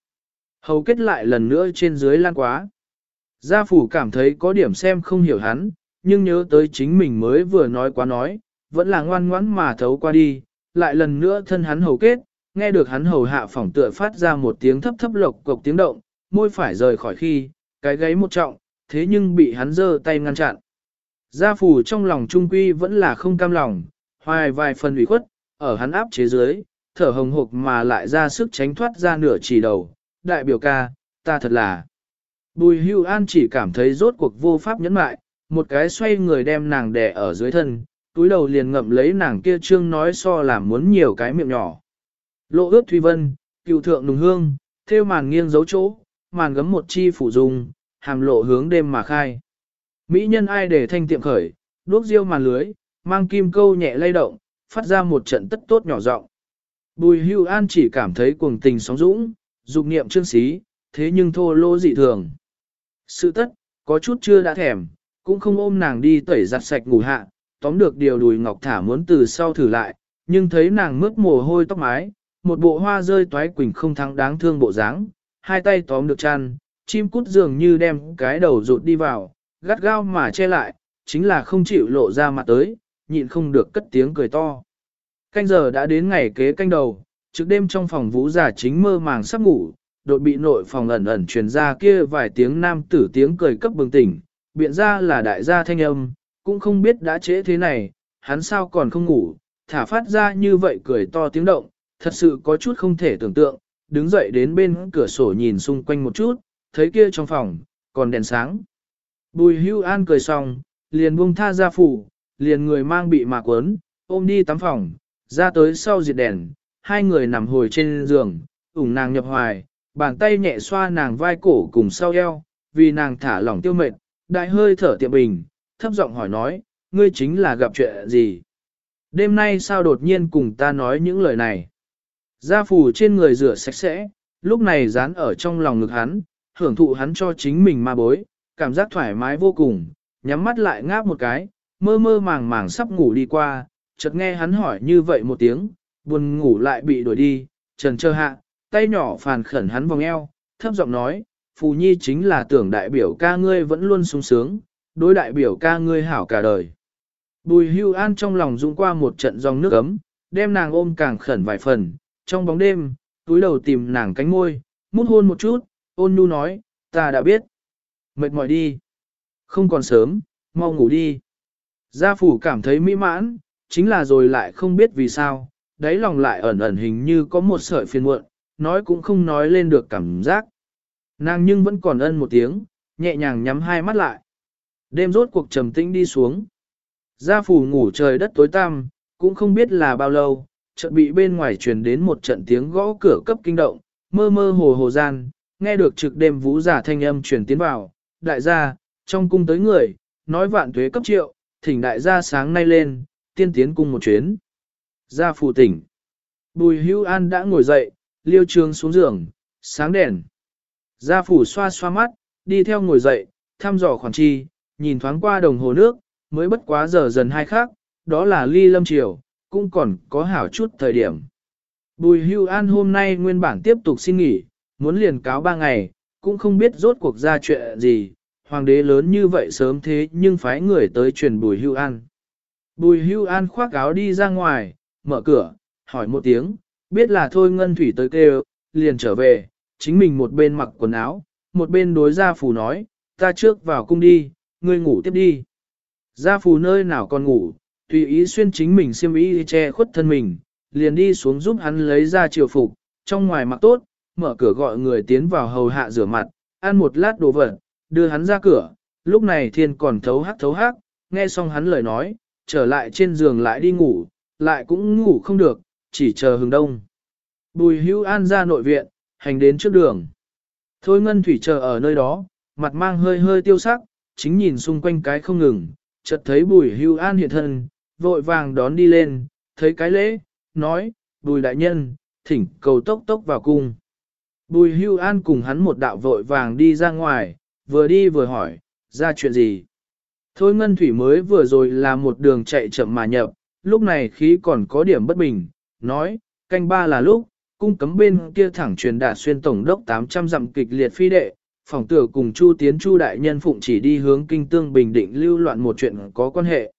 Hầu kết lại lần nữa trên dưới lan quá. Gia phủ cảm thấy có điểm xem không hiểu hắn, nhưng nhớ tới chính mình mới vừa nói quá nói, vẫn là ngoan ngoãn mà thấu qua đi, lại lần nữa thân hắn hầu kết, nghe được hắn hầu hạ phỏng tựa phát ra một tiếng thấp thấp lộc cộc tiếng động, môi phải rời khỏi khi, cái gáy một trọng, thế nhưng bị hắn giơ tay ngăn chặn. Gia phủ trong lòng trung quy vẫn là không cam lòng, hoài vài phần ủy khuất, ở hắn áp chế dưới, thở hồng hộc mà lại ra sức tránh thoát ra nửa chỉ đầu, đại biểu ca, ta thật là. Bùi hưu an chỉ cảm thấy rốt cuộc vô pháp nhẫn mại, một cái xoay người đem nàng đè ở dưới thân, túi đầu liền ngậm lấy nàng kia trương nói so làm muốn nhiều cái miệng nhỏ. Lộ ướt thủy vân, cựu thượng nùng hương, theo màn nghiêng dấu chỗ, màn gấm một chi phủ dùng, hàm lộ hướng đêm mà khai. Mỹ nhân ai để thanh tiệm khởi, đuốc riêu màn lưới, mang kim câu nhẹ lay động, phát ra một trận tất tốt nhỏ giọng. Bùi hưu an chỉ cảm thấy cuồng tình sóng dũng, dục niệm trương xí, thế nhưng thô lô dị thường. Sự tất, có chút chưa đã thèm, cũng không ôm nàng đi tẩy giặt sạch ngủ hạ, tóm được điều đùi ngọc thả muốn từ sau thử lại, nhưng thấy nàng mướt mồ hôi tóc mái, một bộ hoa rơi toái quỳnh không thắng đáng thương bộ dáng, hai tay tóm được chăn, chim cút dường như đem cái đầu rụt đi vào, gắt gao mà che lại, chính là không chịu lộ ra mặt tới, nhịn không được cất tiếng cười to. Canh giờ đã đến ngày kế canh đầu, trước đêm trong phòng vũ giả chính mơ màng sắp ngủ, đột bị nội phòng ẩn ẩn truyền ra kia vài tiếng nam tử tiếng cười cấp bừng tỉnh, biện ra là đại gia thanh âm, cũng không biết đã trễ thế này, hắn sao còn không ngủ, thả phát ra như vậy cười to tiếng động, thật sự có chút không thể tưởng tượng, đứng dậy đến bên cửa sổ nhìn xung quanh một chút, thấy kia trong phòng, còn đèn sáng. Bùi hưu an cười xong, liền buông tha ra phủ, liền người mang bị mạc quấn, ôm đi tắm phòng, ra tới sau diệt đèn, hai người nằm hồi trên giường, ủng nàng nhập hoài, bàn tay nhẹ xoa nàng vai cổ cùng sau eo, vì nàng thả lỏng tiêu mệt, đại hơi thở tiệm bình, thấp giọng hỏi nói, ngươi chính là gặp chuyện gì? Đêm nay sao đột nhiên cùng ta nói những lời này? Gia phủ trên người rửa sạch sẽ, lúc này dán ở trong lòng ngực hắn, hưởng thụ hắn cho chính mình ma bối, cảm giác thoải mái vô cùng, nhắm mắt lại ngáp một cái, mơ mơ màng màng sắp ngủ đi qua, chợt nghe hắn hỏi như vậy một tiếng, buồn ngủ lại bị đuổi đi, trần trơ hạ, tay nhỏ phàn khẩn hắn vòng eo, thấp giọng nói, Phù Nhi chính là tưởng đại biểu ca ngươi vẫn luôn sung sướng, đối đại biểu ca ngươi hảo cả đời. Bùi hưu an trong lòng rung qua một trận dòng nước ấm, đem nàng ôm càng khẩn vài phần, trong bóng đêm, túi đầu tìm nàng cánh môi, mút hôn một chút, ôn nhu nói, ta đã biết. Mệt mỏi đi. Không còn sớm, mau ngủ đi. Gia phủ cảm thấy mỹ mãn, chính là rồi lại không biết vì sao, đáy lòng lại ẩn ẩn hình như có một sợi phiền muộn, nói cũng không nói lên được cảm giác. Nàng nhưng vẫn còn ân một tiếng, nhẹ nhàng nhắm hai mắt lại. Đêm rốt cuộc trầm tĩnh đi xuống. Gia phủ ngủ trời đất tối tăm, cũng không biết là bao lâu, chợt bị bên ngoài truyền đến một trận tiếng gõ cửa cấp kinh động, mơ mơ hồ hồ gian, nghe được trực đêm vũ giả thanh âm truyền tiến vào, đại gia, trong cung tới người, nói vạn tuế cấp triệu, thỉnh đại gia sáng nay lên, tiên tiến cung một chuyến. Gia phủ tỉnh. Bùi hưu an đã ngồi dậy, liêu trường xuống giường, sáng đèn. Gia phủ xoa xoa mắt, đi theo ngồi dậy, thăm dò khoản chi, nhìn thoáng qua đồng hồ nước, mới bất quá giờ dần hai khác, đó là ly lâm chiều, cũng còn có hảo chút thời điểm. Bùi hưu an hôm nay nguyên bản tiếp tục xin nghỉ, muốn liền cáo ba ngày, cũng không biết rốt cuộc ra chuyện gì, hoàng đế lớn như vậy sớm thế nhưng phái người tới truyền bùi hưu an. Bùi hưu an khoác áo đi ra ngoài, mở cửa, hỏi một tiếng, biết là thôi ngân thủy tới kêu, liền trở về, chính mình một bên mặc quần áo, một bên đối gia phù nói, ta trước vào cung đi, ngươi ngủ tiếp đi. Gia phù nơi nào còn ngủ, tùy ý xuyên chính mình xiêm y che khuất thân mình, liền đi xuống giúp hắn lấy ra triều phục, trong ngoài mặc tốt, mở cửa gọi người tiến vào hầu hạ rửa mặt, ăn một lát đồ vật, đưa hắn ra cửa, lúc này thiên còn thấu hắc thấu hắc, nghe xong hắn lời nói, trở lại trên giường lại đi ngủ, lại cũng ngủ không được, chỉ chờ hừng đông. Bùi hữu an ra nội viện, hành đến trước đường. Thôi ngân thủy chờ ở nơi đó, mặt mang hơi hơi tiêu sắc, chính nhìn xung quanh cái không ngừng, chợt thấy bùi hữu an hiện thân, vội vàng đón đi lên, thấy cái lễ, nói, bùi đại nhân, thỉnh cầu tốc tốc vào cung. Bùi hưu an cùng hắn một đạo vội vàng đi ra ngoài, vừa đi vừa hỏi, ra chuyện gì? Thôi ngân thủy mới vừa rồi là một đường chạy chậm mà nhập, lúc này khí còn có điểm bất bình, nói, canh ba là lúc, cung cấm bên kia thẳng truyền đạt xuyên tổng đốc 800 dặm kịch liệt phi đệ, phòng tử cùng Chu Tiến Chu đại nhân phụng chỉ đi hướng kinh tương bình định lưu loạn một chuyện có quan hệ.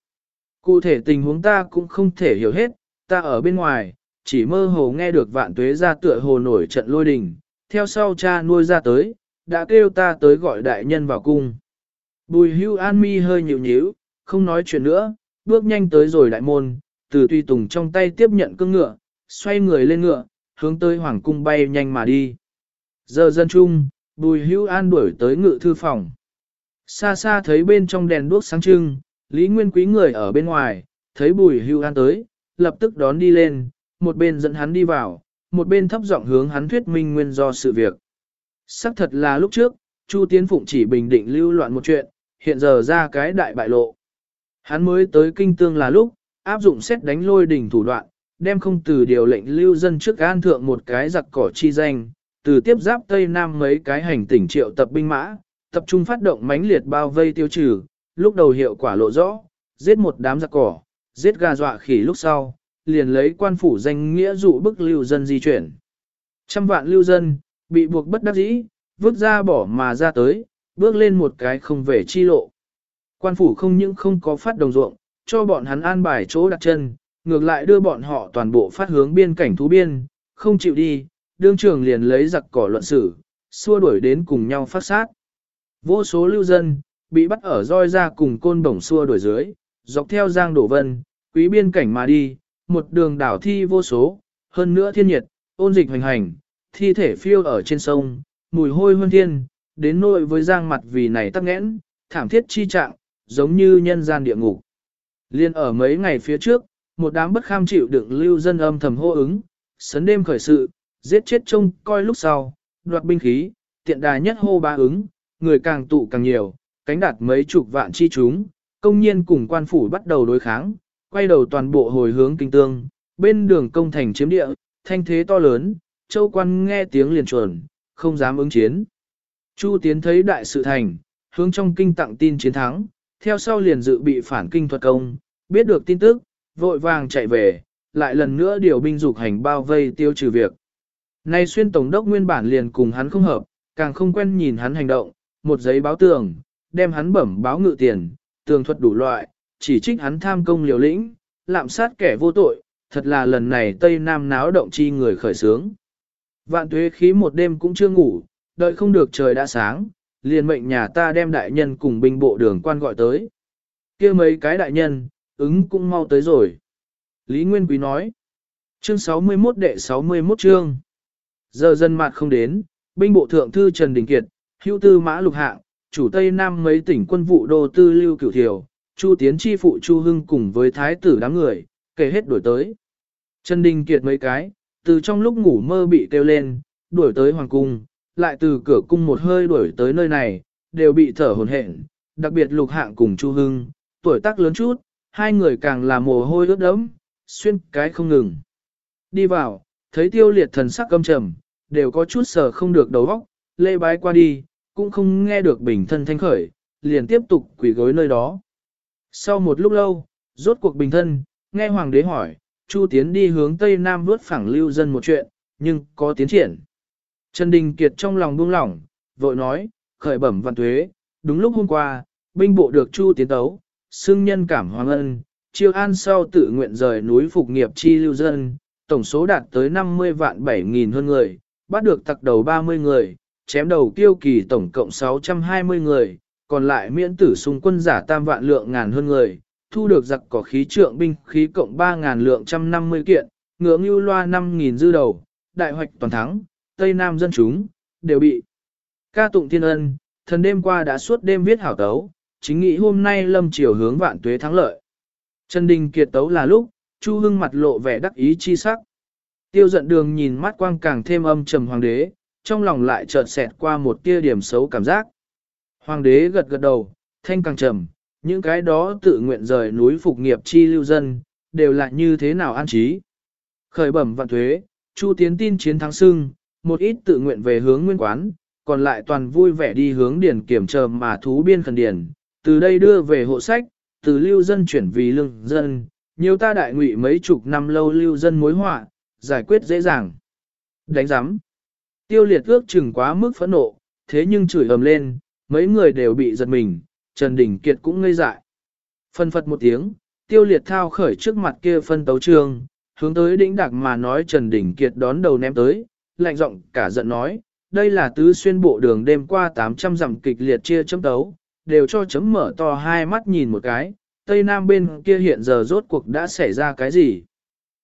Cụ thể tình huống ta cũng không thể hiểu hết, ta ở bên ngoài, chỉ mơ hồ nghe được vạn tuế ra tựa hồ nổi trận lôi đình, theo sau cha nuôi ra tới, đã kêu ta tới gọi đại nhân vào cung. Bùi hưu an mi hơi nhịu nhíu, không nói chuyện nữa, bước nhanh tới rồi đại môn, từ tùy tùng trong tay tiếp nhận cương ngựa, xoay người lên ngựa, hướng tới hoàng cung bay nhanh mà đi. Giờ dân chung, bùi hưu an đuổi tới ngự thư phòng. Xa xa thấy bên trong đèn đuốc sáng trưng, Lý Nguyên Quý người ở bên ngoài, thấy bùi hưu an tới, lập tức đón đi lên, một bên dẫn hắn đi vào, một bên thấp giọng hướng hắn thuyết minh nguyên do sự việc. Sắc thật là lúc trước, Chu Tiến Phụng chỉ bình định lưu loạn một chuyện, hiện giờ ra cái đại bại lộ. Hắn mới tới kinh tương là lúc, áp dụng xét đánh lôi đỉnh thủ đoạn, đem không từ điều lệnh lưu dân trước an thượng một cái giặc cỏ chi danh, từ tiếp giáp Tây Nam mấy cái hành tỉnh triệu tập binh mã, tập trung phát động mãnh liệt bao vây tiêu trừ, lúc đầu hiệu quả lộ rõ, giết một đám giặc cỏ, giết gà dọa khỉ lúc sau, liền lấy quan phủ danh nghĩa dụ bức lưu dân di chuyển. Trăm vạn lưu dân, bị buộc bất đắc dĩ, vứt ra bỏ mà ra tới, bước lên một cái không về chi lộ. Quan phủ không những không có phát đồng ruộng, cho bọn hắn an bài chỗ đặt chân, ngược lại đưa bọn họ toàn bộ phát hướng biên cảnh thú biên, không chịu đi, đương trường liền lấy giặc cỏ luận xử, xua đuổi đến cùng nhau phát sát. Vô số lưu dân, bị bắt ở roi ra cùng côn bổng xua đuổi dưới, dọc theo giang đổ vân, quý biên cảnh mà đi, một đường đảo thi vô số, hơn nữa thiên nhiệt, ôn dịch hoành hành, thi thể phiêu ở trên sông, mùi hôi hơn thiên, đến nỗi với giang mặt vì này tắc nghẽn, thảm thiết chi trạng, giống như nhân gian địa ngục. Liên ở mấy ngày phía trước, một đám bất kham chịu đựng lưu dân âm thầm hô ứng, sấn đêm khởi sự, giết chết trông coi lúc sau, đoạt binh khí, tiện đà nhất hô ba ứng, người càng tụ càng nhiều, cánh đạt mấy chục vạn chi chúng, công nhiên cùng quan phủ bắt đầu đối kháng, quay đầu toàn bộ hồi hướng kinh tương, bên đường công thành chiếm địa, thanh thế to lớn, châu quan nghe tiếng liền chuẩn, không dám ứng chiến. Chu tiến thấy đại sự thành, hướng trong kinh tặng tin chiến thắng, theo sau liền dự bị phản kinh thuật công, biết được tin tức, vội vàng chạy về, lại lần nữa điều binh dục hành bao vây tiêu trừ việc. Nay xuyên tổng đốc nguyên bản liền cùng hắn không hợp, càng không quen nhìn hắn hành động, một giấy báo tường, đem hắn bẩm báo ngự tiền, tường thuật đủ loại, chỉ trích hắn tham công liều lĩnh, lạm sát kẻ vô tội, thật là lần này Tây Nam náo động chi người khởi sướng. Vạn tuế khí một đêm cũng chưa ngủ, đợi không được trời đã sáng, liền mệnh nhà ta đem đại nhân cùng binh bộ đường quan gọi tới. kia mấy cái đại nhân, ứng cũng mau tới rồi. Lý Nguyên Quý nói, chương 61 đệ 61 chương. Giờ dân mặt không đến, binh bộ thượng thư Trần Đình Kiệt, hữu tư mã lục hạng, chủ Tây Nam mấy tỉnh quân vụ đô tư lưu cửu thiểu, Chu Tiến chi phụ Chu Hưng cùng với thái tử đám người, kể hết đuổi tới. Trần Đình Kiệt mấy cái, từ trong lúc ngủ mơ bị kêu lên, đuổi tới hoàng cung, lại từ cửa cung một hơi đuổi tới nơi này, đều bị thở hồn hển, đặc biệt lục hạng cùng Chu Hưng, tuổi tác lớn chút, hai người càng là mồ hôi ướt đẫm, xuyên cái không ngừng. Đi vào, thấy tiêu liệt thần sắc căm trầm, đều có chút sờ không được đầu óc, lê bái qua đi, cũng không nghe được bình thân thanh khởi, liền tiếp tục quỳ gối nơi đó. Sau một lúc lâu, rốt cuộc bình thân, nghe hoàng đế hỏi, Chu Tiến đi hướng Tây Nam vớt phẳng lưu dân một chuyện, nhưng có tiến triển. Trần Đình Kiệt trong lòng buông lỏng, vội nói, khởi bẩm văn tuế, đúng lúc hôm qua, binh bộ được Chu Tiến tấu, xưng nhân cảm hoàng ân, chiêu an sau tự nguyện rời núi phục nghiệp chi lưu dân, tổng số đạt tới 50 vạn 7 nghìn hơn người, bắt được tặc đầu 30 người, chém đầu tiêu kỳ tổng cộng 620 người, còn lại miễn tử xung quân giả tam vạn lượng ngàn hơn người, thu được giặc có khí trượng binh khí cộng 3 ngàn lượng trăm 50 kiện, ngưỡng ưu loa 5 nghìn dư đầu, đại hoạch toàn thắng, Tây Nam dân chúng, đều bị. Ca tụng thiên ân, thần đêm qua đã suốt đêm viết hảo tấu, chính nghĩ hôm nay lâm chiều hướng vạn tuế thắng lợi. Trần Đình kiệt tấu là lúc, Chu Hưng mặt lộ vẻ đắc ý chi sắc. Tiêu giận đường nhìn mắt quang càng thêm âm trầm hoàng đế, trong lòng lại chợt xẹt qua một tia điểm xấu cảm giác. Hoàng đế gật gật đầu, thanh càng trầm, những cái đó tự nguyện rời núi phục nghiệp chi lưu dân, đều là như thế nào an trí. Khởi bẩm vạn thuế, Chu tiến tin chiến thắng sưng, một ít tự nguyện về hướng nguyên quán, còn lại toàn vui vẻ đi hướng điển kiểm chờ mà thú biên khẩn điển, từ đây đưa về hộ sách, từ lưu dân chuyển vì lương dân, nhiều ta đại ngụy mấy chục năm lâu lưu dân mối họa, giải quyết dễ dàng. Đánh giám. Tiêu liệt ước chừng quá mức phẫn nộ, thế nhưng chửi ầm lên, mấy người đều bị giật mình, Trần Đình Kiệt cũng ngây dại. Phân phật một tiếng, tiêu liệt thao khởi trước mặt kia phân tấu trường, hướng tới đỉnh đặc mà nói Trần Đình Kiệt đón đầu ném tới, lạnh giọng cả giận nói, đây là tứ xuyên bộ đường đêm qua 800 dặm kịch liệt chia chấm tấu, đều cho chấm mở to hai mắt nhìn một cái, Tây Nam bên kia hiện giờ rốt cuộc đã xảy ra cái gì.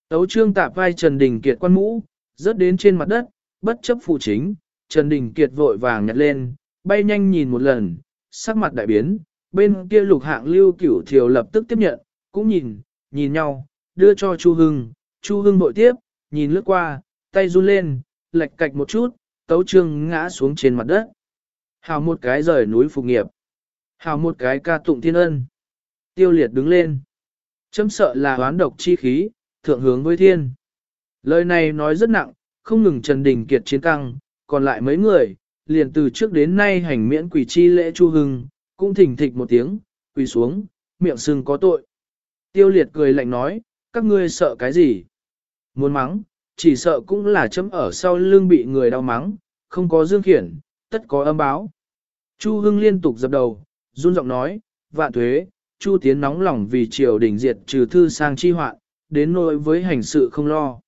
Tấu trương tạp vai Trần Đình Kiệt quan mũ, rớt đến trên mặt đất, bất chấp phụ chính, Trần Đình Kiệt vội vàng nhặt lên, bay nhanh nhìn một lần, sắc mặt đại biến, bên kia lục hạng lưu cửu thiều lập tức tiếp nhận, cũng nhìn, nhìn nhau, đưa cho Chu Hưng, Chu Hưng bội tiếp, nhìn lướt qua, tay run lên, lệch cạch một chút, tấu trương ngã xuống trên mặt đất. Hào một cái rời núi phục nghiệp. Hào một cái ca tụng thiên ân. Tiêu liệt đứng lên. Chấm sợ là hoán độc chi khí, thượng hướng với thiên. Lời này nói rất nặng, không ngừng Trần Đình Kiệt chiến căng, còn lại mấy người, liền từ trước đến nay hành miễn quỷ chi lễ chu hưng, cũng thỉnh thịch một tiếng, quỳ xuống, miệng sưng có tội. Tiêu liệt cười lạnh nói, các ngươi sợ cái gì? Muốn mắng, chỉ sợ cũng là chấm ở sau lưng bị người đau mắng, không có dương khiển, tất có âm báo. Chu Hưng liên tục dập đầu, run giọng nói, vạn thuế, Chu Tiến nóng lòng vì triều đình diệt trừ thư sang chi hoạn, đến nỗi với hành sự không lo.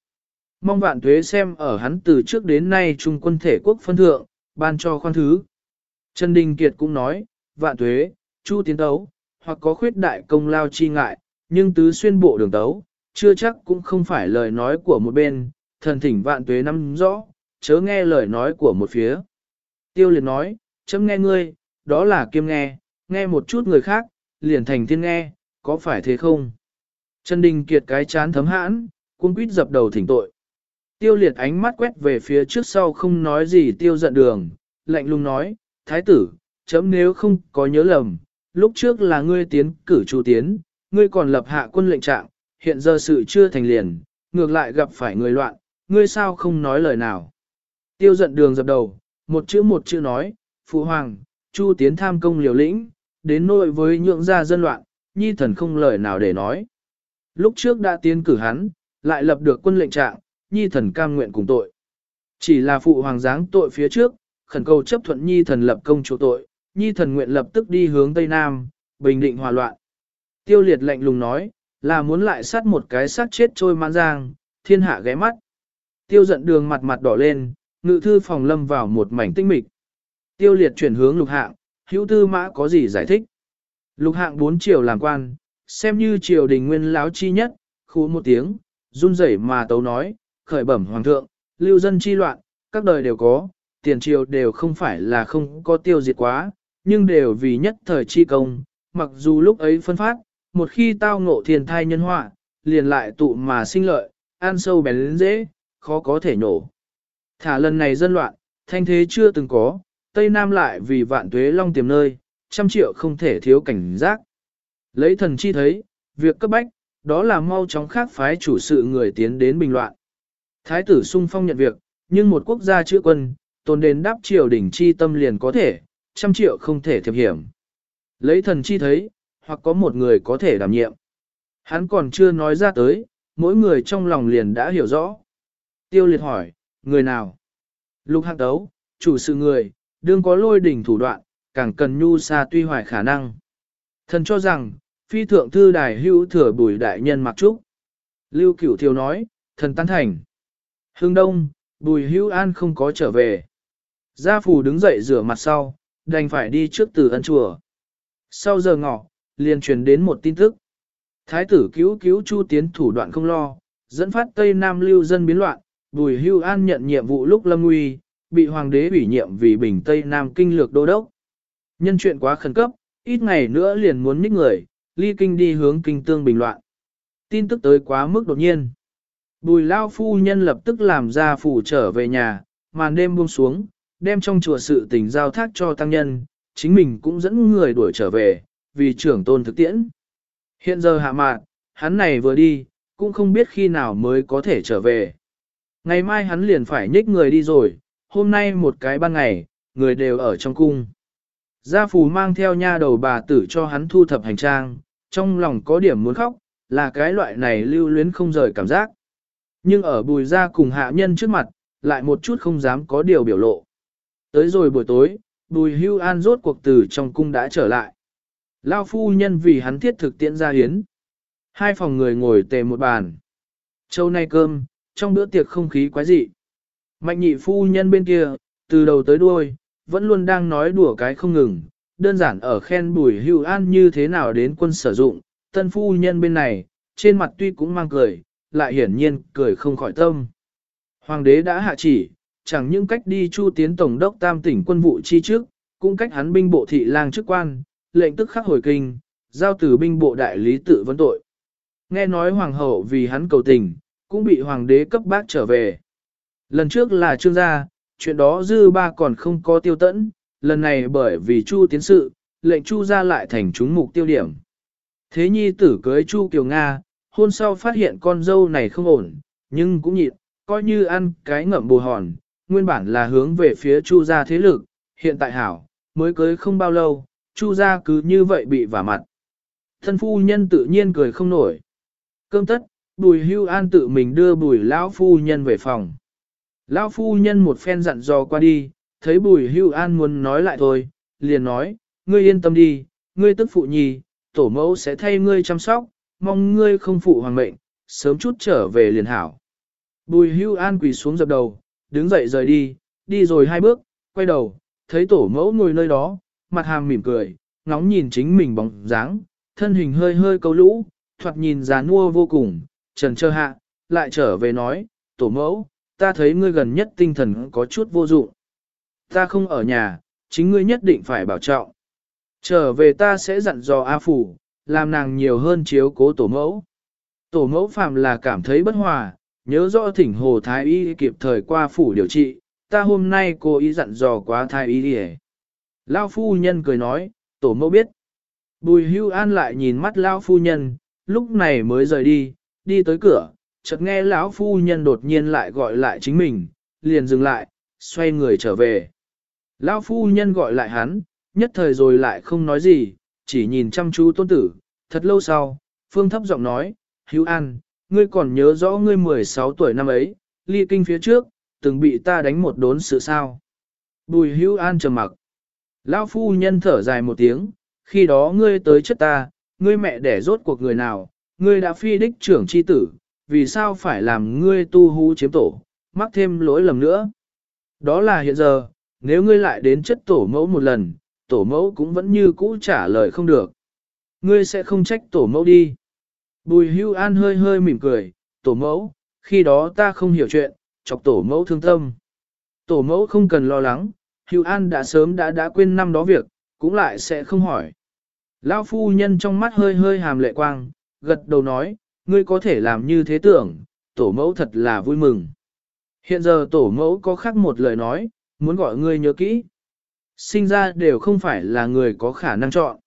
Mong vạn thuế xem ở hắn từ trước đến nay trung quân thể quốc phân thượng, ban cho khoan thứ. Trần Đình Kiệt cũng nói, vạn thuế, Chu Tiến tấu, hoặc có khuyết đại công lao chi ngại, nhưng tứ xuyên bộ đường tấu, chưa chắc cũng không phải lời nói của một bên, thần thỉnh vạn tuế nắm rõ, chớ nghe lời nói của một phía. Tiêu liệt nói, chấm nghe ngươi, đó là kiêm nghe, nghe một chút người khác, liền thành thiên nghe, có phải thế không? Trần Đình Kiệt cái chán thấm hãn, cuống quýt dập đầu thỉnh tội. Tiêu liệt ánh mắt quét về phía trước sau không nói gì tiêu giận đường, lạnh lùng nói, thái tử, chấm nếu không có nhớ lầm, lúc trước là ngươi tiến cử chủ tiến, ngươi còn lập hạ quân lệnh trạng, hiện giờ sự chưa thành liền, ngược lại gặp phải người loạn, ngươi sao không nói lời nào. Tiêu giận đường dập đầu, một chữ một chữ nói, Phụ Hoàng, Chu tiến tham công liều lĩnh, đến nội với nhượng gia dân loạn, nhi thần không lời nào để nói. Lúc trước đã tiến cử hắn, lại lập được quân lệnh trạng, nhi thần cam nguyện cùng tội. Chỉ là Phụ Hoàng giáng tội phía trước, khẩn cầu chấp thuận nhi thần lập công chỗ tội, nhi thần nguyện lập tức đi hướng Tây Nam, bình định hòa loạn. Tiêu liệt lạnh lùng nói, là muốn lại sát một cái sát chết trôi mãn giang, thiên hạ ghé mắt. Tiêu giận đường mặt mặt đỏ lên, ngự thư phòng lâm vào một mảnh tinh mịch. Tiêu liệt chuyển hướng lục hạng, hữu tư mã có gì giải thích. Lục hạng bốn triều làm quan, xem như triều đình nguyên láo chi nhất, khu một tiếng, run rẩy mà tấu nói, khởi bẩm hoàng thượng, lưu dân chi loạn, các đời đều có, tiền triều đều không phải là không có tiêu diệt quá, nhưng đều vì nhất thời chi công, mặc dù lúc ấy phân phát, một khi tao ngộ thiên thai nhân họa, liền lại tụ mà sinh lợi, ăn sâu bén lên dễ, khó có thể nhổ. Thả lần này dân loạn, thanh thế chưa từng có, Tây Nam lại vì vạn tuế long tiềm nơi, trăm triệu không thể thiếu cảnh giác. Lấy thần chi thấy, việc cấp bách, đó là mau chóng khác phái chủ sự người tiến đến bình loạn. Thái tử sung phong nhận việc, nhưng một quốc gia chữa quân, tồn đến đáp triều đỉnh chi tâm liền có thể, trăm triệu không thể thiệp hiểm. Lấy thần chi thấy, hoặc có một người có thể đảm nhiệm. Hắn còn chưa nói ra tới, mỗi người trong lòng liền đã hiểu rõ. Tiêu liệt hỏi, người nào? Lục hạc đấu, chủ sự người, đương có lôi đỉnh thủ đoạn, càng cần nhu xa tuy hoài khả năng. Thần cho rằng, phi thượng thư đài hữu thừa bùi đại nhân mặc trúc. Lưu cửu thiêu nói, thần tán thành. Hương đông, bùi hữu an không có trở về. Gia phù đứng dậy rửa mặt sau, đành phải đi trước từ ân chùa. Sau giờ ngọ, liền truyền đến một tin tức. Thái tử cứu cứu Chu Tiến thủ đoạn không lo, dẫn phát Tây Nam lưu dân biến loạn, Bùi Hưu An nhận nhiệm vụ lúc lâm nguy, bị hoàng đế ủy nhiệm vì bình Tây Nam kinh lược đô đốc. Nhân chuyện quá khẩn cấp, ít ngày nữa liền muốn nhích người, ly kinh đi hướng kinh tương bình loạn. Tin tức tới quá mức đột nhiên. Bùi lao phu nhân lập tức làm ra phủ trở về nhà, màn đêm buông xuống, đem trong chùa sự tình giao thác cho tăng nhân, chính mình cũng dẫn người đuổi trở về, vì trưởng tôn thực tiễn. Hiện giờ hạ mạn, hắn này vừa đi, cũng không biết khi nào mới có thể trở về. Ngày mai hắn liền phải nhích người đi rồi, hôm nay một cái ban ngày, người đều ở trong cung. Gia phù mang theo nha đầu bà tử cho hắn thu thập hành trang, trong lòng có điểm muốn khóc, là cái loại này lưu luyến không rời cảm giác. Nhưng ở bùi gia cùng hạ nhân trước mặt, lại một chút không dám có điều biểu lộ. Tới rồi buổi tối, bùi hưu an rốt cuộc từ trong cung đã trở lại. Lao phu nhân vì hắn thiết thực tiễn ra hiến. Hai phòng người ngồi tề một bàn. Châu nay cơm, trong bữa tiệc không khí quái dị. Mạnh nhị phu nhân bên kia, từ đầu tới đuôi, vẫn luôn đang nói đùa cái không ngừng, đơn giản ở khen bùi hưu an như thế nào đến quân sử dụng, tân phu nhân bên này, trên mặt tuy cũng mang cười, lại hiển nhiên cười không khỏi tâm. Hoàng đế đã hạ chỉ, chẳng những cách đi chu tiến tổng đốc tam tỉnh quân vụ chi trước, cũng cách hắn binh bộ thị lang chức quan, lệnh tức khắc hồi kinh, giao từ binh bộ đại lý tự vấn tội. Nghe nói hoàng hậu vì hắn cầu tình, cũng bị hoàng đế cấp bác trở về. Lần trước là trương gia, chuyện đó dư ba còn không có tiêu tẫn, lần này bởi vì chu tiến sự, lệnh chu ra lại thành chúng mục tiêu điểm. Thế nhi tử cưới chu kiều Nga, hôn sau phát hiện con dâu này không ổn, nhưng cũng nhịn, coi như ăn cái ngậm bù hòn, nguyên bản là hướng về phía chu gia thế lực, hiện tại hảo, mới cưới không bao lâu, chu gia cứ như vậy bị vả mặt. Thân phu nhân tự nhiên cười không nổi. Cơm tất, Bùi hưu an tự mình đưa bùi lão phu nhân về phòng. Lão phu nhân một phen dặn dò qua đi, thấy bùi hưu an muốn nói lại thôi, liền nói, ngươi yên tâm đi, ngươi tức phụ nhi, tổ mẫu sẽ thay ngươi chăm sóc, mong ngươi không phụ hoàng mệnh, sớm chút trở về liền hảo. Bùi hưu an quỳ xuống dập đầu, đứng dậy rời đi, đi rồi hai bước, quay đầu, thấy tổ mẫu ngồi nơi đó, mặt hàm mỉm cười, ngóng nhìn chính mình bóng dáng, thân hình hơi hơi câu lũ, thoạt nhìn già nua vô cùng, trần trơ hạ, lại trở về nói, tổ mẫu, ta thấy ngươi gần nhất tinh thần có chút vô dụng. Ta không ở nhà, chính ngươi nhất định phải bảo trọng. Trở về ta sẽ dặn dò A Phủ, làm nàng nhiều hơn chiếu cố tổ mẫu. Tổ mẫu phạm là cảm thấy bất hòa, nhớ rõ thỉnh hồ thái y kịp thời qua phủ điều trị, ta hôm nay cô ý dặn dò quá thái y đi Lao phu nhân cười nói, tổ mẫu biết. Bùi hưu an lại nhìn mắt Lao phu nhân, lúc này mới rời đi, đi tới cửa, chợt nghe lão phu nhân đột nhiên lại gọi lại chính mình, liền dừng lại, xoay người trở về. Lão phu nhân gọi lại hắn, nhất thời rồi lại không nói gì, chỉ nhìn chăm chú tôn tử, thật lâu sau, phương thấp giọng nói, hữu an, ngươi còn nhớ rõ ngươi 16 tuổi năm ấy, ly kinh phía trước, từng bị ta đánh một đốn sự sao. Bùi hữu an trầm mặc. Lão phu nhân thở dài một tiếng, khi đó ngươi tới chất ta, ngươi mẹ đẻ rốt cuộc người nào, ngươi đã phi đích trưởng chi tử, vì sao phải làm ngươi tu hú chiếm tổ, mắc thêm lỗi lầm nữa. Đó là hiện giờ, nếu ngươi lại đến chất tổ mẫu một lần, tổ mẫu cũng vẫn như cũ trả lời không được. Ngươi sẽ không trách tổ mẫu đi. Bùi hưu an hơi hơi mỉm cười, tổ mẫu, khi đó ta không hiểu chuyện, chọc tổ mẫu thương tâm. Tổ mẫu không cần lo lắng, hưu an đã sớm đã đã quên năm đó việc, cũng lại sẽ không hỏi. Lão phu nhân trong mắt hơi hơi hàm lệ quang, gật đầu nói, ngươi có thể làm như thế tưởng, tổ mẫu thật là vui mừng. Hiện giờ tổ mẫu có khác một lời nói, muốn gọi ngươi nhớ kỹ. Sinh ra đều không phải là người có khả năng chọn.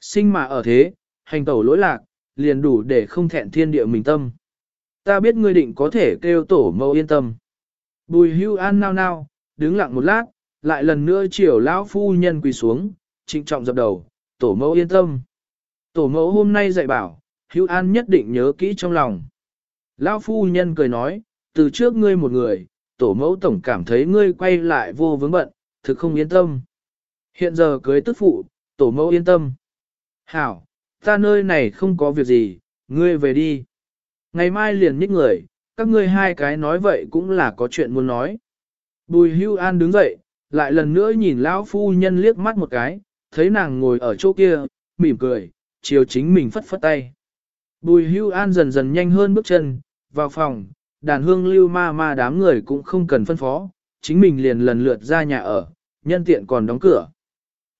Sinh mà ở thế, hành tẩu lỗi lạc, liền đủ để không thẹn thiên địa mình tâm. Ta biết ngươi định có thể kêu tổ mẫu yên tâm. Bùi hưu an nao nao, đứng lặng một lát, lại lần nữa chiều lão phu nhân quỳ xuống, trịnh trọng dập đầu, tổ mẫu yên tâm. Tổ mẫu hôm nay dạy bảo, Hữu an nhất định nhớ kỹ trong lòng. Lão phu nhân cười nói, từ trước ngươi một người, tổ mẫu tổng cảm thấy ngươi quay lại vô vướng bận, thực không yên tâm. Hiện giờ cưới tức phụ, tổ mẫu yên tâm. Hảo, ta nơi này không có việc gì, ngươi về đi. Ngày mai liền nhích người, các ngươi hai cái nói vậy cũng là có chuyện muốn nói. Bùi hưu an đứng dậy, lại lần nữa nhìn lão phu nhân liếc mắt một cái, thấy nàng ngồi ở chỗ kia, mỉm cười, chiều chính mình phất phất tay. Bùi hưu an dần dần nhanh hơn bước chân, vào phòng, đàn hương lưu ma ma đám người cũng không cần phân phó, chính mình liền lần lượt ra nhà ở, nhân tiện còn đóng cửa.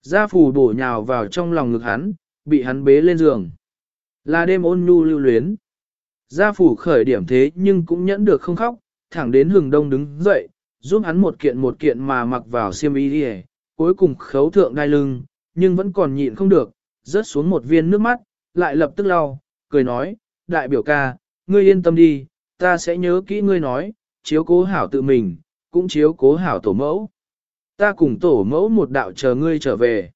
Gia phù bổ nhào vào trong lòng ngực hắn, bị hắn bế lên giường. Là đêm ôn nhu lưu luyến. Gia phủ khởi điểm thế nhưng cũng nhẫn được không khóc, thẳng đến hừng đông đứng dậy, giúp hắn một kiện một kiện mà mặc vào xiêm y đi cuối cùng khấu thượng đai lưng, nhưng vẫn còn nhịn không được, rớt xuống một viên nước mắt, lại lập tức lau, cười nói, đại biểu ca, ngươi yên tâm đi, ta sẽ nhớ kỹ ngươi nói, chiếu cố hảo tự mình, cũng chiếu cố hảo tổ mẫu. Ta cùng tổ mẫu một đạo chờ ngươi trở về.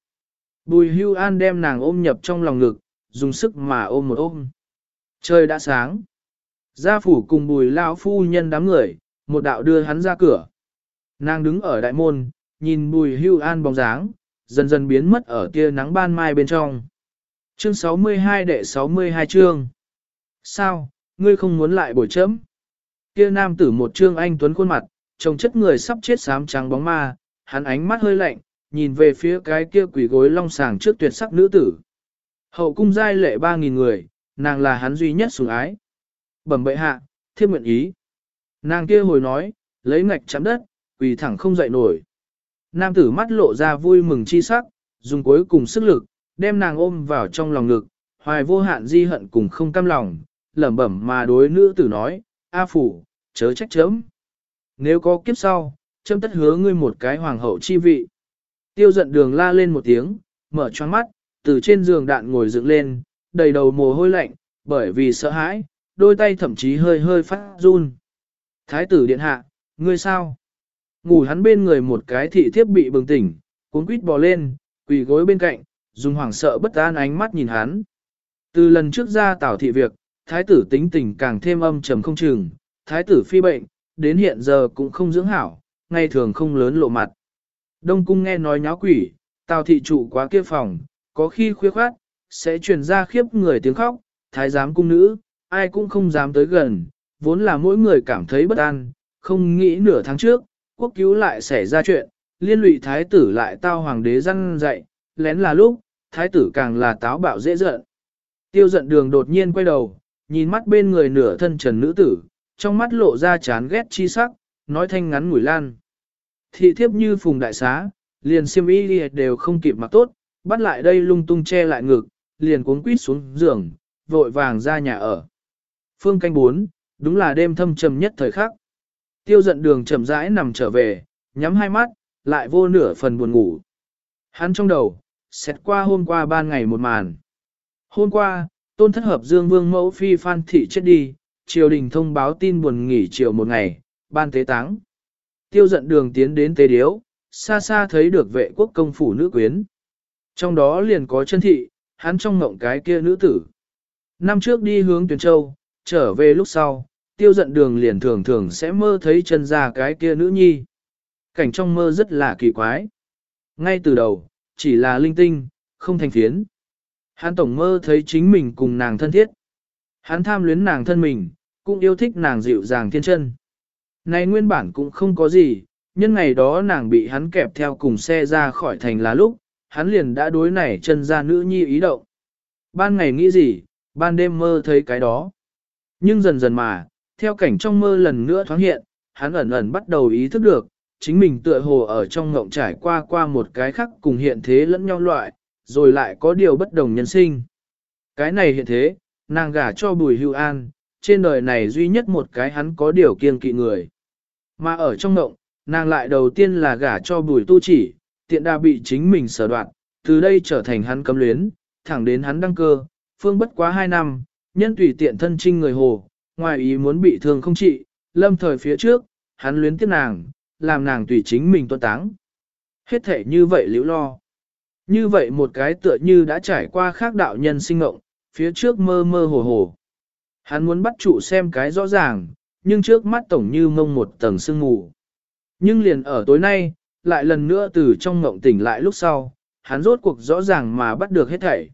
Bùi hưu an đem nàng ôm nhập trong lòng ngực, dùng sức mà ôm một ôm. Trời đã sáng. Gia phủ cùng bùi lao phu nhân đám người, một đạo đưa hắn ra cửa. Nàng đứng ở đại môn, nhìn bùi hưu an bóng dáng, dần dần biến mất ở tia nắng ban mai bên trong. Chương 62 đệ 62 chương. Sao, ngươi không muốn lại bồi chấm? Kia nam tử một trương anh tuấn khuôn mặt, trông chất người sắp chết xám trắng bóng ma, hắn ánh mắt hơi lạnh, nhìn về phía cái kia quỷ gối long sàng trước tuyệt sắc nữ tử. Hậu cung giai lệ ba nghìn người, nàng là hắn duy nhất sủng ái. Bẩm bệ hạ, thiếp nguyện ý. Nàng kia hồi nói, lấy ngạch chạm đất, quỳ thẳng không dậy nổi. Nam tử mắt lộ ra vui mừng chi sắc, dùng cuối cùng sức lực, đem nàng ôm vào trong lòng ngực, hoài vô hạn di hận cùng không cam lòng, lẩm bẩm mà đối nữ tử nói, A phủ, chớ trách chấm. Nếu có kiếp sau, chấm tất hứa ngươi một cái hoàng hậu chi vị. Tiêu giận đường la lên một tiếng, mở choáng mắt, từ trên giường đạn ngồi dựng lên, đầy đầu mồ hôi lạnh, bởi vì sợ hãi, đôi tay thậm chí hơi hơi phát run. Thái tử điện hạ, ngươi sao? Ngủ hắn bên người một cái thị thiếp bị bừng tỉnh, cuốn quýt bò lên, quỳ gối bên cạnh, dùng hoảng sợ bất an ánh mắt nhìn hắn. Từ lần trước ra tảo thị việc, thái tử tính tình càng thêm âm trầm không chừng, thái tử phi bệnh, đến hiện giờ cũng không dưỡng hảo, ngày thường không lớn lộ mặt. Đông cung nghe nói nháo quỷ, tào thị trụ quá kia phòng, có khi khuya khoát, sẽ truyền ra khiếp người tiếng khóc, thái giám cung nữ, ai cũng không dám tới gần, vốn là mỗi người cảm thấy bất an, không nghĩ nửa tháng trước, quốc cứu lại xảy ra chuyện, liên lụy thái tử lại tao hoàng đế răn dạy, lén là lúc, thái tử càng là táo bạo dễ giận. Tiêu giận đường đột nhiên quay đầu, nhìn mắt bên người nửa thân trần nữ tử, trong mắt lộ ra chán ghét chi sắc, nói thanh ngắn ngủi lan. Thị thiếp như phùng đại xá, liền xiêm y đều không kịp mặc tốt, bắt lại đây lung tung che lại ngực, liền cuốn quýt xuống giường, vội vàng ra nhà ở. Phương canh bốn, đúng là đêm thâm trầm nhất thời khắc. Tiêu giận đường chậm rãi nằm trở về, nhắm hai mắt, lại vô nửa phần buồn ngủ. Hắn trong đầu, xét qua hôm qua ban ngày một màn. Hôm qua, tôn thất hợp dương vương mẫu phi phan thị chết đi, triều đình thông báo tin buồn nghỉ chiều một ngày, ban tế táng. Tiêu giận đường tiến đến tế điếu, xa xa thấy được vệ quốc công phủ nữ quyến. Trong đó liền có chân thị, hắn trong ngộng cái kia nữ tử. Năm trước đi hướng tuyển châu, trở về lúc sau, tiêu giận đường liền thường thường sẽ mơ thấy chân ra cái kia nữ nhi. Cảnh trong mơ rất là kỳ quái. Ngay từ đầu, chỉ là linh tinh, không thành phiến. Hắn tổng mơ thấy chính mình cùng nàng thân thiết. Hắn tham luyến nàng thân mình, cũng yêu thích nàng dịu dàng thiên chân. Này nguyên bản cũng không có gì, nhưng ngày đó nàng bị hắn kẹp theo cùng xe ra khỏi thành là lúc, hắn liền đã đối nảy chân ra nữ nhi ý động. Ban ngày nghĩ gì, ban đêm mơ thấy cái đó. Nhưng dần dần mà, theo cảnh trong mơ lần nữa thoáng hiện, hắn ẩn ẩn bắt đầu ý thức được, chính mình tựa hồ ở trong ngộng trải qua qua một cái khác cùng hiện thế lẫn nhau loại, rồi lại có điều bất đồng nhân sinh. Cái này hiện thế, nàng gả cho bùi hưu an, trên đời này duy nhất một cái hắn có điều kiêng kỵ người. Mà ở trong ngộng, nàng lại đầu tiên là gả cho bùi tu chỉ, tiện đa bị chính mình sở đoạn, từ đây trở thành hắn cấm luyến, thẳng đến hắn đăng cơ, phương bất quá hai năm, nhân tùy tiện thân trinh người hồ, ngoài ý muốn bị thương không trị, lâm thời phía trước, hắn luyến tiếc nàng, làm nàng tùy chính mình tuân táng. Hết thể như vậy liễu lo. Như vậy một cái tựa như đã trải qua khác đạo nhân sinh ngộng, phía trước mơ mơ hồ hồ. Hắn muốn bắt trụ xem cái rõ ràng, nhưng trước mắt tổng như mông một tầng sương mù. Nhưng liền ở tối nay, lại lần nữa từ trong ngộng tỉnh lại lúc sau, hắn rốt cuộc rõ ràng mà bắt được hết thảy.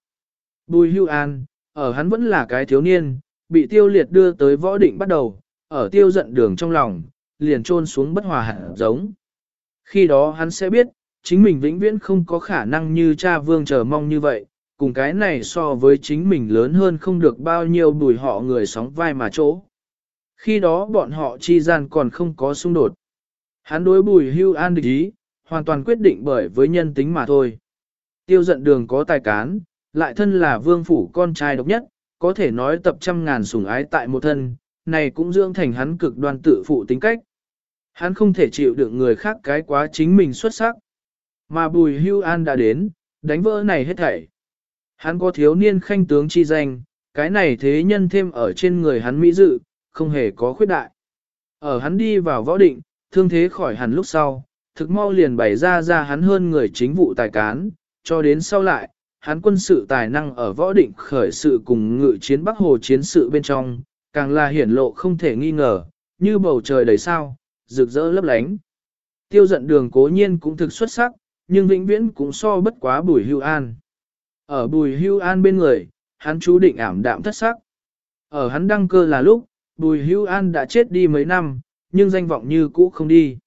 Bùi hưu an, ở hắn vẫn là cái thiếu niên, bị tiêu liệt đưa tới võ định bắt đầu, ở tiêu giận đường trong lòng, liền trôn xuống bất hòa hẳn giống. Khi đó hắn sẽ biết, chính mình vĩnh viễn không có khả năng như cha vương chờ mong như vậy, cùng cái này so với chính mình lớn hơn không được bao nhiêu bùi họ người sóng vai mà chỗ. Khi đó bọn họ chi gian còn không có xung đột. Hắn đối bùi hưu an địch ý, hoàn toàn quyết định bởi với nhân tính mà thôi. Tiêu giận đường có tài cán, lại thân là vương phủ con trai độc nhất, có thể nói tập trăm ngàn sủng ái tại một thân, này cũng dưỡng thành hắn cực đoan tự phụ tính cách. Hắn không thể chịu được người khác cái quá chính mình xuất sắc. Mà bùi hưu an đã đến, đánh vỡ này hết thảy. Hắn có thiếu niên khanh tướng chi danh, cái này thế nhân thêm ở trên người hắn mỹ dự, không hề có khuyết đại. Ở hắn đi vào võ định, thương thế khỏi hẳn lúc sau, thực mau liền bày ra ra hắn hơn người chính vụ tài cán, cho đến sau lại, hắn quân sự tài năng ở võ định khởi sự cùng ngự chiến Bắc Hồ chiến sự bên trong, càng là hiển lộ không thể nghi ngờ, như bầu trời đầy sao, rực rỡ lấp lánh. Tiêu giận đường cố nhiên cũng thực xuất sắc, nhưng vĩnh viễn cũng so bất quá bùi hưu an. Ở bùi hưu an bên người, hắn chú định ảm đạm thất sắc. Ở hắn đăng cơ là lúc, bùi hưu an đã chết đi mấy năm, nhưng danh vọng như cũ không đi.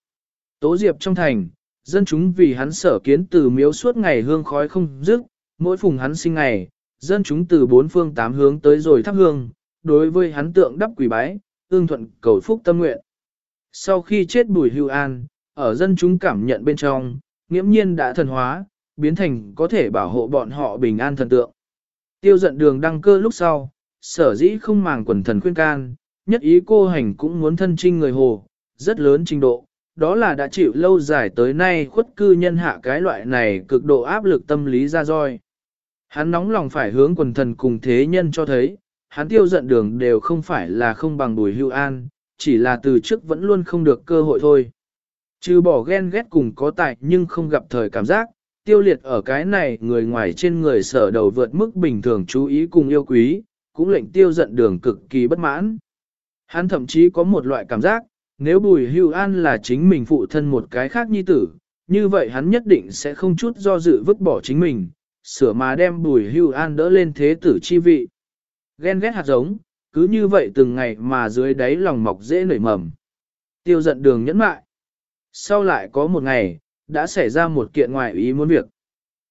Tố diệp trong thành, dân chúng vì hắn sở kiến từ miếu suốt ngày hương khói không dứt, mỗi phùng hắn sinh ngày, dân chúng từ bốn phương tám hướng tới rồi thắp hương, đối với hắn tượng đắp quỷ bái, ương thuận cầu phúc tâm nguyện. Sau khi chết bùi hưu an, ở dân chúng cảm nhận bên trong, nghiễm nhiên đã thần hóa, biến thành có thể bảo hộ bọn họ bình an thần tượng. Tiêu giận đường đăng cơ lúc sau, sở dĩ không màng quần thần khuyên can, nhất ý cô hành cũng muốn thân trinh người hồ, rất lớn trình độ, đó là đã chịu lâu dài tới nay khuất cư nhân hạ cái loại này cực độ áp lực tâm lý ra roi. Hắn nóng lòng phải hướng quần thần cùng thế nhân cho thấy, hắn tiêu giận đường đều không phải là không bằng bùi hưu an, chỉ là từ trước vẫn luôn không được cơ hội thôi. Trừ bỏ ghen ghét cùng có tài nhưng không gặp thời cảm giác, tiêu liệt ở cái này người ngoài trên người sở đầu vượt mức bình thường chú ý cùng yêu quý, cũng lệnh tiêu giận đường cực kỳ bất mãn. Hắn thậm chí có một loại cảm giác, nếu Bùi Hưu An là chính mình phụ thân một cái khác nhi tử, như vậy hắn nhất định sẽ không chút do dự vứt bỏ chính mình, sửa mà đem Bùi Hưu An đỡ lên thế tử chi vị. Ghen ghét hạt giống, cứ như vậy từng ngày mà dưới đáy lòng mọc dễ nảy mầm. Tiêu giận đường nhẫn mại. Sau lại có một ngày, đã xảy ra một kiện ngoại ý muốn việc.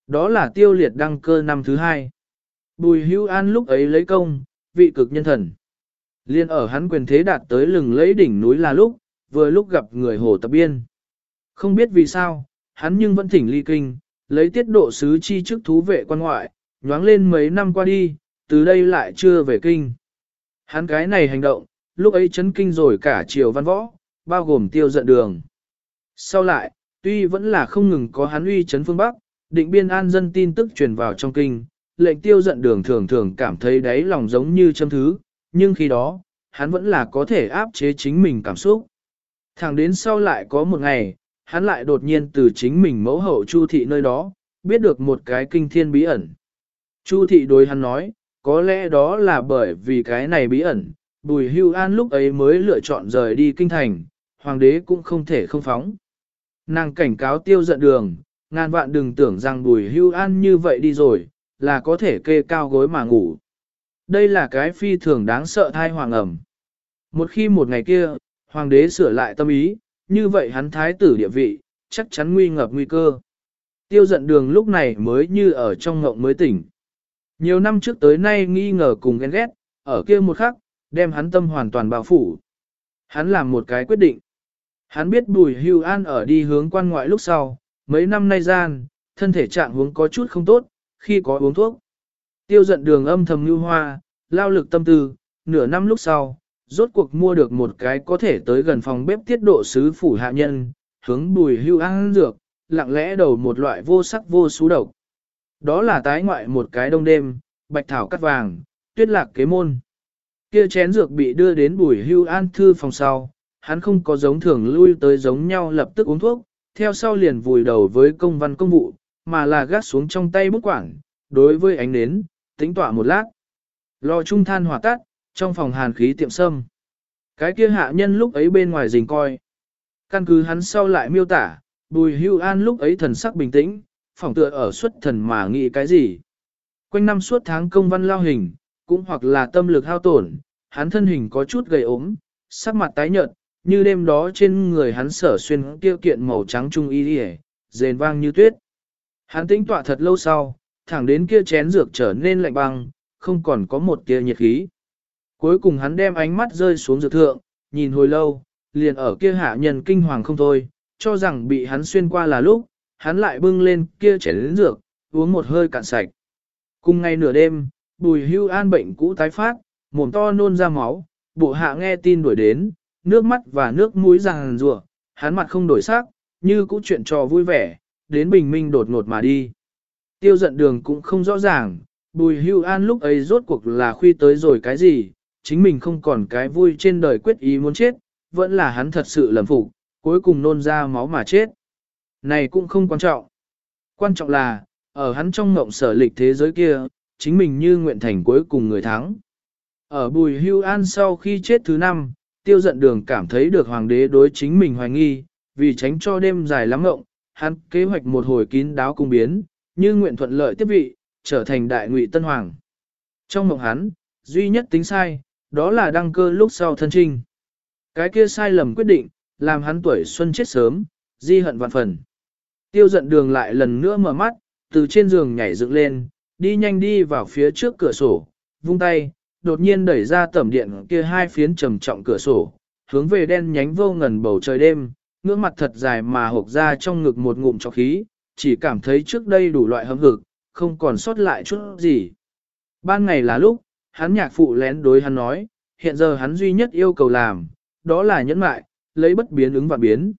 Đó là tiêu liệt đăng cơ năm thứ hai. Bùi hưu an lúc ấy lấy công, vị cực nhân thần. Liên ở hắn quyền thế đạt tới lừng lấy đỉnh núi là lúc, vừa lúc gặp người hồ tập biên. Không biết vì sao, hắn nhưng vẫn thỉnh ly kinh, lấy tiết độ sứ chi chức thú vệ quan ngoại, nhoáng lên mấy năm qua đi, từ đây lại chưa về kinh. Hắn cái này hành động, lúc ấy chấn kinh rồi cả triều văn võ, bao gồm tiêu giận đường. Sau lại, tuy vẫn là không ngừng có hắn uy chấn phương Bắc, định biên an dân tin tức truyền vào trong kinh, lệnh tiêu giận đường thường thường cảm thấy đáy lòng giống như châm thứ, nhưng khi đó, hắn vẫn là có thể áp chế chính mình cảm xúc. Thẳng đến sau lại có một ngày, hắn lại đột nhiên từ chính mình mẫu hậu Chu thị nơi đó, biết được một cái kinh thiên bí ẩn. Chu thị đối hắn nói, có lẽ đó là bởi vì cái này bí ẩn, Bùi Hưu An lúc ấy mới lựa chọn rời đi kinh thành, hoàng đế cũng không thể không phóng. Nàng cảnh cáo tiêu giận đường, ngàn vạn đừng tưởng rằng Bùi Hưu An như vậy đi rồi, là có thể kê cao gối mà ngủ. Đây là cái phi thường đáng sợ thai hoàng ẩm. Một khi một ngày kia, hoàng đế sửa lại tâm ý, như vậy hắn thái tử địa vị, chắc chắn nguy ngập nguy cơ. Tiêu giận đường lúc này mới như ở trong ngộng mới tỉnh. Nhiều năm trước tới nay nghi ngờ cùng ghen ghét, ở kia một khắc, đem hắn tâm hoàn toàn bao phủ. Hắn làm một cái quyết định. Hắn biết bùi hưu an ở đi hướng quan ngoại lúc sau, mấy năm nay gian, thân thể trạng huống có chút không tốt, khi có uống thuốc. Tiêu giận đường âm thầm như hoa, lao lực tâm tư, nửa năm lúc sau, rốt cuộc mua được một cái có thể tới gần phòng bếp tiết độ sứ phủ hạ nhân, hướng bùi hưu an dược, lặng lẽ đầu một loại vô sắc vô số độc. Đó là tái ngoại một cái đông đêm, bạch thảo cắt vàng, tuyết lạc kế môn. Kia chén dược bị đưa đến bùi hưu an thư phòng sau, hắn không có giống thường lui tới giống nhau lập tức uống thuốc, theo sau liền vùi đầu với công văn công vụ, mà là gác xuống trong tay bút quảng, đối với ánh nến, tính tỏa một lát. Lò trung than hỏa tắt, trong phòng hàn khí tiệm sâm. Cái kia hạ nhân lúc ấy bên ngoài rình coi. Căn cứ hắn sau lại miêu tả, bùi hưu an lúc ấy thần sắc bình tĩnh, phỏng tựa ở xuất thần mà nghĩ cái gì. Quanh năm suốt tháng công văn lao hình, cũng hoặc là tâm lực hao tổn, hắn thân hình có chút gầy ốm, sắc mặt tái nhợt, như đêm đó trên người hắn sở xuyên tiêu kiện màu trắng trung y đi rền vang như tuyết. Hắn tĩnh tọa thật lâu sau, thẳng đến kia chén dược trở nên lạnh băng, không còn có một tia nhiệt khí. Cuối cùng hắn đem ánh mắt rơi xuống dược thượng, nhìn hồi lâu, liền ở kia hạ nhân kinh hoàng không thôi, cho rằng bị hắn xuyên qua là lúc, hắn lại bưng lên kia chén lĩnh dược, uống một hơi cạn sạch. Cùng ngày nửa đêm, bùi hưu an bệnh cũ tái phát, mồm to nôn ra máu, bộ hạ nghe tin đuổi đến, nước mắt và nước mũi ràng rùa, hắn mặt không đổi sắc, như cũ chuyện trò vui vẻ, đến bình minh đột ngột mà đi. Tiêu giận đường cũng không rõ ràng, bùi hưu an lúc ấy rốt cuộc là khuy tới rồi cái gì, chính mình không còn cái vui trên đời quyết ý muốn chết, vẫn là hắn thật sự lầm phục, cuối cùng nôn ra máu mà chết. Này cũng không quan trọng. Quan trọng là, ở hắn trong ngộng sở lịch thế giới kia, chính mình như nguyện thành cuối cùng người thắng. Ở bùi hưu an sau khi chết thứ năm, tiêu giận đường cảm thấy được hoàng đế đối chính mình hoài nghi, vì tránh cho đêm dài lắm ngộng, hắn kế hoạch một hồi kín đáo cung biến, như nguyện thuận lợi tiếp vị, trở thành đại ngụy tân hoàng. Trong mộng hắn, duy nhất tính sai, đó là đăng cơ lúc sau thân trinh. Cái kia sai lầm quyết định, làm hắn tuổi xuân chết sớm, di hận vạn phần. Tiêu giận đường lại lần nữa mở mắt, từ trên giường nhảy dựng lên, đi nhanh đi vào phía trước cửa sổ, vung tay, đột nhiên đẩy ra tẩm điện kia hai phiến trầm trọng cửa sổ, hướng về đen nhánh vô ngần bầu trời đêm, ngưỡng mặt thật dài mà hộp ra trong ngực một ngụm cho khí, chỉ cảm thấy trước đây đủ loại hâm hực, không còn sót lại chút gì. Ban ngày là lúc, hắn nhạc phụ lén đối hắn nói, hiện giờ hắn duy nhất yêu cầu làm, đó là nhẫn mại, lấy bất biến ứng và biến.